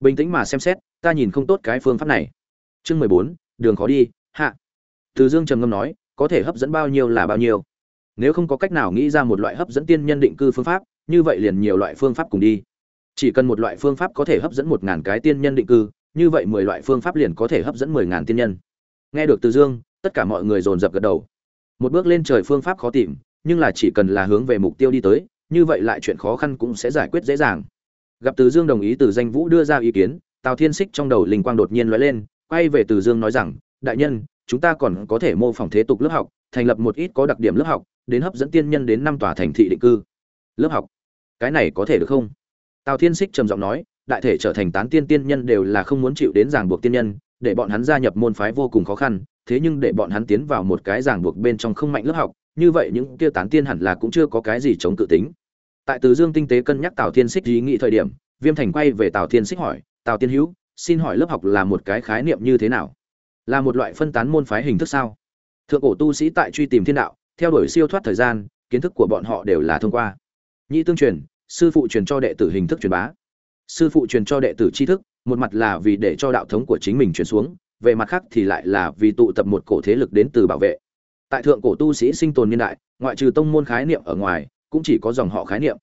Bình tĩnh mà xem xét, ta nhìn không tốt cái phương pháp này. Chương mười bốn, đường khó đi, hạ. Từ dương trầm ngâm nói, có thể hấp dẫn bao nhiêu là bao nhiêu. Nếu không có cách nào nghĩ ra một loại hấp dẫn tiên nhân định cư phương pháp, như vậy liền nhiều loại phương pháp cùng đi. Chỉ cần một loại phương pháp có thể hấp dẫn một ngàn cái tiên nhân định cư, như vậy mười loại phương pháp liền có thể hấp dẫn mười ngàn tiên nhân. Nghe được từ dương, tất cả mọi người dồn dập gật đầu. Một bước lên trời phương pháp khó tìm nhưng là chỉ cần là hướng về mục tiêu đi tới, như vậy lại chuyện khó khăn cũng sẽ giải quyết dễ dàng. Gặp từ dương đồng ý, từ danh vũ đưa ra ý kiến, tào thiên xích trong đầu linh quang đột nhiên lóe lên, quay về từ dương nói rằng, đại nhân, chúng ta còn có thể mô phỏng thế tục lớp học, thành lập một ít có đặc điểm lớp học, đến hấp dẫn tiên nhân đến năm tòa thành thị định cư. Lớp học? Cái này có thể được không? Tào thiên xích trầm giọng nói, đại thể trở thành tán tiên tiên nhân đều là không muốn chịu đến ràng buộc tiên nhân, để bọn hắn gia nhập môn phái vô cùng khó khăn, thế nhưng để bọn hắn tiến vào một cái ràng buộc bên trong không mạnh lớp học như vậy những kia tán tiên hẳn là cũng chưa có cái gì chống cự tính. Tại từ dương tinh tế cân nhắc tào thiên xích ý nghĩ thời điểm, viêm thành quay về tào thiên xích hỏi, tào tiên hữu, xin hỏi lớp học là một cái khái niệm như thế nào? Là một loại phân tán môn phái hình thức sao? Thượng cổ tu sĩ tại truy tìm thiên đạo, theo đuổi siêu thoát thời gian, kiến thức của bọn họ đều là thông qua. Nhị tương truyền, sư phụ truyền cho đệ tử hình thức truyền bá. Sư phụ truyền cho đệ tử tri thức, một mặt là vì để cho đạo thống của chính mình truyền xuống, về mặt khác thì lại là vì tụ tập một cổ thế lực đến từ bảo vệ tại thượng cổ tu sĩ sinh tồn niên đại, ngoại trừ tông môn khái niệm ở ngoài, cũng chỉ có dòng họ khái niệm.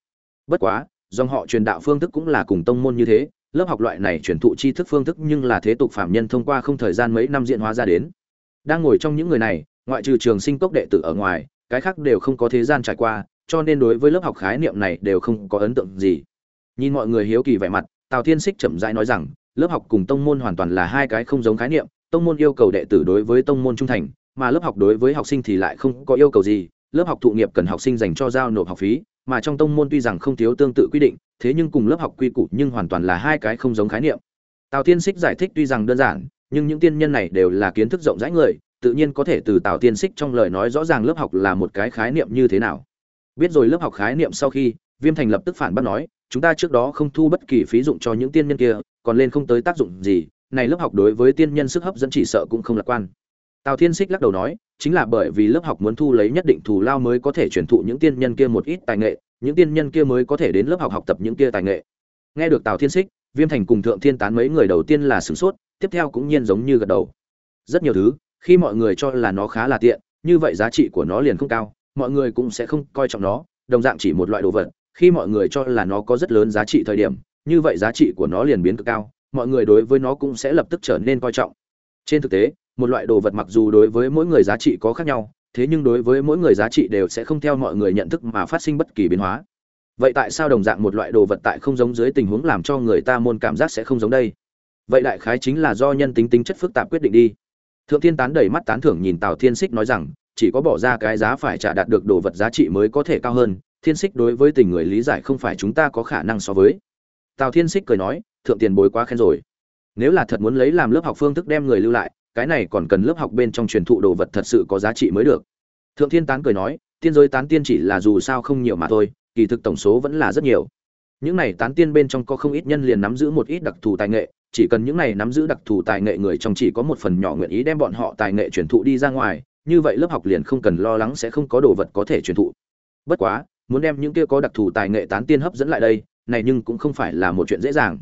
Bất quá, dòng họ truyền đạo phương thức cũng là cùng tông môn như thế, lớp học loại này truyền thụ tri thức phương thức nhưng là thế tục phạm nhân thông qua không thời gian mấy năm diện hóa ra đến. Đang ngồi trong những người này, ngoại trừ trường sinh cốc đệ tử ở ngoài, cái khác đều không có thế gian trải qua, cho nên đối với lớp học khái niệm này đều không có ấn tượng gì. Nhìn mọi người hiếu kỳ vẻ mặt, tào thiên xích chậm rãi nói rằng, lớp học cùng tông môn hoàn toàn là hai cái không giống khái niệm, tông môn yêu cầu đệ tử đối với tông môn trung thành mà lớp học đối với học sinh thì lại không có yêu cầu gì. Lớp học thụ nghiệp cần học sinh dành cho giao nộp học phí, mà trong tông môn tuy rằng không thiếu tương tự quy định, thế nhưng cùng lớp học quy củ nhưng hoàn toàn là hai cái không giống khái niệm. Tào thiên xích giải thích tuy rằng đơn giản, nhưng những tiên nhân này đều là kiến thức rộng rãi người, tự nhiên có thể từ tào tiên xích trong lời nói rõ ràng lớp học là một cái khái niệm như thế nào. Biết rồi lớp học khái niệm sau khi, viêm thành lập tức phản bác nói, chúng ta trước đó không thu bất kỳ phí dụng cho những tiên nhân kia, còn lên không tới tác dụng gì, này lớp học đối với tiên nhân sức hấp dẫn chỉ sợ cũng không lạc quan tào thiên xích lắc đầu nói, chính là bởi vì lớp học muốn thu lấy nhất định thù lao mới có thể truyền thụ những tiên nhân kia một ít tài nghệ, những tiên nhân kia mới có thể đến lớp học học tập những kia tài nghệ. Nghe được tào thiên xích viêm thành cùng thượng thiên tán mấy người đầu tiên là sửng sốt, tiếp theo cũng nhiên giống như gật đầu. Rất nhiều thứ, khi mọi người cho là nó khá là tiện, như vậy giá trị của nó liền không cao, mọi người cũng sẽ không coi trọng nó, đồng dạng chỉ một loại đồ vật, khi mọi người cho là nó có rất lớn giá trị thời điểm, như vậy giá trị của nó liền biến cực cao, mọi người đối với nó cũng sẽ lập tức trở nên coi trọng. Trên thực tế một loại đồ vật mặc dù đối với mỗi người giá trị có khác nhau, thế nhưng đối với mỗi người giá trị đều sẽ không theo mọi người nhận thức mà phát sinh bất kỳ biến hóa. Vậy tại sao đồng dạng một loại đồ vật tại không giống dưới tình huống làm cho người ta môn cảm giác sẽ không giống đây? Vậy đại khái chính là do nhân tính tính chất phức tạp quyết định đi. Thượng thiên tán đầy mắt tán thưởng nhìn tào thiên xích nói rằng, chỉ có bỏ ra cái giá phải trả đạt được đồ vật giá trị mới có thể cao hơn, thiên xích đối với tình người lý giải không phải chúng ta có khả năng so với. Tào thiên xích cười nói, thượng tiền bối quá khen rồi. Nếu là thật muốn lấy làm lớp học phương thức đem người lưu lại cái này còn cần lớp học bên trong truyền thụ đồ vật thật sự có giá trị mới được. Thượng thiên tán cười nói, tiên giới tán tiên chỉ là dù sao không nhiều mà thôi, kỳ thực tổng số vẫn là rất nhiều. Những này tán tiên bên trong có không ít nhân liền nắm giữ một ít đặc thù tài nghệ, chỉ cần những này nắm giữ đặc thù tài nghệ người trong chỉ có một phần nhỏ nguyện ý đem bọn họ tài nghệ truyền thụ đi ra ngoài, như vậy lớp học liền không cần lo lắng sẽ không có đồ vật có thể truyền thụ. Bất quá, muốn đem những kia có đặc thù tài nghệ tán tiên hấp dẫn lại đây, này nhưng cũng không phải là một chuyện dễ dàng.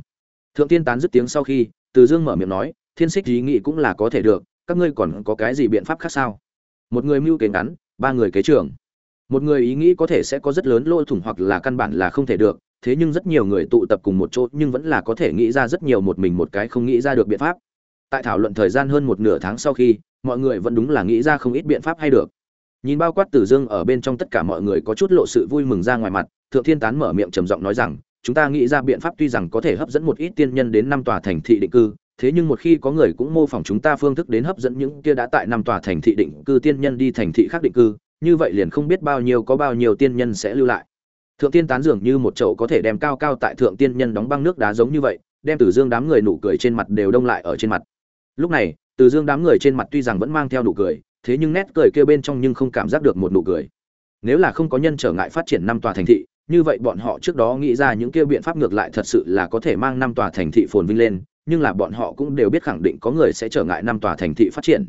Thượng tiên tán dứt tiếng sau khi, từ dương mở miệng nói thiên xích ý nghĩ cũng là có thể được, các ngươi còn có cái gì biện pháp khác sao? Một người mưu kế ngắn, ba người kế trưởng một người ý nghĩ có thể sẽ có rất lớn lỗ thủng hoặc là căn bản là không thể được, thế nhưng rất nhiều người tụ tập cùng một chỗ nhưng vẫn là có thể nghĩ ra rất nhiều một mình một cái không nghĩ ra được biện pháp. Tại thảo luận thời gian hơn một nửa tháng sau khi, mọi người vẫn đúng là nghĩ ra không ít biện pháp hay được. Nhìn bao quát tử dương ở bên trong tất cả mọi người có chút lộ sự vui mừng ra ngoài mặt, thượng thiên tán mở miệng trầm giọng nói rằng, chúng ta nghĩ ra biện pháp tuy rằng có thể hấp dẫn một ít tiên nhân đến năm tòa thành thị định cư thế nhưng một khi có người cũng mô phỏng chúng ta phương thức đến hấp dẫn những kia đã tại năm tòa thành thị định cư, tiên nhân đi thành thị khác định cư, như vậy liền không biết bao nhiêu có bao nhiêu tiên nhân sẽ lưu lại. Thượng tiên tán dường như một chậu có thể đem cao cao tại thượng tiên nhân đóng băng nước đá giống như vậy, đem từ dương đám người nụ cười trên mặt đều đông lại ở trên mặt. Lúc này, từ dương đám người trên mặt tuy rằng vẫn mang theo nụ cười, thế nhưng nét cười kia bên trong nhưng không cảm giác được một nụ cười. Nếu là không có nhân trở ngại phát triển năm tòa thành thị, như vậy bọn họ trước đó nghĩ ra những kia biện pháp ngược lại thật sự là có thể mang năm tòa thành thị phồn vinh lên nhưng là bọn họ cũng đều biết khẳng định có người sẽ trở ngại năm tòa thành thị phát triển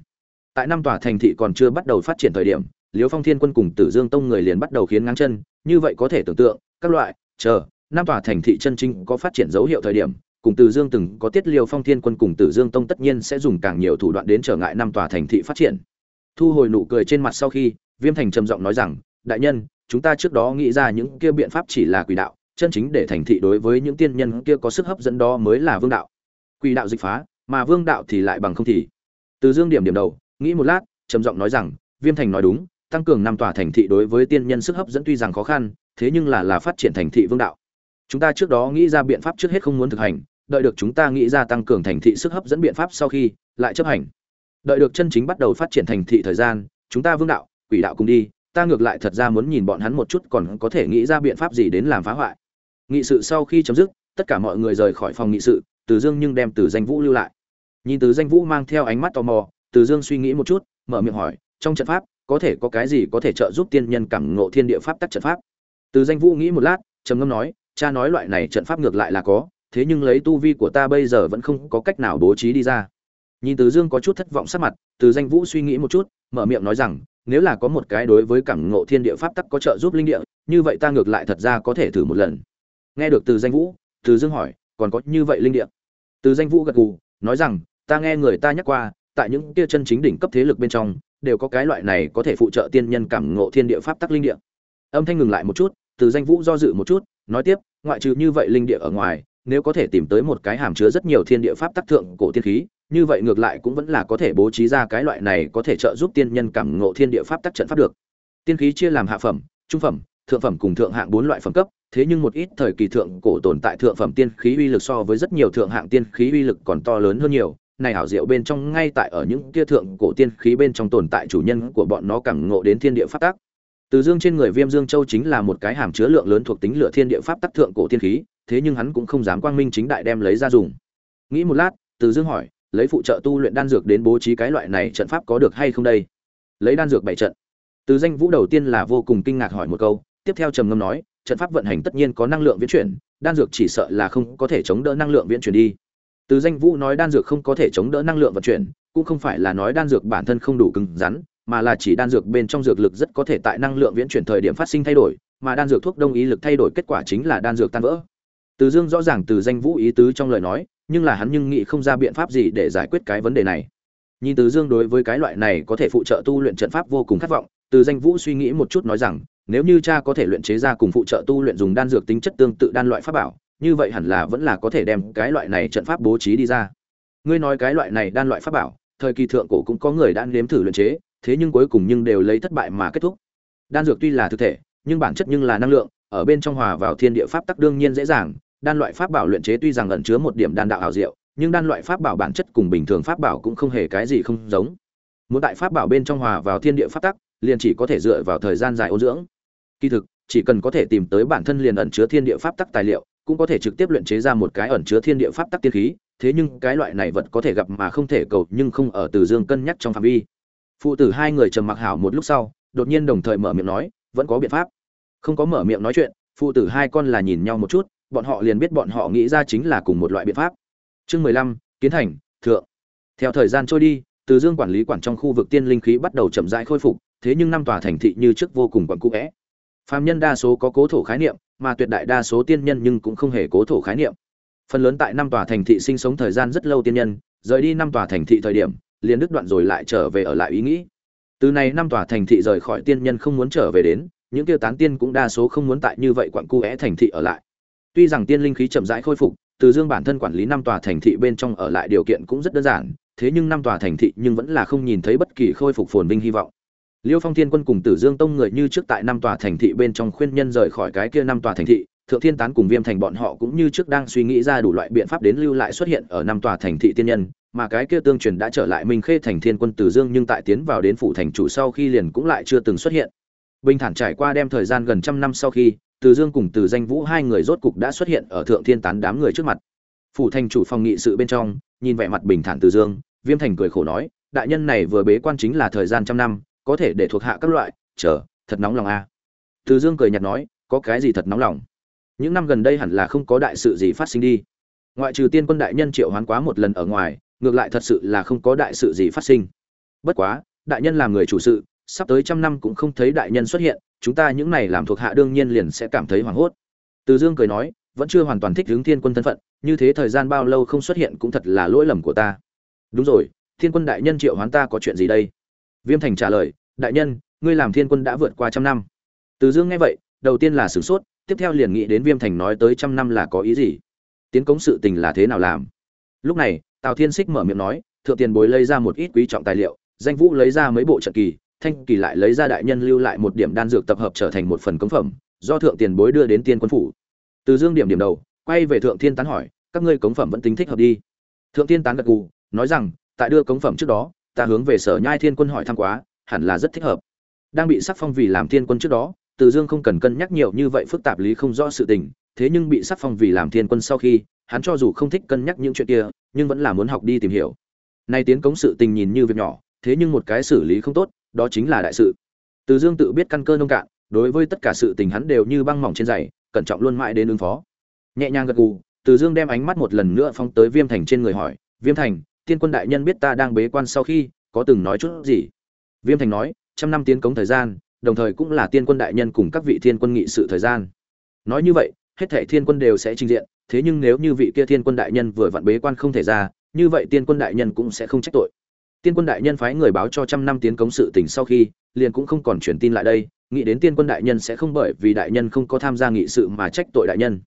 tại năm tòa thành thị còn chưa bắt đầu phát triển thời điểm liễu phong thiên quân cùng tử dương tông người liền bắt đầu khiến ngang chân như vậy có thể tưởng tượng các loại chờ năm tòa thành thị chân chính có phát triển dấu hiệu thời điểm cùng Tử Dương từng có tiết Liễu phong thiên quân cùng Tử Dương tông tất nhiên sẽ dùng càng nhiều thủ đoạn đến trở ngại năm tòa thành thị phát triển. Thu hồi nụ cười trên mặt sau khi, Viêm Thành trầm giọng nói rằng, đại nhân, chúng ta trước đó nghĩ ra những kia biện pháp chỉ là quỷ đạo, chân chính để thành thị đối với những tiên nhân kia có sức hấp dẫn đó mới là vương đạo. Quỷ đạo dịch phá, mà vương đạo thì lại bằng không thì. Từ Dương điểm điểm đầu, nghĩ một lát, trầm giọng nói rằng, Viêm Thành nói đúng, tăng cường năm tòa thành thị đối với tiên nhân sức hấp dẫn tuy rằng khó khăn, thế nhưng là là phát triển thành thị vương đạo. Chúng ta trước đó nghĩ ra biện pháp trước hết không muốn thực hành, đợi được chúng ta nghĩ ra tăng cường thành thị sức hấp dẫn biện pháp sau khi lại chấp hành đợi được chân chính bắt đầu phát triển thành thị thời gian chúng ta vương đạo quỷ đạo cùng đi ta ngược lại thật ra muốn nhìn bọn hắn một chút còn có thể nghĩ ra biện pháp gì đến làm phá hoại nghị sự sau khi chấm dứt tất cả mọi người rời khỏi phòng nghị sự từ dương nhưng đem từ danh vũ lưu lại. Nhìn từ danh vũ mang theo ánh mắt tò mò, từ dương suy nghĩ một chút, mở miệng hỏi, trong trận pháp, có thể có cái gì có thể trợ giúp tiên nhân cảm ngộ thiên địa pháp tắc trận pháp? Từ danh vũ nghĩ một lát, trầm ngâm nói, cha nói loại này trận pháp ngược lại là có, thế nhưng lấy tu vi của ta bây giờ vẫn không có cách nào bố trí đi ra. Nhìn từ dương có chút thất vọng sắc mặt, từ danh vũ suy nghĩ một chút, mở miệng nói rằng, nếu là có một cái đối với cảm ngộ thiên địa pháp tắc có trợ giúp linh địa, như vậy ta ngược lại thật ra có thể thử một lần. Nghe được từ danh vũ, từ dương hỏi, còn có như vậy linh địa? Từ danh vũ gật gù nói rằng ta nghe người ta nhắc qua tại những kia chân chính đỉnh cấp thế lực bên trong đều có cái loại này có thể phụ trợ tiên nhân cảm ngộ thiên địa pháp tắc linh địa âm thanh ngừng lại một chút từ danh vũ do dự một chút nói tiếp ngoại trừ như vậy linh địa ở ngoài nếu có thể tìm tới một cái hàm chứa rất nhiều thiên địa pháp tác thượng cổ tiên khí, như vậy ngược lại cũng vẫn là có thể bố trí ra cái loại này có thể trợ giúp tiên nhân cảm ngộ thiên địa pháp tác trận pháp được. Tiên khí chia làm hạ phẩm, trung phẩm, thượng phẩm cùng thượng hạng bốn loại phẩm cấp, thế nhưng một ít thời kỳ thượng cổ tồn tại thượng phẩm tiên khí uy lực so với rất nhiều thượng hạng tiên khí uy lực còn to lớn hơn nhiều. Này hảo diệu bên trong ngay tại ở những kia thượng cổ tiên khí bên trong tồn tại chủ nhân của bọn nó càng ngộ đến thiên địa pháp tắc. Từ dương trên người Viêm Dương Châu chính là một cái hàm chứa lượng lớn thuộc tính lửa thiên địa pháp tắc thượng cổ tiên khí, thế nhưng hắn cũng không dám quang minh chính đại đem lấy ra dùng nghĩ một lát từ dương hỏi lấy phụ trợ tu luyện đan dược đến bố trí cái loại này trận pháp có được hay không đây lấy đan dược bảy trận từ danh vũ đầu tiên là vô cùng kinh ngạc hỏi một câu tiếp theo trầm ngâm nói trận pháp vận hành tất nhiên có năng lượng viễn chuyển, đan dược chỉ sợ là không có thể chống đỡ năng lượng viễn chuyển đi. Từ danh vũ nói đan dược không có thể chống đỡ năng lượng vận chuyển, cũng không phải là nói đan dược bản thân không đủ cứng rắn, mà là chỉ đan dược bên trong dược lực rất có thể tại năng lượng viễn chuyển thời điểm phát sinh thay đổi, mà đan dược thuốc đông ý lực thay đổi kết quả chính là đan dược tan vỡ. Từ dương rõ ràng từ danh vũ ý tứ trong lời nói, nhưng là hắn nhưng nghĩ không ra biện pháp gì để giải quyết cái vấn đề này. Nhìn từ dương đối với cái loại này có thể phụ trợ tu luyện trận pháp vô cùng khát vọng, từ danh vũ suy nghĩ một chút nói rằng nếu như cha có thể luyện chế ra cùng phụ trợ tu luyện dùng đan dược tính chất tương tự đan loại pháp bảo, như vậy hẳn là vẫn là có thể đem cái loại này trận pháp bố trí đi ra. Ngươi nói cái loại này đan loại pháp bảo, thời kỳ thượng cổ cũng có người đã nếm thử luyện chế, thế nhưng cuối cùng nhưng đều lấy thất bại mà kết thúc. Đan dược tuy là thực thể, nhưng bản chất nhưng là năng lượng, ở bên trong hòa vào thiên địa pháp tắc đương nhiên dễ dàng. Đan loại pháp bảo luyện chế tuy rằng ẩn chứa một điểm đan đạo hảo diệu, nhưng đan loại pháp bảo bản chất cùng bình thường pháp bảo cũng không hề cái gì không giống. Muốn tại pháp bảo bên trong hòa vào thiên địa pháp tắc, liền chỉ có thể dựa vào thời gian dài ô dưỡng kỳ thực, chỉ cần có thể tìm tới bản thân liền ẩn chứa thiên địa pháp tắc tài liệu, cũng có thể trực tiếp luyện chế ra một cái ẩn chứa thiên địa pháp tắc tiên khí, thế nhưng cái loại này vật có thể gặp mà không thể cầu, nhưng không ở từ dương cân nhắc trong phạm vi. Phụ tử hai người trầm mặc hảo một lúc sau, đột nhiên đồng thời mở miệng nói, vẫn có biện pháp. Không có mở miệng nói chuyện, phụ tử hai con là nhìn nhau một chút, bọn họ liền biết bọn họ nghĩ ra chính là cùng một loại biện pháp. Chương mười lăm, kiến thành, thượng. Theo thời gian trôi đi, từ dương quản lý quản trong khu vực tiên linh khí bắt đầu chậm rãi khôi phục, thế nhưng năm tòa thành thị như trước vô cùng quẩn cũ vẽ phàm nhân đa số có cố thổ khái niệm, mà tuyệt đại đa số tiên nhân nhưng cũng không hề cố thổ khái niệm. Phần lớn tại năm tòa thành thị sinh sống thời gian rất lâu tiên nhân, rời đi năm tòa thành thị thời điểm, liền đứt đoạn rồi lại trở về ở lại ý nghĩ. Từ này năm tòa thành thị rời khỏi tiên nhân không muốn trở về đến, những tiêu tán tiên cũng đa số không muốn tại như vậy quặn cu é thành thị ở lại. Tuy rằng tiên linh khí chậm rãi khôi phục, từ dương bản thân quản lý năm tòa thành thị bên trong ở lại điều kiện cũng rất đơn giản, thế nhưng năm tòa thành thị nhưng vẫn là không nhìn thấy bất kỳ khôi phục phồn vinh hy vọng liêu phong thiên quân cùng tử dương tông người như trước tại năm tòa thành thị bên trong khuyên nhân rời khỏi cái kia năm tòa thành thị, thượng thiên tán cùng viêm thành bọn họ cũng như trước đang suy nghĩ ra đủ loại biện pháp đến lưu lại xuất hiện ở năm tòa thành thị tiên nhân, mà cái kia tương truyền đã trở lại minh khê thành thiên quân tử dương nhưng tại tiến vào đến phủ thành chủ sau khi liền cũng lại chưa từng xuất hiện. Bình thản trải qua đem thời gian gần trăm năm sau khi từ dương cùng từ danh vũ hai người rốt cục đã xuất hiện ở thượng thiên tán đám người trước mặt. Phủ thành chủ phòng nghị sự bên trong, nhìn vẻ mặt bình thản từ dương, viêm thành cười khổ nói, đại nhân này vừa bế quan chính là thời gian trăm năm có thể để thuộc hạ các loại, chờ, thật nóng lòng a từ dương cười nhạt nói, có cái gì thật nóng lòng? Những năm gần đây hẳn là không có đại sự gì phát sinh đi. Ngoại trừ tiên quân đại nhân triệu hoán quá một lần ở ngoài, ngược lại thật sự là không có đại sự gì phát sinh. Bất quá, đại nhân làm người chủ sự, sắp tới trăm năm cũng không thấy đại nhân xuất hiện, chúng ta những này làm thuộc hạ đương nhiên liền sẽ cảm thấy hoảng hốt. Từ dương cười nói, vẫn chưa hoàn toàn thích hướng thiên quân thân phận, như thế thời gian bao lâu không xuất hiện cũng thật là lỗi lầm của ta. Đúng rồi, thiên quân đại nhân triệu hoán ta có chuyện gì đây? Viêm thành trả lời, đại nhân, ngươi làm thiên quân đã vượt qua trăm năm. Từ dương nghe vậy, đầu tiên là sửng sốt, tiếp theo liền nghĩ đến viêm thành nói tới trăm năm là có ý gì? Tiến cống sự tình là thế nào làm? Lúc này, tào thiên xích mở miệng nói, thượng tiền bối lấy ra một ít quý trọng tài liệu, danh vũ lấy ra mấy bộ trận kỳ, thanh kỳ lại lấy ra đại nhân lưu lại một điểm đan dược tập hợp trở thành một phần cống phẩm, do thượng tiền bối đưa đến tiên quân phủ. Từ dương điểm điểm đầu, quay về thượng thiên tán hỏi, các ngươi cống phẩm vẫn tính thích hợp đi? Thượng thiên tán gật gù, nói rằng, tại đưa cống phẩm trước đó ta hướng về sở nhai thiên quân hỏi thăm quá, hẳn là rất thích hợp. Đang bị sắc phong vì làm thiên quân trước đó, từ dương không cần cân nhắc nhiều như vậy phức tạp lý không rõ sự tình, thế nhưng bị sắc phong vì làm thiên quân sau khi, hắn cho dù không thích cân nhắc những chuyện kia, nhưng vẫn là muốn học đi tìm hiểu. Nay tiến cống sự tình nhìn như việc nhỏ, thế nhưng một cái xử lý không tốt, đó chính là đại sự. Từ dương tự biết căn cơ nông cạn, đối với tất cả sự tình hắn đều như băng mỏng trên giày, cẩn trọng luôn mãi đến ứng phó. Nhẹ nhàng gật gù, từ dương đem ánh mắt một lần nữa phóng tới viêm thành trên người hỏi, viêm thành tiên quân đại nhân biết ta đang bế quan sau khi có từng nói chút gì? Viêm thành nói, trăm năm tiến cống thời gian, đồng thời cũng là tiên quân đại nhân cùng các vị thiên quân nghị sự thời gian. Nói như vậy, hết thảy thiên quân đều sẽ trình diện, thế nhưng nếu như vị kia thiên quân đại nhân vừa vặn bế quan không thể ra, như vậy tiên quân đại nhân cũng sẽ không trách tội. Tiên quân đại nhân phái người báo cho trăm năm tiến cống sự tình sau khi, liền cũng không còn truyền tin lại đây, nghĩ đến tiên quân đại nhân sẽ không bởi vì đại nhân không có tham gia nghị sự mà trách tội đại nhân.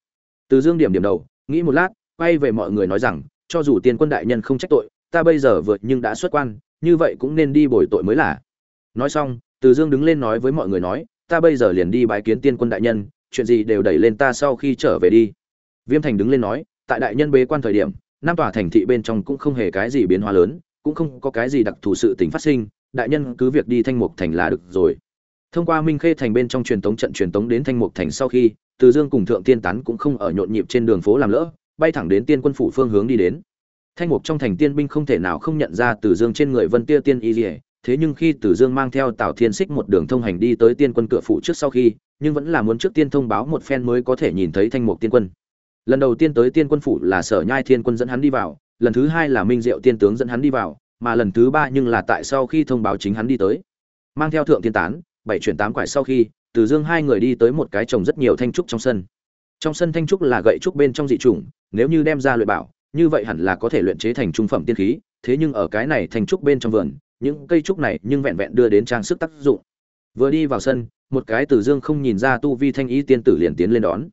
Từ dương điểm điểm đầu, nghĩ một lát, quay về mọi người nói rằng cho dù tiên quân đại nhân không trách tội, ta bây giờ vượt nhưng đã xuất quan, như vậy cũng nên đi bồi tội mới là. Nói xong, từ dương đứng lên nói với mọi người nói, ta bây giờ liền đi bái kiến tiên quân đại nhân, chuyện gì đều đẩy lên ta sau khi trở về đi. Viêm thành đứng lên nói, tại đại nhân bế quan thời điểm nam tòa thành thị bên trong cũng không hề cái gì biến hóa lớn, cũng không có cái gì đặc thù sự tình phát sinh, đại nhân cứ việc đi thanh mục thành là được rồi. Thông qua minh khê thành bên trong truyền tống trận truyền tống đến thanh mục thành sau khi, từ dương cùng thượng tiên tán cũng không ở nhộn nhịp trên đường phố làm lỡ bay thẳng đến tiên quân phủ phương hướng đi đến. Thanh mục trong thành tiên binh không thể nào không nhận ra từ dương trên người vân tia tiên y dỉa thế nhưng khi từ dương mang theo tào thiên xích một đường thông hành đi tới tiên quân cửa phủ trước sau khi, nhưng vẫn là muốn trước tiên thông báo một phen mới có thể nhìn thấy thanh mục tiên quân. Lần đầu tiên tới tiên quân phủ là sở nhai thiên quân dẫn hắn đi vào, lần thứ hai là minh diệu tiên tướng dẫn hắn đi vào, mà lần thứ ba nhưng là tại sau khi thông báo chính hắn đi tới. Mang theo thượng tiên tán, bảy chuyển tám quải sau khi, từ dương hai người đi tới một cái trồng rất nhiều thanh trúc trong sân trong sân thanh trúc là gậy trúc bên trong dị chủng, nếu như đem ra luyện bảo, như vậy hẳn là có thể luyện chế thành trung phẩm tiên khí, thế nhưng ở cái này thanh trúc bên trong vườn, những cây trúc này nhưng vẹn vẹn đưa đến trang sức tác dụng. Vừa đi vào sân, một cái từ dương không nhìn ra tu vi thanh y tiên tử liền tiến lên đón.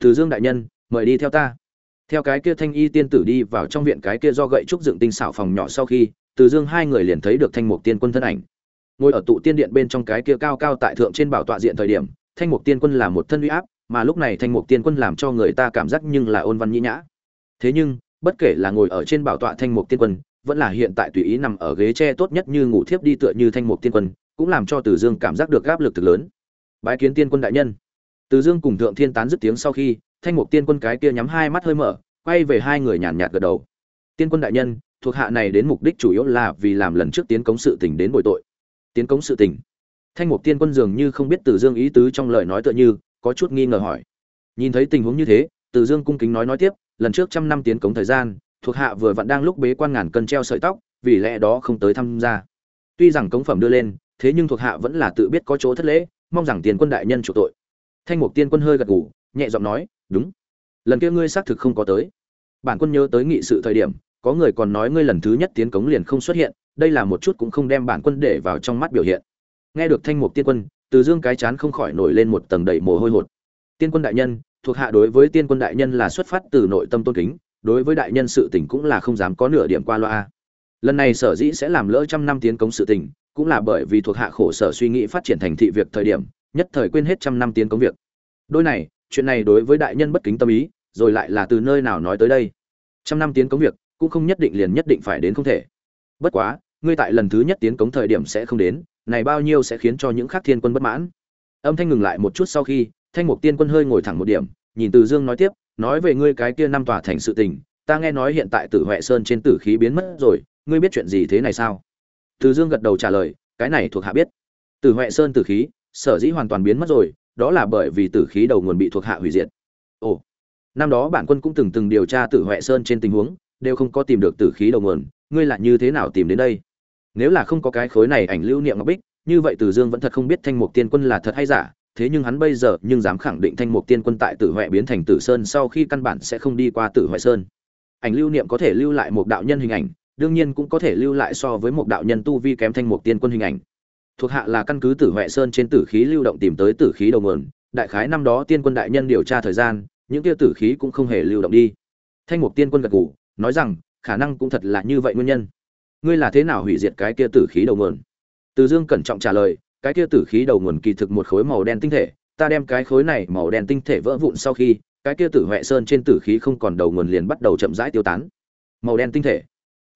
Từ dương đại nhân, mời đi theo ta. Theo cái kia thanh y tiên tử đi vào trong viện cái kia do gậy trúc dựng tinh xảo phòng nhỏ sau khi, từ dương hai người liền thấy được thanh mục tiên quân thân ảnh. Ngồi ở tụ tiên điện bên trong cái kia cao cao tại thượng trên bảo tọa diện thời điểm, thanh mục tiên quân là một thân uy áp mà lúc này thanh mục tiên quân làm cho người ta cảm giác nhưng là ôn văn nhĩ nhã. Thế nhưng, bất kể là ngồi ở trên bảo tọa thanh mục tiên quân, vẫn là hiện tại tùy ý nằm ở ghế tre tốt nhất như ngủ thiếp đi tựa như thanh mục tiên quân, cũng làm cho từ dương cảm giác được áp lực thực lớn. Bái kiến tiên quân đại nhân. Từ dương cùng thượng thiên tán dứt tiếng sau khi, thanh mục tiên quân cái kia nhắm hai mắt hơi mở, quay về hai người nhàn nhạt gật đầu. Tiên quân đại nhân, thuộc hạ này đến mục đích chủ yếu là vì làm lần trước tiến cống sự tình đến bồi tội. Tiến cống sự tình. Thanh mục tiên quân dường như không biết từ dương ý tứ trong lời nói tựa như có chút nghi ngờ hỏi. Nhìn thấy tình huống như thế, từ dương cung kính nói nói tiếp, lần trước trăm năm tiến cống thời gian, thuộc hạ vừa vặn đang lúc bế quan ngàn cân treo sợi tóc, vì lẽ đó không tới tham gia. Tuy rằng cống phẩm đưa lên, thế nhưng thuộc hạ vẫn là tự biết có chỗ thất lễ, mong rằng tiền quân đại nhân chủ tội. Thanh mục tiên quân hơi gật gù, nhẹ giọng nói, đúng. Lần kia ngươi xác thực không có tới. Bản quân nhớ tới nghị sự thời điểm, có người còn nói ngươi lần thứ nhất tiến cống liền không xuất hiện, đây là một chút cũng không đem bản quân để vào trong mắt biểu hiện. Nghe được thanh mục tiên quân từ dương cái chán không khỏi nổi lên một tầng đầy mồ hôi hột. Tiên quân đại nhân, thuộc hạ đối với tiên quân đại nhân là xuất phát từ nội tâm tôn kính, đối với đại nhân sự tình cũng là không dám có nửa điểm qua loa. Lần này sở dĩ sẽ làm lỡ trăm năm tiến cống sự tình, cũng là bởi vì thuộc hạ khổ sở suy nghĩ phát triển thành thị việc thời điểm, nhất thời quên hết trăm năm tiến cống việc. Đôi này, chuyện này đối với đại nhân bất kính tâm ý, rồi lại là từ nơi nào nói tới đây. Trăm năm tiến cống việc, cũng không nhất định liền nhất định phải đến không thể. Bất quá, ngươi tại lần thứ nhất tiến cống thời điểm sẽ không đến này bao nhiêu sẽ khiến cho những khác thiên quân bất mãn. Âm thanh ngừng lại một chút sau khi, thanh mục tiên quân hơi ngồi thẳng một điểm, nhìn từ dương nói tiếp, nói về ngươi cái kia năm tòa thành sự tình, ta nghe nói hiện tại tử huệ sơn trên tử khí biến mất rồi, ngươi biết chuyện gì thế này sao? Từ dương gật đầu trả lời, cái này thuộc hạ biết. Tử huệ sơn tử khí, sở dĩ hoàn toàn biến mất rồi, đó là bởi vì tử khí đầu nguồn bị thuộc hạ hủy diệt. Ồ, năm đó bản quân cũng từng từng điều tra tử huệ sơn trên tình huống, đều không có tìm được tử khí đầu nguồn, ngươi lại như thế nào tìm đến đây? Nếu là không có cái khối này ảnh lưu niệm ngọc bích, như vậy từ dương vẫn thật không biết thanh mục tiên quân là thật hay giả, thế nhưng hắn bây giờ nhưng dám khẳng định thanh mục tiên quân tại tử huệ biến thành tử sơn sau khi căn bản sẽ không đi qua tử huệ sơn. Ảnh lưu niệm có thể lưu lại một đạo nhân hình ảnh, đương nhiên cũng có thể lưu lại so với một đạo nhân tu vi kém thanh mục tiên quân hình ảnh. Thuộc hạ là căn cứ tử huệ sơn trên tử khí lưu động tìm tới tử khí đầu nguồn, đại khái năm đó tiên quân đại nhân điều tra thời gian, những kia tử khí cũng không hề lưu động đi. Thanh mục tiên quân gật gù, nói rằng, khả năng cũng thật là như vậy nguyên nhân ngươi là thế nào hủy diệt cái kia tử khí đầu nguồn? Từ dương cẩn trọng trả lời, cái kia tử khí đầu nguồn kỳ thực một khối màu đen tinh thể, ta đem cái khối này màu đen tinh thể vỡ vụn sau khi, cái kia tử huệ sơn trên tử khí không còn đầu nguồn liền bắt đầu chậm rãi tiêu tán. Màu đen tinh thể.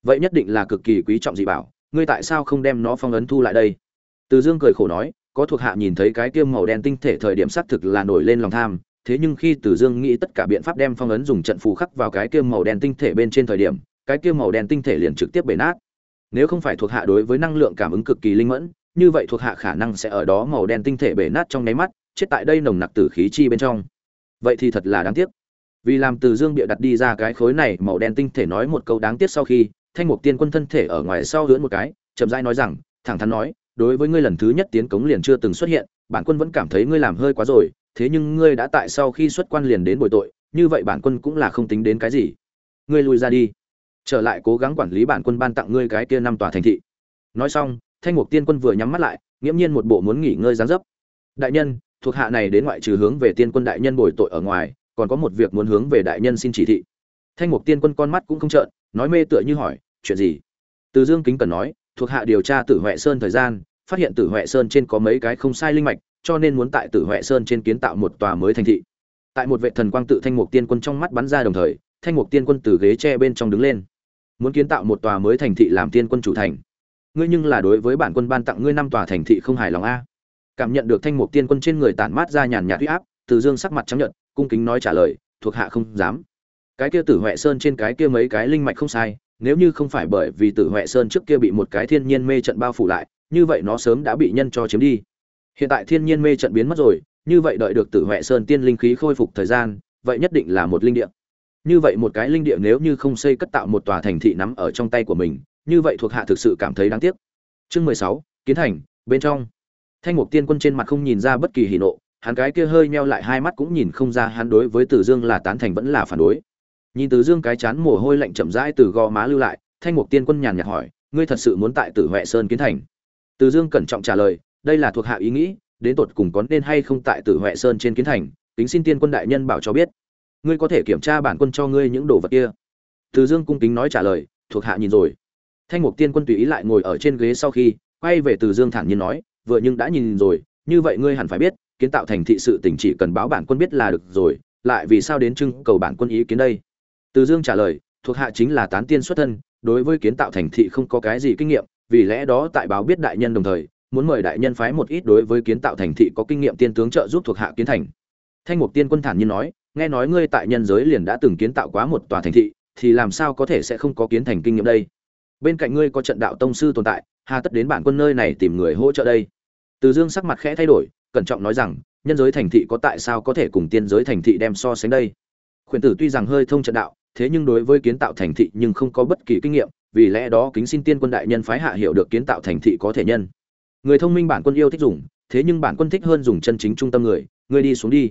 Vậy nhất định là cực kỳ quý trọng dị bảo, ngươi tại sao không đem nó phong ấn thu lại đây? Từ dương cười khổ nói, có thuộc hạ nhìn thấy cái kia màu đen tinh thể thời điểm xác thực là nổi lên lòng tham, thế nhưng khi từ dương nghĩ tất cả biện pháp đem phong ấn dùng trận phù khắc vào cái kia màu đen tinh thể bên trên thời điểm, cái kia màu đen tinh thể liền trực tiếp bể nát nếu không phải thuộc hạ đối với năng lượng cảm ứng cực kỳ linh mẫn, như vậy thuộc hạ khả năng sẽ ở đó màu đen tinh thể bể nát trong nháy mắt, chết tại đây nồng nặc tử khí chi bên trong. Vậy thì thật là đáng tiếc. Vì làm từ dương bịa đặt đi ra cái khối này màu đen tinh thể nói một câu đáng tiếc sau khi, thanh mục tiên quân thân thể ở ngoài sau lưỡn một cái, chậm rãi nói rằng, thẳng thắn nói, đối với ngươi lần thứ nhất tiến cống liền chưa từng xuất hiện, bản quân vẫn cảm thấy ngươi làm hơi quá rồi, thế nhưng ngươi đã tại sau khi xuất quan liền đến bồi tội, như vậy bản quân cũng là không tính đến cái gì. Ngươi lui ra đi trở lại cố gắng quản lý bản quân ban tặng ngươi cái kia năm tòa thành thị. Nói xong, thanh mục tiên quân vừa nhắm mắt lại, nghiễm nhiên một bộ muốn nghỉ ngơi gián dấp. Đại nhân, thuộc hạ này đến ngoại trừ hướng về tiên quân đại nhân bồi tội ở ngoài, còn có một việc muốn hướng về đại nhân xin chỉ thị. Thanh mục tiên quân con mắt cũng không trợn, nói mê tựa như hỏi, chuyện gì? Từ dương kính cần nói, thuộc hạ điều tra tử huệ sơn thời gian, phát hiện tử huệ sơn trên có mấy cái không sai linh mạch, cho nên muốn tại tử huệ sơn trên kiến tạo một tòa mới thành thị. Tại một vệ thần quang tự thanh mục tiên quân trong mắt bắn ra đồng thời, thanh mục tiên quân từ ghế tre bên trong đứng lên muốn kiến tạo một tòa mới thành thị làm tiên quân chủ thành. Ngươi nhưng là đối với bản quân ban tặng ngươi năm tòa thành thị không hài lòng a. Cảm nhận được thanh mục tiên quân trên người tản mát ra nhàn nhạt huy áp, từ dương sắc mặt trắng nhận cung kính nói trả lời, thuộc hạ không dám. Cái kia tử huệ sơn trên cái kia mấy cái linh mạch không sai, nếu như không phải bởi vì tử huệ sơn trước kia bị một cái thiên nhiên mê trận bao phủ lại, như vậy nó sớm đã bị nhân cho chiếm đi. Hiện tại thiên nhiên mê trận biến mất rồi, như vậy đợi được tử huệ sơn tiên linh khí khôi phục thời gian, vậy nhất định là một linh địa như vậy một cái linh địa nếu như không xây cất tạo một tòa thành thị nắm ở trong tay của mình như vậy thuộc hạ thực sự cảm thấy đáng tiếc chương mười sáu kiến thành bên trong thanh mục tiên quân trên mặt không nhìn ra bất kỳ hỉ nộ hắn cái kia hơi meo lại hai mắt cũng nhìn không ra hắn đối với Từ Dương là tán thành vẫn là phản đối. Nhìn Từ Dương cái chán mồ hôi lạnh chậm rãi từ gò má lưu lại, Thanh Mục Tiên Quân nhàn nhạt hỏi, ngươi thật sự muốn tại Tử Hoè Sơn kiến thành? Từ Dương cẩn trọng trả lời, đây là thuộc hạ ý nghĩ, đến tột cùng có nên hay không tại Tử Hoè Sơn trên kiến thành, kính xin Tiên Quân đại nhân bảo cho biết. Ngươi có thể kiểm tra bản quân cho ngươi những đồ vật kia. Từ Dương cung kính nói trả lời, thuộc hạ nhìn rồi. Thanh Mục Tiên Quân tùy ý lại ngồi ở trên ghế sau khi, quay về Từ Dương thản nhiên nói, vừa nhưng đã nhìn rồi, như vậy ngươi hẳn phải biết, kiến tạo thành thị sự tỉnh chỉ cần báo bản quân biết là được rồi lại vì sao đến trưng cầu bản quân ý kiến đây từ dương trả lời thuộc hạ chính là tán tiên xuất thân đối với kiến tạo thành thị không có cái gì kinh nghiệm vì lẽ đó tại báo biết đại nhân đồng thời muốn mời đại nhân phái một ít đối với kiến tạo thành thị có kinh nghiệm tiên tướng trợ giúp thuộc hạ kiến thành thanh mục tiên quân thản nhiên nói nghe nói ngươi tại nhân giới liền đã từng kiến tạo quá một tòa thành thị, thì làm sao có thể sẽ không có kiến thành kinh nghiệm đây? Bên cạnh ngươi có trận đạo tông sư tồn tại, hà tất đến bản quân nơi này tìm người hỗ trợ đây. Từ dương sắc mặt khẽ thay đổi, cẩn trọng nói rằng, nhân giới thành thị có tại sao có thể cùng tiên giới thành thị đem so sánh đây? Khuyển tử tuy rằng hơi thông trận đạo, thế nhưng đối với kiến tạo thành thị nhưng không có bất kỳ kinh nghiệm, vì lẽ đó kính xin tiên quân đại nhân phái hạ hiểu được kiến tạo thành thị có thể nhân. Người thông minh bản quân yêu thích dùng, thế nhưng bản quân thích hơn dùng chân chính trung tâm người người đi xuống đi.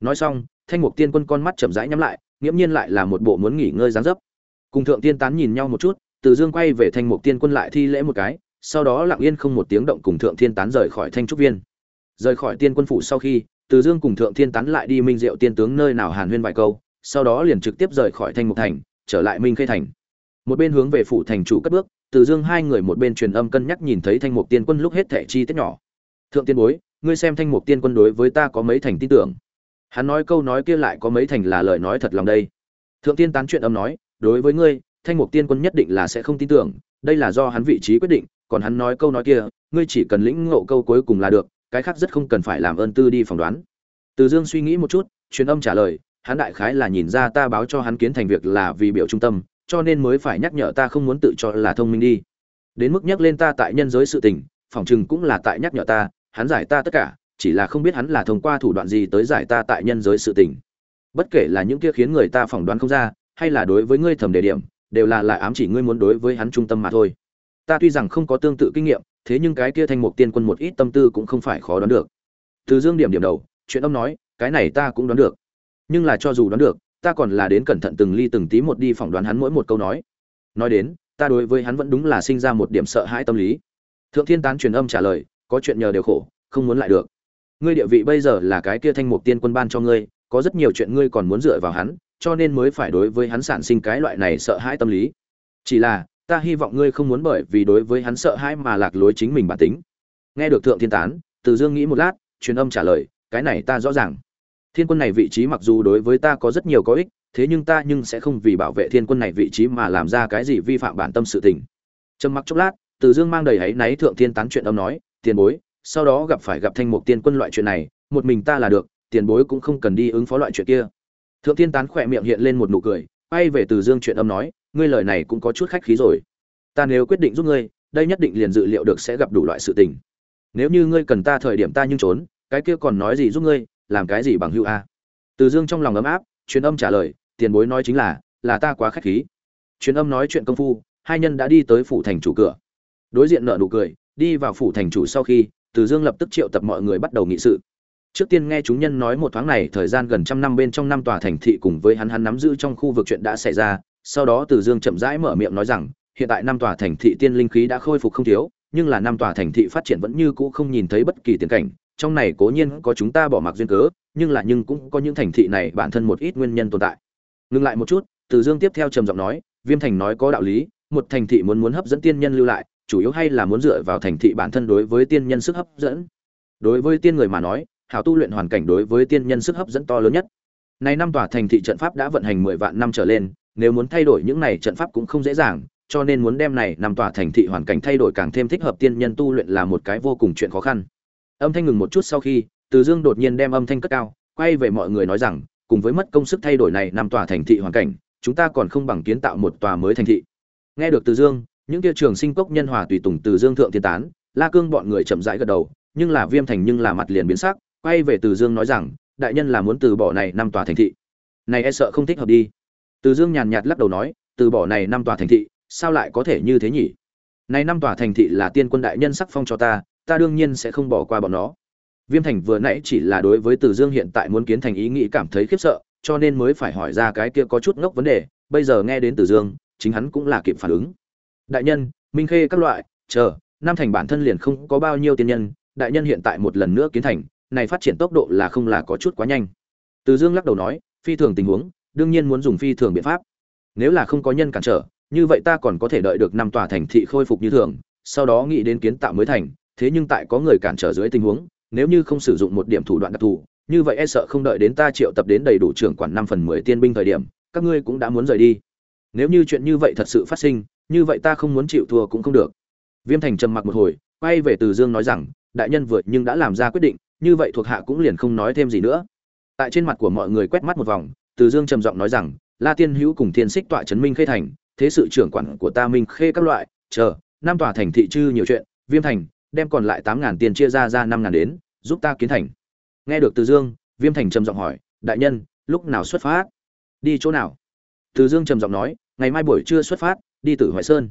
Nói xong thanh mục tiên quân con mắt chậm rãi nhắm lại, nghiễm nhiên lại là một bộ muốn nghỉ ngơi dáng dấp. Cùng thượng tiên tán nhìn nhau một chút, từ dương quay về thanh mục tiên quân lại thi lễ một cái, sau đó lặng yên không một tiếng động cùng thượng thiên tán rời khỏi thanh trúc viên. Rời khỏi tiên quân phủ sau khi, từ dương cùng thượng thiên tán lại đi minh diệu tiên tướng nơi nào hàn huyên vài câu, sau đó liền trực tiếp rời khỏi thanh mục thành, trở lại minh khê thành. Một bên hướng về phủ thành chủ cất bước, từ dương hai người một bên truyền âm cân nhắc nhìn thấy thanh mục tiên quân lúc hết thẻ chi tiết nhỏ. Thượng tiên bối, ngươi xem thanh mục tiên quân đối với ta có mấy thành tin tưởng? Hắn nói câu nói kia lại có mấy thành là lời nói thật lòng đây. Thượng tiên tán chuyện âm nói, đối với ngươi, thanh mục tiên quân nhất định là sẽ không tin tưởng, đây là do hắn vị trí quyết định, còn hắn nói câu nói kia, ngươi chỉ cần lĩnh ngộ câu cuối cùng là được, cái khác rất không cần phải làm ơn tư đi phỏng đoán. Từ dương suy nghĩ một chút, truyền âm trả lời, hắn đại khái là nhìn ra ta báo cho hắn kiến thành việc là vì biểu trung tâm, cho nên mới phải nhắc nhở ta không muốn tự cho là thông minh đi. Đến mức nhắc lên ta tại nhân giới sự tình, phỏng chừng cũng là tại nhắc nhở ta, hắn giải ta tất cả chỉ là không biết hắn là thông qua thủ đoạn gì tới giải ta tại nhân giới sự tình. Bất kể là những kia khiến người ta phỏng đoán không ra, hay là đối với ngươi thầm đề điểm, đều là lại ám chỉ ngươi muốn đối với hắn trung tâm mà thôi. Ta tuy rằng không có tương tự kinh nghiệm, thế nhưng cái kia thanh mục tiên quân một ít tâm tư cũng không phải khó đoán được. Từ dương điểm điểm đầu, chuyện ông nói, cái này ta cũng đoán được. Nhưng là cho dù đoán được, ta còn là đến cẩn thận từng ly từng tí một đi phỏng đoán hắn mỗi một câu nói. Nói đến, ta đối với hắn vẫn đúng là sinh ra một điểm sợ hãi tâm lý. Thượng thiên tán truyền âm trả lời, có chuyện nhờ đều khổ, không muốn lại được ngươi địa vị bây giờ là cái kia thanh mục tiên quân ban cho ngươi, có rất nhiều chuyện ngươi còn muốn dựa vào hắn, cho nên mới phải đối với hắn sản sinh cái loại này sợ hãi tâm lý. Chỉ là, ta hy vọng ngươi không muốn bởi vì đối với hắn sợ hãi mà lạc lối chính mình bản tính. Nghe được thượng thiên tán, từ dương nghĩ một lát, truyền âm trả lời, cái này ta rõ ràng. Thiên quân này vị trí mặc dù đối với ta có rất nhiều có ích, thế nhưng ta nhưng sẽ không vì bảo vệ thiên quân này vị trí mà làm ra cái gì vi phạm bản tâm sự tình. Trầm mặc chốc lát, từ dương mang đầy áy náy thượng thiên tán chuyện âm nói, tiền bối sau đó gặp phải gặp thanh mục tiên quân loại chuyện này, một mình ta là được, tiền bối cũng không cần đi ứng phó loại chuyện kia. Thượng tiên tán khỏe miệng hiện lên một nụ cười bay về từ dương chuyện âm nói, ngươi lời này cũng có chút khách khí rồi. Ta nếu quyết định giúp ngươi, đây nhất định liền dự liệu được sẽ gặp đủ loại sự tình. Nếu như ngươi cần ta thời điểm ta nhưng trốn, cái kia còn nói gì giúp ngươi, làm cái gì bằng hữu a? Từ dương trong lòng ấm áp, truyền âm trả lời, tiền bối nói chính là là ta quá khách khí. Truyền âm nói chuyện công phu, hai nhân đã đi tới phủ thành chủ cửa. Đối diện nợ nụ cười, đi vào phủ thành chủ sau khi từ dương lập tức triệu tập mọi người bắt đầu nghị sự. Trước tiên nghe chúng nhân nói một thoáng này, thời gian gần trăm năm bên trong năm tòa thành thị cùng với hắn hắn nắm giữ trong khu vực chuyện đã xảy ra. Sau đó từ dương chậm rãi mở miệng nói rằng, hiện tại năm tòa thành thị tiên linh khí đã khôi phục không thiếu, nhưng là năm tòa thành thị phát triển vẫn như cũ không nhìn thấy bất kỳ tiền cảnh. Trong này cố nhiên có chúng ta bỏ mặc duyên cớ, nhưng là nhưng cũng có những thành thị này bản thân một ít nguyên nhân tồn tại. Ngừng lại một chút, từ dương tiếp theo trầm giọng nói, viêm thành nói có đạo lý, một thành thị muốn muốn hấp dẫn tiên nhân lưu lại chủ yếu hay là muốn dựa vào thành thị bản thân đối với tiên nhân sức hấp dẫn? Đối với tiên người mà nói, hảo tu luyện hoàn cảnh đối với tiên nhân sức hấp dẫn to lớn nhất. Này năm tòa thành thị trận pháp đã vận hành mười vạn năm trở lên, nếu muốn thay đổi những này trận pháp cũng không dễ dàng, cho nên muốn đem này năm tòa thành thị hoàn cảnh thay đổi càng thêm thích hợp tiên nhân tu luyện là một cái vô cùng chuyện khó khăn. Âm thanh ngừng một chút sau khi, từ dương đột nhiên đem âm thanh cất cao, quay về mọi người nói rằng, cùng với mất công sức thay đổi này năm tòa thành thị hoàn cảnh, chúng ta còn không bằng kiến tạo một tòa mới thành thị. Nghe được từ dương những kia trường sinh cốc nhân hòa tùy tùng từ dương thượng thiên tán, la cương bọn người chậm rãi gật đầu, nhưng là viêm thành nhưng là mặt liền biến sắc, quay về từ dương nói rằng, đại nhân là muốn từ bỏ này năm tòa thành thị. Này e sợ không thích hợp đi. Từ dương nhàn nhạt lắc đầu nói, từ bỏ này năm tòa thành thị, sao lại có thể như thế nhỉ? Này năm tòa thành thị là tiên quân đại nhân sắc phong cho ta ta đương nhiên sẽ không bỏ qua bọn nó. Viêm thành vừa nãy chỉ là đối với từ dương hiện tại muốn kiến thành ý nghĩ cảm thấy khiếp sợ, cho nên mới phải hỏi ra cái kia có chút ngốc vấn đề, bây giờ nghe đến từ dương, chính hắn cũng là kịp phản ứng đại nhân, minh khê các loại, chờ, nam thành bản thân liền không có bao nhiêu tiên nhân, đại nhân hiện tại một lần nữa kiến thành, này phát triển tốc độ là không là có chút quá nhanh. Từ dương lắc đầu nói, phi thường tình huống, đương nhiên muốn dùng phi thường biện pháp. Nếu là không có nhân cản trở, như vậy ta còn có thể đợi được năm tòa thành thị khôi phục như thường, sau đó nghĩ đến kiến tạo mới thành, thế nhưng tại có người cản trở dưới tình huống, nếu như không sử dụng một điểm thủ đoạn đặc thù, như vậy e sợ không đợi đến ta triệu tập đến đầy đủ trưởng quản năm phần mười tiên binh thời điểm, các ngươi cũng đã muốn rời đi. Nếu như chuyện như vậy thật sự phát sinh như vậy ta không muốn chịu thua cũng không được. Viêm thành trầm mặc một hồi, quay về từ dương nói rằng, đại nhân vượt nhưng đã làm ra quyết định, như vậy thuộc hạ cũng liền không nói thêm gì nữa. Tại trên mặt của mọi người quét mắt một vòng, từ dương trầm giọng nói rằng, la tiên hữu cùng thiên xích tọa trấn minh khê thành, thế sự trưởng quản của ta minh khê các loại, chờ, năm tòa thành thị chư nhiều chuyện, viêm thành, đem còn lại tám ngàn tiền chia ra ra năm ngàn đến, giúp ta kiến thành. Nghe được từ dương, viêm thành trầm giọng hỏi, đại nhân, lúc nào xuất phát? Đi chỗ nào? Từ dương trầm giọng nói, ngày mai buổi trưa xuất phát đi từ hoài sơn.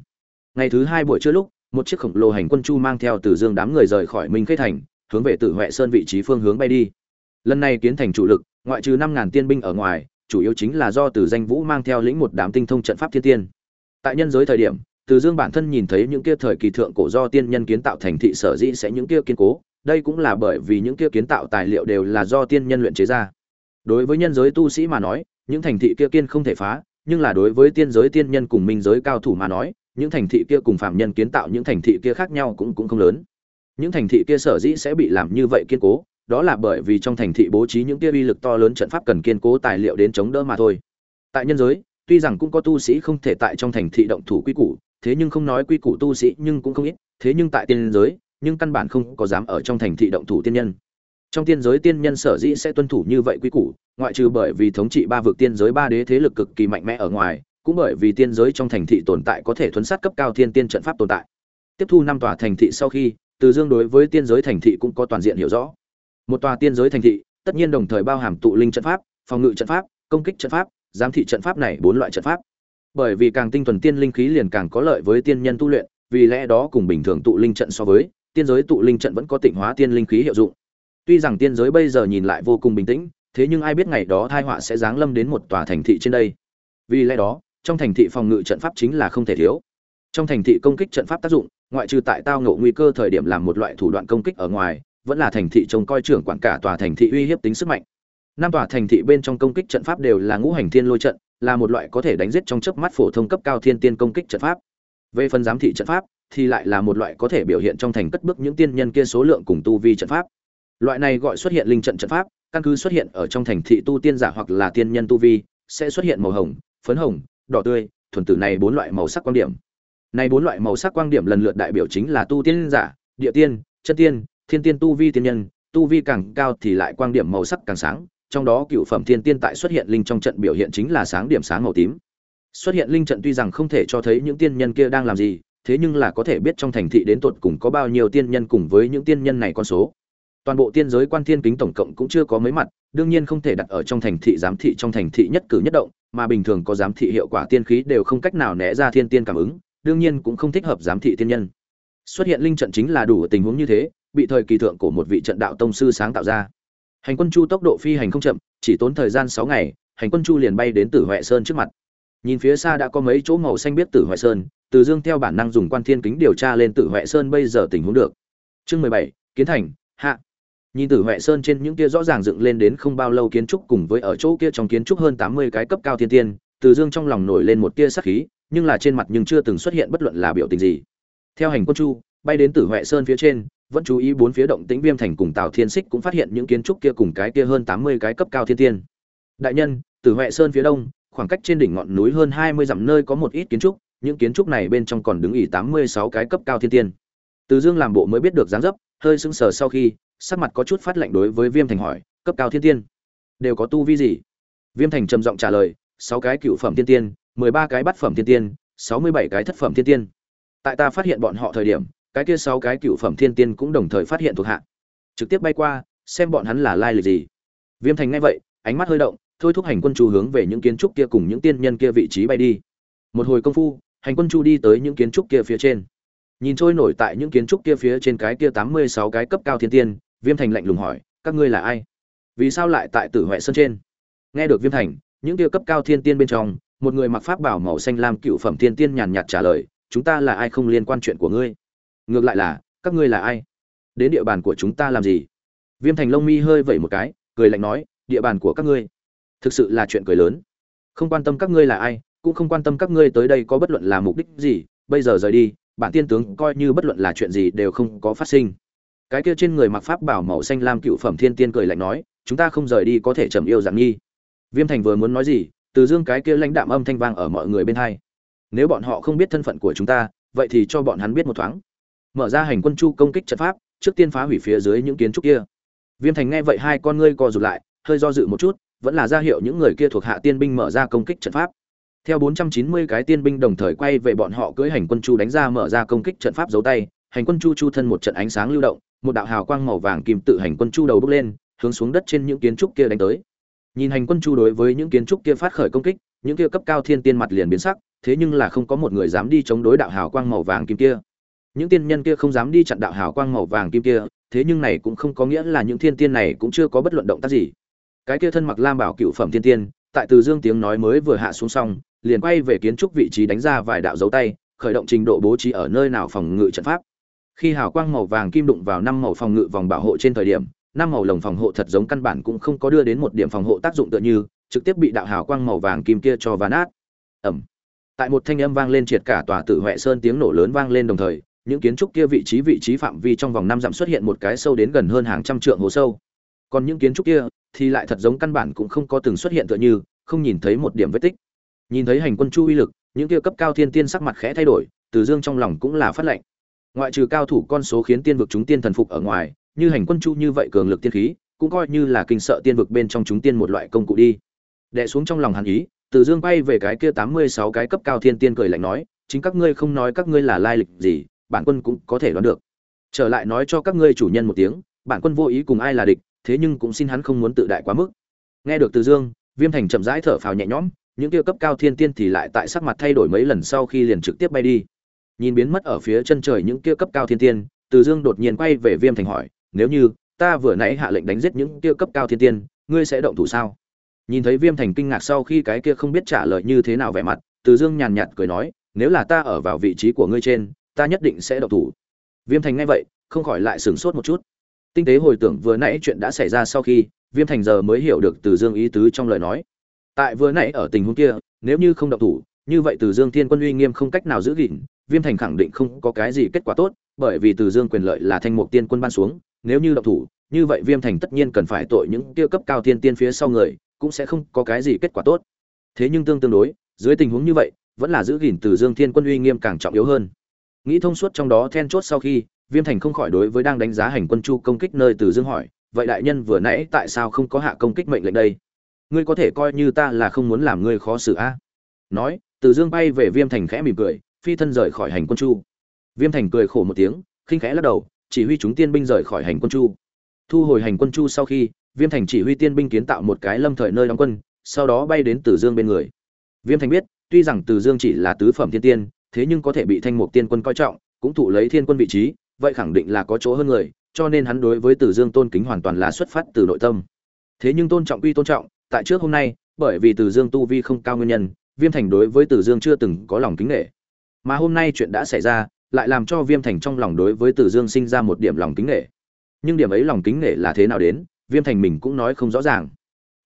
Ngày thứ hai buổi trưa lúc, một chiếc khổng lồ hành quân chu mang theo từ dương đám người rời khỏi minh khê thành, hướng về tử huệ sơn vị trí phương hướng bay đi. Lần này kiến thành chủ lực, ngoại trừ năm ngàn tiên binh ở ngoài, chủ yếu chính là do từ danh vũ mang theo lĩnh một đám tinh thông trận pháp thiên tiên. Tại nhân giới thời điểm, từ dương bản thân nhìn thấy những kia thời kỳ thượng cổ do tiên nhân kiến tạo thành thị sở dĩ sẽ những kia kiên cố, đây cũng là bởi vì những kia kiến tạo tài liệu đều là do tiên nhân luyện chế ra. Đối với nhân giới tu sĩ mà nói, những thành thị kia kiên không thể phá nhưng là đối với tiên giới tiên nhân cùng minh giới cao thủ mà nói, những thành thị kia cùng phạm nhân kiến tạo những thành thị kia khác nhau cũng cũng không lớn. Những thành thị kia sở dĩ sẽ bị làm như vậy kiên cố, đó là bởi vì trong thành thị bố trí những kia uy lực to lớn trận pháp cần kiên cố tài liệu đến chống đỡ mà thôi. Tại nhân giới, tuy rằng cũng có tu sĩ không thể tại trong thành thị động thủ quy củ, thế nhưng không nói quy củ tu sĩ nhưng cũng không ít, thế nhưng tại tiên giới, nhưng căn bản không có dám ở trong thành thị động thủ tiên nhân trong tiên giới tiên nhân sở dĩ sẽ tuân thủ như vậy quy củ, ngoại trừ bởi vì thống trị ba vực tiên giới ba đế thế lực cực kỳ mạnh mẽ ở ngoài, cũng bởi vì tiên giới trong thành thị tồn tại có thể thuấn sát cấp cao thiên tiên trận pháp tồn tại. Tiếp thu năm tòa thành thị sau khi, từ dương đối với tiên giới thành thị cũng có toàn diện hiểu rõ. Một tòa tiên giới thành thị, tất nhiên đồng thời bao hàm tụ linh trận pháp, phòng ngự trận pháp, công kích trận pháp, giám thị trận pháp này bốn loại trận pháp. Bởi vì càng tinh thuần tiên linh khí liền càng có lợi với tiên nhân tu luyện, vì lẽ đó cùng bình thường tụ linh trận so với, tiên giới tụ linh trận vẫn có tịnh hóa tiên linh khí hiệu dụng tuy rằng tiên giới bây giờ nhìn lại vô cùng bình tĩnh, thế nhưng ai biết ngày đó tai họa sẽ giáng lâm đến một tòa thành thị trên đây. Vì lẽ đó, trong thành thị phòng ngự trận pháp chính là không thể thiếu. Trong thành thị công kích trận pháp tác dụng, ngoại trừ tại tao ngộ nguy cơ thời điểm làm một loại thủ đoạn công kích ở ngoài, vẫn là thành thị trông coi trưởng quản cả tòa thành thị uy hiếp tính sức mạnh. Năm tòa thành thị bên trong công kích trận pháp đều là ngũ hành thiên lôi trận, là một loại có thể đánh giết trong chớp mắt phổ thông cấp cao thiên tiên công kích trận pháp. Về phần giám thị trận pháp, thì lại là một loại có thể biểu hiện trong thành cất bước những tiên nhân kia số lượng cùng tu vi trận pháp loại này gọi xuất hiện linh trận trận pháp căn cứ xuất hiện ở trong thành thị tu tiên giả hoặc là tiên nhân tu vi sẽ xuất hiện màu hồng phấn hồng đỏ tươi thuần tử này bốn loại màu sắc quan điểm này bốn loại màu sắc quang điểm lần lượt đại biểu chính là tu tiên giả, địa tiên, chân tiên, thiên tiên tu vi tiên nhân, tu vi càng cao thì lại quang điểm màu sắc càng sáng, trong đó cựu phẩm thiên tiên tại xuất hiện linh trong trận biểu hiện chính là sáng điểm sáng màu tím. Xuất hiện linh trận tuy rằng không thể cho thấy những tiên nhân kia đang làm gì, thế nhưng là có thể biết trong thành thị đến tột cùng có bao nhiêu tiên nhân cùng với những tiên nhân này con số. Toàn bộ tiên giới quan thiên kính tổng cộng cũng chưa có mấy mặt, đương nhiên không thể đặt ở trong thành thị giám thị trong thành thị nhất cử nhất động, mà bình thường có giám thị hiệu quả tiên khí đều không cách nào né ra thiên tiên cảm ứng, đương nhiên cũng không thích hợp giám thị tiên nhân. Xuất hiện linh trận chính là đủ tình huống như thế bị thời kỳ thượng của một vị trận đạo tông sư sáng tạo ra. Hành quân chu tốc độ phi hành không chậm chỉ tốn thời gian sáu ngày hành quân chu liền bay đến tử huệ sơn trước mặt. Nhìn phía xa đã có mấy chỗ màu xanh biết tử huệ sơn từ dương theo bản năng dùng quan thiên kính điều tra lên tử huệ sơn bây giờ tình huống được. Chương mười bảy kiến thành hạ nhìn từ huệ sơn trên những kia rõ ràng dựng lên đến không bao lâu kiến trúc cùng với ở chỗ kia trong kiến trúc hơn tám mươi cái cấp cao thiên tiên, từ dương trong lòng nổi lên một tia sắc khí, nhưng là trên mặt nhưng chưa từng xuất hiện bất luận là biểu tình gì. Theo hành quân chu, bay đến tử huệ sơn phía trên, vẫn chú ý bốn phía động tĩnh viêm thành cùng tào thiên xích cũng phát hiện những kiến trúc kia cùng cái kia hơn tám mươi cái cấp cao thiên tiên. Đại nhân, tử huệ sơn phía đông, khoảng cách trên đỉnh ngọn núi hơn hai mươi dặm nơi có một ít kiến trúc, những kiến trúc này bên trong còn đứng ỉ tám mươi sáu cái cấp cao thiên tiên. Từ dương làm bộ mới biết được dáng dấp hơi sững sờ sau khi, sắc mặt có chút phát lạnh đối với viêm thành hỏi, cấp cao thiên tiên, đều có tu vi gì? Viêm thành trầm giọng trả lời, sáu cái cựu phẩm thiên tiên, mười ba cái bát phẩm thiên tiên, sáu mươi bảy cái thất phẩm thiên tiên. Tại ta phát hiện bọn họ thời điểm, cái kia sáu cái cựu phẩm thiên tiên cũng đồng thời phát hiện thuộc hạ. Trực tiếp bay qua, xem bọn hắn là lai lịch gì. Viêm thành nghe vậy, ánh mắt hơi động, thôi thúc hành quân chu hướng về những kiến trúc kia cùng những tiên nhân kia vị trí bay đi. Một hồi công phu, hành quân chu đi tới những kiến trúc kia phía trên nhìn trôi nổi tại những kiến trúc kia phía trên cái kia tám mươi sáu cái cấp cao thiên tiên, viêm thành lạnh lùng hỏi, các ngươi là ai? Vì sao lại tại tử huệ sơn trên? Nghe được viêm thành, những kia cấp cao thiên tiên bên trong, một người mặc pháp bảo màu xanh lam cựu phẩm thiên tiên nhàn nhạt trả lời, chúng ta là ai không liên quan chuyện của ngươi? Ngược lại là, các ngươi là ai? Đến địa bàn của chúng ta làm gì? Viêm thành lông mi hơi vẩy một cái, cười lạnh nói, địa bàn của các ngươi thực sự là chuyện cười lớn. Không quan tâm các ngươi là ai, cũng không quan tâm các ngươi tới đây có bất luận là mục đích gì, bây giờ rời đi bản tiên tướng coi như bất luận là chuyện gì đều không có phát sinh. Cái kia trên người mặc pháp bảo màu xanh lam cựu phẩm thiên tiên cười lạnh nói, chúng ta không rời đi có thể trầm yêu giản nhi viêm thành vừa muốn nói gì, từ dương cái kia lãnh đạm âm thanh vang ở mọi người bên hai. Nếu bọn họ không biết thân phận của chúng ta, vậy thì cho bọn hắn biết một thoáng. Mở ra hành quân chu công kích trận pháp, trước tiên phá hủy phía dưới những kiến trúc kia. Viêm thành nghe vậy hai con ngươi co rụt lại, hơi do dự một chút, vẫn là ra hiệu những người kia thuộc hạ tiên binh mở ra công kích trận pháp theo 490 cái tiên binh đồng thời quay về bọn họ cưỡi hành quân chu đánh ra mở ra công kích trận pháp giấu tay. Hành quân chu chu thân một trận ánh sáng lưu động, một đạo hào quang màu vàng kim tự hành quân chu đầu bốc lên, hướng xuống đất trên những kiến trúc kia đánh tới. Nhìn hành quân chu đối với những kiến trúc kia phát khởi công kích, những kia cấp cao thiên tiên mặt liền biến sắc, thế nhưng là không có một người dám đi chống đối đạo hào quang màu vàng kim kia. Những tiên nhân kia không dám đi chặn đạo hào quang màu vàng kim kia, thế nhưng này cũng không có nghĩa là những thiên tiên này cũng chưa có bất luận động tác gì. Cái kia thân mặc lam bảo cựu phẩm thiên tiên, tại từ dương tiếng nói mới vừa hạ xuống xong liền quay về kiến trúc vị trí đánh ra vài đạo dấu tay khởi động trình độ bố trí ở nơi nào phòng ngự trận pháp. Khi hào quang màu vàng kim đụng vào năm màu phòng ngự vòng bảo hộ trên thời điểm năm màu lồng phòng hộ thật giống căn bản cũng không có đưa đến một điểm phòng hộ tác dụng tựa như trực tiếp bị đạo hào quang màu vàng kim kia cho ván nát. Ầm, tại một thanh âm vang lên triệt cả tòa tử huệ sơn tiếng nổ lớn vang lên đồng thời những kiến trúc kia vị trí vị trí phạm vi trong vòng năm dặm xuất hiện một cái sâu đến gần hơn hàng trăm trượng hồ sâu. Còn những kiến trúc kia thì lại thật giống căn bản cũng không có từng xuất hiện tựa như không nhìn thấy một điểm vết tích nhìn thấy hành quân chu uy lực, những kia cấp cao thiên tiên sắc mặt khẽ thay đổi, từ dương trong lòng cũng là phát lệnh. Ngoại trừ cao thủ con số khiến tiên vực chúng tiên thần phục ở ngoài, như hành quân chu như vậy cường lực tiên khí, cũng coi như là kinh sợ tiên vực bên trong chúng tiên một loại công cụ đi. Đệ xuống trong lòng hàn ý, từ dương bay về cái kia tám mươi sáu cái cấp cao thiên tiên cười lạnh nói, chính các ngươi không nói các ngươi là lai lịch gì, bản quân cũng có thể đoán được. Trở lại nói cho các ngươi chủ nhân một tiếng, bản quân vô ý cùng ai là địch, thế nhưng cũng xin hắn không muốn tự đại quá mức. Nghe được từ dương, viêm thành chậm rãi thở phào nhẹ nhõm những kia cấp cao thiên tiên thì lại tại sắc mặt thay đổi mấy lần sau khi liền trực tiếp bay đi. Nhìn biến mất ở phía chân trời những kia cấp cao thiên tiên, từ dương đột nhiên quay về viêm thành hỏi, nếu như ta vừa nãy hạ lệnh đánh giết những kia cấp cao thiên tiên, ngươi sẽ động thủ sao? Nhìn thấy viêm thành kinh ngạc sau khi cái kia không biết trả lời như thế nào vẻ mặt, từ dương nhàn nhạt cười nói, nếu là ta ở vào vị trí của ngươi trên, ta nhất định sẽ động thủ. Viêm thành nghe vậy, không khỏi lại sửng sốt một chút. Tinh tế hồi tưởng vừa nãy chuyện đã xảy ra sau khi, viêm thành giờ mới hiểu được từ dương ý tứ trong lời nói tại vừa nãy ở tình huống kia, nếu như không động thủ, như vậy từ dương thiên quân uy nghiêm không cách nào giữ gìn, viêm thành khẳng định không có cái gì kết quả tốt, bởi vì từ dương quyền lợi là thanh mục tiên quân ban xuống, nếu như động thủ, như vậy viêm thành tất nhiên cần phải tội những tiêu cấp cao tiên tiên phía sau người, cũng sẽ không có cái gì kết quả tốt. Thế nhưng tương tương đối, dưới tình huống như vậy, vẫn là giữ gìn từ dương thiên quân uy nghiêm càng trọng yếu hơn. Nghĩ thông suốt trong đó then chốt sau khi, viêm thành không khỏi đối với đang đánh giá hành quân chu công kích nơi từ dương hỏi, vậy đại nhân vừa nãy tại sao không có hạ công kích mệnh lệnh đây? Ngươi có thể coi như ta là không muốn làm ngươi khó xử a. Nói, từ dương bay về viêm thành khẽ mỉm cười, phi thân rời khỏi hành quân chu. Viêm thành cười khổ một tiếng, khinh khẽ lắc đầu, chỉ huy chúng tiên binh rời khỏi hành quân chu. Thu hồi hành quân chu sau khi, viêm thành chỉ huy tiên binh kiến tạo một cái lâm thời nơi đóng quân, sau đó bay đến từ dương bên người. Viêm thành biết, tuy rằng từ dương chỉ là tứ phẩm thiên tiên, thế nhưng có thể bị thanh mục tiên quân coi trọng, cũng thụ lấy thiên quân vị trí, vậy khẳng định là có chỗ hơn người, cho nên hắn đối với từ dương tôn kính hoàn toàn là xuất phát từ nội tâm. Thế nhưng tôn trọng quy tôn trọng tại trước hôm nay, bởi vì từ dương tu vi không cao nguyên nhân, viêm thành đối với từ dương chưa từng có lòng kính nghệ mà hôm nay chuyện đã xảy ra, lại làm cho viêm thành trong lòng đối với từ dương sinh ra một điểm lòng kính nghệ nhưng điểm ấy lòng kính nghệ là thế nào đến, viêm thành mình cũng nói không rõ ràng.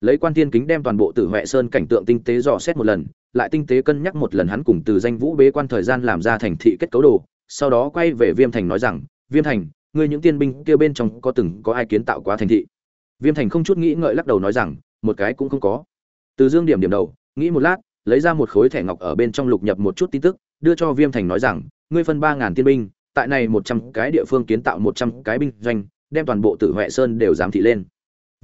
Lấy quan tiên kính đem toàn bộ tử huệ sơn cảnh tượng tinh tế dò xét một lần, lại tinh tế cân nhắc một lần hắn cùng từ danh vũ bế quan thời gian làm ra thành thị kết cấu đồ, sau đó quay về viêm thành nói rằng, viêm thành, ngươi những tiên binh kia bên trong có từng có ai kiến tạo quá thành thị? Viêm thành không chút nghĩ ngợi lắc đầu nói rằng một cái cũng không có từ dương điểm điểm đầu nghĩ một lát lấy ra một khối thẻ ngọc ở bên trong lục nhập một chút tin tức đưa cho viêm thành nói rằng ngươi phân ba ngàn tiên binh tại này một trăm cái địa phương kiến tạo một trăm cái binh doanh đem toàn bộ tử huệ sơn đều giám thị lên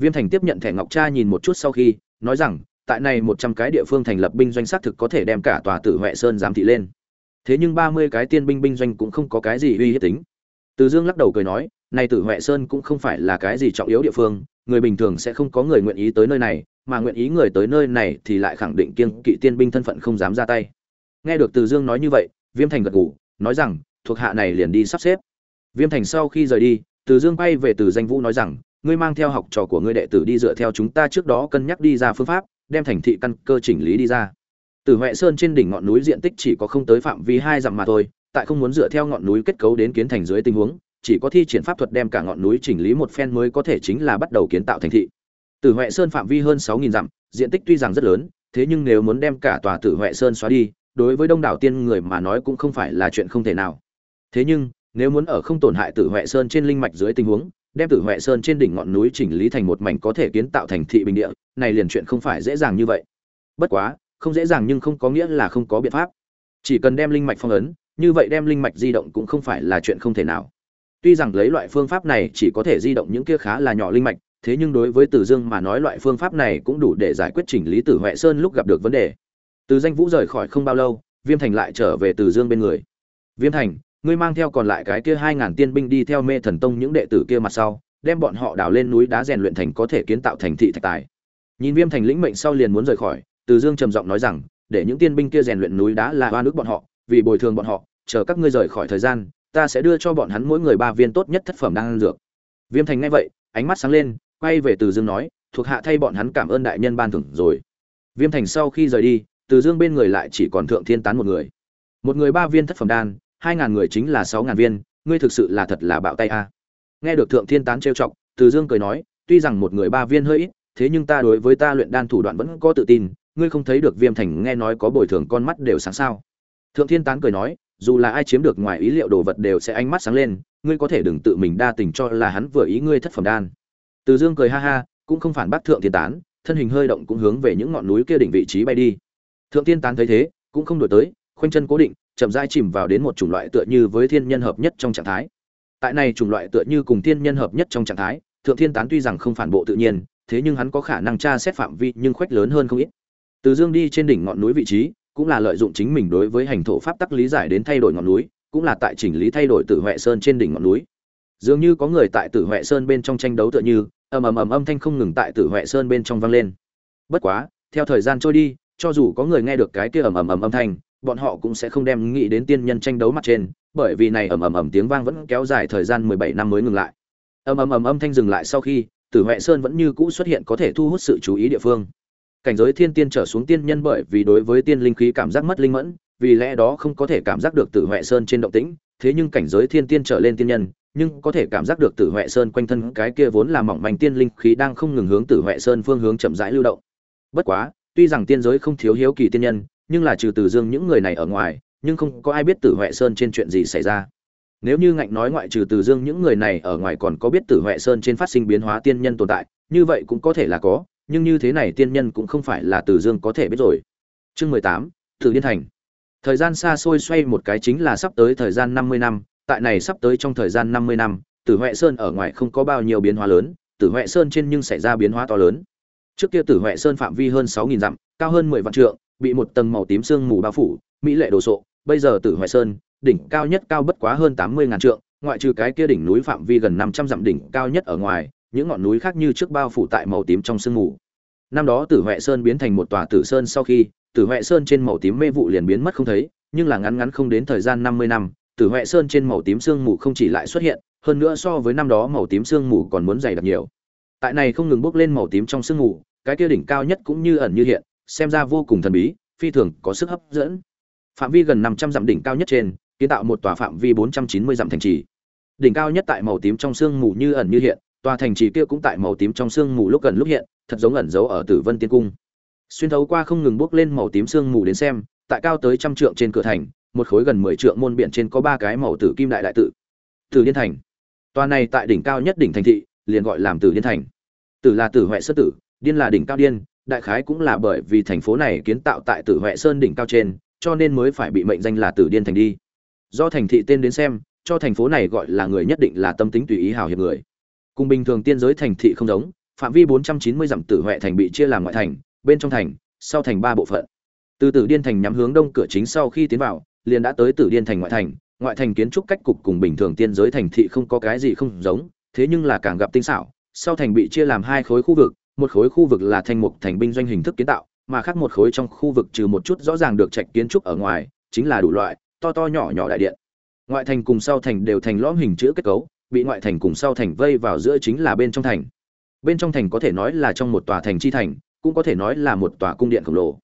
viêm thành tiếp nhận thẻ ngọc cha nhìn một chút sau khi nói rằng tại này một trăm cái địa phương thành lập binh doanh xác thực có thể đem cả tòa Tử Hoè Sơn giám thị lên. Thế nhưng ba mươi cái tiên binh binh doanh cũng không có cái gì uy hiếp tính. Từ Dương lắc đầu cười nói, này Tử huệ Sơn cũng không phải là cái gì trọng yếu địa phương, người bình thường sẽ không có người nguyện ý tới nơi này, mà nguyện ý người tới nơi này thì lại khẳng định kiêng kỵ tiên binh thân phận không dám ra tay. Nghe được Từ Dương nói như vậy, Viêm Thành gật gù, nói rằng, thuộc hạ này liền đi sắp xếp. Viêm Thành sau khi rời đi, Từ Dương bay về Từ Danh Vũ nói rằng, ngươi mang theo học trò của ngươi đệ tử đi dựa theo chúng ta trước đó cân nhắc đi ra phương pháp, đem thành thị căn cơ chỉnh lý đi ra. Từ huệ Sơn trên đỉnh ngọn núi diện tích chỉ có không tới phạm vi hai dặm mà thôi, tại không muốn dựa theo ngọn núi kết cấu đến kiến thành dưới tình huống, chỉ có thi triển pháp thuật đem cả ngọn núi chỉnh lý một phen mới có thể chính là bắt đầu kiến tạo thành thị. Từ Hoè Sơn phạm vi hơn 6000 dặm, diện tích tuy rằng rất lớn, thế nhưng nếu muốn đem cả tòa Tử Hoè Sơn xóa đi, đối với đông đảo tiên người mà nói cũng không phải là chuyện không thể nào. Thế nhưng, nếu muốn ở không tổn hại Tử Hoè Sơn trên linh mạch dưới tình huống, đem Tử Hoè Sơn trên đỉnh ngọn núi chỉnh lý thành một mảnh có thể kiến tạo thành thị bình địa, này liền chuyện không phải dễ dàng như vậy. Bất quá, không dễ dàng nhưng không có nghĩa là không có biện pháp. Chỉ cần đem linh mạch phong ấn, như vậy đem linh mạch di động cũng không phải là chuyện không thể nào. Tuy rằng lấy loại phương pháp này chỉ có thể di động những kia khá là nhỏ linh mạch, thế nhưng đối với Từ Dương mà nói loại phương pháp này cũng đủ để giải quyết chỉnh lý Tử Hoè Sơn lúc gặp được vấn đề. Từ Danh Vũ rời khỏi không bao lâu, Viêm Thành lại trở về Từ Dương bên người. Viêm Thành, ngươi mang theo còn lại cái kia hai ngàn tiên binh đi theo Mê Thần Tông những đệ tử kia mặt sau, đem bọn họ đào lên núi đá rèn luyện thành có thể kiến tạo thành thị thạch tài. Nhìn Viêm Thành lĩnh mệnh sau liền muốn rời khỏi, Từ Dương trầm giọng nói rằng, để những tiên binh kia rèn luyện núi đá là oan ức bọn họ, vì bồi thường bọn họ, chờ các ngươi rời khỏi thời gian, ta sẽ đưa cho bọn hắn mỗi người ba viên tốt nhất thất phẩm đang ăn dược. Viêm Thành nghe vậy, ánh mắt sáng lên, quay về Từ Dương nói, thuộc hạ thay bọn hắn cảm ơn đại nhân ban thưởng rồi. Viêm Thành sau khi rời đi, Từ Dương bên người lại chỉ còn Thượng Thiên Tán một người. Một người ba viên thất phẩm đan, hai ngàn người chính là sáu ngàn viên, ngươi thực sự là thật là bạo tay a. Nghe được Thượng Thiên Tán trêu chọc, Từ Dương cười nói, tuy rằng một người ba viên hơi ít, thế nhưng ta đối với ta luyện đan thủ đoạn vẫn có tự tin, ngươi không thấy được Viêm Thành nghe nói có bồi thường con mắt đều sáng sao? Thượng Thiên Tán cười nói, dù là ai chiếm được ngoài ý liệu đồ vật đều sẽ ánh mắt sáng lên, ngươi có thể đừng tự mình đa tình cho là hắn vừa ý ngươi thất phẩm đan. Từ Dương cười ha ha, cũng không phản bác Thượng Thiên Tán, thân hình hơi động cũng hướng về những ngọn núi kia đỉnh vị trí bay đi. Thượng Thiên Tán thấy thế, cũng không đổi tới, khoanh chân cố định, chậm rãi chìm vào đến một chủng loại tựa như với thiên nhân hợp nhất trong trạng thái. Tại này chủng loại tựa như cùng thiên nhân hợp nhất trong trạng thái, Thượng Thiên Tán tuy rằng không phản bộ tự nhiên, thế nhưng hắn có khả năng tra xét phạm vi nhưng khoách lớn hơn không ít. Từ Dương đi trên đỉnh ngọn núi vị trí, cũng là lợi dụng chính mình đối với hành thổ pháp tắc lý giải đến thay đổi ngọn núi, cũng là tại chỉnh lý thay đổi Tử Hoè Sơn trên đỉnh ngọn núi. Dường như có người tại Tử Hoè Sơn bên trong tranh đấu tựa như, ầm ầm ầm âm thanh không ngừng tại Tử Hoè Sơn bên trong vang lên. Bất quá, theo thời gian trôi đi, cho dù có người nghe được cái kia ầm ầm ầm âm thanh, bọn họ cũng sẽ không đem nghĩ đến tiên nhân tranh đấu mặt trên, bởi vì này ầm ầm ầm tiếng vang vẫn kéo dài thời gian 17 năm mới ngừng lại. Ầm ầm ầm âm thanh dừng lại sau khi, Tử Hoè Sơn vẫn như cũ xuất hiện có thể thu hút sự chú ý địa phương. Cảnh giới thiên tiên trở xuống tiên nhân bởi vì đối với tiên linh khí cảm giác mất linh mẫn, vì lẽ đó không có thể cảm giác được Tử huệ Sơn trên động tĩnh, thế nhưng cảnh giới thiên tiên trở lên tiên nhân, nhưng có thể cảm giác được Tử huệ Sơn quanh thân cái kia vốn là mỏng manh tiên linh khí đang không ngừng hướng Tử huệ Sơn phương hướng chậm rãi lưu động. Bất quá, tuy rằng tiên giới không thiếu hiếu kỳ tiên nhân, nhưng là trừ Từ Dương những người này ở ngoài, nhưng không có ai biết Tử huệ Sơn trên chuyện gì xảy ra. Nếu như ngạnh nói ngoại trừ Từ Dương những người này ở ngoài còn có biết Tử huệ Sơn trên phát sinh biến hóa tiên nhân tồn tại, như vậy cũng có thể là có, nhưng như thế này tiên nhân cũng không phải là Từ Dương có thể biết rồi. Chương mười tám Tử Điên Thành. Thời gian xa xôi xoay một cái chính là sắp tới thời gian năm mươi năm, tại này sắp tới trong thời gian năm mươi năm, Tử Hoè Sơn ở ngoài không có bao nhiêu biến hóa lớn, Tử Hoè Sơn trên nhưng xảy ra biến hóa to lớn. Trước kia Tử Hoè Sơn phạm vi hơn sáu nghìn dặm, cao hơn mười vạn trượng, bị một tầng màu tím sương mù bao phủ, mỹ lệ đồ sộ, bây giờ Tử Hoè Sơn, đỉnh cao nhất cao bất quá hơn tám mươi ngàn trượng, ngoại trừ cái kia đỉnh núi phạm vi gần năm trăm dặm đỉnh cao nhất ở ngoài, những ngọn núi khác như trước bao phủ tại màu tím trong sương mù. Năm đó Tử Hoè Sơn biến thành một tòa tử sơn sau khi, Tử Hoè Sơn trên màu tím mê vụ liền biến mất không thấy, nhưng là ngắn ngắn không đến thời gian năm mươi năm, Tử Hoè Sơn trên màu tím sương mù không chỉ lại xuất hiện, hơn nữa so với năm đó màu tím sương mù còn muốn dày đặc nhiều. Tại này không ngừng bốc lên màu tím trong sương mù, cái kia đỉnh cao nhất cũng như ẩn như hiện, xem ra vô cùng thần bí, phi thường có sức hấp dẫn. Phạm vi gần năm trăm dặm đỉnh cao nhất trên, kiến tạo một tòa phạm vi bốn trăm chín mươi dặm thành trì. Đỉnh cao nhất tại màu tím trong sương mù như ẩn như hiện, tòa thành trì kia cũng tại màu tím trong sương mù lúc gần lúc hiện, thật giống ẩn giấu ở Tử Vân Tiên Cung. Xuyên thấu qua không ngừng bước lên màu tím sương mù đến xem, tại cao tới trăm trượng trên cửa thành, một khối gần mười trượng môn biển trên có ba cái màu tử kim đại đại tự. Tử Điên Thành. Tòa này tại đỉnh cao nhất đỉnh thành thị, liền gọi làm Tử Điên Thành. Tử là Tử hoại sơ tử, điên là đỉnh cao điên, đại khái cũng là bởi vì thành phố này kiến tạo tại Tử Hoại Sơn đỉnh cao trên, cho nên mới phải bị mệnh danh là Tử Điên Thành đi. Do thành thị tên đến xem, cho thành phố này gọi là người nhất định là tâm tính tùy ý hào hiệp người. Cùng bình thường tiên giới thành thị không giống, phạm vi 490 dặm Tử huệ thành bị chia làm ngoại thành, bên trong thành sau thành ba bộ phận. Từ tử điên thành nhắm hướng đông cửa chính sau khi tiến vào liền đã tới tử điên thành ngoại thành ngoại thành kiến trúc cách cục cùng bình thường tiên giới thành thị không có cái gì không giống thế nhưng là càng gặp tinh xảo sau thành bị chia làm hai khối khu vực một khối khu vực là thành mục thành binh doanh hình thức kiến tạo mà khác một khối trong khu vực trừ một chút rõ ràng được trạch kiến trúc ở ngoài chính là đủ loại to to nhỏ nhỏ đại điện. Ngoại thành cùng sau thành đều thành lõm hình chữ kết cấu bị ngoại thành cùng sau thành vây vào giữa chính là bên trong thành. Bên trong thành có thể nói là trong một tòa thành chi thành, cũng có thể nói là một tòa cung điện khổng lồ.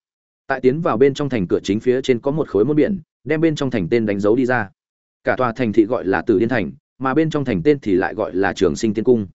Tại tiến vào bên trong thành cửa chính phía trên có một khối môn biển, đem bên trong thành tên đánh dấu đi ra. Cả tòa thành thị gọi là tử điên thành, mà bên trong thành tên thì lại gọi là trường sinh tiên cung.